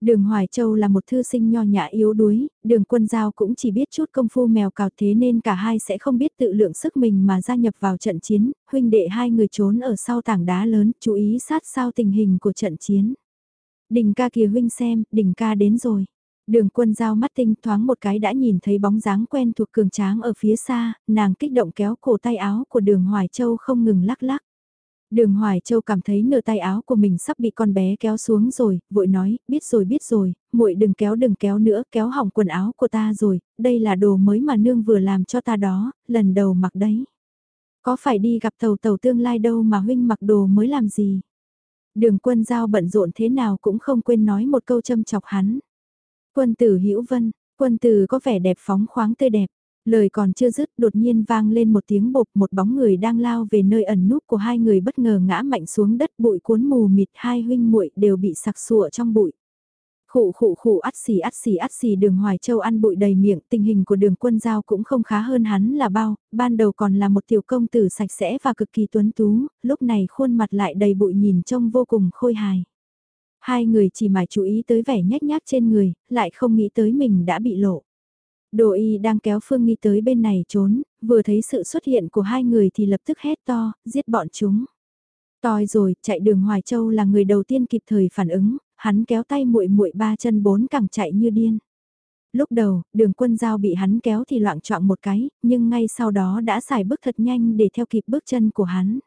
Đường Hoài Châu là một thư sinh nho nhã yếu đuối, đường quân giao cũng chỉ biết chút công phu mèo cào thế nên cả hai sẽ không biết tự lượng sức mình mà gia nhập vào trận chiến, huynh đệ hai người trốn ở sau tảng đá lớn, chú ý sát sao tình hình của trận chiến. Đình ca kìa huynh xem, đình ca đến rồi. Đường quân giao mắt tinh thoáng một cái đã nhìn thấy bóng dáng quen thuộc cường tráng ở phía xa, nàng kích động kéo cổ tay áo của đường Hoài Châu không ngừng lắc lắc. Đường Hoài Châu cảm thấy nửa tay áo của mình sắp bị con bé kéo xuống rồi, vội nói, biết rồi biết rồi, muội đừng kéo đừng kéo nữa, kéo hỏng quần áo của ta rồi, đây là đồ mới mà nương vừa làm cho ta đó, lần đầu mặc đấy. Có phải đi gặp tàu tàu tương lai đâu mà huynh mặc đồ mới làm gì? Đường quân giao bận rộn thế nào cũng không quên nói một câu châm chọc hắn. Quân tử Hữu Vân, quân tử có vẻ đẹp phóng khoáng tươi đẹp. Lời còn chưa dứt đột nhiên vang lên một tiếng bột một bóng người đang lao về nơi ẩn núp của hai người bất ngờ ngã mạnh xuống đất bụi cuốn mù mịt hai huynh muội đều bị sặc sụa trong bụi. Khụ khụ khụ ắt xì ắt xì ắt xì đường Hoài Châu ăn bụi đầy miệng tình hình của đường quân giao cũng không khá hơn hắn là bao, ban đầu còn là một tiểu công tử sạch sẽ và cực kỳ tuấn tú, lúc này khuôn mặt lại đầy bụi nhìn trông vô cùng khôi hài. Hai người chỉ mải chú ý tới vẻ nhếch nhác trên người, lại không nghĩ tới mình đã bị lộ. Đồ y đang kéo Phương Nghi tới bên này trốn, vừa thấy sự xuất hiện của hai người thì lập tức hét to, giết bọn chúng. Toi rồi, chạy đường Hoài Châu là người đầu tiên kịp thời phản ứng, hắn kéo tay muội muội ba chân bốn cẳng chạy như điên. Lúc đầu, đường quân giao bị hắn kéo thì loạn trọng một cái, nhưng ngay sau đó đã xài bước thật nhanh để theo kịp bước chân của hắn.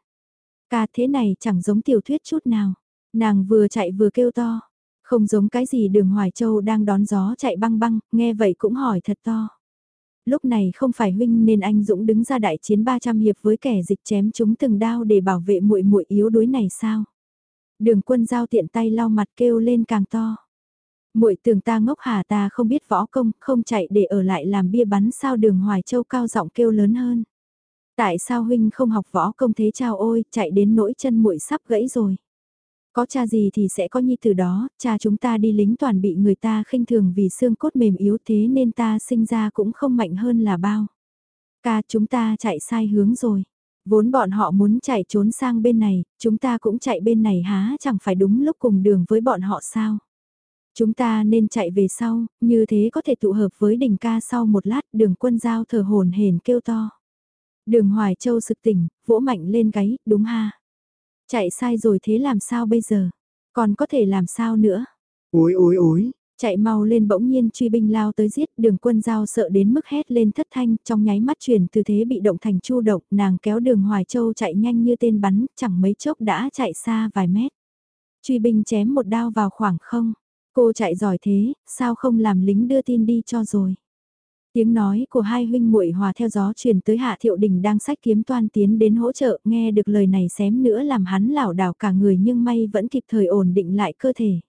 Ca thế này chẳng giống tiểu thuyết chút nào. Nàng vừa chạy vừa kêu to, không giống cái gì đường Hoài Châu đang đón gió chạy băng băng, nghe vậy cũng hỏi thật to. Lúc này không phải huynh nên anh Dũng đứng ra đại chiến 300 hiệp với kẻ dịch chém chúng từng đao để bảo vệ muội muội yếu đuối này sao? Đường quân giao tiện tay lau mặt kêu lên càng to. Muội tưởng ta ngốc hà ta không biết võ công, không chạy để ở lại làm bia bắn sao đường Hoài Châu cao giọng kêu lớn hơn. Tại sao huynh không học võ công thế chào ôi, chạy đến nỗi chân muội sắp gãy rồi. Có cha gì thì sẽ có nhi từ đó, cha chúng ta đi lính toàn bị người ta khinh thường vì xương cốt mềm yếu thế nên ta sinh ra cũng không mạnh hơn là bao. Ca chúng ta chạy sai hướng rồi. Vốn bọn họ muốn chạy trốn sang bên này, chúng ta cũng chạy bên này há chẳng phải đúng lúc cùng đường với bọn họ sao. Chúng ta nên chạy về sau, như thế có thể tụ hợp với đỉnh ca sau một lát đường quân giao thờ hồn hển kêu to. Đường Hoài Châu sực tỉnh, vỗ mạnh lên gáy, đúng ha. Chạy sai rồi thế làm sao bây giờ? Còn có thể làm sao nữa? Ối ối ối, Chạy mau lên bỗng nhiên truy binh lao tới giết đường quân giao sợ đến mức hét lên thất thanh trong nháy mắt chuyển từ thế bị động thành chu động nàng kéo đường Hoài Châu chạy nhanh như tên bắn chẳng mấy chốc đã chạy xa vài mét. Truy binh chém một đao vào khoảng không. Cô chạy giỏi thế, sao không làm lính đưa tin đi cho rồi. Tiếng nói của hai huynh muội hòa theo gió truyền tới Hạ Thiệu Đình đang sách kiếm toan tiến đến hỗ trợ, nghe được lời này xém nữa làm hắn lảo đảo cả người nhưng may vẫn kịp thời ổn định lại cơ thể.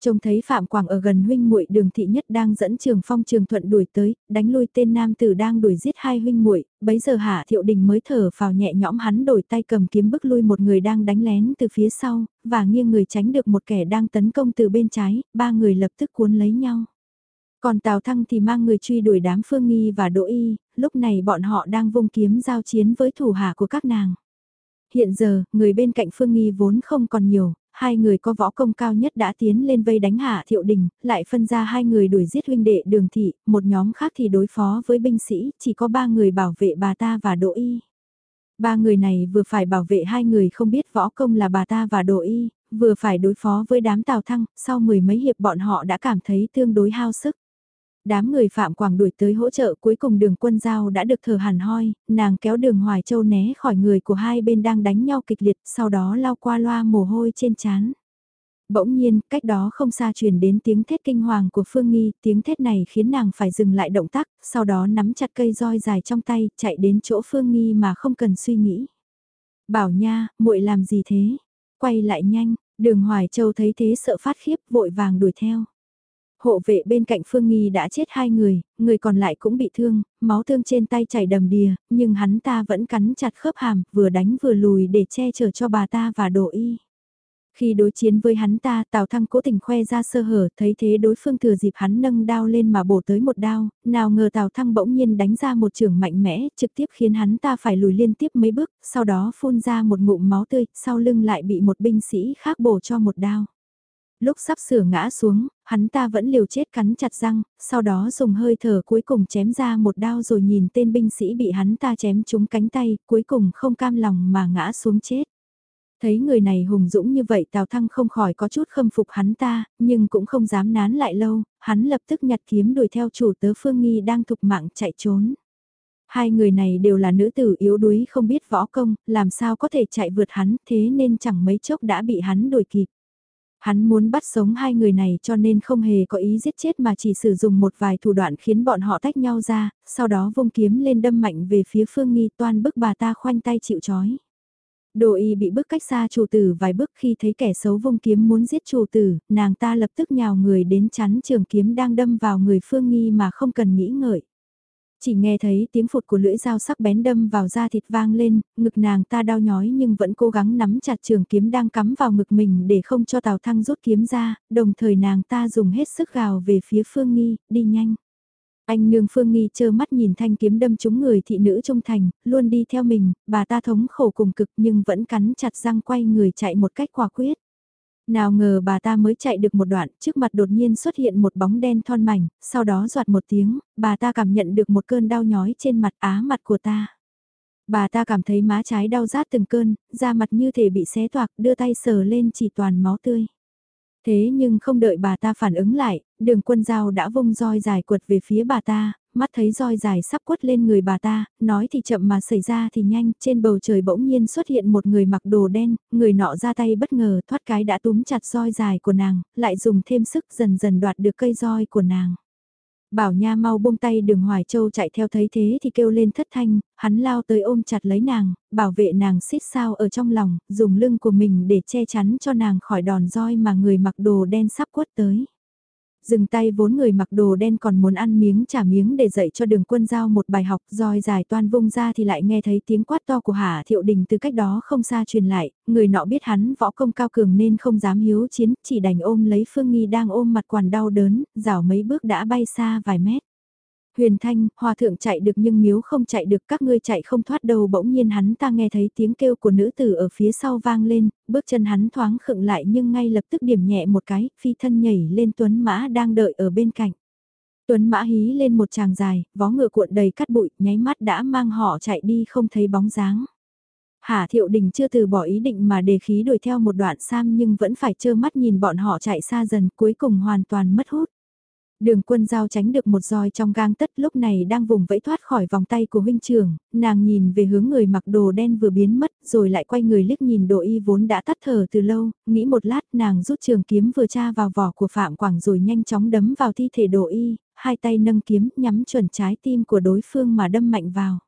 Trông thấy Phạm Quảng ở gần huynh muội đường thị nhất đang dẫn trường phong trường thuận đuổi tới, đánh lui tên nam tử đang đuổi giết hai huynh muội bấy giờ Hạ Thiệu Đình mới thở vào nhẹ nhõm hắn đổi tay cầm kiếm bức lui một người đang đánh lén từ phía sau, và nghiêng người tránh được một kẻ đang tấn công từ bên trái, ba người lập tức cuốn lấy nhau. Còn Tào Thăng thì mang người truy đuổi đám Phương Nghi và Đỗ Y, lúc này bọn họ đang vung kiếm giao chiến với thủ hạ của các nàng. Hiện giờ, người bên cạnh Phương Nghi vốn không còn nhiều, hai người có võ công cao nhất đã tiến lên vây đánh hạ thiệu đình, lại phân ra hai người đuổi giết huynh đệ đường thị, một nhóm khác thì đối phó với binh sĩ, chỉ có ba người bảo vệ bà ta và Đỗ Y. Ba người này vừa phải bảo vệ hai người không biết võ công là bà ta và Đỗ Y, vừa phải đối phó với đám tào thăng, sau mười mấy hiệp bọn họ đã cảm thấy tương đối hao sức. Đám người Phạm Quảng đuổi tới hỗ trợ cuối cùng đường quân giao đã được thở hẳn hoi, nàng kéo đường Hoài Châu né khỏi người của hai bên đang đánh nhau kịch liệt, sau đó lao qua loa mồ hôi trên chán. Bỗng nhiên, cách đó không xa truyền đến tiếng thét kinh hoàng của Phương Nghi, tiếng thét này khiến nàng phải dừng lại động tác, sau đó nắm chặt cây roi dài trong tay, chạy đến chỗ Phương Nghi mà không cần suy nghĩ. Bảo nha, muội làm gì thế? Quay lại nhanh, đường Hoài Châu thấy thế sợ phát khiếp, vội vàng đuổi theo. Hộ vệ bên cạnh Phương Nghi đã chết hai người, người còn lại cũng bị thương, máu thương trên tay chảy đầm đìa, nhưng hắn ta vẫn cắn chặt khớp hàm, vừa đánh vừa lùi để che chở cho bà ta và đồ y. Khi đối chiến với hắn ta, Tào Thăng cố tình khoe ra sơ hở, thấy thế đối phương thừa dịp hắn nâng đao lên mà bổ tới một đao, nào ngờ Tào Thăng bỗng nhiên đánh ra một trường mạnh mẽ, trực tiếp khiến hắn ta phải lùi liên tiếp mấy bước, sau đó phun ra một ngụm máu tươi, sau lưng lại bị một binh sĩ khác bổ cho một đao lúc sắp sửa ngã xuống, hắn ta vẫn liều chết cắn chặt răng, sau đó dùng hơi thở cuối cùng chém ra một đao rồi nhìn tên binh sĩ bị hắn ta chém trúng cánh tay, cuối cùng không cam lòng mà ngã xuống chết. Thấy người này hùng dũng như vậy Tào Thăng không khỏi có chút khâm phục hắn ta, nhưng cũng không dám nán lại lâu, hắn lập tức nhặt kiếm đuổi theo chủ tớ Phương Nghi đang thục mạng chạy trốn. Hai người này đều là nữ tử yếu đuối không biết võ công, làm sao có thể chạy vượt hắn thế nên chẳng mấy chốc đã bị hắn đuổi kịp. Hắn muốn bắt sống hai người này cho nên không hề có ý giết chết mà chỉ sử dụng một vài thủ đoạn khiến bọn họ tách nhau ra, sau đó vung kiếm lên đâm mạnh về phía Phương Nghi toan bức bà ta khoanh tay chịu chói. Đồ y bị bức cách xa chủ tử vài bước khi thấy kẻ xấu vung kiếm muốn giết chủ tử, nàng ta lập tức nhào người đến chắn trường kiếm đang đâm vào người Phương Nghi mà không cần nghĩ ngợi. Chỉ nghe thấy tiếng phụt của lưỡi dao sắc bén đâm vào da thịt vang lên, ngực nàng ta đau nhói nhưng vẫn cố gắng nắm chặt trường kiếm đang cắm vào ngực mình để không cho Tào Thăng rút kiếm ra, đồng thời nàng ta dùng hết sức gào về phía Phương Nghi, đi nhanh. Anh nương Phương Nghi chơ mắt nhìn thanh kiếm đâm trúng người thị nữ trung thành, luôn đi theo mình, bà ta thống khổ cùng cực nhưng vẫn cắn chặt răng quay người chạy một cách quả quyết. Nào ngờ bà ta mới chạy được một đoạn, trước mặt đột nhiên xuất hiện một bóng đen thon mảnh, sau đó giọt một tiếng, bà ta cảm nhận được một cơn đau nhói trên mặt á mặt của ta. Bà ta cảm thấy má trái đau rát từng cơn, da mặt như thể bị xé toạc, đưa tay sờ lên chỉ toàn máu tươi. Thế nhưng không đợi bà ta phản ứng lại, đường quân dao đã vung roi dài quật về phía bà ta, mắt thấy roi dài sắp quất lên người bà ta, nói thì chậm mà xảy ra thì nhanh, trên bầu trời bỗng nhiên xuất hiện một người mặc đồ đen, người nọ ra tay bất ngờ thoát cái đã túm chặt roi dài của nàng, lại dùng thêm sức dần dần đoạt được cây roi của nàng. Bảo Nha mau buông tay đường Hoài Châu chạy theo thấy thế thì kêu lên thất thanh, hắn lao tới ôm chặt lấy nàng, bảo vệ nàng xít sao ở trong lòng, dùng lưng của mình để che chắn cho nàng khỏi đòn roi mà người mặc đồ đen sắp quất tới. Dừng tay vốn người mặc đồ đen còn muốn ăn miếng trả miếng để dạy cho đường quân giao một bài học roi dài toan vung ra thì lại nghe thấy tiếng quát to của Hà Thiệu Đình từ cách đó không xa truyền lại, người nọ biết hắn võ công cao cường nên không dám hiếu chiến, chỉ đành ôm lấy Phương Nghi đang ôm mặt quản đau đớn, rảo mấy bước đã bay xa vài mét. Huyền Thanh, hòa thượng chạy được nhưng miếu không chạy được các ngươi chạy không thoát đâu bỗng nhiên hắn ta nghe thấy tiếng kêu của nữ tử ở phía sau vang lên, bước chân hắn thoáng khựng lại nhưng ngay lập tức điểm nhẹ một cái, phi thân nhảy lên tuấn mã đang đợi ở bên cạnh. Tuấn mã hí lên một tràng dài, vó ngựa cuộn đầy cắt bụi, nháy mắt đã mang họ chạy đi không thấy bóng dáng. Hà Thiệu Đình chưa từ bỏ ý định mà đề khí đuổi theo một đoạn sam nhưng vẫn phải trơ mắt nhìn bọn họ chạy xa dần cuối cùng hoàn toàn mất hút. Đường quân giao tránh được một roi trong gang tất lúc này đang vùng vẫy thoát khỏi vòng tay của huynh trưởng, nàng nhìn về hướng người mặc đồ đen vừa biến mất rồi lại quay người liếc nhìn đồ y vốn đã tắt thở từ lâu, nghĩ một lát nàng rút trường kiếm vừa tra vào vỏ của Phạm Quảng rồi nhanh chóng đấm vào thi thể đồ y, hai tay nâng kiếm nhắm chuẩn trái tim của đối phương mà đâm mạnh vào.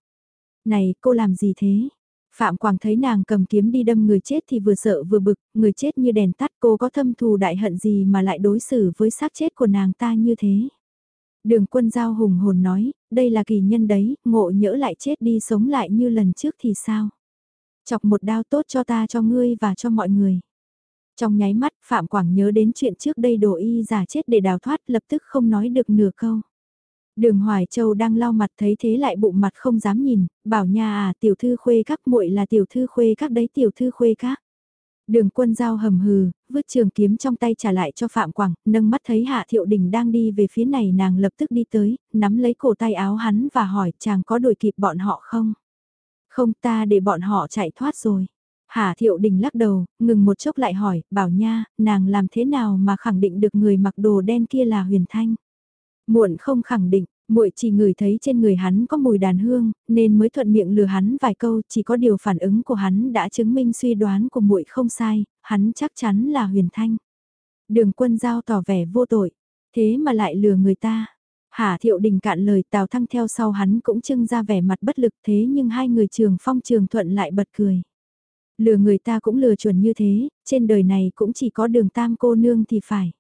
Này cô làm gì thế? Phạm Quảng thấy nàng cầm kiếm đi đâm người chết thì vừa sợ vừa bực, người chết như đèn tắt cô có thâm thù đại hận gì mà lại đối xử với xác chết của nàng ta như thế. Đường quân giao hùng hồn nói, đây là kỳ nhân đấy, ngộ nhỡ lại chết đi sống lại như lần trước thì sao? Chọc một đao tốt cho ta cho ngươi và cho mọi người. Trong nháy mắt Phạm Quảng nhớ đến chuyện trước đây đồ y giả chết để đào thoát lập tức không nói được nửa câu. Đường Hoài Châu đang lau mặt thấy thế lại bụng mặt không dám nhìn, bảo nha à tiểu thư khuê các muội là tiểu thư khuê các đấy tiểu thư khuê các. Đường quân giao hầm hừ, vứt trường kiếm trong tay trả lại cho Phạm Quảng, nâng mắt thấy Hạ Thiệu Đình đang đi về phía này nàng lập tức đi tới, nắm lấy cổ tay áo hắn và hỏi chàng có đuổi kịp bọn họ không? Không ta để bọn họ chạy thoát rồi. Hạ Thiệu Đình lắc đầu, ngừng một chốc lại hỏi, bảo nha, nàng làm thế nào mà khẳng định được người mặc đồ đen kia là Huyền Thanh? Muộn không khẳng định, muội chỉ ngửi thấy trên người hắn có mùi đàn hương, nên mới thuận miệng lừa hắn vài câu, chỉ có điều phản ứng của hắn đã chứng minh suy đoán của muội không sai, hắn chắc chắn là Huyền Thanh. Đường Quân Giao tỏ vẻ vô tội, thế mà lại lừa người ta. Hà Thiệu Đình cạn lời Tào Thăng theo sau hắn cũng trưng ra vẻ mặt bất lực thế nhưng hai người trường phong trường thuận lại bật cười. Lừa người ta cũng lừa chuẩn như thế, trên đời này cũng chỉ có đường tam cô nương thì phải.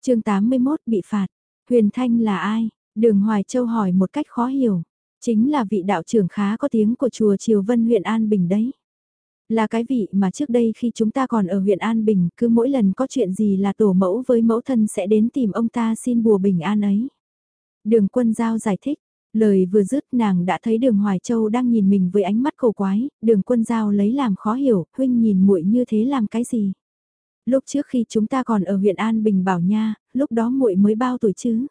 chương 81 bị phạt, Huyền Thanh là ai? Đường Hoài Châu hỏi một cách khó hiểu. Chính là vị đạo trưởng khá có tiếng của chùa Triều Vân huyện An Bình đấy. Là cái vị mà trước đây khi chúng ta còn ở huyện An Bình, cứ mỗi lần có chuyện gì là tổ mẫu với mẫu thân sẽ đến tìm ông ta xin bùa bình an ấy. Đường quân giao giải thích, lời vừa dứt nàng đã thấy đường Hoài Châu đang nhìn mình với ánh mắt cổ quái, đường quân giao lấy làm khó hiểu, huynh nhìn muội như thế làm cái gì. Lúc trước khi chúng ta còn ở huyện An Bình Bảo Nha, lúc đó muội mới bao tuổi chứ?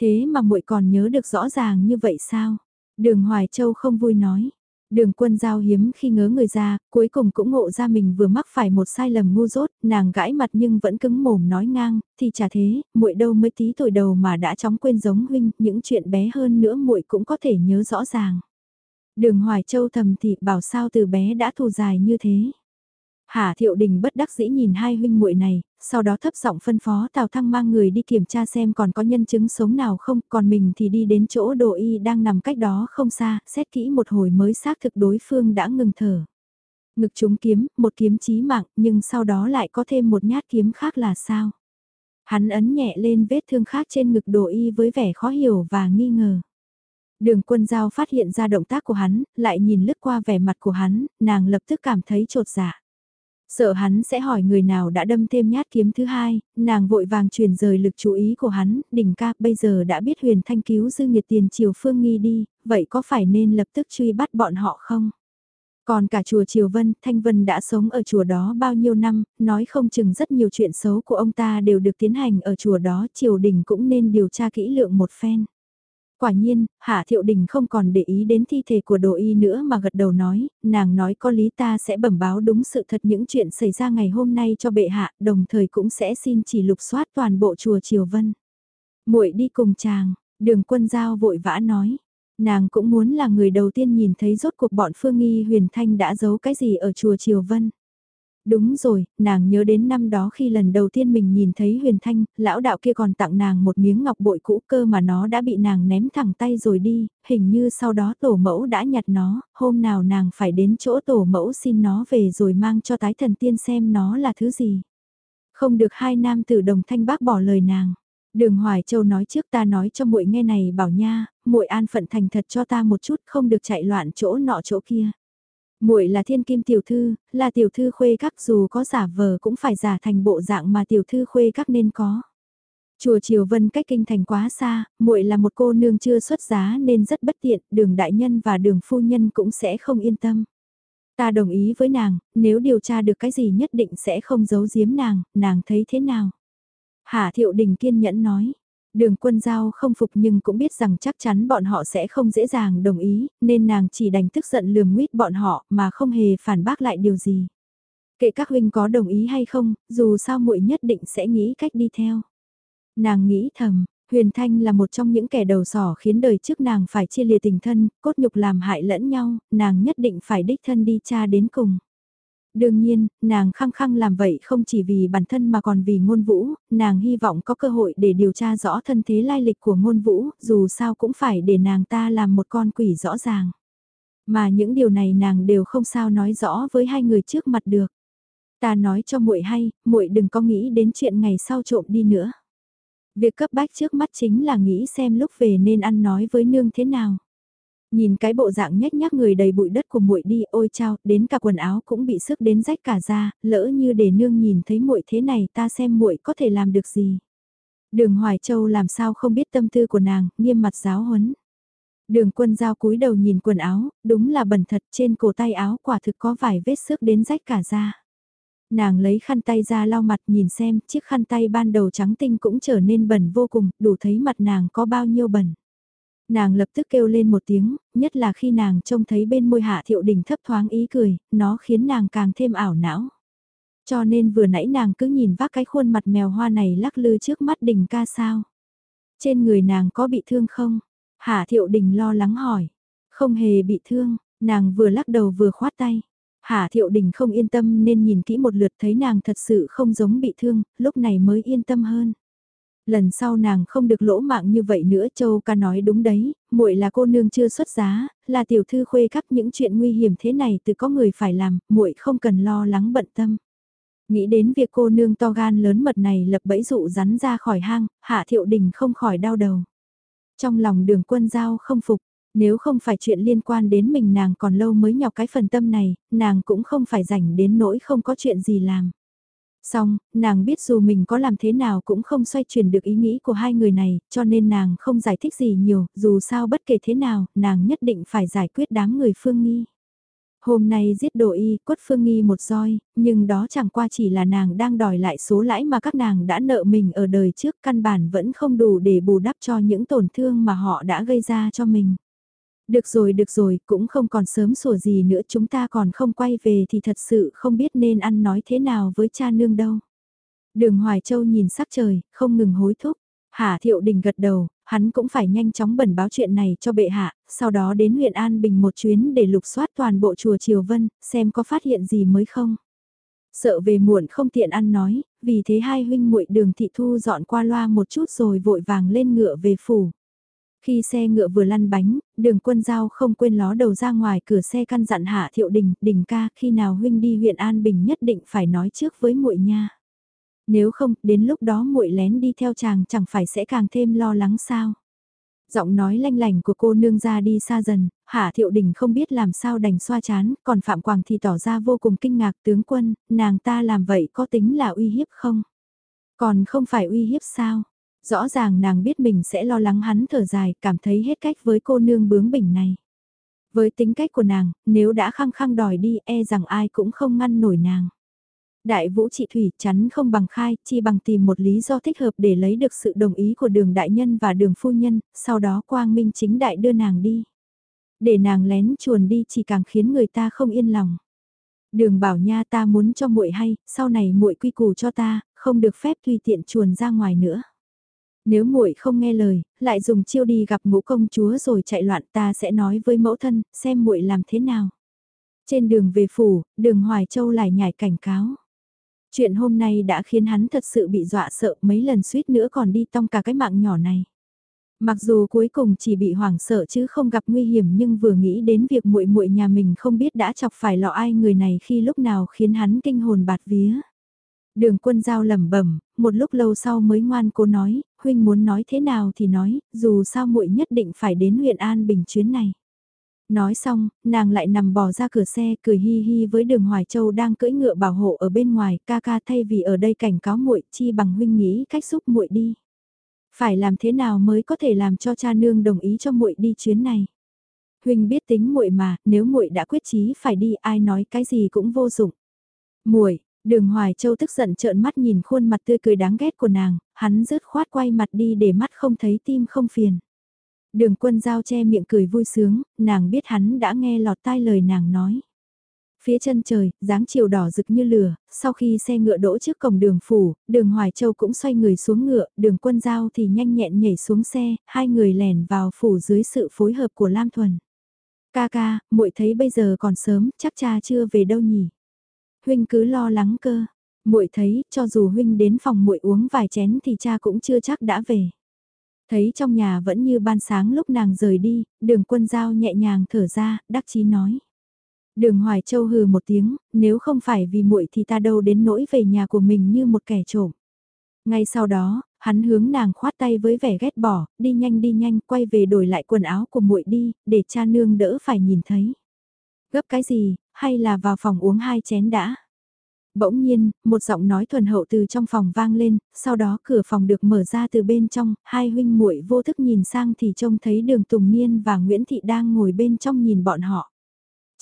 Thế mà muội còn nhớ được rõ ràng như vậy sao? Đường Hoài Châu không vui nói. Đường quân giao hiếm khi ngớ người ra, cuối cùng cũng ngộ ra mình vừa mắc phải một sai lầm ngu dốt, nàng gãi mặt nhưng vẫn cứng mồm nói ngang, thì chả thế, muội đâu mới tí tuổi đầu mà đã chóng quên giống huynh, những chuyện bé hơn nữa muội cũng có thể nhớ rõ ràng. Đường Hoài Châu thầm thì bảo sao từ bé đã thù dài như thế. Hà Thiệu Đình bất đắc dĩ nhìn hai huynh muội này, sau đó thấp giọng phân phó Tào Thăng mang người đi kiểm tra xem còn có nhân chứng sống nào không, còn mình thì đi đến chỗ đồ y đang nằm cách đó không xa, xét kỹ một hồi mới xác thực đối phương đã ngừng thở. Ngực chúng kiếm, một kiếm chí mạng, nhưng sau đó lại có thêm một nhát kiếm khác là sao? Hắn ấn nhẹ lên vết thương khác trên ngực đồ y với vẻ khó hiểu và nghi ngờ. Đường quân giao phát hiện ra động tác của hắn, lại nhìn lướt qua vẻ mặt của hắn, nàng lập tức cảm thấy trột dạ. Sợ hắn sẽ hỏi người nào đã đâm thêm nhát kiếm thứ hai, nàng vội vàng truyền rời lực chú ý của hắn, đỉnh ca bây giờ đã biết huyền thanh cứu dư nghiệt tiền triều phương nghi đi, vậy có phải nên lập tức truy bắt bọn họ không? Còn cả chùa Triều Vân, Thanh Vân đã sống ở chùa đó bao nhiêu năm, nói không chừng rất nhiều chuyện xấu của ông ta đều được tiến hành ở chùa đó, triều đình cũng nên điều tra kỹ lượng một phen. Quả nhiên, Hạ Thiệu Đình không còn để ý đến thi thể của đồ y nữa mà gật đầu nói, nàng nói có lý ta sẽ bẩm báo đúng sự thật những chuyện xảy ra ngày hôm nay cho bệ hạ, đồng thời cũng sẽ xin chỉ lục soát toàn bộ chùa Triều Vân. muội đi cùng chàng, đường quân giao vội vã nói, nàng cũng muốn là người đầu tiên nhìn thấy rốt cuộc bọn Phương Nghi Huyền Thanh đã giấu cái gì ở chùa Triều Vân. Đúng rồi, nàng nhớ đến năm đó khi lần đầu tiên mình nhìn thấy huyền thanh, lão đạo kia còn tặng nàng một miếng ngọc bội cũ cơ mà nó đã bị nàng ném thẳng tay rồi đi, hình như sau đó tổ mẫu đã nhặt nó, hôm nào nàng phải đến chỗ tổ mẫu xin nó về rồi mang cho tái thần tiên xem nó là thứ gì. Không được hai nam tử đồng thanh bác bỏ lời nàng. Đường Hoài Châu nói trước ta nói cho muội nghe này bảo nha, muội an phận thành thật cho ta một chút không được chạy loạn chỗ nọ chỗ kia muội là thiên kim tiểu thư, là tiểu thư khuê các dù có giả vờ cũng phải giả thành bộ dạng mà tiểu thư khuê các nên có. Chùa Triều Vân cách kinh thành quá xa, muội là một cô nương chưa xuất giá nên rất bất tiện, đường đại nhân và đường phu nhân cũng sẽ không yên tâm. Ta đồng ý với nàng, nếu điều tra được cái gì nhất định sẽ không giấu giếm nàng, nàng thấy thế nào? Hạ Thiệu Đình kiên nhẫn nói, Đường quân giao không phục nhưng cũng biết rằng chắc chắn bọn họ sẽ không dễ dàng đồng ý, nên nàng chỉ đành tức giận lườm nguyết bọn họ mà không hề phản bác lại điều gì. Kệ các huynh có đồng ý hay không, dù sao muội nhất định sẽ nghĩ cách đi theo. Nàng nghĩ thầm, Huyền Thanh là một trong những kẻ đầu sỏ khiến đời trước nàng phải chia lìa tình thân, cốt nhục làm hại lẫn nhau, nàng nhất định phải đích thân đi cha đến cùng. Đương nhiên, nàng khăng khăng làm vậy không chỉ vì bản thân mà còn vì ngôn vũ, nàng hy vọng có cơ hội để điều tra rõ thân thế lai lịch của ngôn vũ, dù sao cũng phải để nàng ta làm một con quỷ rõ ràng. Mà những điều này nàng đều không sao nói rõ với hai người trước mặt được. Ta nói cho muội hay, muội đừng có nghĩ đến chuyện ngày sau trộm đi nữa. Việc cấp bách trước mắt chính là nghĩ xem lúc về nên ăn nói với nương thế nào. Nhìn cái bộ dạng nhếch nhác người đầy bụi đất của muội đi, ôi chao, đến cả quần áo cũng bị sức đến rách cả ra, lỡ như để nương nhìn thấy muội thế này ta xem muội có thể làm được gì. Đường Hoài Châu làm sao không biết tâm tư của nàng, nghiêm mặt giáo huấn. Đường quân giao cúi đầu nhìn quần áo, đúng là bẩn thật trên cổ tay áo quả thực có vài vết sức đến rách cả ra. Nàng lấy khăn tay ra lau mặt nhìn xem, chiếc khăn tay ban đầu trắng tinh cũng trở nên bẩn vô cùng, đủ thấy mặt nàng có bao nhiêu bẩn. Nàng lập tức kêu lên một tiếng, nhất là khi nàng trông thấy bên môi hạ thiệu đình thấp thoáng ý cười, nó khiến nàng càng thêm ảo não. Cho nên vừa nãy nàng cứ nhìn vác cái khuôn mặt mèo hoa này lắc lư trước mắt đình ca sao. Trên người nàng có bị thương không? Hạ thiệu đình lo lắng hỏi. Không hề bị thương, nàng vừa lắc đầu vừa khoát tay. Hạ thiệu đình không yên tâm nên nhìn kỹ một lượt thấy nàng thật sự không giống bị thương, lúc này mới yên tâm hơn. Lần sau nàng không được lỗ mạng như vậy nữa Châu ca nói đúng đấy, muội là cô nương chưa xuất giá, là tiểu thư khuê cấp những chuyện nguy hiểm thế này từ có người phải làm, muội không cần lo lắng bận tâm. Nghĩ đến việc cô nương to gan lớn mật này lập bẫy dụ rắn ra khỏi hang, hạ thiệu đình không khỏi đau đầu. Trong lòng đường quân giao không phục, nếu không phải chuyện liên quan đến mình nàng còn lâu mới nhọc cái phần tâm này, nàng cũng không phải rảnh đến nỗi không có chuyện gì làm. Xong, nàng biết dù mình có làm thế nào cũng không xoay chuyển được ý nghĩ của hai người này, cho nên nàng không giải thích gì nhiều, dù sao bất kể thế nào, nàng nhất định phải giải quyết đám người phương nghi. Hôm nay giết đồ y, quất phương nghi một roi, nhưng đó chẳng qua chỉ là nàng đang đòi lại số lãi mà các nàng đã nợ mình ở đời trước căn bản vẫn không đủ để bù đắp cho những tổn thương mà họ đã gây ra cho mình. Được rồi được rồi, cũng không còn sớm sủa gì nữa chúng ta còn không quay về thì thật sự không biết nên ăn nói thế nào với cha nương đâu. Đường Hoài Châu nhìn sắc trời, không ngừng hối thúc. Hạ Thiệu Đình gật đầu, hắn cũng phải nhanh chóng bẩn báo chuyện này cho bệ hạ, sau đó đến huyện An Bình một chuyến để lục soát toàn bộ chùa Triều Vân, xem có phát hiện gì mới không. Sợ về muộn không tiện ăn nói, vì thế hai huynh muội đường thị thu dọn qua loa một chút rồi vội vàng lên ngựa về phủ. Khi xe ngựa vừa lăn bánh, đường quân giao không quên ló đầu ra ngoài cửa xe căn dặn hạ thiệu đình, đình ca khi nào huynh đi huyện An Bình nhất định phải nói trước với muội nha. Nếu không, đến lúc đó muội lén đi theo chàng chẳng phải sẽ càng thêm lo lắng sao. Giọng nói lanh lành của cô nương ra đi xa dần, Hạ Thiệu Đình không biết làm sao đành xoa chán, còn Phạm Quảng thì tỏ ra vô cùng kinh ngạc tướng quân, nàng ta làm vậy có tính là uy hiếp không? Còn không phải uy hiếp sao? Rõ ràng nàng biết mình sẽ lo lắng hắn thở dài, cảm thấy hết cách với cô nương bướng bỉnh này. Với tính cách của nàng, nếu đã khăng khăng đòi đi e rằng ai cũng không ngăn nổi nàng. Đại vũ trị thủy chắn không bằng khai, chi bằng tìm một lý do thích hợp để lấy được sự đồng ý của đường đại nhân và đường phu nhân, sau đó quang minh chính đại đưa nàng đi. Để nàng lén chuồn đi chỉ càng khiến người ta không yên lòng. Đường bảo nha ta muốn cho muội hay, sau này muội quy củ cho ta, không được phép tùy tiện chuồn ra ngoài nữa. Nếu muội không nghe lời, lại dùng chiêu đi gặp ngũ công chúa rồi chạy loạn ta sẽ nói với mẫu thân, xem muội làm thế nào. Trên đường về phủ, đường Hoài Châu lại nhảy cảnh cáo. Chuyện hôm nay đã khiến hắn thật sự bị dọa sợ mấy lần suýt nữa còn đi tong cả cái mạng nhỏ này. Mặc dù cuối cùng chỉ bị hoảng sợ chứ không gặp nguy hiểm nhưng vừa nghĩ đến việc muội muội nhà mình không biết đã chọc phải lọ ai người này khi lúc nào khiến hắn kinh hồn bạt vía. Đường quân giao lẩm bẩm, một lúc lâu sau mới ngoan cố nói, huynh muốn nói thế nào thì nói, dù sao muội nhất định phải đến huyện An Bình chuyến này. Nói xong, nàng lại nằm bò ra cửa xe cười hi hi với đường Hoài Châu đang cưỡi ngựa bảo hộ ở bên ngoài, ca ca thay vì ở đây cảnh cáo muội chi bằng huynh nghĩ cách giúp muội đi. Phải làm thế nào mới có thể làm cho cha nương đồng ý cho muội đi chuyến này. Huynh biết tính muội mà, nếu muội đã quyết chí phải đi ai nói cái gì cũng vô dụng. Muội, Đường Hoài Châu tức giận trợn mắt nhìn khuôn mặt tươi cười đáng ghét của nàng, hắn rứt khoát quay mặt đi để mắt không thấy tim không phiền. Đường quân giao che miệng cười vui sướng, nàng biết hắn đã nghe lọt tai lời nàng nói. Phía chân trời, dáng chiều đỏ rực như lửa, sau khi xe ngựa đỗ trước cổng đường phủ, đường Hoài Châu cũng xoay người xuống ngựa, đường quân giao thì nhanh nhẹn nhảy xuống xe, hai người lèn vào phủ dưới sự phối hợp của Lam Thuần. Ca ca, muội thấy bây giờ còn sớm, chắc cha chưa về đâu nhỉ? Huynh cứ lo lắng cơ, muội thấy, cho dù huynh đến phòng muội uống vài chén thì cha cũng chưa chắc đã về. Thấy trong nhà vẫn như ban sáng lúc nàng rời đi, đường quân giao nhẹ nhàng thở ra, đắc chí nói. Đường Hoài Châu hừ một tiếng, nếu không phải vì muội thì ta đâu đến nỗi về nhà của mình như một kẻ trộm. Ngay sau đó, hắn hướng nàng khoát tay với vẻ ghét bỏ, đi nhanh đi nhanh, quay về đổi lại quần áo của muội đi, để cha nương đỡ phải nhìn thấy. Gấp cái gì, hay là vào phòng uống hai chén đã? Bỗng nhiên, một giọng nói thuần hậu từ trong phòng vang lên, sau đó cửa phòng được mở ra từ bên trong, hai huynh muội vô thức nhìn sang thì trông thấy đường Tùng Niên và Nguyễn Thị đang ngồi bên trong nhìn bọn họ.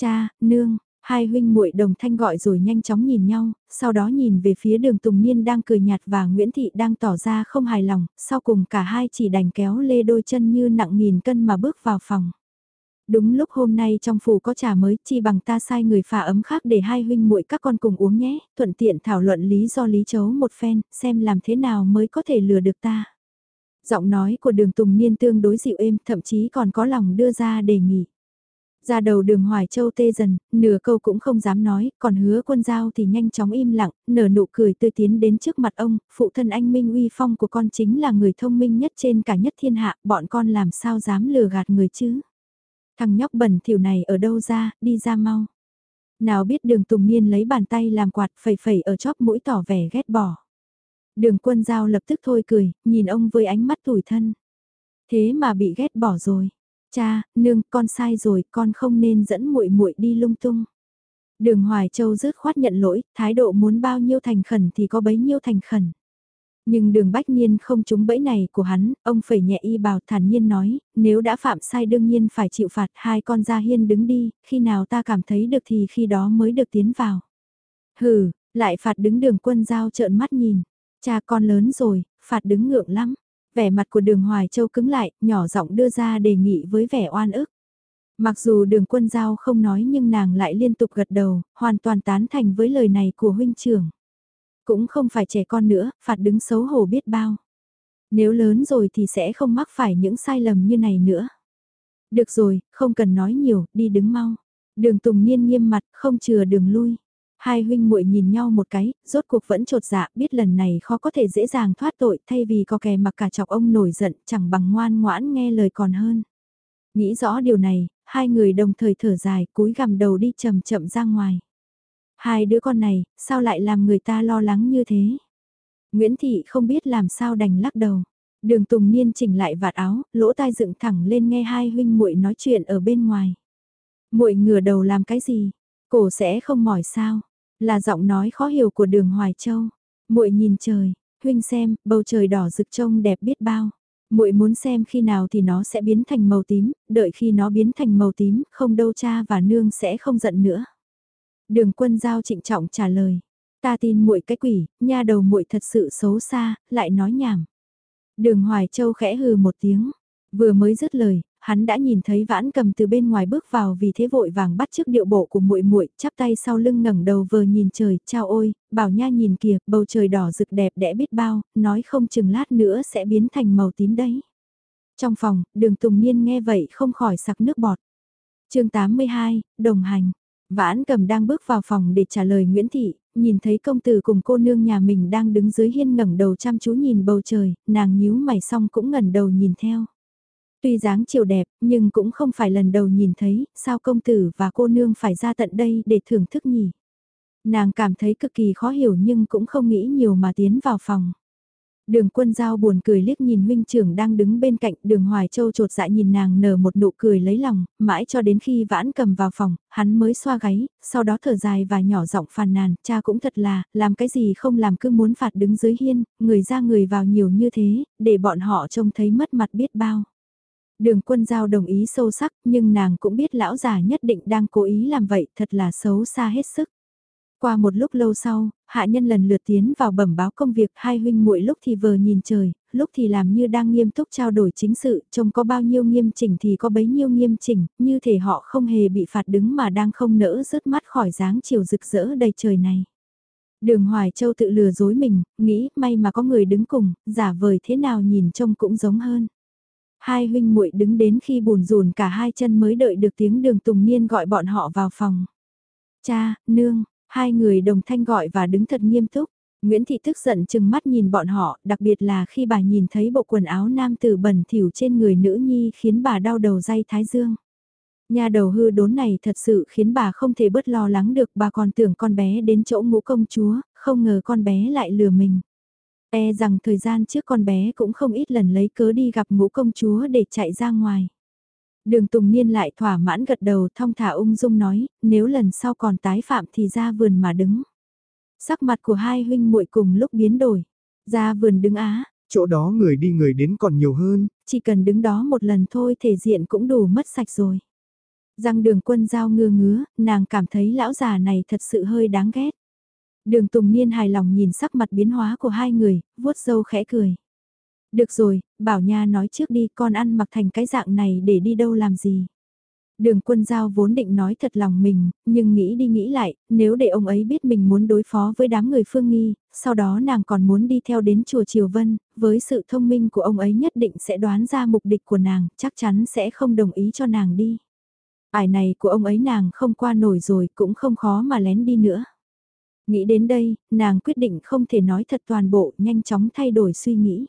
Cha, nương, hai huynh muội đồng thanh gọi rồi nhanh chóng nhìn nhau, sau đó nhìn về phía đường Tùng Niên đang cười nhạt và Nguyễn Thị đang tỏ ra không hài lòng, sau cùng cả hai chỉ đành kéo lê đôi chân như nặng nghìn cân mà bước vào phòng. Đúng lúc hôm nay trong phủ có trà mới, chi bằng ta sai người phà ấm khác để hai huynh muội các con cùng uống nhé, thuận tiện thảo luận lý do lý chấu một phen, xem làm thế nào mới có thể lừa được ta. Giọng nói của đường Tùng Niên tương đối dịu êm, thậm chí còn có lòng đưa ra đề nghị. Ra đầu đường Hoài Châu tê dần, nửa câu cũng không dám nói, còn hứa quân giao thì nhanh chóng im lặng, nở nụ cười tươi tiến đến trước mặt ông, phụ thân anh Minh uy phong của con chính là người thông minh nhất trên cả nhất thiên hạ, bọn con làm sao dám lừa gạt người chứ. Thằng nhóc bẩn thỉu này ở đâu ra, đi ra mau. Nào biết đường Tùng Niên lấy bàn tay làm quạt phẩy phẩy ở chóp mũi tỏ vẻ ghét bỏ. Đường quân giao lập tức thôi cười, nhìn ông với ánh mắt tủi thân. Thế mà bị ghét bỏ rồi. Cha, nương, con sai rồi, con không nên dẫn muội muội đi lung tung. Đường Hoài Châu rớt khoát nhận lỗi, thái độ muốn bao nhiêu thành khẩn thì có bấy nhiêu thành khẩn. Nhưng đường bách niên không trúng bẫy này của hắn, ông phẩy nhẹ y bào thản nhiên nói, nếu đã phạm sai đương nhiên phải chịu phạt hai con gia hiên đứng đi, khi nào ta cảm thấy được thì khi đó mới được tiến vào. Hừ, lại phạt đứng đường quân giao trợn mắt nhìn, cha con lớn rồi, phạt đứng ngượng lắm. Vẻ mặt của đường Hoài Châu cứng lại, nhỏ giọng đưa ra đề nghị với vẻ oan ức. Mặc dù đường quân giao không nói nhưng nàng lại liên tục gật đầu, hoàn toàn tán thành với lời này của huynh trưởng. Cũng không phải trẻ con nữa, phạt đứng xấu hổ biết bao. Nếu lớn rồi thì sẽ không mắc phải những sai lầm như này nữa. Được rồi, không cần nói nhiều, đi đứng mau. Đường Tùng Niên nghiêm mặt, không chừa đường lui. Hai huynh muội nhìn nhau một cái, rốt cuộc vẫn trột dạ, biết lần này khó có thể dễ dàng thoát tội, thay vì có kè mặc cả chọc ông nổi giận, chẳng bằng ngoan ngoãn nghe lời còn hơn. Nghĩ rõ điều này, hai người đồng thời thở dài, cúi gằm đầu đi chậm chậm ra ngoài. Hai đứa con này, sao lại làm người ta lo lắng như thế? Nguyễn Thị không biết làm sao đành lắc đầu. Đường Tùng Niên chỉnh lại vạt áo, lỗ tai dựng thẳng lên nghe hai huynh muội nói chuyện ở bên ngoài. Muội ngửa đầu làm cái gì? Cổ sẽ không mỏi sao? Là giọng nói khó hiểu của Đường Hoài Châu. Muội nhìn trời, huynh xem, bầu trời đỏ rực trông đẹp biết bao. Muội muốn xem khi nào thì nó sẽ biến thành màu tím, đợi khi nó biến thành màu tím, không đâu cha và nương sẽ không giận nữa. Đường quân giao trịnh trọng trả lời. Ta tin muội cái quỷ, nha đầu muội thật sự xấu xa, lại nói nhảm. Đường Hoài Châu khẽ hừ một tiếng. Vừa mới dứt lời, hắn đã nhìn thấy vãn cầm từ bên ngoài bước vào vì thế vội vàng bắt trước điệu bộ của muội muội chắp tay sau lưng ngẩng đầu vờ nhìn trời, chao ôi, bảo nha nhìn kìa, bầu trời đỏ rực đẹp đẽ biết bao, nói không chừng lát nữa sẽ biến thành màu tím đấy. Trong phòng, đường Tùng Niên nghe vậy không khỏi sặc nước bọt. chương 82, đồng hành. Vãn cầm đang bước vào phòng để trả lời Nguyễn Thị, nhìn thấy công tử cùng cô nương nhà mình đang đứng dưới hiên ngẩng đầu chăm chú nhìn bầu trời, nàng nhíu mày xong cũng ngẩn đầu nhìn theo. Tuy dáng chiều đẹp, nhưng cũng không phải lần đầu nhìn thấy, sao công tử và cô nương phải ra tận đây để thưởng thức nhỉ. Nàng cảm thấy cực kỳ khó hiểu nhưng cũng không nghĩ nhiều mà tiến vào phòng. Đường quân giao buồn cười liếc nhìn huynh trưởng đang đứng bên cạnh đường Hoài Châu trột dạ nhìn nàng nở một nụ cười lấy lòng, mãi cho đến khi vãn cầm vào phòng, hắn mới xoa gáy, sau đó thở dài và nhỏ giọng phàn nàn, cha cũng thật là, làm cái gì không làm cứ muốn phạt đứng dưới hiên, người ra người vào nhiều như thế, để bọn họ trông thấy mất mặt biết bao. Đường quân giao đồng ý sâu sắc, nhưng nàng cũng biết lão già nhất định đang cố ý làm vậy thật là xấu xa hết sức. Qua một lúc lâu sau, hạ nhân lần lượt tiến vào bẩm báo công việc hai huynh muội lúc thì vờ nhìn trời, lúc thì làm như đang nghiêm túc trao đổi chính sự, trông có bao nhiêu nghiêm chỉnh thì có bấy nhiêu nghiêm chỉnh, như thể họ không hề bị phạt đứng mà đang không nỡ rớt mắt khỏi dáng chiều rực rỡ đầy trời này. Đường Hoài Châu tự lừa dối mình, nghĩ may mà có người đứng cùng, giả vời thế nào nhìn trông cũng giống hơn. Hai huynh muội đứng đến khi bùn rùn cả hai chân mới đợi được tiếng đường Tùng Niên gọi bọn họ vào phòng. Cha, nương, hai người đồng thanh gọi và đứng thật nghiêm túc. Nguyễn Thị tức giận chừng mắt nhìn bọn họ, đặc biệt là khi bà nhìn thấy bộ quần áo nam tử bẩn thỉu trên người nữ nhi khiến bà đau đầu dây thái dương. Nhà đầu hư đốn này thật sự khiến bà không thể bớt lo lắng được, bà còn tưởng con bé đến chỗ ngũ công chúa, không ngờ con bé lại lừa mình. E rằng thời gian trước con bé cũng không ít lần lấy cớ đi gặp ngũ công chúa để chạy ra ngoài. Đường Tùng Niên lại thỏa mãn gật đầu thong thả ung dung nói, nếu lần sau còn tái phạm thì ra vườn mà đứng. Sắc mặt của hai huynh muội cùng lúc biến đổi. Ra vườn đứng á. Chỗ đó người đi người đến còn nhiều hơn. Chỉ cần đứng đó một lần thôi thể diện cũng đủ mất sạch rồi. Răng đường quân giao ngưa ngứa, nàng cảm thấy lão già này thật sự hơi đáng ghét. Đường Tùng Niên hài lòng nhìn sắc mặt biến hóa của hai người, vuốt râu khẽ cười. Được rồi, bảo nha nói trước đi con ăn mặc thành cái dạng này để đi đâu làm gì. Đường quân giao vốn định nói thật lòng mình, nhưng nghĩ đi nghĩ lại, nếu để ông ấy biết mình muốn đối phó với đám người phương nghi, sau đó nàng còn muốn đi theo đến chùa Triều Vân, với sự thông minh của ông ấy nhất định sẽ đoán ra mục đích của nàng, chắc chắn sẽ không đồng ý cho nàng đi. Ải này của ông ấy nàng không qua nổi rồi cũng không khó mà lén đi nữa. Nghĩ đến đây, nàng quyết định không thể nói thật toàn bộ, nhanh chóng thay đổi suy nghĩ.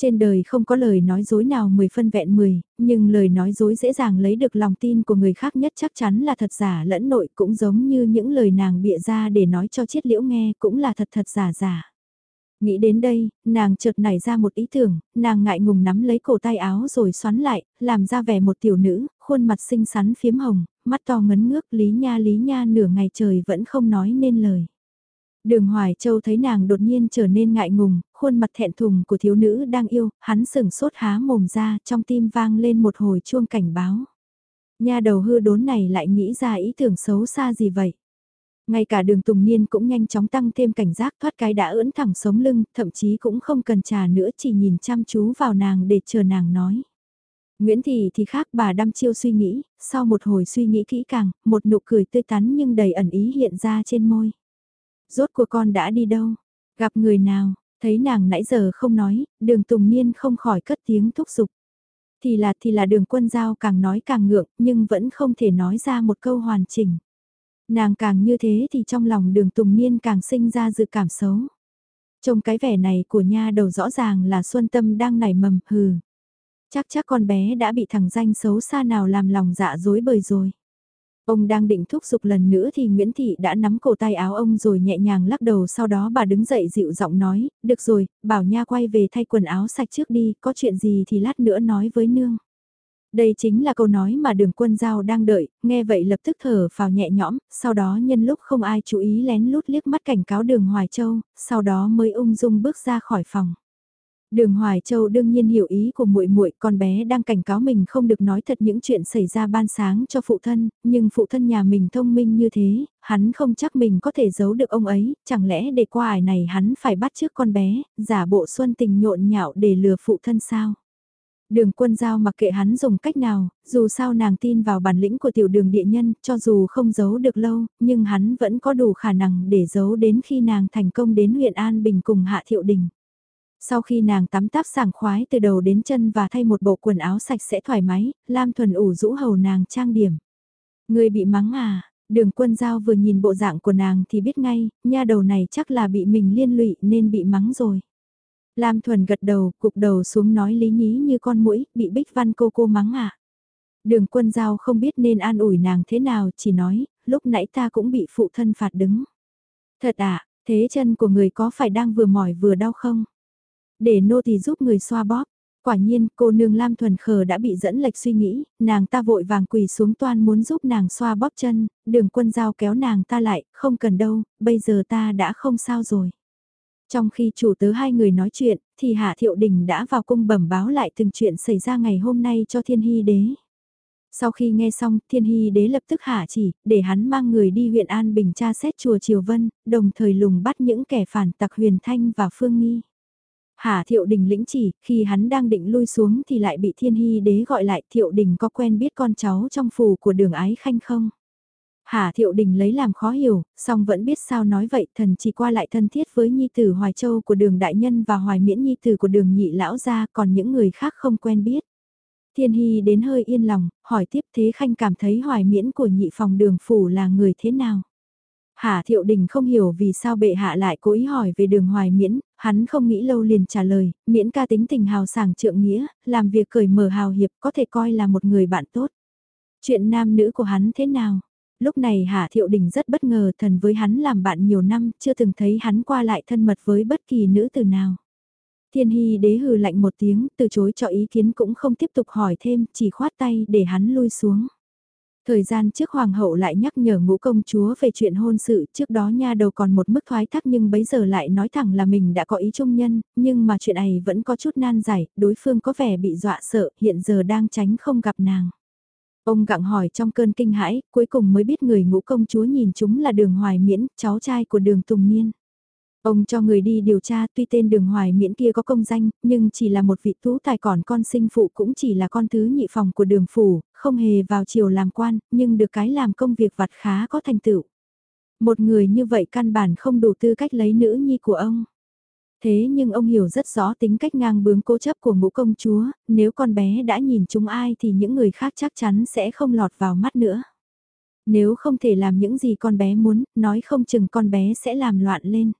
Trên đời không có lời nói dối nào mười phân vẹn mười, nhưng lời nói dối dễ dàng lấy được lòng tin của người khác nhất chắc chắn là thật giả lẫn nội cũng giống như những lời nàng bịa ra để nói cho chiết liễu nghe cũng là thật thật giả giả. Nghĩ đến đây, nàng chợt nảy ra một ý tưởng, nàng ngại ngùng nắm lấy cổ tay áo rồi xoắn lại, làm ra vẻ một tiểu nữ, khuôn mặt xinh xắn phiếm hồng, mắt to ngấn ngước lý nha lý nha nửa ngày trời vẫn không nói nên lời. Đường Hoài Châu thấy nàng đột nhiên trở nên ngại ngùng, khuôn mặt thẹn thùng của thiếu nữ đang yêu, hắn sừng sốt há mồm ra, trong tim vang lên một hồi chuông cảnh báo. Nhà đầu hư đốn này lại nghĩ ra ý tưởng xấu xa gì vậy? Ngay cả đường Tùng Niên cũng nhanh chóng tăng thêm cảnh giác thoát cái đã ưỡn thẳng sống lưng, thậm chí cũng không cần trà nữa chỉ nhìn chăm chú vào nàng để chờ nàng nói. Nguyễn Thị thì khác bà đăm chiêu suy nghĩ, sau một hồi suy nghĩ kỹ càng, một nụ cười tươi tắn nhưng đầy ẩn ý hiện ra trên môi. Rốt của con đã đi đâu? Gặp người nào? Thấy nàng nãy giờ không nói, đường Tùng Niên không khỏi cất tiếng thúc giục. Thì là thì là đường quân giao càng nói càng ngượng nhưng vẫn không thể nói ra một câu hoàn chỉnh. Nàng càng như thế thì trong lòng đường Tùng Niên càng sinh ra dự cảm xấu. Trong cái vẻ này của nha đầu rõ ràng là Xuân Tâm đang nảy mầm hừ. Chắc chắc con bé đã bị thằng danh xấu xa nào làm lòng dạ dối bời rồi. Ông đang định thúc giục lần nữa thì Nguyễn Thị đã nắm cổ tay áo ông rồi nhẹ nhàng lắc đầu sau đó bà đứng dậy dịu giọng nói, được rồi, bảo nha quay về thay quần áo sạch trước đi, có chuyện gì thì lát nữa nói với nương. Đây chính là câu nói mà đường quân giao đang đợi, nghe vậy lập tức thở vào nhẹ nhõm, sau đó nhân lúc không ai chú ý lén lút liếc mắt cảnh cáo đường Hoài Châu, sau đó mới ung dung bước ra khỏi phòng. Đường Hoài Châu đương nhiên hiểu ý của muội muội, con bé đang cảnh cáo mình không được nói thật những chuyện xảy ra ban sáng cho phụ thân, nhưng phụ thân nhà mình thông minh như thế, hắn không chắc mình có thể giấu được ông ấy, chẳng lẽ để qua ải này hắn phải bắt trước con bé, giả bộ xuân tình nhộn nhạo để lừa phụ thân sao? Đường quân giao mặc kệ hắn dùng cách nào, dù sao nàng tin vào bản lĩnh của tiểu đường địa nhân, cho dù không giấu được lâu, nhưng hắn vẫn có đủ khả năng để giấu đến khi nàng thành công đến huyện An Bình cùng Hạ Thiệu Đình. Sau khi nàng tắm táp sảng khoái từ đầu đến chân và thay một bộ quần áo sạch sẽ thoải mái, Lam Thuần ủ rũ hầu nàng trang điểm. Người bị mắng à, đường quân giao vừa nhìn bộ dạng của nàng thì biết ngay, nha đầu này chắc là bị mình liên lụy nên bị mắng rồi. Lam Thuần gật đầu, cục đầu xuống nói lý nhí như con mũi, bị Bích Văn cô cô mắng à. Đường quân giao không biết nên an ủi nàng thế nào, chỉ nói, lúc nãy ta cũng bị phụ thân phạt đứng. Thật à, thế chân của người có phải đang vừa mỏi vừa đau không? Để nô tỳ giúp người xoa bóp. Quả nhiên, cô nương Lam Thuần Khờ đã bị dẫn lệch suy nghĩ, nàng ta vội vàng quỳ xuống toan muốn giúp nàng xoa bóp chân, đường quân giao kéo nàng ta lại, không cần đâu, bây giờ ta đã không sao rồi. Trong khi chủ tớ hai người nói chuyện, thì Hạ Thiệu Đình đã vào cung bẩm báo lại từng chuyện xảy ra ngày hôm nay cho Thiên Hy Đế. Sau khi nghe xong, Thiên Hy đế lập tức hạ chỉ, để hắn mang người đi huyện An Bình tra xét chùa Triều Vân, đồng thời lùng bắt những kẻ phản tặc Huyền Thanh và Phương Nghi. Hà Thiệu Đình lĩnh chỉ, khi hắn đang định lui xuống thì lại bị Thiên Hy đế gọi lại Thiệu Đình có quen biết con cháu trong phủ của đường ái khanh không? Hà Thiệu Đình lấy làm khó hiểu, song vẫn biết sao nói vậy thần chỉ qua lại thân thiết với nhi tử Hoài Châu của đường đại nhân và Hoài Miễn nhi tử của đường nhị lão gia còn những người khác không quen biết. Thiên Hy đến hơi yên lòng, hỏi tiếp Thế Khanh cảm thấy Hoài Miễn của nhị phòng đường phủ là người thế nào? Hà Thiệu Đình không hiểu vì sao bệ hạ lại cố ý hỏi về đường hoài miễn, hắn không nghĩ lâu liền trả lời, miễn ca tính tình hào sảng trượng nghĩa, làm việc cởi mở hào hiệp có thể coi là một người bạn tốt. Chuyện nam nữ của hắn thế nào? Lúc này Hà Thiệu Đình rất bất ngờ thần với hắn làm bạn nhiều năm, chưa từng thấy hắn qua lại thân mật với bất kỳ nữ từ nào. Thiên Hy đế hừ lạnh một tiếng, từ chối cho ý kiến cũng không tiếp tục hỏi thêm, chỉ khoát tay để hắn lui xuống. Thời gian trước hoàng hậu lại nhắc nhở ngũ công chúa về chuyện hôn sự, trước đó nha đầu còn một mức thoái thác nhưng bấy giờ lại nói thẳng là mình đã có ý trung nhân, nhưng mà chuyện này vẫn có chút nan giải, đối phương có vẻ bị dọa sợ, hiện giờ đang tránh không gặp nàng. Ông gặng hỏi trong cơn kinh hãi, cuối cùng mới biết người ngũ công chúa nhìn chúng là đường hoài miễn, cháu trai của đường Tùng Niên. Ông cho người đi điều tra tuy tên đường hoài miễn kia có công danh, nhưng chỉ là một vị tú tài còn con sinh phụ cũng chỉ là con thứ nhị phòng của đường phủ, không hề vào chiều làm quan, nhưng được cái làm công việc vặt khá có thành tựu. Một người như vậy căn bản không đủ tư cách lấy nữ nhi của ông. Thế nhưng ông hiểu rất rõ tính cách ngang bướng cố chấp của ngũ công chúa, nếu con bé đã nhìn chúng ai thì những người khác chắc chắn sẽ không lọt vào mắt nữa. Nếu không thể làm những gì con bé muốn, nói không chừng con bé sẽ làm loạn lên.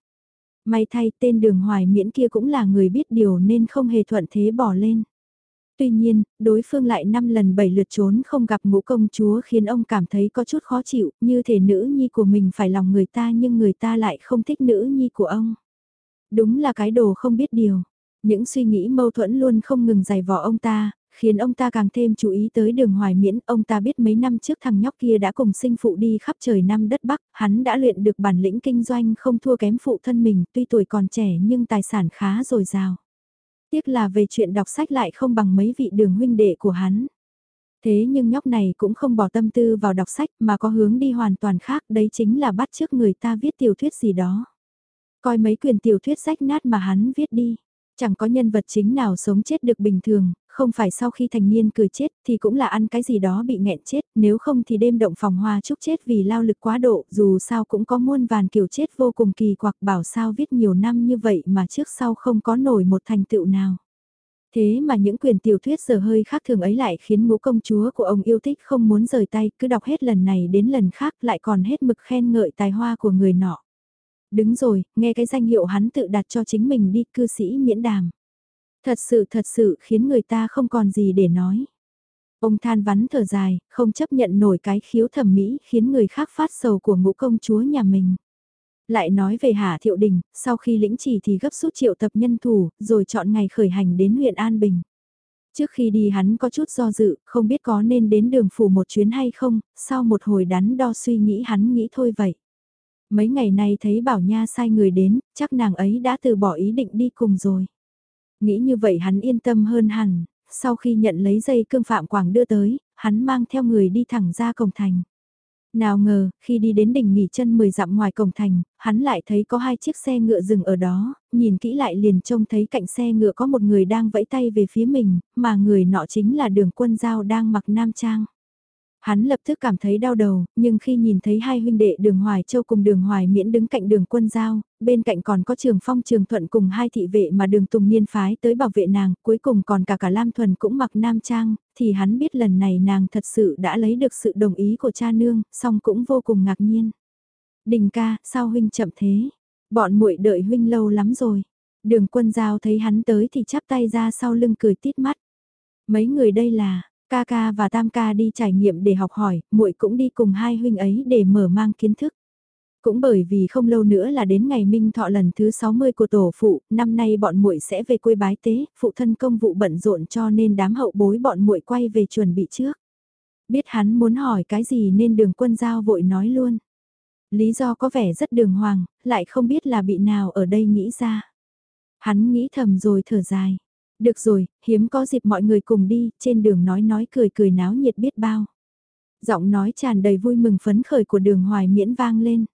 May thay tên đường hoài miễn kia cũng là người biết điều nên không hề thuận thế bỏ lên. Tuy nhiên, đối phương lại năm lần bảy lượt trốn không gặp ngũ công chúa khiến ông cảm thấy có chút khó chịu, như thể nữ nhi của mình phải lòng người ta nhưng người ta lại không thích nữ nhi của ông. Đúng là cái đồ không biết điều. Những suy nghĩ mâu thuẫn luôn không ngừng dày vò ông ta, khiến ông ta càng thêm chú ý tới đường hoài miễn. Ông ta biết mấy năm trước thằng nhóc kia đã cùng sinh phụ đi khắp trời năm đất Bắc, hắn đã luyện được bản lĩnh kinh doanh không thua kém phụ thân mình, tuy tuổi còn trẻ nhưng tài sản khá dồi dào. Tiếc là về chuyện đọc sách lại không bằng mấy vị đường huynh đệ của hắn. Thế nhưng nhóc này cũng không bỏ tâm tư vào đọc sách mà có hướng đi hoàn toàn khác, đấy chính là bắt trước người ta viết tiểu thuyết gì đó. Coi mấy quyền tiểu thuyết sách nát mà hắn viết đi. Chẳng có nhân vật chính nào sống chết được bình thường, không phải sau khi thành niên cười chết thì cũng là ăn cái gì đó bị nghẹn chết, nếu không thì đêm động phòng hoa chúc chết vì lao lực quá độ, dù sao cũng có muôn vàn kiểu chết vô cùng kỳ quặc bảo sao viết nhiều năm như vậy mà trước sau không có nổi một thành tựu nào. Thế mà những quyền tiểu thuyết giờ hơi khác thường ấy lại khiến ngũ công chúa của ông yêu thích không muốn rời tay, cứ đọc hết lần này đến lần khác lại còn hết mực khen ngợi tài hoa của người nọ. Đứng rồi, nghe cái danh hiệu hắn tự đặt cho chính mình đi cư sĩ miễn đàm. Thật sự thật sự khiến người ta không còn gì để nói. Ông than vắn thở dài, không chấp nhận nổi cái khiếu thẩm mỹ khiến người khác phát sầu của ngũ công chúa nhà mình. Lại nói về Hà Thiệu Đình, sau khi lĩnh chỉ thì gấp rút triệu tập nhân thủ, rồi chọn ngày khởi hành đến huyện An Bình. Trước khi đi hắn có chút do dự, không biết có nên đến đường phủ một chuyến hay không, sau một hồi đắn đo suy nghĩ hắn nghĩ thôi vậy. Mấy ngày nay thấy Bảo Nha sai người đến, chắc nàng ấy đã từ bỏ ý định đi cùng rồi. Nghĩ như vậy hắn yên tâm hơn hẳn, sau khi nhận lấy dây cương Phạm Quảng đưa tới, hắn mang theo người đi thẳng ra cổng thành. Nào ngờ, khi đi đến đỉnh nghỉ chân 10 dặm ngoài cổng thành, hắn lại thấy có hai chiếc xe ngựa dừng ở đó, nhìn kỹ lại liền trông thấy cạnh xe ngựa có một người đang vẫy tay về phía mình, mà người nọ chính là đường quân giao đang mặc nam trang. Hắn lập tức cảm thấy đau đầu, nhưng khi nhìn thấy hai huynh đệ đường Hoài Châu cùng đường Hoài Miễn đứng cạnh đường quân giao, bên cạnh còn có trường phong trường thuận cùng hai thị vệ mà đường Tùng Niên phái tới bảo vệ nàng, cuối cùng còn cả cả Lam Thuần cũng mặc nam trang, thì hắn biết lần này nàng thật sự đã lấy được sự đồng ý của cha nương, song cũng vô cùng ngạc nhiên. Đình ca, sao huynh chậm thế? Bọn muội đợi huynh lâu lắm rồi. Đường quân giao thấy hắn tới thì chắp tay ra sau lưng cười tít mắt. Mấy người đây là, Ca ca và tam ca đi trải nghiệm để học hỏi, muội cũng đi cùng hai huynh ấy để mở mang kiến thức. Cũng bởi vì không lâu nữa là đến ngày minh thọ lần thứ 60 của tổ phụ, năm nay bọn muội sẽ về quê bái tế, phụ thân công vụ bận rộn cho nên đám hậu bối bọn muội quay về chuẩn bị trước. Biết hắn muốn hỏi cái gì nên đường quân giao vội nói luôn. Lý do có vẻ rất đường hoàng, lại không biết là bị nào ở đây nghĩ ra. Hắn nghĩ thầm rồi thở dài. Được rồi, hiếm có dịp mọi người cùng đi, trên đường nói nói cười cười náo nhiệt biết bao. Giọng nói tràn đầy vui mừng phấn khởi của đường hoài miễn vang lên.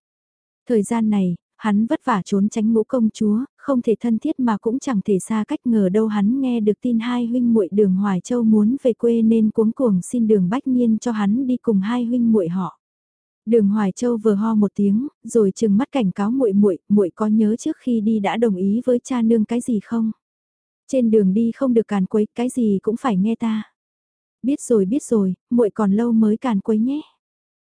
Thời gian này, hắn vất vả trốn tránh ngũ công chúa, không thể thân thiết mà cũng chẳng thể xa cách ngờ đâu hắn nghe được tin hai huynh muội đường Hoài Châu muốn về quê nên cuống cuồng xin đường Bách Nhiên cho hắn đi cùng hai huynh muội họ. Đường Hoài Châu vừa ho một tiếng, rồi chừng mắt cảnh cáo muội muội, muội có nhớ trước khi đi đã đồng ý với cha nương cái gì không? Trên đường đi không được càn quấy, cái gì cũng phải nghe ta. Biết rồi biết rồi, muội còn lâu mới càn quấy nhé.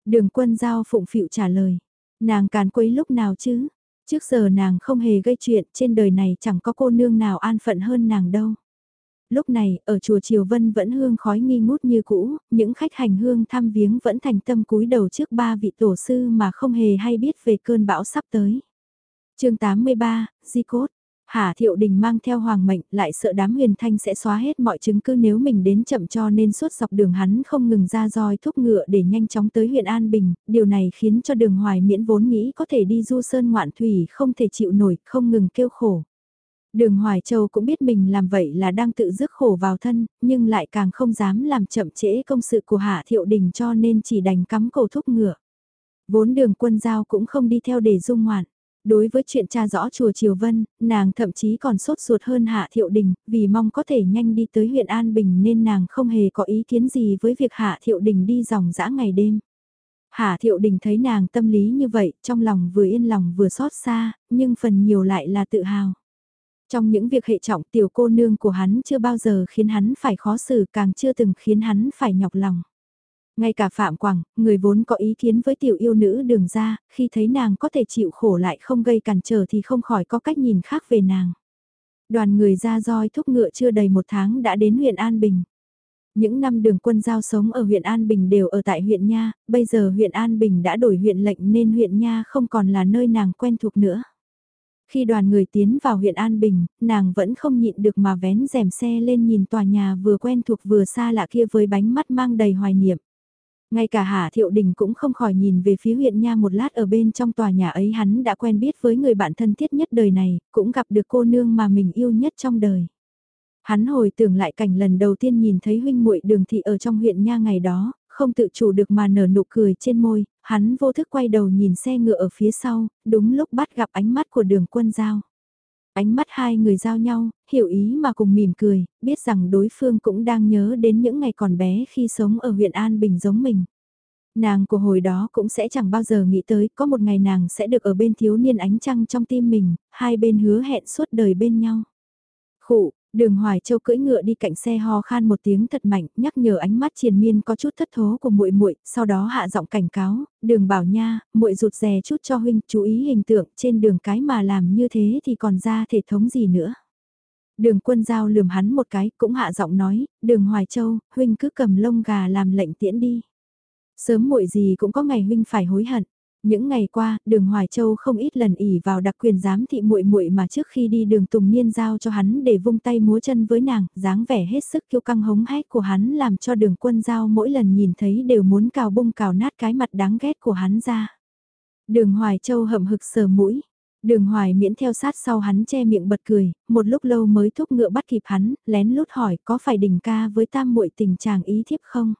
Đường Quân Giao phụng phịu trả lời. Nàng càn quấy lúc nào chứ? Trước giờ nàng không hề gây chuyện, trên đời này chẳng có cô nương nào an phận hơn nàng đâu. Lúc này, ở chùa Triều Vân vẫn hương khói nghi ngút như cũ, những khách hành hương thăm viếng vẫn thành tâm cúi đầu trước ba vị tổ sư mà không hề hay biết về cơn bão sắp tới. chương 83, Di Cốt Hà Thiệu Đình mang theo hoàng mệnh lại sợ đám huyền thanh sẽ xóa hết mọi chứng cứ nếu mình đến chậm cho nên suốt dọc đường hắn không ngừng ra roi thúc ngựa để nhanh chóng tới huyện An Bình, điều này khiến cho đường hoài miễn vốn nghĩ có thể đi du sơn ngoạn thủy không thể chịu nổi, không ngừng kêu khổ. Đường Hoài Châu cũng biết mình làm vậy là đang tự rước khổ vào thân, nhưng lại càng không dám làm chậm trễ công sự của Hạ Thiệu Đình cho nên chỉ đành cắm cổ thúc ngựa. Vốn đường quân giao cũng không đi theo để dung ngoạn. Đối với chuyện tra rõ chùa Triều Vân, nàng thậm chí còn sốt ruột hơn Hạ Thiệu Đình, vì mong có thể nhanh đi tới huyện An Bình nên nàng không hề có ý kiến gì với việc Hạ Thiệu Đình đi dòng dã ngày đêm. Hạ Thiệu Đình thấy nàng tâm lý như vậy, trong lòng vừa yên lòng vừa xót xa, nhưng phần nhiều lại là tự hào. Trong những việc hệ trọng tiểu cô nương của hắn chưa bao giờ khiến hắn phải khó xử càng chưa từng khiến hắn phải nhọc lòng. Ngay cả Phạm Quảng, người vốn có ý kiến với tiểu yêu nữ đường ra, khi thấy nàng có thể chịu khổ lại không gây cản trở thì không khỏi có cách nhìn khác về nàng. Đoàn người ra roi thúc ngựa chưa đầy một tháng đã đến huyện An Bình. Những năm đường quân giao sống ở huyện An Bình đều ở tại huyện Nha, bây giờ huyện An Bình đã đổi huyện lệnh nên huyện Nha không còn là nơi nàng quen thuộc nữa. Khi đoàn người tiến vào huyện An Bình, nàng vẫn không nhịn được mà vén rèm xe lên nhìn tòa nhà vừa quen thuộc vừa xa lạ kia với bánh mắt mang đầy hoài niệm. Ngay cả Hà Thiệu Đình cũng không khỏi nhìn về phía huyện nha một lát ở bên trong tòa nhà ấy hắn đã quen biết với người bạn thân thiết nhất đời này, cũng gặp được cô nương mà mình yêu nhất trong đời. Hắn hồi tưởng lại cảnh lần đầu tiên nhìn thấy huynh muội đường thị ở trong huyện nha ngày đó, không tự chủ được mà nở nụ cười trên môi, hắn vô thức quay đầu nhìn xe ngựa ở phía sau, đúng lúc bắt gặp ánh mắt của đường quân giao. Ánh mắt hai người giao nhau, hiểu ý mà cùng mỉm cười, biết rằng đối phương cũng đang nhớ đến những ngày còn bé khi sống ở huyện An Bình giống mình. Nàng của hồi đó cũng sẽ chẳng bao giờ nghĩ tới có một ngày nàng sẽ được ở bên thiếu niên ánh trăng trong tim mình, hai bên hứa hẹn suốt đời bên nhau. Khụ, Đường Hoài Châu cưỡi ngựa đi cạnh xe ho khan một tiếng thật mạnh, nhắc nhở ánh mắt triền miên có chút thất thố của muội muội, sau đó hạ giọng cảnh cáo, "Đường Bảo Nha, muội rụt rè chút cho huynh, chú ý hình tượng, trên đường cái mà làm như thế thì còn ra thể thống gì nữa." Đường Quân Giao lườm hắn một cái, cũng hạ giọng nói, "Đường Hoài Châu, huynh cứ cầm lông gà làm lệnh tiễn đi. Sớm muội gì cũng có ngày huynh phải hối hận." Những ngày qua, đường Hoài Châu không ít lần ỉ vào đặc quyền giám thị muội muội mà trước khi đi đường Tùng Niên giao cho hắn để vung tay múa chân với nàng, dáng vẻ hết sức kiêu căng hống hách của hắn làm cho đường quân giao mỗi lần nhìn thấy đều muốn cào bung cào nát cái mặt đáng ghét của hắn ra. Đường Hoài Châu hậm hực sờ mũi. Đường Hoài miễn theo sát sau hắn che miệng bật cười, một lúc lâu mới thúc ngựa bắt kịp hắn, lén lút hỏi có phải đình ca với tam muội tình chàng ý thiếp không?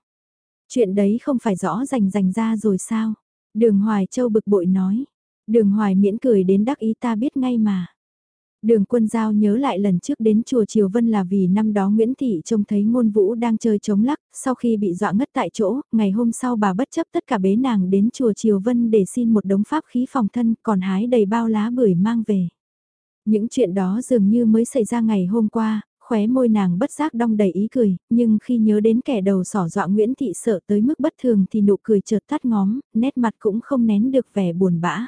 Chuyện đấy không phải rõ rành rành ra rồi sao? Đường Hoài Châu bực bội nói. Đường Hoài miễn cười đến đắc ý ta biết ngay mà. Đường quân giao nhớ lại lần trước đến chùa Triều Vân là vì năm đó Nguyễn Thị trông thấy ngôn vũ đang chơi chống lắc, sau khi bị dọa ngất tại chỗ, ngày hôm sau bà bất chấp tất cả bế nàng đến chùa Triều Vân để xin một đống pháp khí phòng thân còn hái đầy bao lá bưởi mang về. Những chuyện đó dường như mới xảy ra ngày hôm qua, khóe môi nàng bất giác đong đầy ý cười, nhưng khi nhớ đến kẻ đầu sỏ dọa Nguyễn Thị sợ tới mức bất thường thì nụ cười chợt tắt ngóm, nét mặt cũng không nén được vẻ buồn bã.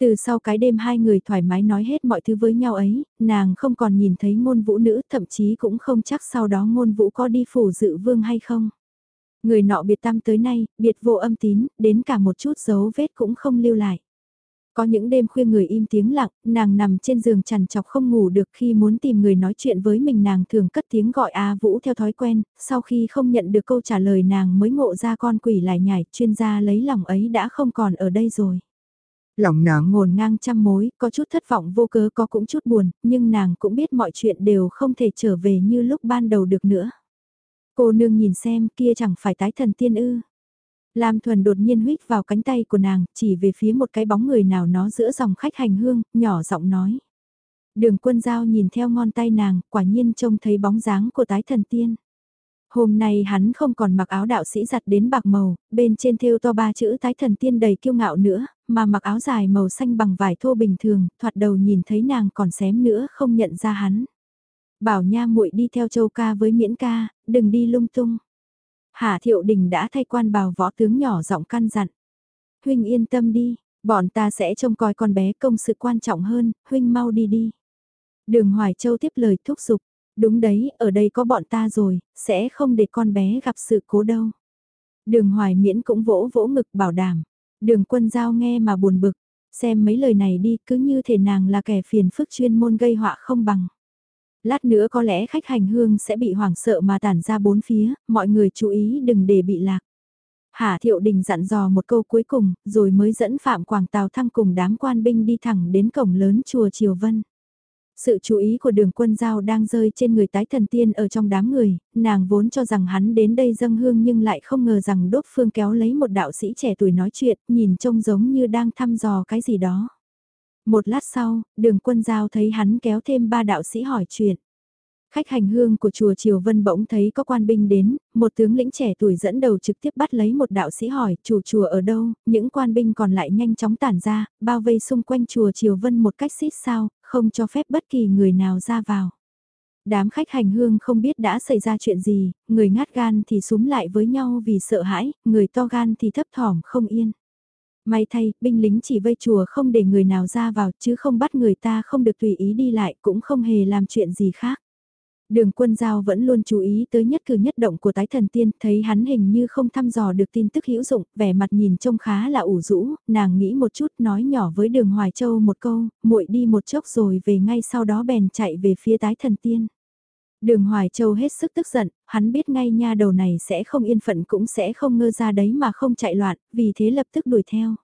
Từ sau cái đêm hai người thoải mái nói hết mọi thứ với nhau ấy, nàng không còn nhìn thấy ngôn vũ nữ, thậm chí cũng không chắc sau đó ngôn vũ có đi phủ dự vương hay không. Người nọ biệt tâm tới nay, biệt vô âm tín, đến cả một chút dấu vết cũng không lưu lại. Có những đêm khuya người im tiếng lặng, nàng nằm trên giường chằn chọc không ngủ được khi muốn tìm người nói chuyện với mình nàng thường cất tiếng gọi A Vũ theo thói quen, sau khi không nhận được câu trả lời nàng mới ngộ ra con quỷ lại nhảy chuyên gia lấy lòng ấy đã không còn ở đây rồi. Lòng nàng ngổn ngang trăm mối, có chút thất vọng vô cớ có cũng chút buồn, nhưng nàng cũng biết mọi chuyện đều không thể trở về như lúc ban đầu được nữa. Cô nương nhìn xem kia chẳng phải tái thần tiên ư. Lam Thuần đột nhiên huyết vào cánh tay của nàng, chỉ về phía một cái bóng người nào nó giữa dòng khách hành hương, nhỏ giọng nói. Đường quân giao nhìn theo ngón tay nàng, quả nhiên trông thấy bóng dáng của tái thần tiên. Hôm nay hắn không còn mặc áo đạo sĩ giặt đến bạc màu, bên trên thêu to ba chữ tái thần tiên đầy kiêu ngạo nữa, mà mặc áo dài màu xanh bằng vải thô bình thường, thoạt đầu nhìn thấy nàng còn xém nữa không nhận ra hắn. Bảo nha muội đi theo châu ca với miễn ca, đừng đi lung tung. Hà thiệu đình đã thay quan bào võ tướng nhỏ giọng căn dặn. Huynh yên tâm đi, bọn ta sẽ trông coi con bé công sự quan trọng hơn, huynh mau đi đi. Đường Hoài Châu tiếp lời thúc giục, đúng đấy, ở đây có bọn ta rồi, sẽ không để con bé gặp sự cố đâu. Đường Hoài Miễn cũng vỗ vỗ ngực bảo đảm, đường quân giao nghe mà buồn bực, xem mấy lời này đi cứ như thể nàng là kẻ phiền phức chuyên môn gây họa không bằng. Lát nữa có lẽ khách hành hương sẽ bị hoảng sợ mà tản ra bốn phía, mọi người chú ý đừng để bị lạc. Hà Thiệu Đình dặn dò một câu cuối cùng, rồi mới dẫn Phạm Quảng Tào Thăng cùng đám quan binh đi thẳng đến cổng lớn chùa Triều Vân. Sự chú ý của đường quân giao đang rơi trên người tái thần tiên ở trong đám người, nàng vốn cho rằng hắn đến đây dâng hương nhưng lại không ngờ rằng đốt phương kéo lấy một đạo sĩ trẻ tuổi nói chuyện, nhìn trông giống như đang thăm dò cái gì đó. Một lát sau, đường quân giao thấy hắn kéo thêm ba đạo sĩ hỏi chuyện. Khách hành hương của chùa Triều Vân bỗng thấy có quan binh đến, một tướng lĩnh trẻ tuổi dẫn đầu trực tiếp bắt lấy một đạo sĩ hỏi chủ chùa ở đâu, những quan binh còn lại nhanh chóng tản ra, bao vây xung quanh chùa Triều Vân một cách xít sao, không cho phép bất kỳ người nào ra vào. Đám khách hành hương không biết đã xảy ra chuyện gì, người ngát gan thì súng lại với nhau vì sợ hãi, người to gan thì thấp thỏm không yên. May thay, binh lính chỉ vây chùa không để người nào ra vào chứ không bắt người ta không được tùy ý đi lại cũng không hề làm chuyện gì khác. Đường quân giao vẫn luôn chú ý tới nhất cử nhất động của tái thần tiên, thấy hắn hình như không thăm dò được tin tức hữu dụng, vẻ mặt nhìn trông khá là ủ rũ, nàng nghĩ một chút nói nhỏ với đường Hoài Châu một câu, muội đi một chốc rồi về ngay sau đó bèn chạy về phía tái thần tiên. Đường Hoài Châu hết sức tức giận, hắn biết ngay nha đầu này sẽ không yên phận cũng sẽ không ngơ ra đấy mà không chạy loạn, vì thế lập tức đuổi theo.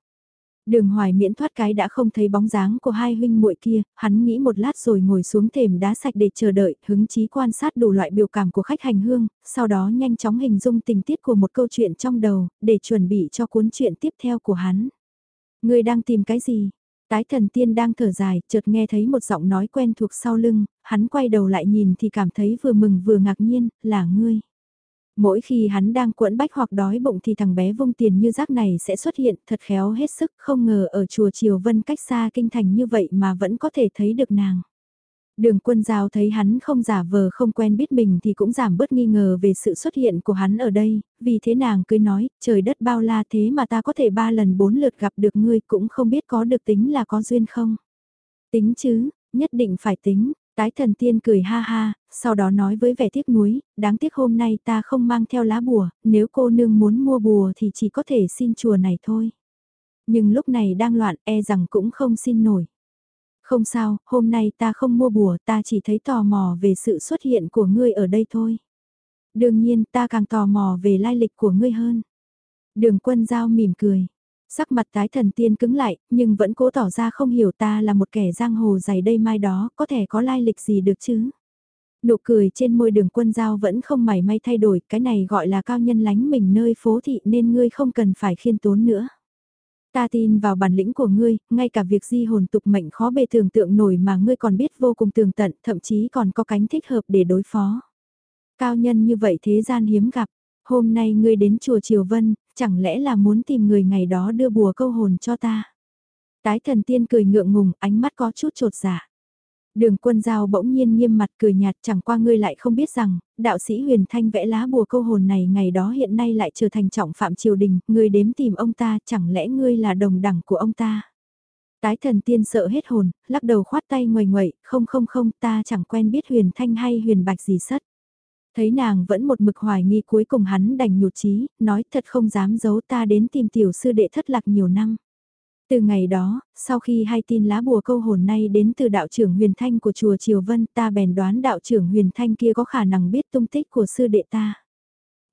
Đường hoài miễn thoát cái đã không thấy bóng dáng của hai huynh muội kia, hắn nghĩ một lát rồi ngồi xuống thềm đá sạch để chờ đợi, hứng chí quan sát đủ loại biểu cảm của khách hành hương, sau đó nhanh chóng hình dung tình tiết của một câu chuyện trong đầu, để chuẩn bị cho cuốn chuyện tiếp theo của hắn. Người đang tìm cái gì? Tái thần tiên đang thở dài, chợt nghe thấy một giọng nói quen thuộc sau lưng, hắn quay đầu lại nhìn thì cảm thấy vừa mừng vừa ngạc nhiên, là ngươi. Mỗi khi hắn đang quẫn bách hoặc đói bụng thì thằng bé vung tiền như rác này sẽ xuất hiện thật khéo hết sức không ngờ ở chùa Triều Vân cách xa kinh thành như vậy mà vẫn có thể thấy được nàng. Đường quân giao thấy hắn không giả vờ không quen biết mình thì cũng giảm bớt nghi ngờ về sự xuất hiện của hắn ở đây, vì thế nàng cứ nói, trời đất bao la thế mà ta có thể ba lần bốn lượt gặp được ngươi cũng không biết có được tính là có duyên không. Tính chứ, nhất định phải tính, Tái thần tiên cười ha ha, sau đó nói với vẻ tiếc nuối, đáng tiếc hôm nay ta không mang theo lá bùa, nếu cô nương muốn mua bùa thì chỉ có thể xin chùa này thôi. Nhưng lúc này đang loạn e rằng cũng không xin nổi. Không sao, hôm nay ta không mua bùa, ta chỉ thấy tò mò về sự xuất hiện của ngươi ở đây thôi. Đương nhiên ta càng tò mò về lai lịch của ngươi hơn. Đường quân giao mỉm cười. Sắc mặt tái thần tiên cứng lại, nhưng vẫn cố tỏ ra không hiểu ta là một kẻ giang hồ dày đây mai đó, có thể có lai lịch gì được chứ. Nụ cười trên môi đường quân giao vẫn không mảy may thay đổi, cái này gọi là cao nhân lánh mình nơi phố thị nên ngươi không cần phải khiên tốn nữa. Ta tin vào bản lĩnh của ngươi, ngay cả việc di hồn tục mệnh khó bề tưởng tượng nổi mà ngươi còn biết vô cùng tường tận, thậm chí còn có cánh thích hợp để đối phó. Cao nhân như vậy thế gian hiếm gặp, hôm nay ngươi đến chùa Triều Vân, chẳng lẽ là muốn tìm người ngày đó đưa bùa câu hồn cho ta. Tái thần tiên cười ngượng ngùng, ánh mắt có chút trột dạ. Đường quân giao bỗng nhiên nghiêm mặt cười nhạt chẳng qua ngươi lại không biết rằng, đạo sĩ huyền thanh vẽ lá bùa câu hồn này ngày đó hiện nay lại trở thành trọng phạm triều đình, ngươi đếm tìm ông ta, chẳng lẽ ngươi là đồng đẳng của ông ta. Tái thần tiên sợ hết hồn, lắc đầu khoát tay ngoài ngoậy, không không không ta chẳng quen biết huyền thanh hay huyền bạch gì sất. Thấy nàng vẫn một mực hoài nghi cuối cùng hắn đành nhụt chí, nói thật không dám giấu ta đến tìm tiểu sư đệ thất lạc nhiều năm. Từ ngày đó, sau khi hay tin lá bùa câu hồn nay đến từ đạo trưởng huyền thanh của chùa Triều Vân ta bèn đoán đạo trưởng huyền thanh kia có khả năng biết tung tích của sư đệ ta.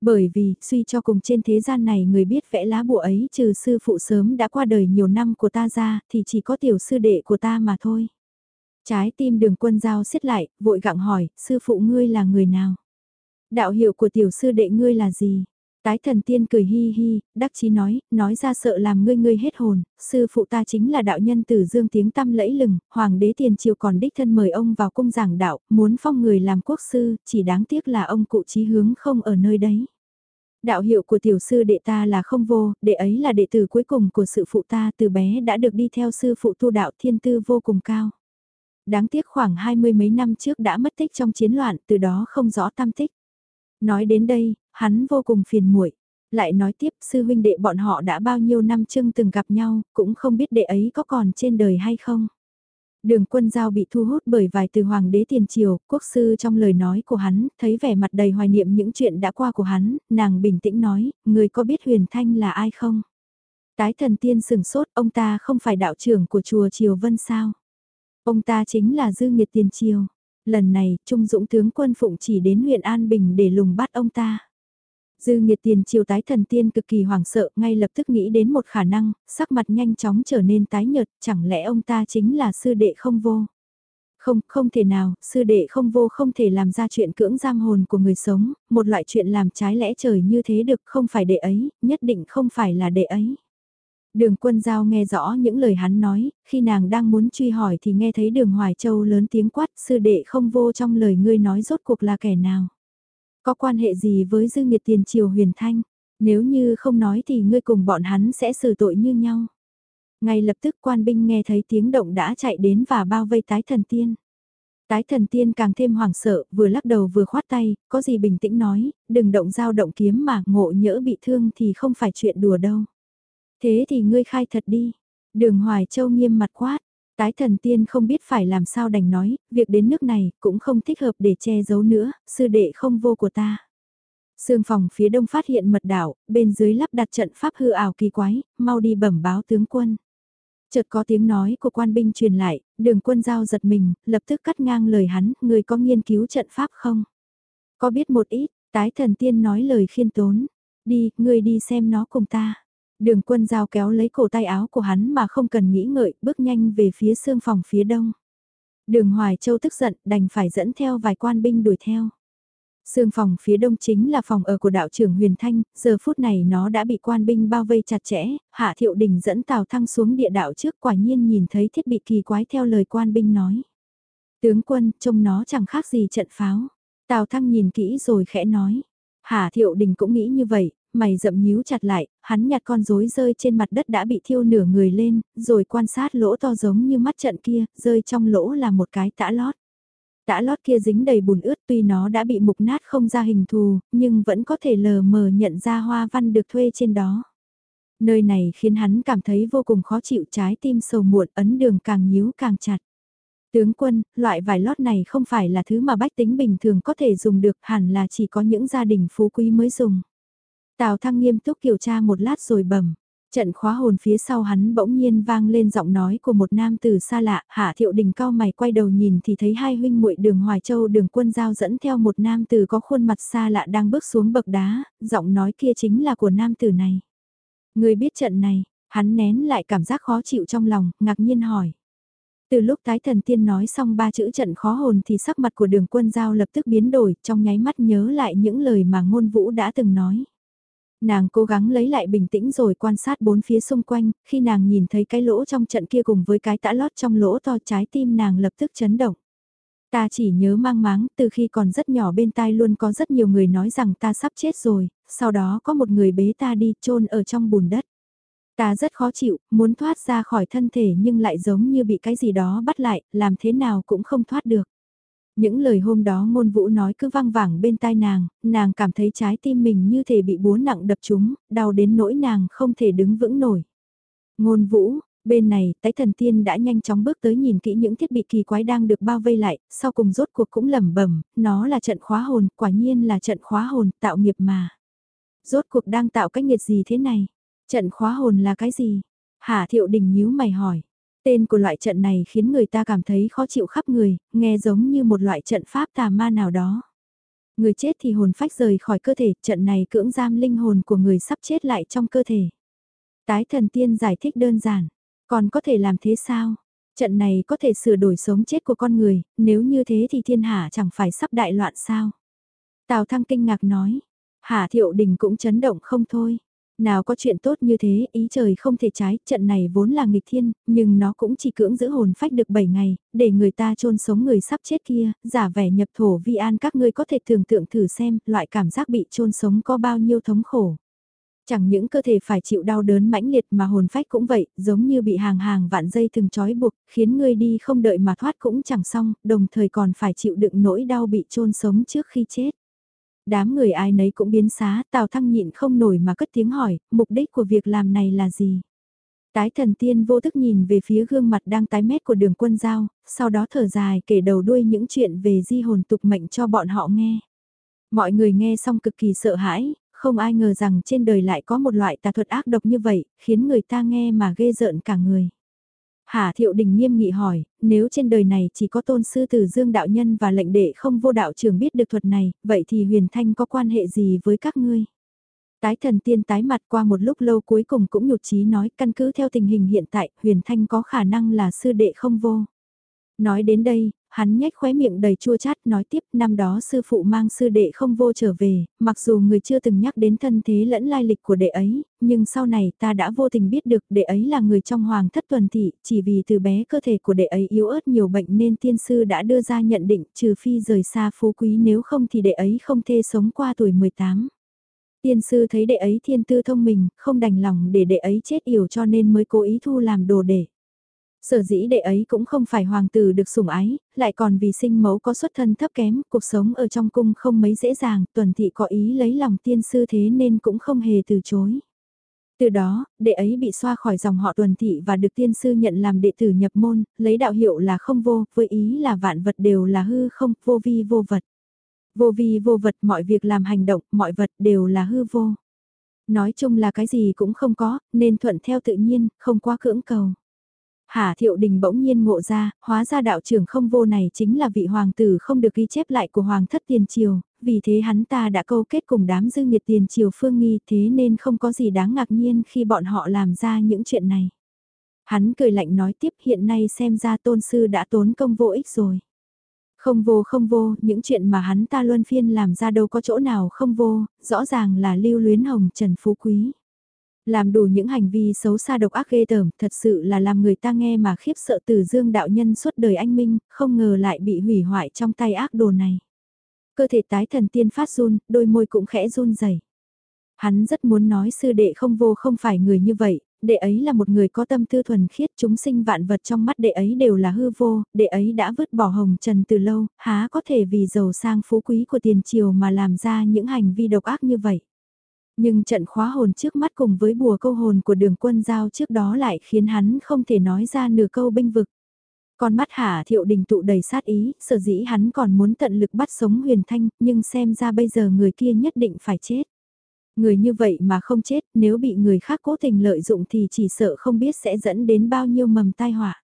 Bởi vì, suy cho cùng trên thế gian này người biết vẽ lá bùa ấy trừ sư phụ sớm đã qua đời nhiều năm của ta ra, thì chỉ có tiểu sư đệ của ta mà thôi. Trái tim đường quân giao xiết lại, vội gặng hỏi, sư phụ ngươi là người nào? Đạo hiệu của tiểu sư đệ ngươi là gì? Tái thần tiên cười hi hi, đắc chí nói, nói ra sợ làm ngươi ngươi hết hồn, sư phụ ta chính là đạo nhân tử dương tiếng tăm lẫy lừng, hoàng đế tiền triều còn đích thân mời ông vào cung giảng đạo, muốn phong người làm quốc sư, chỉ đáng tiếc là ông cụ chí hướng không ở nơi đấy. Đạo hiệu của tiểu sư đệ ta là không vô, đệ ấy là đệ tử cuối cùng của sự phụ ta từ bé đã được đi theo sư phụ tu đạo thiên tư vô cùng cao. Đáng tiếc khoảng hai mươi mấy năm trước đã mất tích trong chiến loạn, từ đó không rõ tam tích. Nói đến đây, hắn vô cùng phiền muội. Lại nói tiếp sư huynh đệ bọn họ đã bao nhiêu năm chưng từng gặp nhau, cũng không biết đệ ấy có còn trên đời hay không. Đường quân giao bị thu hút bởi vài từ hoàng đế tiền triều, quốc sư trong lời nói của hắn, thấy vẻ mặt đầy hoài niệm những chuyện đã qua của hắn, nàng bình tĩnh nói, người có biết huyền thanh là ai không? Tái thần tiên sừng sốt, ông ta không phải đạo trưởng của chùa Triều Vân sao? Ông ta chính là dư nghiệt tiền triều. Lần này, Trung Dũng tướng quân phụng chỉ đến huyện An Bình để lùng bắt ông ta. Dư nghiệt tiền triều tái thần tiên cực kỳ hoảng sợ, ngay lập tức nghĩ đến một khả năng, sắc mặt nhanh chóng trở nên tái nhợt, chẳng lẽ ông ta chính là sư đệ không vô? Không, không thể nào, sư đệ không vô không thể làm ra chuyện cưỡng giam hồn của người sống, một loại chuyện làm trái lẽ trời như thế được không phải đệ ấy, nhất định không phải là đệ ấy. Đường quân giao nghe rõ những lời hắn nói, khi nàng đang muốn truy hỏi thì nghe thấy đường Hoài Châu lớn tiếng quát sư đệ không vô trong lời ngươi nói rốt cuộc là kẻ nào. Có quan hệ gì với dư nghiệt tiền triều huyền thanh, nếu như không nói thì ngươi cùng bọn hắn sẽ xử tội như nhau. Ngay lập tức quan binh nghe thấy tiếng động đã chạy đến và bao vây tái thần tiên. Tái thần tiên càng thêm hoảng sợ, vừa lắc đầu vừa khoát tay, có gì bình tĩnh nói, đừng động dao động kiếm mà ngộ nhỡ bị thương thì không phải chuyện đùa đâu. Thế thì ngươi khai thật đi. Đường Hoài Châu nghiêm mặt quát. Tái thần tiên không biết phải làm sao đành nói, việc đến nước này cũng không thích hợp để che giấu nữa, sư đệ không vô của ta. Sương phòng phía đông phát hiện mật đảo, bên dưới lắp đặt trận pháp hư ảo kỳ quái, mau đi bẩm báo tướng quân. Chợt có tiếng nói của quan binh truyền lại, đường quân giao giật mình, lập tức cắt ngang lời hắn, người có nghiên cứu trận pháp không? Có biết một ít, tái thần tiên nói lời khiên tốn. Đi, người đi xem nó cùng ta. Đường quân giao kéo lấy cổ tay áo của hắn mà không cần nghĩ ngợi, bước nhanh về phía xương phòng phía đông. Đường Hoài Châu tức giận, đành phải dẫn theo vài quan binh đuổi theo. Sương phòng phía đông chính là phòng ở của đạo trưởng Huyền Thanh, giờ phút này nó đã bị quan binh bao vây chặt chẽ, Hạ Thiệu Đình dẫn Tào Thăng xuống địa đạo trước quả nhiên nhìn thấy thiết bị kỳ quái theo lời quan binh nói. Tướng quân, trông nó chẳng khác gì trận pháo. Tào Thăng nhìn kỹ rồi khẽ nói. Hạ Thiệu Đình cũng nghĩ như vậy, mày rậm nhíu chặt lại, hắn nhặt con rối rơi trên mặt đất đã bị thiêu nửa người lên, rồi quan sát lỗ to giống như mắt trận kia, rơi trong lỗ là một cái tã lót. Tã lót kia dính đầy bùn ướt tuy nó đã bị mục nát không ra hình thù, nhưng vẫn có thể lờ mờ nhận ra hoa văn được thuê trên đó. Nơi này khiến hắn cảm thấy vô cùng khó chịu trái tim sầu muộn ấn đường càng nhíu càng chặt. Tướng quân, loại vải lót này không phải là thứ mà bách tính bình thường có thể dùng được hẳn là chỉ có những gia đình phú quý mới dùng. Tào Thăng nghiêm túc kiểm tra một lát rồi bẩm. Trận khóa hồn phía sau hắn bỗng nhiên vang lên giọng nói của một nam tử xa lạ, Hạ Thiệu Đình cao mày quay đầu nhìn thì thấy hai huynh muội Đường Hoài Châu Đường Quân Giao dẫn theo một nam tử có khuôn mặt xa lạ đang bước xuống bậc đá, giọng nói kia chính là của nam tử này. Người biết trận này, hắn nén lại cảm giác khó chịu trong lòng, ngạc nhiên hỏi. Từ lúc tái thần tiên nói xong ba chữ trận khó hồn thì sắc mặt của đường quân giao lập tức biến đổi, trong nháy mắt nhớ lại những lời mà ngôn vũ đã từng nói. Nàng cố gắng lấy lại bình tĩnh rồi quan sát bốn phía xung quanh, khi nàng nhìn thấy cái lỗ trong trận kia cùng với cái tã lót trong lỗ to trái tim nàng lập tức chấn động. Ta chỉ nhớ mang máng, từ khi còn rất nhỏ bên tai luôn có rất nhiều người nói rằng ta sắp chết rồi, sau đó có một người bế ta đi chôn ở trong bùn đất. Ta rất khó chịu, muốn thoát ra khỏi thân thể nhưng lại giống như bị cái gì đó bắt lại, làm thế nào cũng không thoát được. Những lời hôm đó ngôn vũ nói cứ vang vẳng bên tai nàng, nàng cảm thấy trái tim mình như thể bị búa nặng đập trúng, đau đến nỗi nàng không thể đứng vững nổi. Ngôn vũ, bên này, tái thần tiên đã nhanh chóng bước tới nhìn kỹ những thiết bị kỳ quái đang được bao vây lại, sau cùng rốt cuộc cũng lẩm bẩm, nó là trận khóa hồn, quả nhiên là trận khóa hồn, tạo nghiệp mà. Rốt cuộc đang tạo cách nghiệt gì thế này? Trận khóa hồn là cái gì? Hà thiệu đình nhíu mày hỏi. Tên của loại trận này khiến người ta cảm thấy khó chịu khắp người, nghe giống như một loại trận pháp tà ma nào đó. Người chết thì hồn phách rời khỏi cơ thể, trận này cưỡng giam linh hồn của người sắp chết lại trong cơ thể. Tái thần tiên giải thích đơn giản, còn có thể làm thế sao? Trận này có thể sửa đổi sống chết của con người, nếu như thế thì thiên hạ chẳng phải sắp đại loạn sao? Tào Thăng kinh ngạc nói, Hạ Thiệu Đình cũng chấn động không thôi. Nào có chuyện tốt như thế, ý trời không thể trái, trận này vốn là nghịch thiên, nhưng nó cũng chỉ cưỡng giữ hồn phách được 7 ngày, để người ta chôn sống người sắp chết kia, giả vẻ nhập thổ vi an các ngươi có thể tưởng tượng thử xem, loại cảm giác bị chôn sống có bao nhiêu thống khổ. Chẳng những cơ thể phải chịu đau đớn mãnh liệt mà hồn phách cũng vậy, giống như bị hàng hàng vạn dây từng trói buộc, khiến ngươi đi không đợi mà thoát cũng chẳng xong, đồng thời còn phải chịu đựng nỗi đau bị chôn sống trước khi chết. Đám người ai nấy cũng biến xá, Tào Thăng nhịn không nổi mà cất tiếng hỏi, mục đích của việc làm này là gì? Tái thần tiên vô thức nhìn về phía gương mặt đang tái mét của đường quân giao, sau đó thở dài kể đầu đuôi những chuyện về di hồn tục mệnh cho bọn họ nghe. Mọi người nghe xong cực kỳ sợ hãi, không ai ngờ rằng trên đời lại có một loại tà thuật ác độc như vậy, khiến người ta nghe mà ghê rợn cả người. Hà Thiệu Đình nghiêm nghị hỏi, nếu trên đời này chỉ có tôn sư tử dương đạo nhân và lệnh đệ không vô đạo trưởng biết được thuật này, vậy thì huyền thanh có quan hệ gì với các ngươi? Tái thần tiên tái mặt qua một lúc lâu cuối cùng cũng nhụt chí nói căn cứ theo tình hình hiện tại, huyền thanh có khả năng là sư đệ không vô. Nói đến đây, hắn nhếch khóe miệng đầy chua chát nói tiếp năm đó sư phụ mang sư đệ không vô trở về, mặc dù người chưa từng nhắc đến thân thế lẫn lai lịch của đệ ấy, nhưng sau này ta đã vô tình biết được đệ ấy là người trong hoàng thất tuần thị, chỉ vì từ bé cơ thể của đệ ấy yếu ớt nhiều bệnh nên tiên sư đã đưa ra nhận định trừ phi rời xa phú quý nếu không thì đệ ấy không thể sống qua tuổi 18. Tiên sư thấy đệ ấy thiên tư thông minh, không đành lòng để đệ ấy chết yểu cho nên mới cố ý thu làm đồ đệ. Sở dĩ đệ ấy cũng không phải hoàng tử được sủng ái, lại còn vì sinh mẫu có xuất thân thấp kém, cuộc sống ở trong cung không mấy dễ dàng, tuần thị có ý lấy lòng tiên sư thế nên cũng không hề từ chối. Từ đó, đệ ấy bị xoa khỏi dòng họ tuần thị và được tiên sư nhận làm đệ tử nhập môn, lấy đạo hiệu là không vô, với ý là vạn vật đều là hư không, vô vi vô vật. Vô vi vô vật mọi việc làm hành động, mọi vật đều là hư vô. Nói chung là cái gì cũng không có, nên thuận theo tự nhiên, không quá cưỡng cầu. Hà Thiệu Đình bỗng nhiên ngộ ra, hóa ra đạo trưởng không vô này chính là vị hoàng tử không được ghi chép lại của hoàng thất tiền triều, vì thế hắn ta đã câu kết cùng đám dư nghiệt tiền triều phương nghi thế nên không có gì đáng ngạc nhiên khi bọn họ làm ra những chuyện này. Hắn cười lạnh nói tiếp hiện nay xem ra tôn sư đã tốn công vô ích rồi. Không vô không vô, những chuyện mà hắn ta luân phiên làm ra đâu có chỗ nào không vô, rõ ràng là lưu luyến hồng trần phú quý. Làm đủ những hành vi xấu xa độc ác ghê tởm, thật sự là làm người ta nghe mà khiếp sợ từ dương đạo nhân suốt đời anh minh, không ngờ lại bị hủy hoại trong tay ác đồ này. Cơ thể tái thần tiên phát run, đôi môi cũng khẽ run rẩy. Hắn rất muốn nói sư đệ không vô không phải người như vậy, đệ ấy là một người có tâm tư thuần khiết chúng sinh vạn vật trong mắt đệ ấy đều là hư vô, đệ ấy đã vứt bỏ hồng trần từ lâu, há có thể vì giàu sang phú quý của tiền triều mà làm ra những hành vi độc ác như vậy. Nhưng trận khóa hồn trước mắt cùng với bùa câu hồn của đường quân giao trước đó lại khiến hắn không thể nói ra nửa câu binh vực. Con mắt Hà Thiệu Đình tụ đầy sát ý, sở dĩ hắn còn muốn tận lực bắt sống Huyền Thanh, nhưng xem ra bây giờ người kia nhất định phải chết. Người như vậy mà không chết, nếu bị người khác cố tình lợi dụng thì chỉ sợ không biết sẽ dẫn đến bao nhiêu mầm tai họa.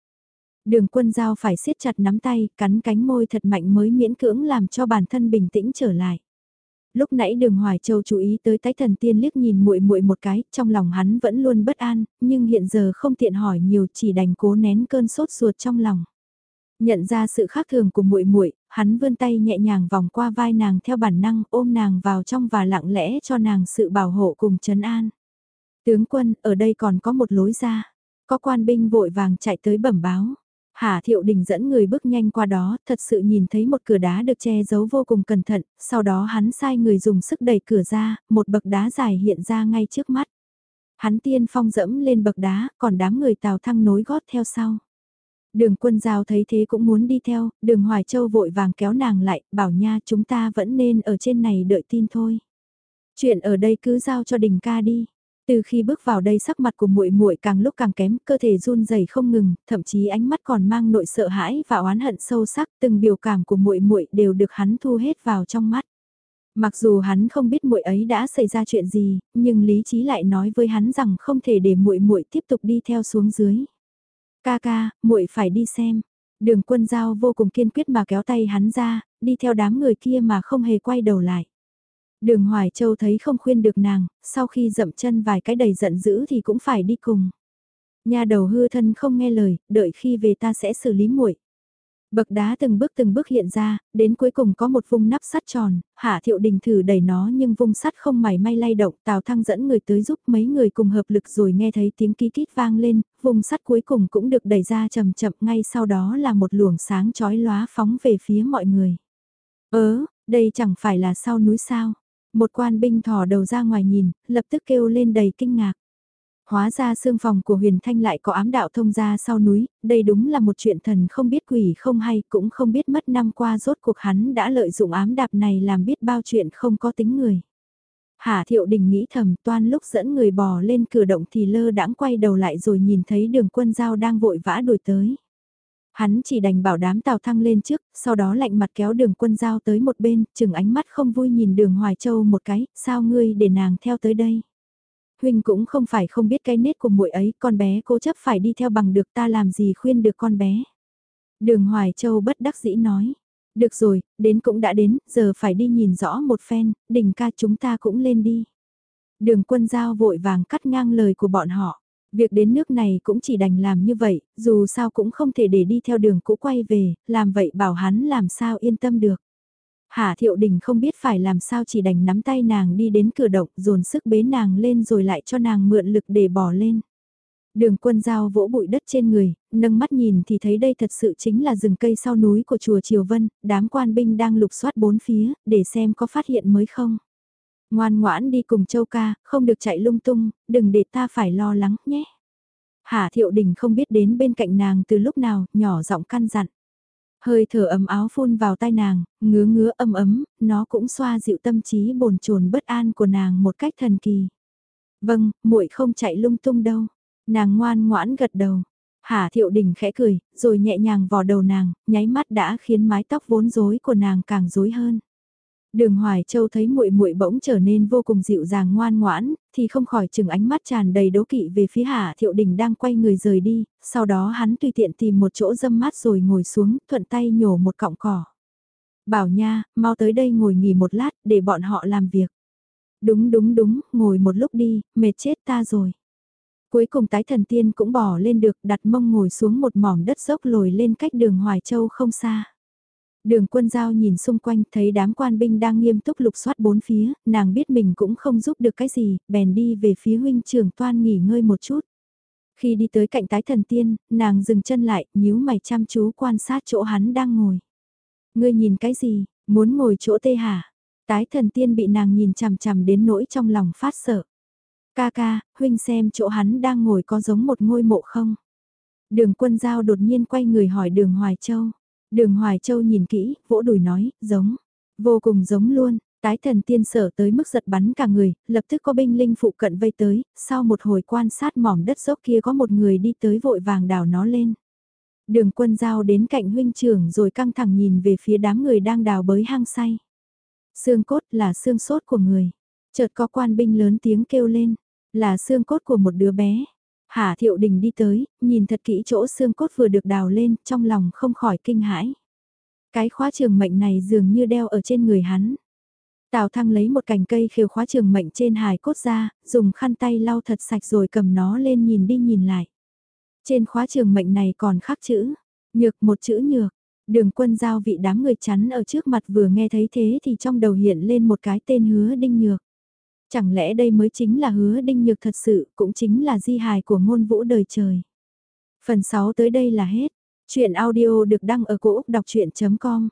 Đường quân giao phải siết chặt nắm tay, cắn cánh môi thật mạnh mới miễn cưỡng làm cho bản thân bình tĩnh trở lại. Lúc nãy Đường Hoài Châu chú ý tới tái thần tiên liếc nhìn muội muội một cái, trong lòng hắn vẫn luôn bất an, nhưng hiện giờ không tiện hỏi nhiều, chỉ đành cố nén cơn sốt ruột trong lòng. Nhận ra sự khác thường của muội muội, hắn vươn tay nhẹ nhàng vòng qua vai nàng theo bản năng, ôm nàng vào trong và lặng lẽ cho nàng sự bảo hộ cùng trấn an. Tướng quân, ở đây còn có một lối ra. Có quan binh vội vàng chạy tới bẩm báo. Hà Thiệu Đình dẫn người bước nhanh qua đó, thật sự nhìn thấy một cửa đá được che giấu vô cùng cẩn thận, sau đó hắn sai người dùng sức đẩy cửa ra, một bậc đá dài hiện ra ngay trước mắt. Hắn tiên phong dẫm lên bậc đá, còn đám người tào thăng nối gót theo sau. Đường quân giao thấy thế cũng muốn đi theo, đường Hoài Châu vội vàng kéo nàng lại, bảo nha chúng ta vẫn nên ở trên này đợi tin thôi. Chuyện ở đây cứ giao cho đình ca đi. Từ khi bước vào đây sắc mặt của muội muội càng lúc càng kém, cơ thể run rẩy không ngừng, thậm chí ánh mắt còn mang nội sợ hãi và oán hận sâu sắc, từng biểu cảm của muội muội đều được hắn thu hết vào trong mắt. Mặc dù hắn không biết muội ấy đã xảy ra chuyện gì, nhưng lý trí lại nói với hắn rằng không thể để muội muội tiếp tục đi theo xuống dưới. Ca ca, muội phải đi xem. Đường quân giao vô cùng kiên quyết mà kéo tay hắn ra, đi theo đám người kia mà không hề quay đầu lại. Đường Hoài Châu thấy không khuyên được nàng, sau khi dậm chân vài cái đầy giận dữ thì cũng phải đi cùng. Nhà đầu hư thân không nghe lời, đợi khi về ta sẽ xử lý muội. Bậc đá từng bước từng bước hiện ra, đến cuối cùng có một vùng nắp sắt tròn, Hạ Thiệu Đình thử đẩy nó nhưng vùng sắt không mảy may lay động, Tào Thăng dẫn người tới giúp mấy người cùng hợp lực rồi nghe thấy tiếng ký kít vang lên, vùng sắt cuối cùng cũng được đẩy ra chậm chậm ngay sau đó là một luồng sáng chói lóa phóng về phía mọi người. Ớ, đây chẳng phải là sau núi sao? Một quan binh thò đầu ra ngoài nhìn, lập tức kêu lên đầy kinh ngạc. Hóa ra xương phòng của huyền thanh lại có ám đạo thông ra sau núi, đây đúng là một chuyện thần không biết quỷ không hay cũng không biết mất năm qua rốt cuộc hắn đã lợi dụng ám đạp này làm biết bao chuyện không có tính người. Hà thiệu đình nghĩ thầm toan lúc dẫn người bò lên cửa động thì lơ đãng quay đầu lại rồi nhìn thấy đường quân giao đang vội vã đuổi tới. Hắn chỉ đành bảo đám tàu thăng lên trước, sau đó lạnh mặt kéo đường quân giao tới một bên, chừng ánh mắt không vui nhìn đường Hoài Châu một cái, sao ngươi để nàng theo tới đây. Huynh cũng không phải không biết cái nết của muội ấy, con bé cố chấp phải đi theo bằng được ta làm gì khuyên được con bé. Đường Hoài Châu bất đắc dĩ nói. Được rồi, đến cũng đã đến, giờ phải đi nhìn rõ một phen, đỉnh ca chúng ta cũng lên đi. Đường quân giao vội vàng cắt ngang lời của bọn họ. Việc đến nước này cũng chỉ đành làm như vậy, dù sao cũng không thể để đi theo đường cũ quay về, làm vậy bảo hắn làm sao yên tâm được. hạ Thiệu Đình không biết phải làm sao chỉ đành nắm tay nàng đi đến cửa động dồn sức bế nàng lên rồi lại cho nàng mượn lực để bỏ lên. Đường quân giao vỗ bụi đất trên người, nâng mắt nhìn thì thấy đây thật sự chính là rừng cây sau núi của chùa Triều Vân, đám quan binh đang lục soát bốn phía, để xem có phát hiện mới không. Ngoan ngoãn đi cùng châu ca, không được chạy lung tung, đừng để ta phải lo lắng nhé. Hà Thiệu Đình không biết đến bên cạnh nàng từ lúc nào, nhỏ giọng căn dặn. Hơi thở ấm áo phun vào tai nàng, ngứa ngứa âm ấm, nó cũng xoa dịu tâm trí bồn chồn bất an của nàng một cách thần kỳ. Vâng, muội không chạy lung tung đâu. Nàng ngoan ngoãn gật đầu. Hà Thiệu Đình khẽ cười, rồi nhẹ nhàng vò đầu nàng, nháy mắt đã khiến mái tóc vốn rối của nàng càng rối hơn. Đường Hoài Châu thấy muội muội bỗng trở nên vô cùng dịu dàng ngoan ngoãn, thì không khỏi chừng ánh mắt tràn đầy đố kỵ về phía Hạ Thiệu Đình đang quay người rời đi, sau đó hắn tùy tiện tìm một chỗ dâm mát rồi ngồi xuống, thuận tay nhổ một cọng cỏ. Bảo nha, mau tới đây ngồi nghỉ một lát để bọn họ làm việc. Đúng đúng đúng, ngồi một lúc đi, mệt chết ta rồi. Cuối cùng tái thần tiên cũng bỏ lên được đặt mông ngồi xuống một mỏm đất dốc lồi lên cách đường Hoài Châu không xa. Đường quân giao nhìn xung quanh thấy đám quan binh đang nghiêm túc lục soát bốn phía, nàng biết mình cũng không giúp được cái gì, bèn đi về phía huynh trưởng toan nghỉ ngơi một chút. Khi đi tới cạnh tái thần tiên, nàng dừng chân lại, nhíu mày chăm chú quan sát chỗ hắn đang ngồi. Ngươi nhìn cái gì, muốn ngồi chỗ tê hả? Tái thần tiên bị nàng nhìn chằm chằm đến nỗi trong lòng phát sợ. Ca ca, huynh xem chỗ hắn đang ngồi có giống một ngôi mộ không? Đường quân giao đột nhiên quay người hỏi đường Hoài Châu. Đường Hoài Châu nhìn kỹ, vỗ đùi nói, giống, vô cùng giống luôn. Tái thần tiên sở tới mức giật bắn cả người, lập tức có binh linh phụ cận vây tới, sau một hồi quan sát mỏm đất dốc kia có một người đi tới vội vàng đào nó lên. Đường quân giao đến cạnh huynh trưởng rồi căng thẳng nhìn về phía đám người đang đào bới hang say. Xương cốt là xương sốt của người. Chợt có quan binh lớn tiếng kêu lên, là xương cốt của một đứa bé. Hà Thiệu Đình đi tới, nhìn thật kỹ chỗ xương cốt vừa được đào lên, trong lòng không khỏi kinh hãi. Cái khóa trường mệnh này dường như đeo ở trên người hắn. Tào Thăng lấy một cành cây khều khóa trường mệnh trên hài cốt ra, dùng khăn tay lau thật sạch rồi cầm nó lên nhìn đi nhìn lại. Trên khóa trường mệnh này còn khắc chữ, nhược một chữ nhược. Đường quân giao vị đám người chắn ở trước mặt vừa nghe thấy thế thì trong đầu hiện lên một cái tên hứa đinh nhược. Chẳng lẽ đây mới chính là hứa đinh nhược thật sự, cũng chính là di hài của ngôn vũ đời trời. Phần 6 tới đây là hết. Chuyện audio được đăng ở cổ Úc đọc chuyện.com